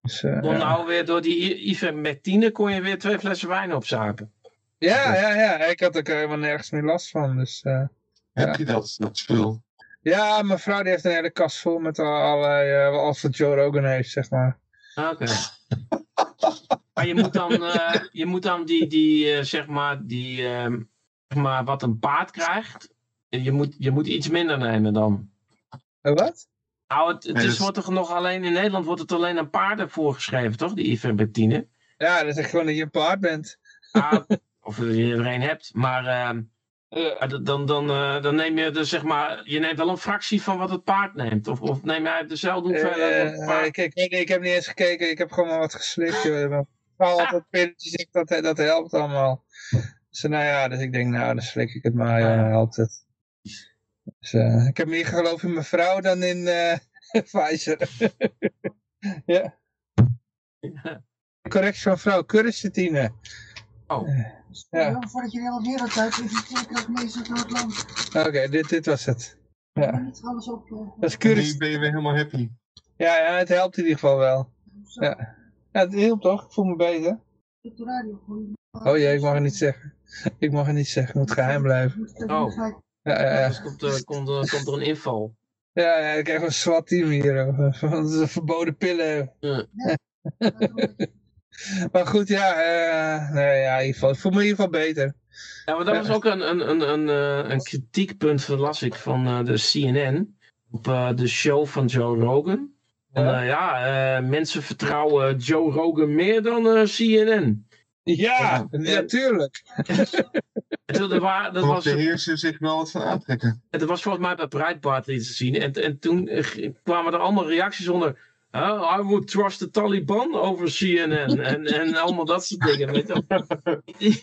Dus, eh, Kon ja. nou weer door die ivermectine kon je weer twee flessen wijn opzuipen. ja, ja, ja. Ik had er helemaal nergens meer last van. Dus, eh, Heb je dat, dat spul? Ja, mijn vrouw die heeft een hele kast vol met al- allerlei, eh, alles wat Joe Rogan heeft, zeg maar. Oké. maar je moet dan, eh, je moet dan die, die eh, zeg maar, die, ehm, zeg maar, wat een paard krijgt, je moet, je moet iets minder nemen dan. Eh, wat? Nou, het, het Nee, is, dat- wordt toch nog alleen in Nederland wordt het alleen aan paarden voorgeschreven, toch? Die ivermectine. Ja, dat is gewoon dat je een paard bent. Ah, of je er een hebt. Maar Eh, dat- dan, dan, eh, dan neem je dus zeg maar, je neemt wel een fractie van wat het paard neemt. Of, of neem jij dezelfde hoeveelheid eh, paard ik, ik, heb niet eens gekeken, ik heb gewoon wat geslikt. Mijn vrouw altijd pilletjes zegt dat, dat helpt allemaal. Dus nou ja, dus ik denk, nou, dan slik ik het maar, ja, dan helpt het. Dus, ik heb meer geloof in mijn vrouw dan in eh Pfizer. ja. Correctie van vrouw, quercetine. Oh. Ja, Voordat je de hele wereld uit investeert, krijg je meestal door het land. oké, dit, dit was het. Ja, Niet alles op. eh, dat is Nu quercetine. ben je weer helemaal happy. Ja, ja, het helpt in ieder geval wel. zo. Ja. Ja, het hielp toch? Ik voel me beter. Op de radio. Oh jee, ik mag het niet zeggen. Ik mag het niet zeggen, het moet geheim blijven. Oh. Ja, ja, ja. Dus komt, er, komt, er, komt er een inval. ja, ja ik krijg een zwart team hier. Van de verboden pillen. Ja. Maar goed, ja, eh, nee, ja, in ieder geval, ik voel me in ieder geval beter. Ja, maar dat was ook een, een, een, een, eh, een kritiekpunt, las ik, van eh, de CNN. Op eh, de show van Joe Rogan. Ja. ja, mensen vertrouwen Joe Rogan meer dan eh, CNN. Ja, natuurlijk. En er waren, dat was, de heerser zich wel wat van aantrekken. het was volgens mij bij Breitbart iets te zien. En, en toen kwamen er allemaal reacties onder. "Oh, I would trust the Taliban over CNN. en, en allemaal dat soort dingen. Weet je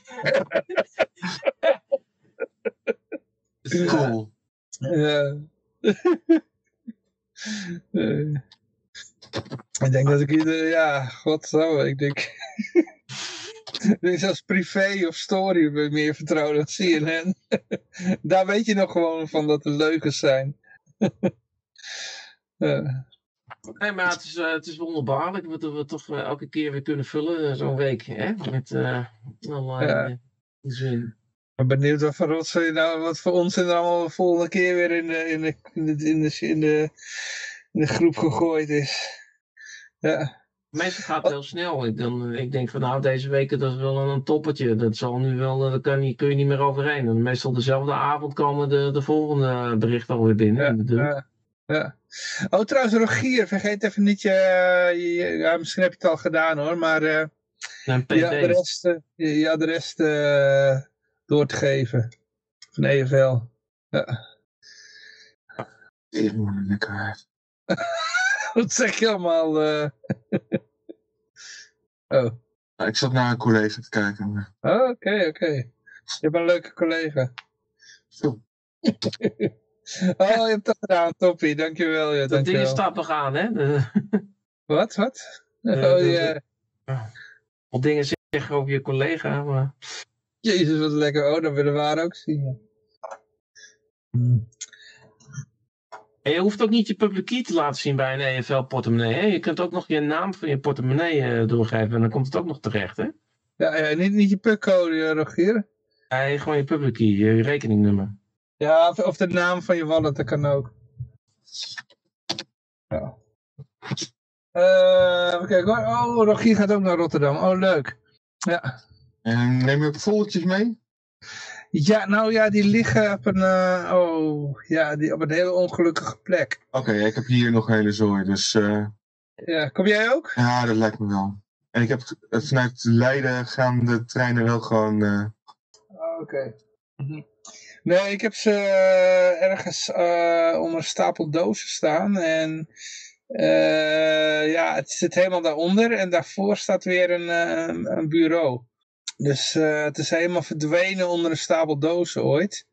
Cool. Ja. Eh, ik denk dat ik ieder, ja, god zo, ik denk, ik denk zelfs privé of story me- meer vertrouwen dan CNN. Daar weet je nog gewoon van dat er leugens zijn. Eh, Nee, maar het is, eh, het is wonderbaarlijk dat we toch eh, elke keer weer kunnen vullen, eh, zo'n week, hè? Met allerlei Ja. zin. ben benieuwd wat voor rotzooi nou, wat voor ons er allemaal de volgende keer weer in de, in de, in de, in de, in de, in de groep gegooid is. Ja. Meestal gaat het heel snel. Ik, dan, ik denk van nou, deze week dat is wel een toppertje. Dat zal nu wel, daar kan, niet, kun je niet meer overheen. En meestal dezelfde avond komen de, de volgende berichten alweer binnen. deur. Ja, ja. Oh, trouwens, Rogier, vergeet even niet je, je- ja, misschien heb je het al gedaan hoor, maar eh, En je adres, eh, je, je adres eh, door te geven van EFL. Ja. Even lekker. Wat zeg je allemaal? eh? oh, Nou, ik zat naar een collega te kijken. maar- Oh, oké, oké. Je hebt een leuke collega. Oh, je hebt dat gedaan, toppie, dankjewel. Ja, Dat ding dankjewel. staat nog aan, hè? Wat, wat? Oh, ja. wat dingen zeggen over je collega. Maar... Jezus, wat lekker. Oh, dat willen we haar ook zien. Hmm. En je hoeft ook niet je public key te laten zien bij een EFL-portemonnee. Je kunt ook nog je naam van je portemonnee eh, doorgeven en dan komt het ook nog terecht. Hè? Ja, ja niet, niet je pukcode, eh, Rogier. Nee, gewoon je public key, je rekeningnummer. Ja, of, of de naam van je wallet, dat kan ook. Ja. Eh, even kijken hoor. Oh, Rogier gaat ook naar Rotterdam. Oh, leuk. Ja. En neem je ook mee? Ja, nou ja, die liggen op een, eh, oh, ja, die op een hele ongelukkige plek. Oké, ik heb hier nog een hele zooi, dus eh, Ja, kom jij ook? ja, dat lijkt me wel. En ik heb vanuit Leiden gaan de treinen wel gewoon... Oh, Oké. Mhm. Nee, ik heb ze eh, ergens eh, onder een stapel dozen staan. En eh, ja, het zit helemaal daaronder. En daarvoor staat weer een, een bureau. Dus het is helemaal verdwenen onder een stapel dozen ooit.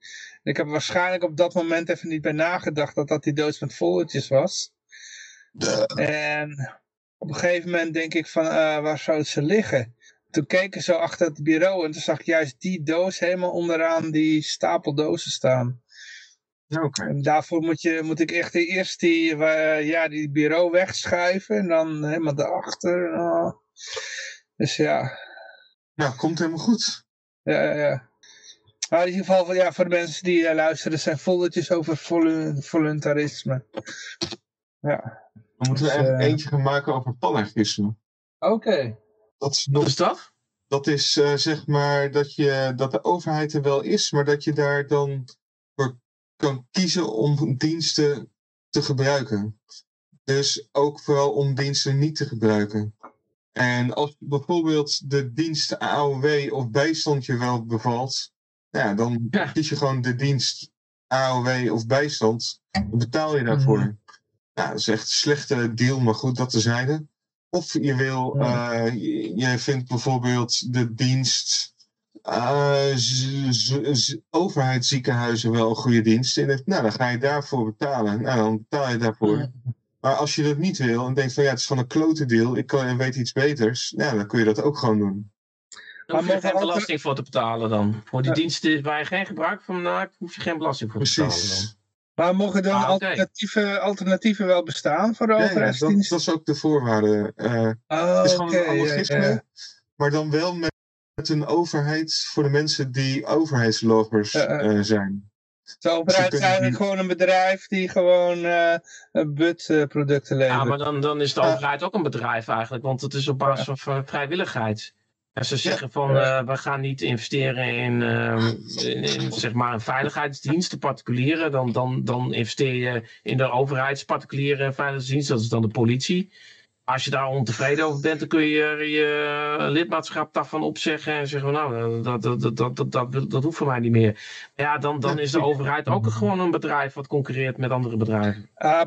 En ik heb waarschijnlijk op dat moment even niet bij nagedacht dat dat die doos met foldertjes was. En op een gegeven moment denk ik van, eh, waar zou het ze liggen? Toen keek ik zo achter het bureau en toen zag ik juist die doos helemaal onderaan die stapel dozen staan. Oké. En daarvoor moet, je, moet ik echt eerst die, eh, ja, die bureau wegschuiven en dan helemaal daarachter. Oh. Dus ja, Nou, komt helemaal goed. ja, ja, ja. Maar in ieder geval, voor- ja, voor de mensen die eh, luisteren, zijn foldertjes over volu- voluntarisme. Ja, Dan moeten we Dus, even eh, eentje gaan maken over panarchisme. oké. Dat is Wat nog is dat? dat is eh, zeg maar dat, je, dat de overheid er wel is, maar dat je daar dan voor kan kiezen om diensten te gebruiken. Dus ook vooral om diensten niet te gebruiken. En als bijvoorbeeld de dienst AOW of bijstand je wel bevalt, ja, dan Ja. kies je gewoon de dienst AOW of bijstand. Dan betaal je daarvoor. Ja, dat is echt een slechte deal, maar goed, dat tezijde. Of je wil, eh, je, je vindt bijvoorbeeld de dienst eh, z- overheidsziekenhuizen wel een goede dienst. En nou, dan ga je daarvoor betalen. Nou, dan betaal je daarvoor. Ja. Maar als je dat niet wil en denkt van ja, het is van een klote deal, ik kan, weet iets beters, nou, dan kun je dat ook gewoon doen. Daar hoef je geen belasting voor te betalen dan. Voor die Ja. diensten waar je geen gebruik van maakt, hoef je geen belasting voor te betalen dan. Maar mogen dan Ah, oké. alternatieve, alternatieven wel bestaan voor de Ja, ja, dat, dat is ook de voorwaarde. Eh, Oh, het is gewoon oké, een ja, anarchisme, ja. maar dan wel met, met een overheid voor de mensen die overheidslovers ja. eh, zijn. De overheid is eigenlijk die- gewoon een bedrijf die gewoon eh but-producten levert. Ja, maar dan, dan is de overheid ook een bedrijf eigenlijk, want het is op basis van vrijwilligheid. En ze zeggen van, eh, we gaan niet investeren in, ehm, in, in, zeg maar een veiligheidsdienst, de particulieren. Dan, dan, dan investeer je in de overheidsparticuliere veiligheidsdienst, dat is dan de politie. Als je daar ontevreden over bent, dan kun je je lidmaatschap daarvan opzeggen en zeggen, van, nou, dat, dat, dat, dat, dat, dat, dat hoeft voor mij niet meer. Maar ja, dan, dan is de overheid ook gewoon een bedrijf wat concurreert met andere bedrijven. Ah,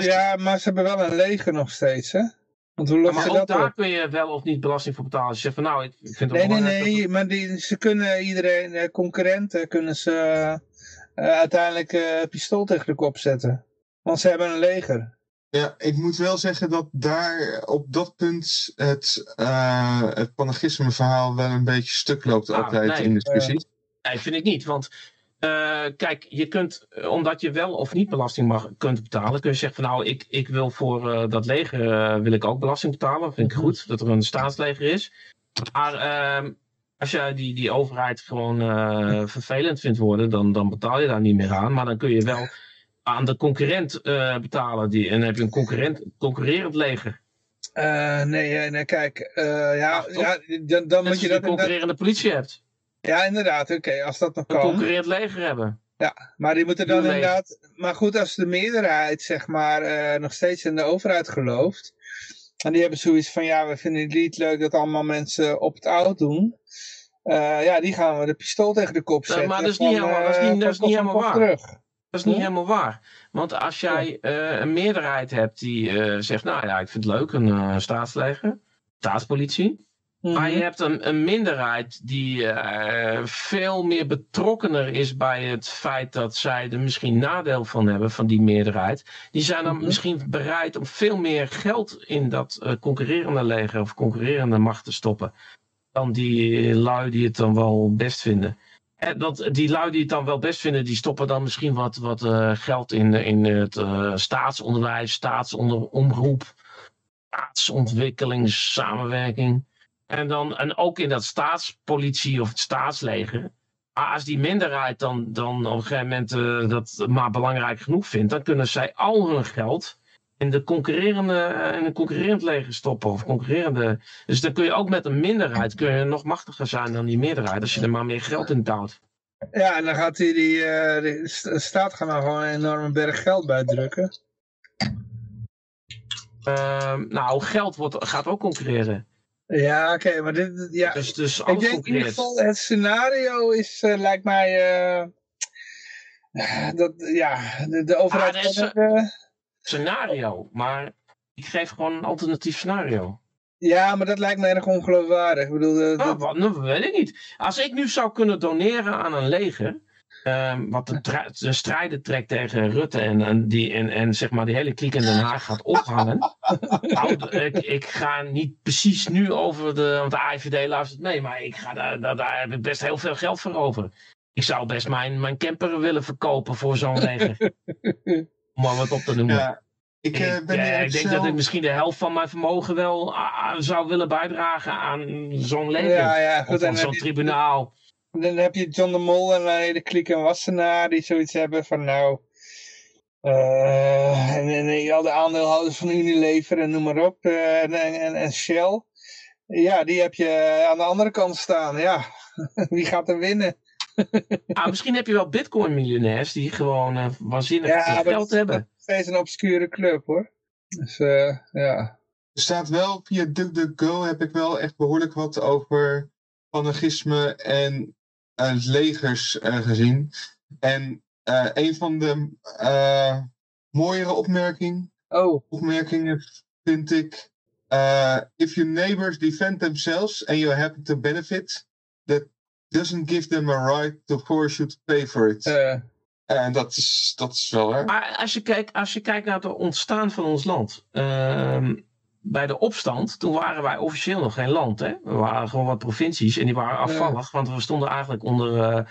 Ja, maar ze hebben wel een leger nog steeds, hè? Want hoe maar ook dat daar op? kun je wel of niet belasting voor betalen. Als je zegt van nou, ik vind het Nee, nee, belangrijk dat- nee, maar die, ze kunnen iedereen, eh, concurrenten, kunnen ze eh, eh, uiteindelijk eh pistool tegen de kop zetten. Want ze hebben een leger. Ja, ik moet wel zeggen dat daar op dat punt het, eh het panarchisme verhaal wel een beetje stuk loopt Ah, altijd nee. in discussies. Nee, vind ik niet. Want eh, kijk, je kunt, eh, omdat je wel of niet belasting mag, kunt betalen, kun je zeggen van nou, ik, ik wil voor eh, dat leger wil ik ook belasting betalen. Vind ik Mhm. goed dat er een staatsleger is. Maar ehm, Als jij die, die overheid gewoon eh, vervelend vindt worden, dan, dan betaal je daar niet meer aan. Maar dan kun je wel aan de concurrent betalen. Die, en dan heb je een concurrent, concurrerend leger. Nee, nee, kijk, ja, Ach, toch? ja, dan, dan moet als je je dat een inderdaad, concurrerende politie hebt. Ja, inderdaad, oké, als dat nog Een kan. concurrerend leger hebben. Maar die moeten dan inderdaad, maar goed, als de meerderheid, zeg maar, eh, nog steeds in de overheid gelooft, en die hebben zoiets van, ja, we vinden het niet leuk dat allemaal mensen op het oud doen, eh, ja, die gaan we de pistool tegen de kop Ja, zetten. maar dat is van, niet helemaal- dat is eh, niet- dat is van niet kost helemaal waar. Terug. Dat is niet helemaal waar. Want als jij een meerderheid hebt die zegt, nou ja, ik vind het leuk, een staatsleger, staatspolitie. Maar je Mhm. hebt een, een minderheid die eh, veel meer betrokkener is bij het feit dat zij er misschien nadeel van hebben, van die meerderheid. Die zijn dan Mhm. misschien bereid om veel meer geld in dat eh, concurrerende leger of concurrerende macht te stoppen. Dan die lui die het dan wel best vinden. En dat, die lui die het dan wel best vinden, die stoppen dan misschien wat, wat eh, geld in, in het eh, staatsonderwijs, staatsomroep, staatsontwikkelingssamenwerking. En, dan, en ook in dat staatspolitie of het staatsleger. Als die minderheid dan, dan op een gegeven moment eh, dat maar belangrijk genoeg vindt, dan kunnen zij al hun geld in, de concurrerende, in een concurrerend leger stoppen. Of concurrerende. Dus dan kun je ook met een minderheid kun je nog machtiger zijn dan die meerderheid. Als je er maar meer geld in touwt. Ja, en dan gaat die, die, eh, staat gaan dan gewoon een enorme berg geld bij drukken. Ehm, nou, geld wordt, gaat ook concurreren. Ja, oké, maar dit, ja, Dus, dus ik denk in ieder geval, het scenario is, eh, lijkt mij, eh, dat, ja, de, de overheid... Ah, is, eh, Scenario. Maar ik geef gewoon een alternatief scenario. ja, maar dat lijkt me erg ongeloofwaardig. Ik bedoel, eh, dat, wat, nou, weet ik niet. Als ik nu zou kunnen doneren aan een leger. Ehm, wat de, de strijden trekt tegen Rutte en, en, die, en, en zeg maar die hele kliek in Den Haag gaat ophangen. nou, ik, ik ga niet precies nu over de. Want de AIVD luistert mee, maar ik ga daar, daar, daar heb ik best heel veel geld voor over. Ik zou best mijn, mijn camper willen verkopen voor zo'n leger. Om maar wat op te noemen. Ja, ik eh, Ik, ben denk dat ik misschien de helft van mijn vermogen wel ah, zou willen bijdragen aan zo'n leger. ja, ja, Of aan zo'n tribunaal. Dan heb je John de Mol en een hele kliek en Wassenaar die zoiets hebben van, nou... eh, en, en al de aandeelhouders van Unilever en noem maar op, eh, en, en, en Shell. Ja, die heb je aan de andere kant staan. Ja, wie gaat er winnen? Ah, misschien heb je wel bitcoin-miljonairs die gewoon eh, waanzinnig Ja, veel geld dat is hebben. nog steeds een obscure club hoor. Dus eh, ja. Er staat wel, via DuckDuckGo heb ik wel echt behoorlijk wat over anarchisme en eh, legers eh, gezien. En eh, een van de eh, mooiere opmerking, Oh, opmerkingen vind ik... eh, if your neighbors defend themselves and you happen to benefit, that doesn't give them a right to force you to pay for it. eh, En dat is, dat is wel hè. Maar als je, kijkt, als je kijkt naar het ontstaan van ons land. ehm, bij de opstand, toen waren wij officieel nog geen land. Hè? We waren gewoon wat provincies en die waren afvallig. Want we stonden eigenlijk onder eh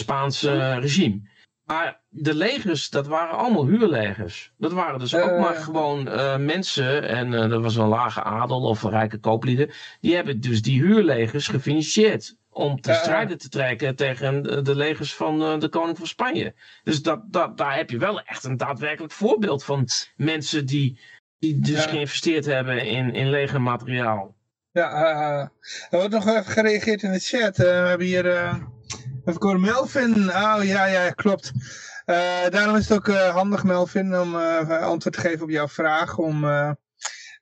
Spaans eh, regime. Maar de legers, dat waren allemaal huurlegers. Dat waren dus ook maar gewoon eh, mensen. En dat was een lage adel of rijke kooplieden. Die hebben dus die huurlegers gefinancierd. Om te strijden te trekken tegen de, legers van de koning van Spanje. Dus dat, dat, daar heb je wel echt een daadwerkelijk voorbeeld van mensen die, die dus Ja. geïnvesteerd hebben in, in legermateriaal. ja, eh, er wordt nog even gereageerd in de chat. Eh, we hebben hier eh even horen Melvin. Oh ja, ja, klopt. Daarom is het ook handig Melvin om antwoord te geven op jouw vraag. Om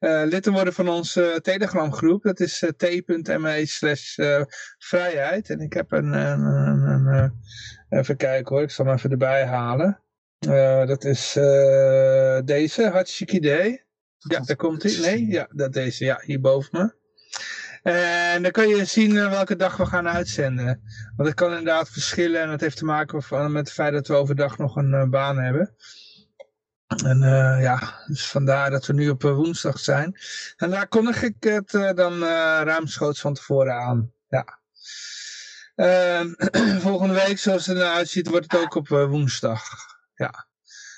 lid te worden van onze Telegram groep. Dat is t.me slash vrijheid. En ik heb een, een, een, een, even kijken hoor. Ik zal hem even erbij halen. Dat is deze, hartstikke idee. Ja, daar komt hij. Nee, ja, dat deze. Ja, hier boven me. En dan kun je zien eh, welke dag we gaan uitzenden. Want het kan inderdaad verschillen en dat heeft te maken van- met het feit dat we overdag nog een eh, baan hebben. En eh, ja, dus vandaar dat we nu op eh, woensdag zijn. En daar kondig ik het eh, dan eh, ruimschoots van tevoren aan. Ja. Ehm, volgende week, zoals het eruit uitziet, wordt het ook op eh, woensdag.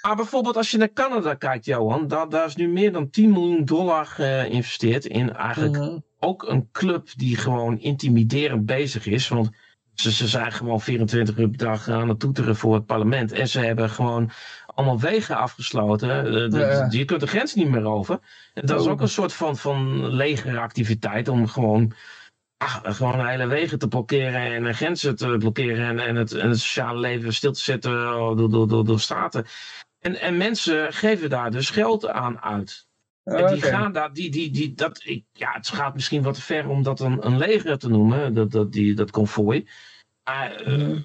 Maar bijvoorbeeld als je naar Canada kijkt, Johan, daar, daar is nu meer dan 10 miljoen dollar geïnvesteerd in eigenlijk Mhm. ook een club die gewoon intimiderend bezig is. Want ze, ze zijn gewoon 24 uur per dag aan het toeteren voor het parlement. En ze hebben gewoon allemaal wegen afgesloten. Eh, de- Ja. Je kunt de grens niet meer over. En dat is Oh. ook een soort van, van legeractiviteit om gewoon, ah, gewoon hele wegen te blokkeren en grenzen te blokkeren en, en, het, en het sociale leven stil te zetten eh, door, door, door, door staten. En, en mensen geven daar dus geld aan uit. En die gaan daar, die, die, die, dat, ik, ja, het gaat misschien wat te ver om dat een, een leger te noemen, dat, dat, die, dat konvooi. Maar eh, Mhm.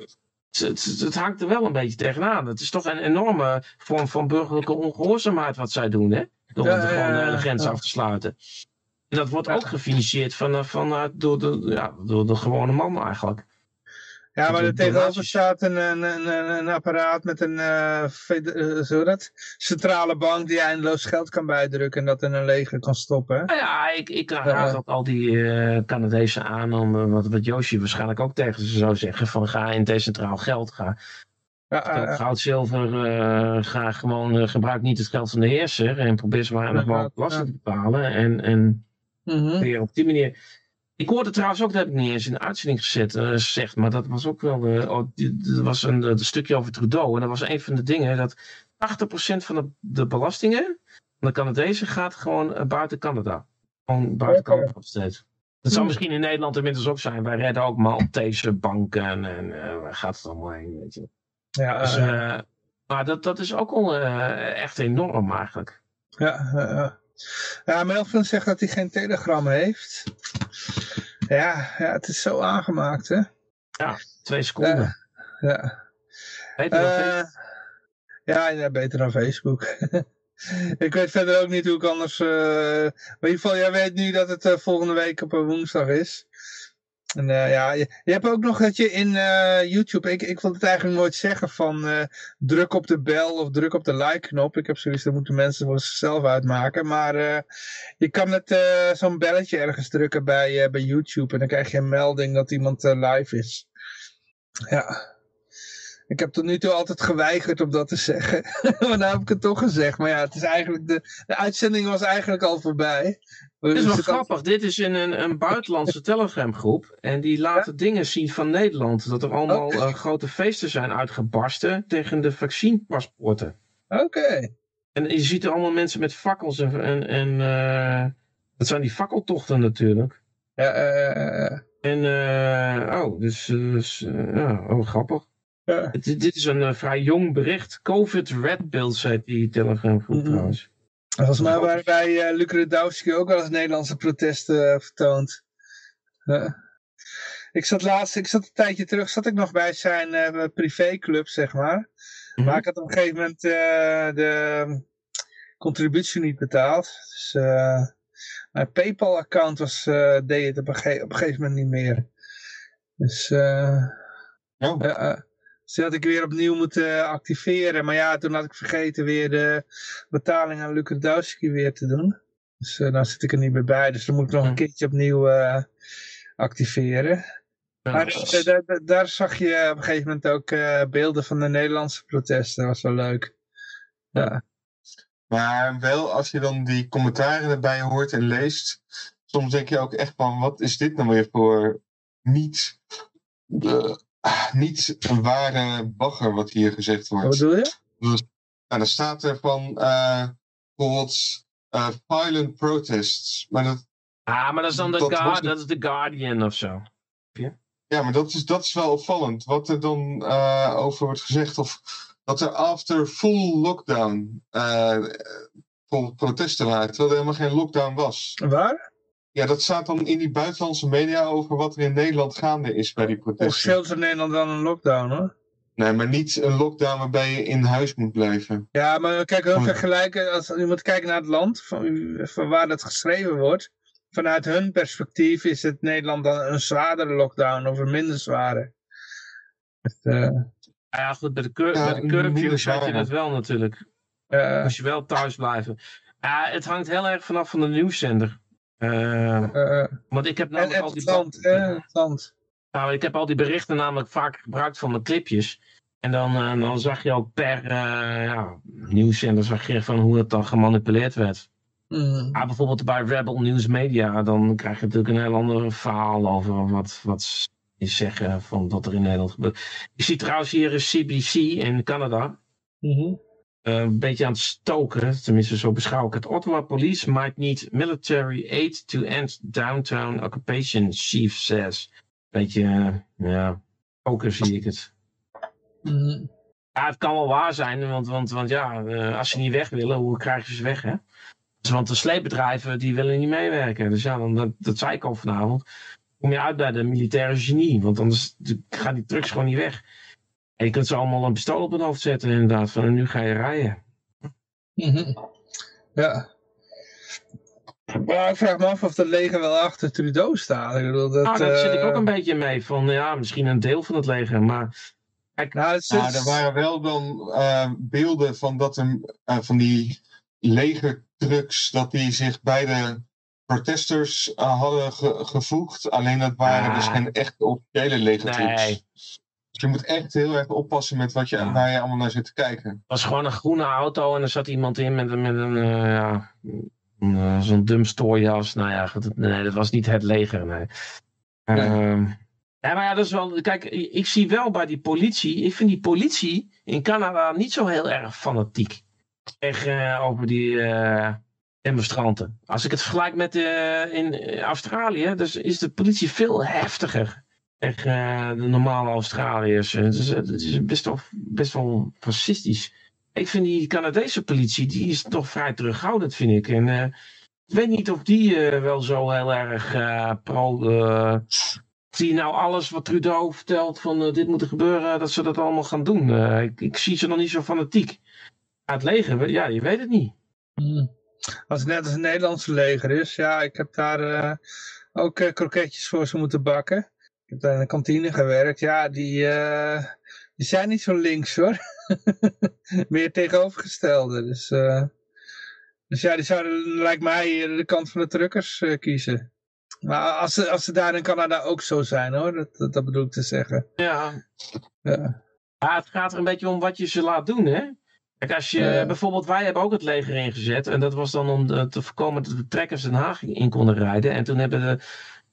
het, het, het hangt er wel een beetje tegenaan. Het is toch een enorme vorm van burgerlijke ongehoorzaamheid wat zij doen, hè? Door Ja, de, ja, gewoon ja, eh, de grens af te sluiten. En dat wordt ook gefinancierd van, eh, vanuit door, de, ja, door de gewone man eigenlijk. Ja, maar er tegenover staat een, een, een, een- apparaat met een eh, fede- eh, zo dat, centrale bank die eindeloos geld kan bijdrukken en dat in een leger kan stoppen. Nou ja, ik, ik raad ook al die eh Canadezen aan om, eh, wat, wat Yoshi waarschijnlijk ook tegen ze zou zeggen, van ga in decentraal geld, ga Ja, eh, Goud, eh, zilver, eh, ga gewoon, eh, gebruik niet het geld van de heerser en probeer zo weinig mogelijk belasting te betalen. En, en weer op die manier. Ik hoorde trouwens ook, dat heb ik niet eens in de uitzending gezet, eh, gezegd, maar dat was ook wel, eh, oh, dat was een, een stukje over Trudeau. En dat was een van de dingen, dat 80% van de, de belastingen van de Canadezen gaat gewoon eh, buiten Canada. Gewoon buiten. Canada steeds. Dat zou Hmm. misschien in Nederland inmiddels ook zijn. Wij redden ook Maltese banken en eh, waar gaat het allemaal heen, weet je. ja, Dus, eh, eh, maar dat, dat is ook al eh, echt enorm eigenlijk. ja, ja, ja. ja, Melvin zegt dat hij geen telegram heeft. Ja, ja, het is zo aangemaakt, hè? Twee seconden. Ja. Beter dan Eh, Facebook. ja, ja, beter dan Facebook. ik weet verder ook niet hoe ik anders... eh, maar in ieder geval, jij weet nu dat het eh, volgende week op een woensdag is. En eh, ja, je, je hebt ook nog dat je in eh, YouTube... Ik, ik wil het eigenlijk nooit zeggen van eh, druk op de bel of druk op de like-knop. Ik heb zoiets, dat moeten mensen voor zichzelf uitmaken. Maar je kan eh, zo'n belletje ergens drukken bij, bij YouTube. En dan krijg je een melding dat iemand live is. Ja. Ik heb tot nu toe altijd geweigerd om dat te zeggen. maar nu heb ik het toch gezegd. Maar ja, het is eigenlijk de, de uitzending was eigenlijk al voorbij. Het is wel grappig. Dit is in een, een buitenlandse Telegram-groep. En die laten dingen zien van Nederland. Dat er allemaal eh, grote feesten zijn uitgebarsten tegen de vaccinepaspoorten. Oké. En je ziet er allemaal mensen met fakkels en... en, en eh, dat zijn die fakkeltochten natuurlijk. Ja, eh, En, oh, dus, dus, ja, oh, grappig. ja. Dit, dit is een vrij jong bericht. COVID Red Bills heet die Telegram groep Mhm. trouwens. Volgens mij waren bij uh, Luc ook wel eens Nederlandse protesten eh, vertoond. Ik zat laatst, ik zat een tijdje terug, zat ik nog bij zijn eh, privéclub, zeg maar. Mhm. Maar ik had op een gegeven moment eh, de contributie niet betaald. Dus mijn Paypal-account was, deed het op een, ge- op een gegeven moment niet meer. Dus eh, Oh. ja, dus die had ik weer opnieuw moeten activeren. Maar ja, toen had ik vergeten weer de betaling aan Luc Radowski weer te doen. Dus eh nou zit ik er niet meer bij. Dus dan moet ik nog een Hm. keertje opnieuw eh, activeren. Ja, Maar eh, daar, daar- zag je op een gegeven moment ook beelden van de Nederlandse protesten. Dat was wel leuk. Ja, Maar wel als je dan die commentaren erbij hoort en leest, soms denk je ook echt van, wat is dit nou weer voor niet, ah, niet een ware bagger wat hier gezegd wat wordt. bedoel je? Nou, dan staat er van eh bijvoorbeeld eh, violent protests. Maar dat, Ah, maar dat is dan de, Dat is de Guardian of zo. ja, maar dat is, dat is wel opvallend. Wat er dan eh, over wordt gezegd. Of dat er after full lockdown eh, protesten waren. Terwijl er helemaal geen lockdown was. Waar? Ja, dat staat dan in die buitenlandse media over wat er in Nederland gaande is bij die protesten. Er in Nederland dan een lockdown hoor. Nee, maar niet een lockdown waarbij je in huis moet blijven. Ja, maar kijk, we Hm. vergelijken, als je moet kijken naar het land, van, van waar dat geschreven wordt. Vanuit hun perspectief is het Nederland dan een zwaardere lockdown of een minder zware. Dus, eh, ja, goed, bij de, cur Ja, bij de curfews had je dat wel natuurlijk. eh, Moest je wel thuis blijven. Ja, het hangt heel erg vanaf van de nieuwszender. Eh, eh, want ik heb en, namelijk en al die... Nou, ik heb al die berichten namelijk vaak gebruikt van de clipjes. En dan, eh, dan zag je ook per eh, ja, nieuwszender zag je van hoe het dan gemanipuleerd werd. Maar bijvoorbeeld bij Rebel News Media, dan krijg je natuurlijk een heel ander verhaal over wat, wat ze zeggen van wat er in Nederland gebeurt. Je ziet trouwens hier een CBC in Canada. Mhm. Eh, een beetje aan het stoken, tenminste zo beschouw ik het. Ottawa police might need military aid to end downtown occupation, chief says. Beetje, eh, ja, stoken zie ik het. Mhm. Ja, het kan wel waar zijn, want, want, want ja, eh, als ze niet weg willen, hoe krijg je ze weg, hè? Dus, want de sleepbedrijven, die willen niet meewerken. Dus ja, dan, dat, dat zei ik al vanavond. Kom je uit bij de militaire genie, want anders gaan die trucks gewoon niet weg. En je kunt ze allemaal een pistool op hun hoofd zetten, inderdaad. Van nu ga je rijden. Mhm. Ja. Maar ik vraag me af of het leger wel achter Trudeau staat. Ik bedoel, dat, nou, daar zit ik eh, ook een beetje mee. Van ja, misschien een deel van het leger. Maar kijk, Nou, het is- Nou, er waren wel dan eh, beelden van, dat een, eh, van die legertrucks, dat die zich bij de protesters eh, hadden ge- gevoegd. Alleen dat waren Ah. dus geen echt officiële legertrucks. Nee. Dus je moet echt heel erg oppassen met wat je, Ja. waar je allemaal naar zit te kijken. Het was gewoon een groene auto en er zat iemand in met, een- met een, eh, ja, eh, zo'n dumpstoorjas. Nou ja, goed, nee, dat was niet het leger, nee. Nee. Ehm, ja, maar ja, dat is wel, kijk, ik zie wel bij die politie, ik vind die politie in Canada niet zo heel erg fanatiek. Echt eh, over die eh, demonstranten. Als ik het vergelijk met in Australië, dus is de politie veel heftiger. Eh, de normale Australiërs. Het is, het is best, wel, best wel fascistisch. Ik vind die Canadese politie, die is toch vrij terughoudend, vind ik. En eh, ik weet niet of die eh, wel zo heel erg eh, pro... eh, zie nou alles wat Trudeau vertelt van eh, dit moet er gebeuren, dat ze dat allemaal gaan doen. Eh, ik, ik zie ze nog niet zo fanatiek. Het leger, ja, je weet het niet. Mhm. Als het net als het Nederlandse leger is, ja, ik heb daar eh, ook eh, kroketjes voor ze moeten bakken. Ik heb daar in de kantine gewerkt. Ja, die, eh, die zijn niet zo links hoor. Meer tegenovergestelde. Dus, eh, dus ja, die zouden, lijkt mij, eh, de kant van de truckers kiezen. Maar als ze, als ze daar in Canada ook zo zijn hoor, dat, dat, dat bedoel ik te zeggen. Ja. Ja. Het gaat er een beetje om wat je ze laat doen, hè? Kijk, als je, bijvoorbeeld, wij hebben ook het leger ingezet. En dat was dan om de- te voorkomen dat de trekkers Den Haag in konden rijden. En toen hebben de,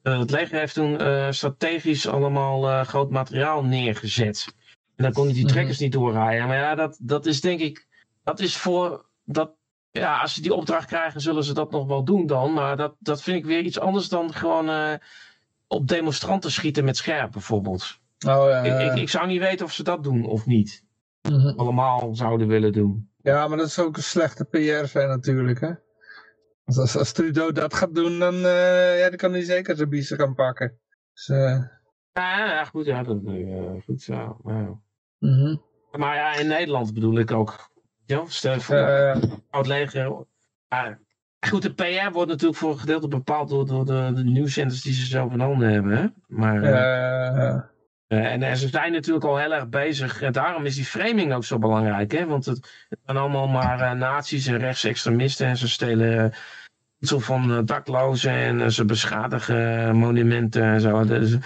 het leger heeft toen eh, strategisch allemaal eh, groot materiaal neergezet. En dan konden die Mhm. trekkers niet doorrijden. Maar ja, dat, dat is denk ik, dat is voor, dat, ja, als ze die opdracht krijgen, zullen ze dat nog wel doen dan. Maar dat, dat vind ik weer iets anders dan gewoon eh, op demonstranten schieten met scherp, bijvoorbeeld. Oh, ja, Ik, ja. ik, ik zou niet weten of ze dat doen of niet. Mhm. Allemaal zouden willen doen. Ja, maar dat is ook een slechte PR zijn natuurlijk, hè. Want als, als Trudeau dat gaat doen, dan, eh, ja, dan kan hij zeker zijn biezen gaan pakken. Dus, eh, Ja, goed, ja, dat, eh, goed zo. mhm. Maar ja, in Nederland bedoel ik ook. Ja, stel je voor, oud leger. Goed, de PR wordt natuurlijk voor een gedeelte bepaald door, door de, de nieuwszenders die ze zelf in handen hebben. Hè? Maar, en, en ze zijn natuurlijk al heel erg bezig. En daarom is die framing ook zo belangrijk. Hè? Want het, het zijn allemaal maar eh, nazi's en rechtsextremisten. En ze stelen voedsel van eh, daklozen. En eh, ze beschadigen monumenten en zo. Dus,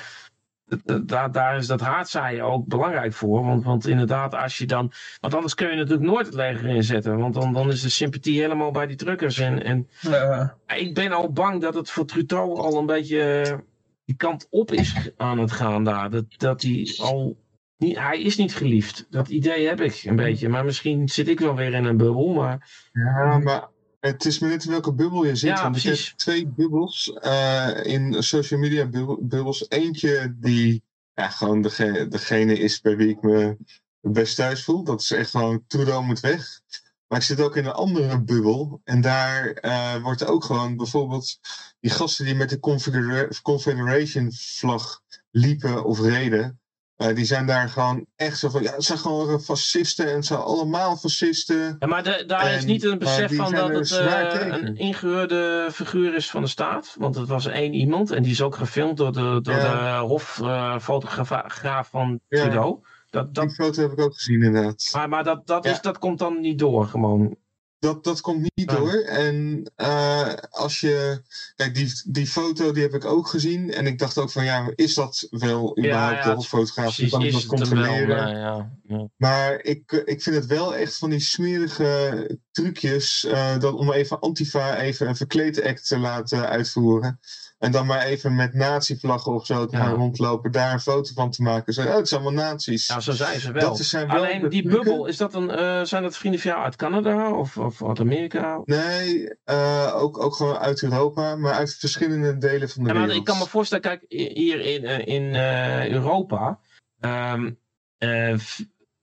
daar, daar is dat haatzaaien ook belangrijk voor. Want, want inderdaad, als je dan... Want anders kun je natuurlijk nooit het leger inzetten. Want dan, dan is de sympathie helemaal bij die drukkers. En, en eh, ik ben al bang dat het voor Trudeau al een beetje eh, die kant op is aan het gaan daar. Dat, dat hij al. Niet, hij is niet geliefd. Dat idee heb ik een beetje. Maar misschien zit ik wel weer in een bubbel. Maar Ja, maar het is maar net in welke bubbel je zit. Ja, want ik precies. heb twee bubbels eh, in social media bub- bubbels. Eentje die ja, gewoon dege- degene is bij wie ik me best thuis voel. Dat is echt gewoon Trudeau moet weg. Maar ik zit ook in een andere bubbel. En daar eh, wordt ook gewoon bijvoorbeeld die gasten die met de Confedera- Confederation vlag liepen of reden. eh, die zijn daar gewoon echt zo van, ja, het zijn gewoon fascisten en het zijn allemaal fascisten. Ja, maar de- daar is niet een besef van dat het eh, een ingehuurde figuur is van de staat. Want het was één iemand. En die is ook gefilmd door de, door Ja. de hoffotograaf van Ja. Trudeau. Dat, dat, Die foto heb ik ook gezien inderdaad. maar maar dat, dat, Ja. is, dat komt dan niet door gewoon. dat, dat komt niet Ah. door. En eh, als je. Kijk, die, die foto die heb ik ook gezien. En ik dacht ook van ja, is dat wel überhaupt ja, de het- hoffotograaf? Precies, kan ik dat wel? controleren? Nou, ja, ja. Maar ik, eh, ik vind het wel echt van die smerige trucjes. eh, dat om even Antifa even een verkleed act te laten uitvoeren. En dan maar even met nazi-vlaggen of zo te Ja. rondlopen. Daar een foto van te maken. Zo, oh, het zijn allemaal nazi's. Ja, zo zijn ze wel. Dat zijn wel Alleen die bubbel, is dat een, eh, zijn dat vrienden van jou uit Canada of, of uit Amerika? Nee, eh, ook, ook gewoon uit Europa. Maar uit verschillende delen van de Ja, wereld. ik kan me voorstellen, kijk, hier in, eh, in eh, Europa,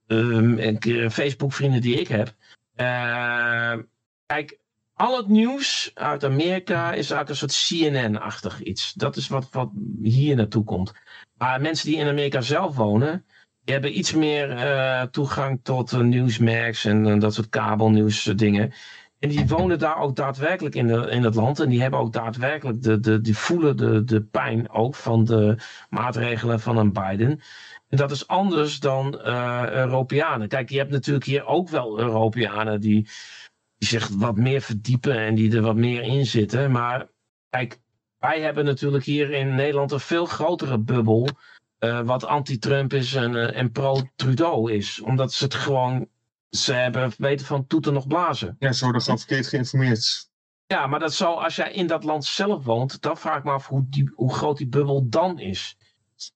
een keer Facebook-vrienden die ik heb, kijk, al het nieuws uit Amerika is eigenlijk een soort CNN-achtig iets. Dat is wat, wat hier naartoe komt. Maar mensen die in Amerika zelf wonen, die hebben iets meer eh, toegang tot uh, Newsmax en eh, dat soort kabelnieuws eh, dingen. En die wonen daar ook daadwerkelijk in, de, in het land. En die hebben ook daadwerkelijk de, de, die voelen de, de pijn ook van de maatregelen van een Biden. En dat is anders dan Europeanen. Kijk, je hebt natuurlijk hier ook wel Europeanen die, die zich wat meer verdiepen en die er wat meer in zitten. Maar kijk, wij hebben natuurlijk hier in Nederland een veel grotere bubbel. Uh, wat anti-Trump is en, uh, en pro-Trudeau is. Omdat ze het gewoon ze hebben weten van toeten nog blazen. Ja, ze worden gewoon verkeerd geïnformeerd. Ja, maar dat zou, als jij in dat land zelf woont, dan vraag ik me af hoe, die, hoe groot die bubbel dan is.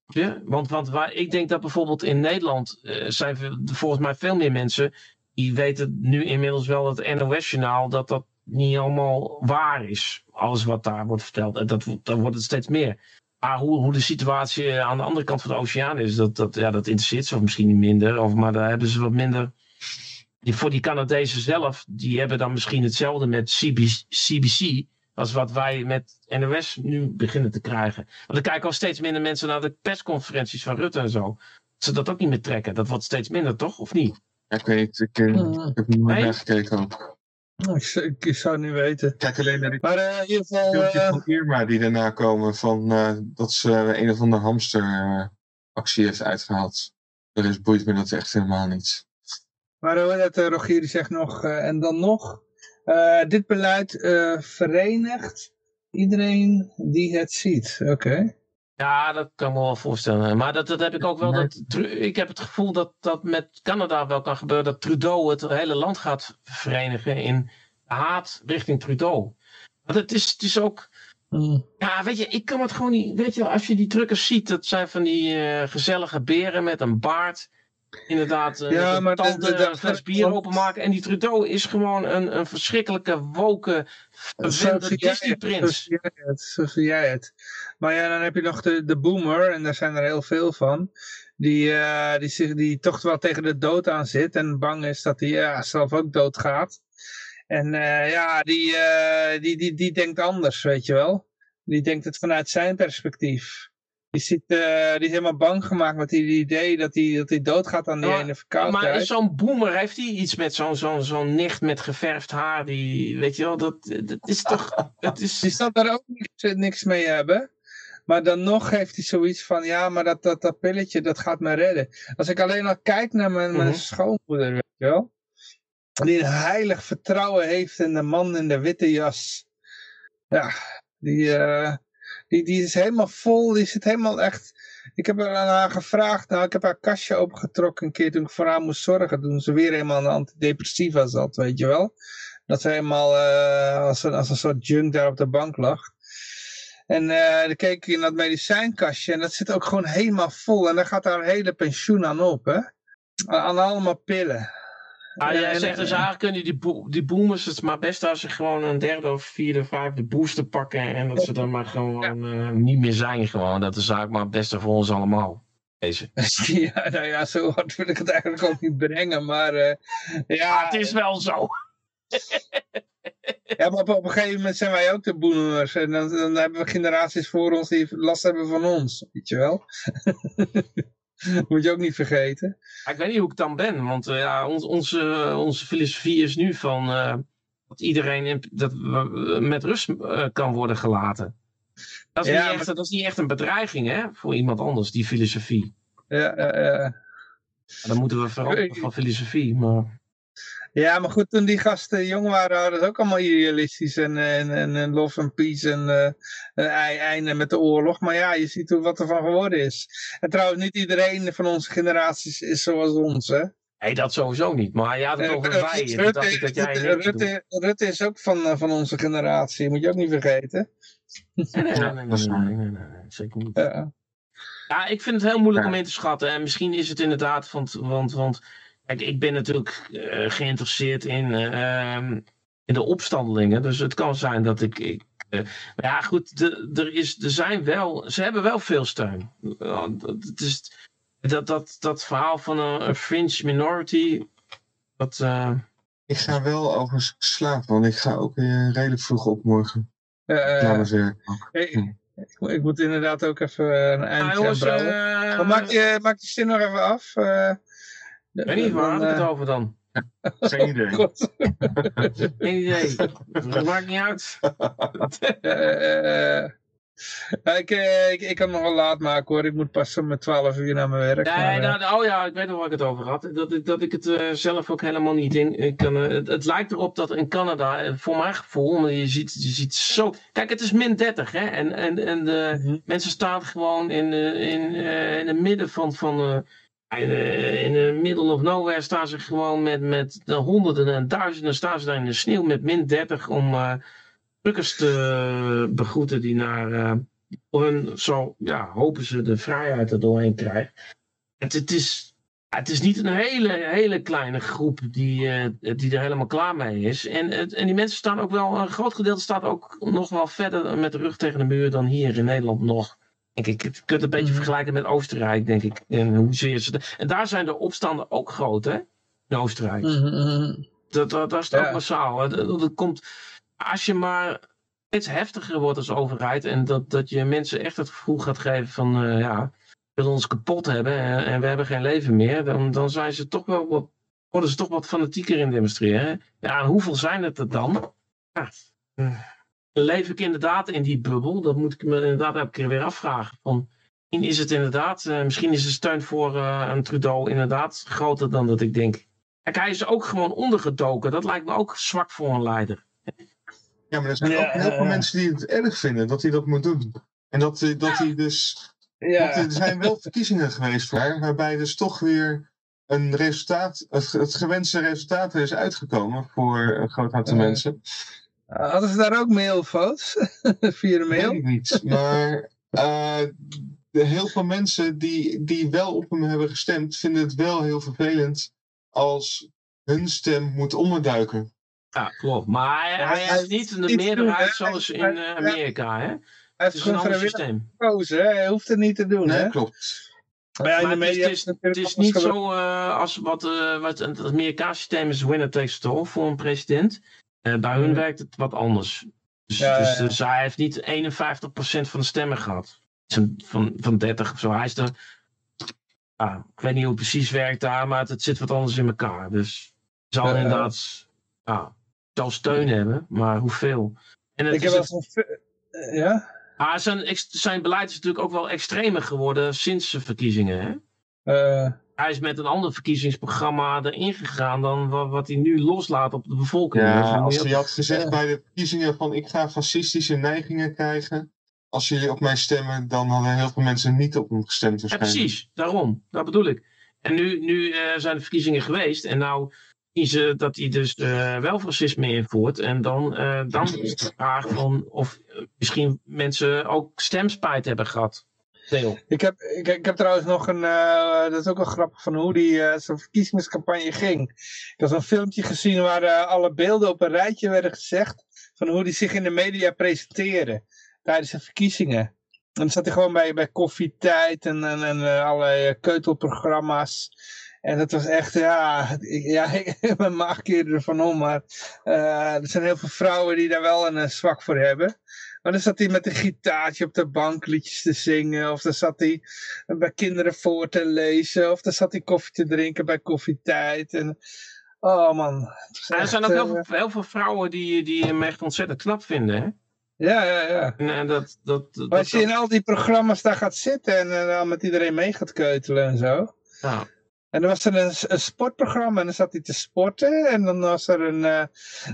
Ja? Want, want waar, ik denk dat bijvoorbeeld in Nederland uh, zijn volgens mij veel meer mensen die weten nu inmiddels wel dat NOS-journaal dat dat niet allemaal waar is. Alles wat daar wordt verteld. En dat, dan wordt het steeds meer. Maar hoe, hoe de situatie aan de andere kant van de oceaan is, dat, dat, ja, dat interesseert ze misschien niet minder. Of, maar daar hebben ze wat minder die, voor die Canadezen zelf, die hebben dan misschien hetzelfde met CBC, CBC als wat wij met NOS nu beginnen te krijgen. Want dan kijken al steeds minder mensen naar de persconferenties van Rutte en zo. Dat ze dat ook niet meer trekken. Dat wordt steeds minder, toch? Of niet? Ik weet ik, ik, ik heb niet meer gekeken ook. Ik, zou- ik, ik zou het niet weten. Kijk alleen naar die Maar eh, in ieder geval... filmpjes eh, van Irma die daarna komen. Van eh, dat ze een of andere hamster eh, actie heeft uitgehaald. De rest boeit me dat echt helemaal niet. Maar hoe dat, uh, Rogier die zegt nog, eh, en dan nog, eh, dit beleid eh, verenigt iedereen die het ziet. Oké. Ja, dat kan ik me wel voorstellen. Maar dat, dat heb ik ook wel. Dat, ik heb het gevoel dat dat met Canada wel kan gebeuren. Dat Trudeau het hele land gaat verenigen in haat richting Trudeau. Want het is, het is ook. Hmm. Ja, weet je, ik kan het gewoon niet. Weet je, als je die truckers ziet, dat zijn van die eh, gezellige beren met een baard. Inderdaad, eh, Ja, maar een tand, de- de- eh, fles bier openmaken. En die Trudeau is gewoon een, een verschrikkelijke, woke, verwende zo, Disney-prins. zie jij het, zo zie jij het. Maar ja, dan heb je nog de, de boomer, en daar zijn er heel veel van. Die, eh, die, zich, die toch wel tegen de dood aan zit en bang is dat hij ja, zelf ook doodgaat. En ja, die, die, die, die denkt anders, weet je wel. Die denkt het vanuit zijn perspectief. Die, zit, eh, die is helemaal bang gemaakt met die idee dat hij, dat hij doodgaat aan die Ja, ene verkoudheid. Maar zo'n boomer, heeft hij iets met zo'n zo'n zo'n nicht met geverfd haar? Die, weet je wel, dat, dat is toch... Het is, Die zal daar ook niks, niks mee hebben. Maar dan nog heeft hij zoiets van, ja, maar dat, dat, dat pilletje, dat gaat me redden. Als ik alleen al kijk naar mijn, mijn Mhm. schoonmoeder, weet je wel. Die een heilig vertrouwen heeft in de man in de witte jas. Ja, die, eh, die, die is helemaal vol, die zit helemaal echt... Ik heb aan haar gevraagd, nou, ik heb haar kastje opengetrokken een keer toen ik voor haar moest zorgen. Toen ze weer helemaal de antidepressiva zat, weet je wel. Dat ze helemaal eh, als, een, als een soort junk daar op de bank lag. En eh, dan keek ik in dat medicijnkastje en dat zit ook gewoon helemaal vol. En daar gaat haar hele pensioen aan op, hè. Aan allemaal pillen. Ah, jij en- zegt dus eigenlijk kunnen die, bo die boomers het maar best als ze gewoon een derde of vierde of vijfde booster pakken. En dat ze dan maar gewoon eh, niet meer zijn gewoon. Dat is eigenlijk maar het beste voor ons allemaal. Deze. ja, nou ja, zo hard wil ik het eigenlijk ook niet brengen. Maar eh, ja, het is wel zo. ja, maar op, op een gegeven moment zijn wij ook de boomers. En dan, dan hebben we generaties voor ons die last hebben van ons. Weet je wel? Moet je ook niet vergeten. Maar ik weet niet hoe ik dan ben, want eh, ja, ons, onze, onze filosofie is nu van eh, dat iedereen in- dat we- met rust eh, kan worden gelaten. Dat is, Ja, niet echt, dat is niet echt een bedreiging hè, voor iemand anders, die filosofie. Ja, eh, eh, Dan moeten we veranderen van filosofie. Maar... Ja, maar goed, toen die gasten jong waren, hadden ze ook allemaal idealistisch en, en, en, en love and peace en eh, een ei- einde met de oorlog. Maar ja, je ziet hoe, wat er van geworden is. En trouwens, niet iedereen van onze generaties is zoals ons, hè? Nee, dat sowieso niet. Maar het Eh, over eh, wij. Rutte, dat jij Rutte. Rutte, Rutte is ook van, eh, van onze generatie, moet je ook niet vergeten. Nee, nee, nee, Ja, nee, dat is nee, waar. nee, nee, nee, nee, zeker niet. Ja. Ja, ik vind het heel moeilijk Ja. om in te schatten. En misschien is het inderdaad, want, want, want kijk, ik ben natuurlijk eh, geïnteresseerd in, eh, ehm, in de opstandelingen. Dus het kan zijn dat ik. ik eh, maar ja, goed, de, er, is, er zijn wel, ze hebben wel veel steun. Ja, dat, het is, dat, dat, dat verhaal van een, een fringe minority. Dat, eh, Ik ga wel overigens slapen, want ik ga ook weer redelijk vroeg op morgen. Eh, werk. ik, ik, ik moet inderdaad ook even een nou, eindje jongens, Maar maak je, maak je zin nog even af. eh ik weet niet, waar had ik dan, het eh, over dan? Geen idee. God. Geen idee. Dat maakt niet uit. Eh, ik, ik, ik kan het nog wel laat maken hoor. Ik moet pas om 12 uur naar mijn werk. Nee, maar, eh, nou, oh ja, ik weet nog waar ik het over had. Dat ik, dat ik het eh, zelf ook helemaal niet in. Ik kan, het, het lijkt erop dat in Canada, voor mijn gevoel, maar je ziet, je ziet zo. Kijk, het is min 30, hè? En, en, en de Mhm. mensen staan gewoon in, eh, in, eh, in het midden van. van eh, in, eh, in de middle of nowhere staan ze gewoon met, met de honderden en duizenden staan ze daar in de sneeuw met min 30 om eh truckers te begroeten die naar eh, hun, zo ja, hopen ze de vrijheid er doorheen krijgen. Het, het, is, het is niet een hele, hele kleine groep die, die er helemaal klaar mee is. En, en die mensen staan ook wel, een groot gedeelte staat ook nog wel verder met de rug tegen de muur dan hier in Nederland nog. Denk ik, je kunt het een beetje Mhm. vergelijken met Oostenrijk, denk ik. En, hoezeer ze de- en daar zijn de opstanden ook groot, hè? In Oostenrijk. mhm, mhm. Dat, dat, dat is het Ja. ook massaal. hè. Dat, dat komt, als je maar steeds heftiger wordt als overheid en dat, dat je mensen echt het gevoel gaat geven van eh, ja, we willen ons kapot hebben en, en we hebben geen leven meer, dan, dan zijn ze toch wel wat, worden ze toch wat fanatieker in demonstreren. Ja, en hoeveel zijn het er dan? Ja, eh, leef ik inderdaad in die bubbel? Dat moet ik me inderdaad elke keer weer afvragen. Van, misschien is het inderdaad, eh, misschien is de steun voor eh, een Trudeau inderdaad groter dan dat ik denk. Kijk, hij is ook gewoon ondergedoken. Dat lijkt me ook zwak voor een leider. Ja, maar er zijn Ja, ook heel veel ja. mensen die het erg vinden dat hij dat moet doen. En dat, hij- dat hij dus. Ja, er zijn wel verkiezingen geweest voor haar, waarbij dus toch weer een resultaat, het, het gewenste resultaat is uitgekomen voor een groot aantal Ja. mensen. Hadden ze daar ook mailfoto's? Via de Weet mail? ik niet. Maar eh, de, heel veel mensen die, die wel op hem hebben gestemd, vinden het wel heel vervelend als hun stem moet onderduiken. Ja, klopt. Maar hij, hij hij heeft niet de meerderheid zoals in eh, Amerika. Hè? Hij Het heeft is een gewoon ander systeem. gekozen. hè? Hij hoeft het niet te doen. Nee, hè? klopt. Maar ja, het is, het is, het het niet zo eh, als wat, eh, wat het Amerikaanse systeem is winner takes it all voor een president. Eh, bij hun werkt het wat anders. Dus, Ja, dus, dus hij heeft niet 51% van de stemmen gehad. Van, van 30 of zo. Hij is er. Ja, ik weet niet hoe het precies werkt daar, maar het, het zit wat anders in elkaar. Dus zal inderdaad ja, zal steun hebben, maar hoeveel? En het Ik heb is wel het- fi- eh, Ja? maar zijn, zijn beleid is natuurlijk ook wel extremer geworden sinds de verkiezingen. Hè? Eh, hij is met een ander verkiezingsprogramma erin gegaan dan wat, wat hij nu loslaat op de bevolking. Ja, als je hij had gezegd Ja. bij de verkiezingen van ik ga fascistische neigingen krijgen. Als jullie op mij stemmen, dan hadden heel veel mensen niet op hem gestemd Ja, waarschijnlijk. precies, daarom. Dat bedoel ik. En nu, nu eh, zijn de verkiezingen geweest en nou kiezen dat hij dus eh, wel fascisme invoert. En dan, eh, dan is de vraag van of misschien mensen ook stemspijt hebben gehad. Ik, heb, ik, heb trouwens nog een... eh, dat is ook wel grappig van hoe die eh, zo'n verkiezingscampagne ging. Ik had zo'n filmpje gezien waar eh, alle beelden op een rijtje werden gezegd. Van hoe die zich in de media presenteren. Tijdens de verkiezingen. En dan zat hij gewoon bij, bij koffietijd en, en, en allerlei keutelprogramma's. En dat was echt, ja, ik, ja, ik, mijn maag keerde ervan om. Maar er zijn heel veel vrouwen die daar wel een zwak voor hebben. Maar dan zat hij met een gitaartje op de bank liedjes te zingen. Of dan zat hij bij kinderen voor te lezen. Of dan zat hij koffie te drinken bij koffietijd. En, oh man. er zijn ook heel eh, veel, heel veel vrouwen die, die hem echt ontzettend knap vinden. Hè? Ja, ja, ja. En, dat, dat, dat, Maar als je in al die programma's daar gaat zitten en eh, dan met iedereen mee gaat keutelen en zo. ja. En dan was er een, een sportprogramma en dan zat hij te sporten. En dan was er een, eh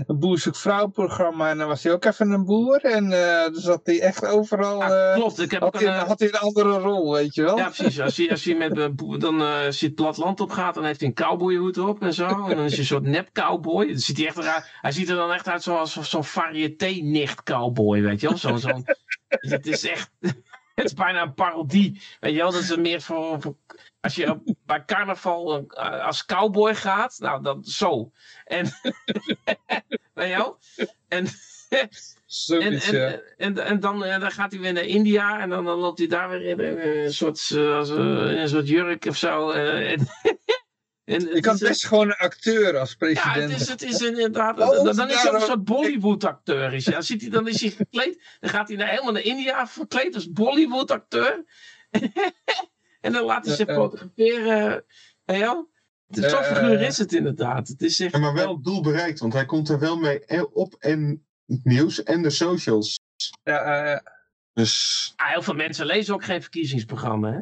een boer zoekt vrouw programma en dan was hij ook even een boer. En eh dan zat hij echt overal... Ja, eh, klopt, ik heb had, een, hij, had hij een andere rol, weet je wel? Ja, precies. Als hij, als hij met, dan, als hij het platteland op gaat, dan heeft hij een cowboyhoed op en zo. En dan is hij een soort nep-cowboy. Dan ziet hij, echt eruit, hij ziet er dan echt uit zoals zo'n variété-nicht-cowboy, weet je wel. Zo, zo'n, het is echt... Het is bijna een parodie. Weet je wel, dat is meer voor... voor- als je op- bij carnaval eh, als cowboy gaat, nou, dan zo. En... weet je wel? En... Zoiets, en, ja. en, en dan, eh, dan gaat hij weer naar India en dan, dan loopt hij daar weer in een soort, eh, als, eh, in een soort jurk of zo. en, en Je het kan is, best gewoon een acteur als ja, president. het is, het is inderdaad. Oh, dan, dan is hij ook een soort Bollywood-acteur. Is, hij. dan, ziet hij, dan is hij gekleed. Dan gaat hij naar, helemaal naar India verkleed als Bollywood-acteur. en dan laat hij zich Eh, fotograferen. Zo'n Eh, figuur is het inderdaad. Het is echt, Ja, maar wel het doel bereikt, want hij komt er wel mee eh, op en het nieuws en de socials. Ja, eh, ja. Dus Ah, heel veel mensen lezen ook geen verkiezingsprogramma. Hè?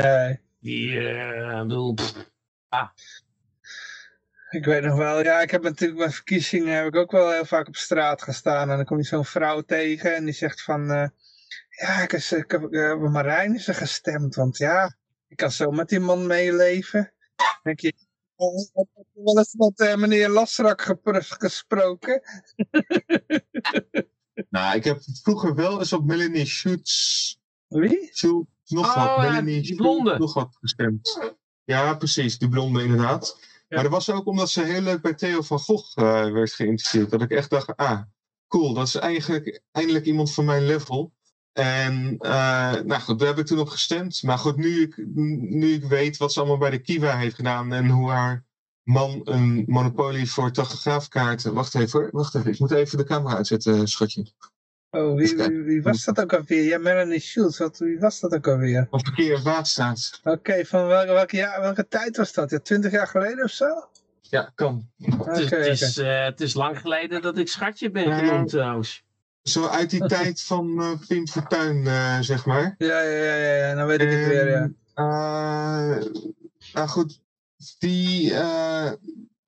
nee. Die, eh, bedoel, pff, Ik weet nog wel, ja, ik heb natuurlijk bij verkiezingen heb ik ook wel heel vaak op straat gestaan. En dan kom je zo'n vrouw tegen en die zegt van, eh, ja, ik, is, ik heb op Marijn is er gestemd. Want ja, ik kan zo met die man meeleven. Dan denk je, oh, heb je wel eens met eh, meneer Lasrak gesproken? nou, ik heb vroeger wel eens op Melanie Schutz, Wie? Nog Oh, wat, ja, Melanie nog wat gestemd. Ja, precies, die blonde inderdaad. Ja. Maar dat was ook omdat ze heel leuk bij Theo van Gogh eh, werd geïnterviewd. Dat ik echt dacht, ah, cool, dat is eigenlijk eindelijk iemand van mijn level. En eh, nou goed, daar heb ik toen op gestemd. Maar goed, nu ik, nu ik weet wat ze allemaal bij de Kiva heeft gedaan en hoe haar man een monopolie voor tachograafkaarten. Wacht even hoor, wacht even. Ik moet even de camera uitzetten, schatje. Oh, wie, wie, wie was dat ook alweer? Ja, Melanie Schultz, wat, wie was dat ook alweer? Van verkeer Waadstaat. Oké, van welke, welke, jaar, welke tijd was dat? Ja, twintig jaar geleden of zo? Ja, kan. Het, is, eh, het is lang geleden dat ik schatje ben Ja. genoemd trouwens. Zo uit die tijd van eh Pim Fortuyn, eh, zeg maar. Ja, ja, ja, ja, ja, nou weet ik het weer, ja. Eh, nou goed, die, eh,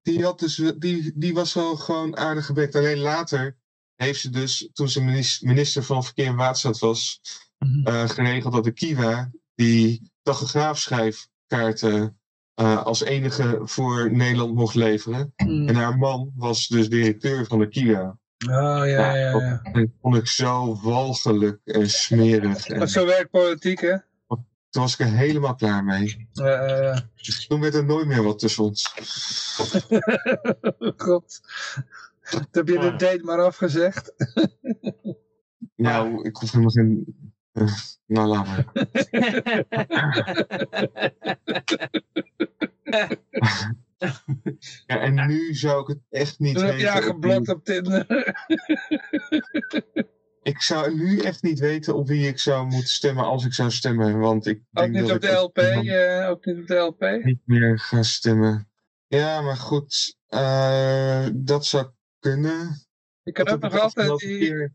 die, had dus, die, die was wel gewoon aardig gebekt. Alleen later heeft ze dus, toen ze minis- minister van Verkeer en Waterstaat was, Mhm. eh, geregeld dat de Kiwa die tachograafschrijfkaarten eh, als enige voor Nederland mocht leveren. Mm. En haar man was dus directeur van de Kiwa. Oh, ja, ja, ja. Dat vond ik zo walgelijk en smerig. En zo werkt politiek, hè? toen was ik er helemaal klaar mee. Dus toen werd er nooit meer wat tussen ons. God. Toen heb je de date maar afgezegd. Nou, ik hoef helemaal geen... eh, nou, laat maar. Ja, en nu zou ik het echt niet heb weten. haar op geblokt op Tinder. Ik zou nu echt niet weten op wie ik zou moeten stemmen als ik zou stemmen. Want ik Ook denk niet dat op ik de LP, echt eh, ook niet op de LP. niet meer ga stemmen. Ja, maar goed. eh, dat zou kunnen. Ik ook heb nog ik de altijd die... keer-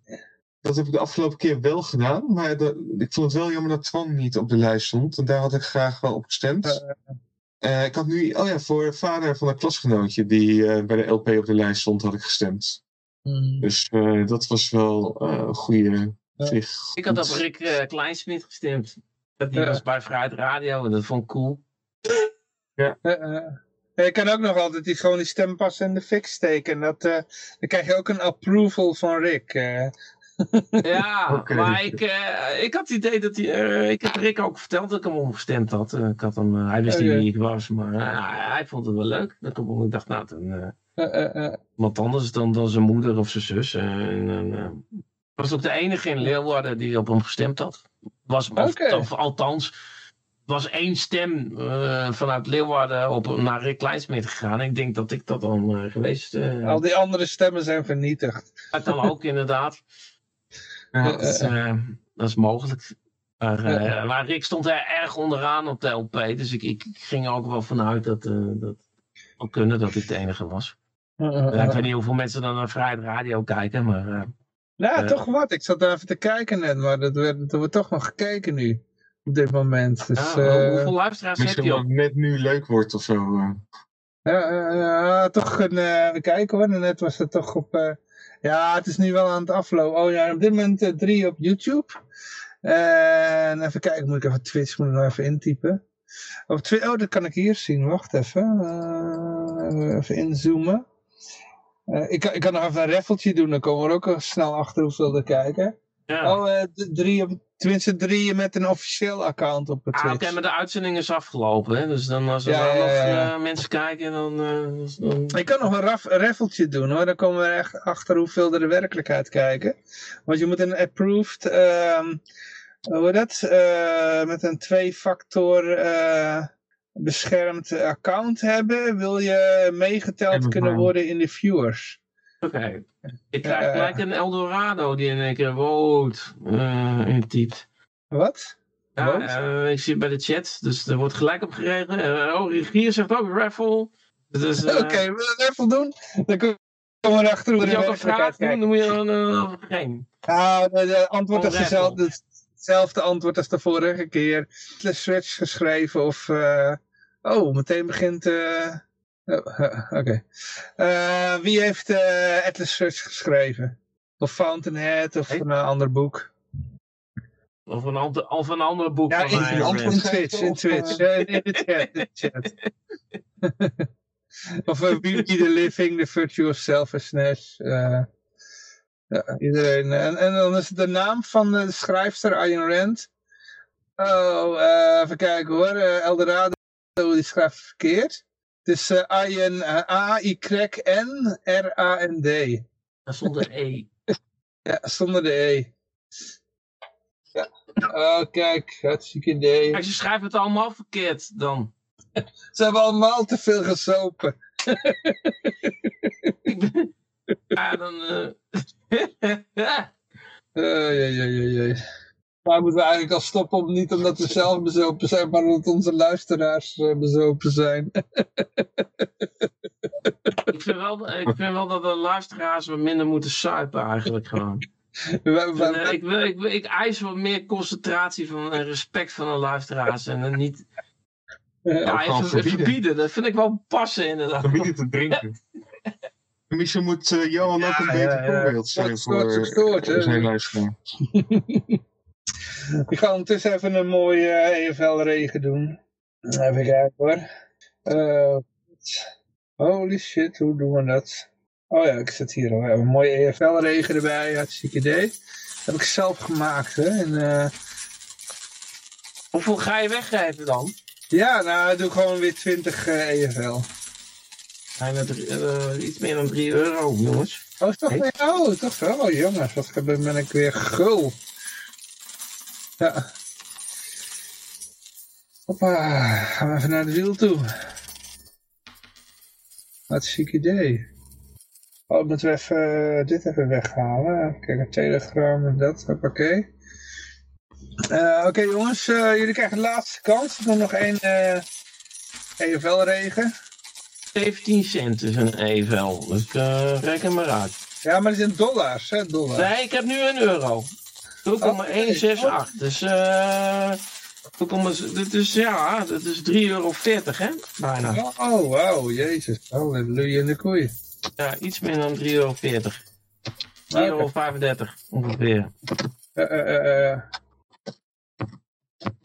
dat heb ik de afgelopen keer wel gedaan. Maar dat- ik vond het wel jammer dat Twan niet op de lijst stond. En daar had ik graag wel op gestemd. Eh, ik had nu, oh ja, voor de vader van een klasgenootje die eh, bij de LP op de lijst stond, had ik gestemd. Hmm. Dus eh, dat was wel eh, een goede. Ja. zich ik had op. Rick eh Kleinsmit gestemd. Dat die was bij Vrijheid Radio en dat vond ik cool. Eh, eh. Ja, Je kan ook nog altijd die, gewoon die stempas in de fik steken. Dat, eh, dan krijg je ook een approval van Rick. eh. Ja, Oké. maar ik, eh, ik had het idee dat hij... eh, ik heb Rick ook verteld dat ik hem omgestemd had. Eh, ik had hem, eh, hij wist niet Oké. wie ik was, maar eh, hij vond het wel leuk. Dat ik, hem- ik dacht, nou, dan, eh, Eh, eh, eh. wat anders dan, dan zijn moeder of zijn zus. eh, en, eh, was ook de enige in Leeuwarden die op hem gestemd had. Was, of, of althans, was één stem eh, vanuit Leeuwarden op, naar Rick Kleinsmit gegaan. Ik denk dat ik dat dan eh, geweest eh Al die andere stemmen zijn vernietigd. dat dan ook inderdaad. Dat is, dat is mogelijk. Maar, maar Rick stond er erg onderaan op de LP. Dus ik, ik ging er ook wel vanuit dat dat kunnen dat ik de enige was. Ik weet niet hoeveel mensen dan naar Vrijheid Radio kijken. Maar Ja, toch wat. Ik zat daar even te kijken net, maar dat werd, er wordt toch nog gekeken nu. Op dit moment. Dus, Ja, eh, hoeveel luisteraars heeft Misschien hij wat op? net nu leuk wordt of zo. eh. Ja, eh, toch een, eh even kijken hoor, net was het toch op, eh, ja het is nu wel aan het aflopen. Oh ja, op dit moment drie op YouTube. En even kijken, moet ik even Twitch moet ik nog even intypen. Op oh, dat kan ik hier zien, wacht even. Eh, even inzoomen. Eh, ik, kan, ik kan nog even een raffeltje doen, dan komen we er ook al snel achter hoeveel er kijken. Ja. Oh, eh, drie tenminste drie met een officieel account op Ah, Twitch. Oké, maar de uitzending is afgelopen. Hè? Dus dan als er Ja, nog ja, eh, mensen kijken, dan... eh, dan... Ik kan nog een raf, een raffeltje doen hoor, dan komen we er echt achter hoeveel er de werkelijkheid kijken. Want je moet een approved, ehm hoe heet dat, Eh, met een twee-factor eh, beschermd account hebben, wil je meegeteld kunnen worden in de viewers. Oké. Ik krijg Ja, gelijk een Eldorado die in één keer woont uh, intypt. Wat? Ja, eh, ik zie het bij de chat, dus er wordt gelijk op geregeld. Eh, oh, regier zegt ook raffle. Dus, eh, Oké, je een raffle doen? Dan komen we erachter hoe Moet je ook een vraag doen, dan moet je dan uh, geen. Nou, de, antwoord is Gewoon dezelfde, hetzelfde antwoord als de vorige keer. De switch geschreven of... eh, oh, meteen begint... eh, oh, Oké. Eh, wie heeft eh, Atlas Switch geschreven? Of Fountainhead of een eh, ander boek? Of een, ander, of een ander boek Ja, van in, in, antwoord in geven Twitch, in of, Twitch. in de chat, in de chat. of uh, Be the Living, The Virtual Selfishness. eh, ja, iedereen. En, en dan is de naam van de schrijfster Ayn Rand. Oh, eh, even kijken hoor. Eldorado, die schrijft verkeerd. Het is eh. Dat stond een E. Ja, zonder de E. Ja. Oh, kijk, hartstikke idee. Kijk, ze schrijven het allemaal verkeerd dan. Ze hebben allemaal te veel gesopen. ja, dan... Uh, jee, jee, jee, jee. Maar moeten we eigenlijk al stoppen, om, niet omdat we zelf bezopen zijn, maar omdat onze luisteraars eh, bezopen zijn. ik, vind wel, ik vind wel dat de luisteraars wat minder moeten suipen eigenlijk gewoon. We- we- En, eh, ik, wil, ik, wil- ik eis wat meer concentratie van, en respect van de luisteraars. En dan niet eh, ja, even, verbieden. verbieden. Dat vind ik wel passen inderdaad. Verbieden te drinken. Misschien moet eh, Johan ook een Ja, beter ja, ja. voorbeeld zijn Stoort, voor, voor zijn luisteraar. Ik ga ondertussen even een mooie eh, EFL-regen doen. Even kijken hoor. Eh, holy shit, hoe doen we dat? Oh ja, ik zit hier al. We een mooie EFL-regen erbij, hartstikke idee. Dat heb ik zelf gemaakt, hè. En, eh, Hoeveel ga je weggeven dan? ja, nou, doe gewoon weer 20 eh, EFL. Zijn het eh, iets meer dan 3 euro, jongens? Oh, is toch weer? Oh, toch wel. Oh, jongens, wat ben ik weer gul. Ja. Hoppa, gaan we even naar het wiel toe. Wat een chic idee. Oh, moeten we even eh, dit even weghalen. Even kijken, telegram en dat, hoppakee. Eh Oké jongens, eh, jullie krijgen de laatste kans. Er komt nog één eh EFL-regen. 17 cent is een EVL, dus reken maar uit. Ja, maar die zijn dollars, hè, dollars. Nee, ik heb nu een euro. 0,168. Dus eh. 0,6 dit is ja, dat is 3,40 euro, hè? Bijna. Oh, wauw, jezus. Halleluja in de koeien. Ja, iets meer dan 3,40 euro. 3,35 euro ongeveer. Eh, eh, eh, eh.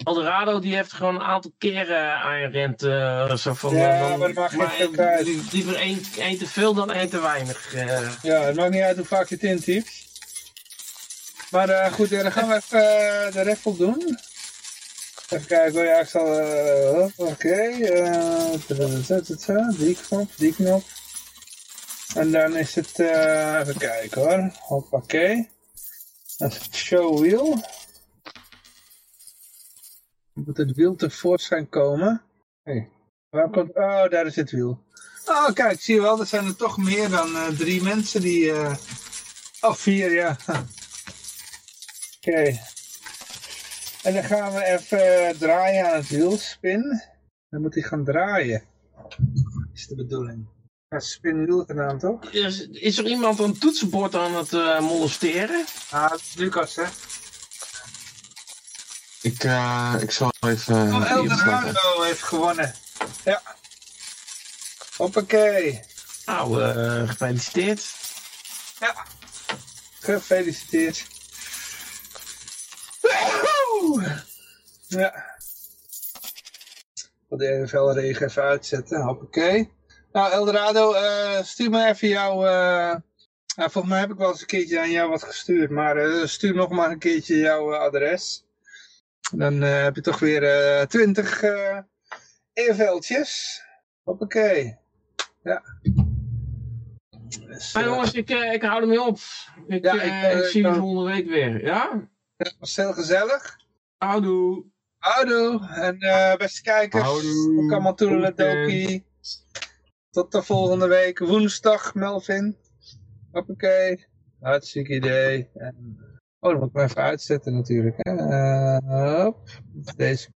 Eldorado die heeft gewoon een aantal keren aan rent. eh, zo van, Ja, eh, dan- maar dat maakt geen maar fuck uit. li- liever één, één te veel dan één te weinig. eh. ja, het maakt niet uit hoe vaak je het intypt. Maar eh, goed, dan gaan we even eh, de raffle doen. Even kijken, oh ja, ik zal... hop, Oké, tadadadadada, die knop, die knop. En dan is het, even kijken hoor, hoppakee. Dat is het show wheel. Moet het wiel tevoorschijn komen? Hey. Waar komt... Oh, daar is het wiel. Oh, kijk, zie je wel, er zijn er toch meer dan drie mensen die... Oh, vier, ja. Oké. En dan gaan we even eh, draaien aan het wiel, spin. Dan moet hij gaan draaien. Is de bedoeling. Ja, spinwiel gedaan, toch? Is, is er iemand een toetsenbord aan het eh, molesteren? Ah, dat is Lucas, hè? Ik, eh, ik zal even... Oh. Eldorado heeft gewonnen. Ja. Hoppakee. Nou, eh, gefeliciteerd. Gefeliciteerd. Ja. Ik wil de velregen even uitzetten. Hoppakee. Nou, Eldorado, eh, stuur me even jouw... eh, nou, volgens mij heb ik wel eens een keertje aan jou wat gestuurd. Maar eh, stuur nog maar een keertje jouw adres. Dan heb je toch weer 20 eh e-veldjes. Hoppakee. Ja. Dus, Maar jongens, ik, ik hou ermee op. Ik, Ja, ik, ik zie jullie ik- volgende week weer. Ja? Het was heel gezellig. Houdoe. Houdoe. En eh, beste kijkers, Houdoe. ook allemaal toedeledokie. Weekend. Tot de volgende week, woensdag, Melvin. Hoppakee. Hartstikke idee. En, oh, dan moet ik hem even uitzetten natuurlijk. Hè. Eh, hop. Deze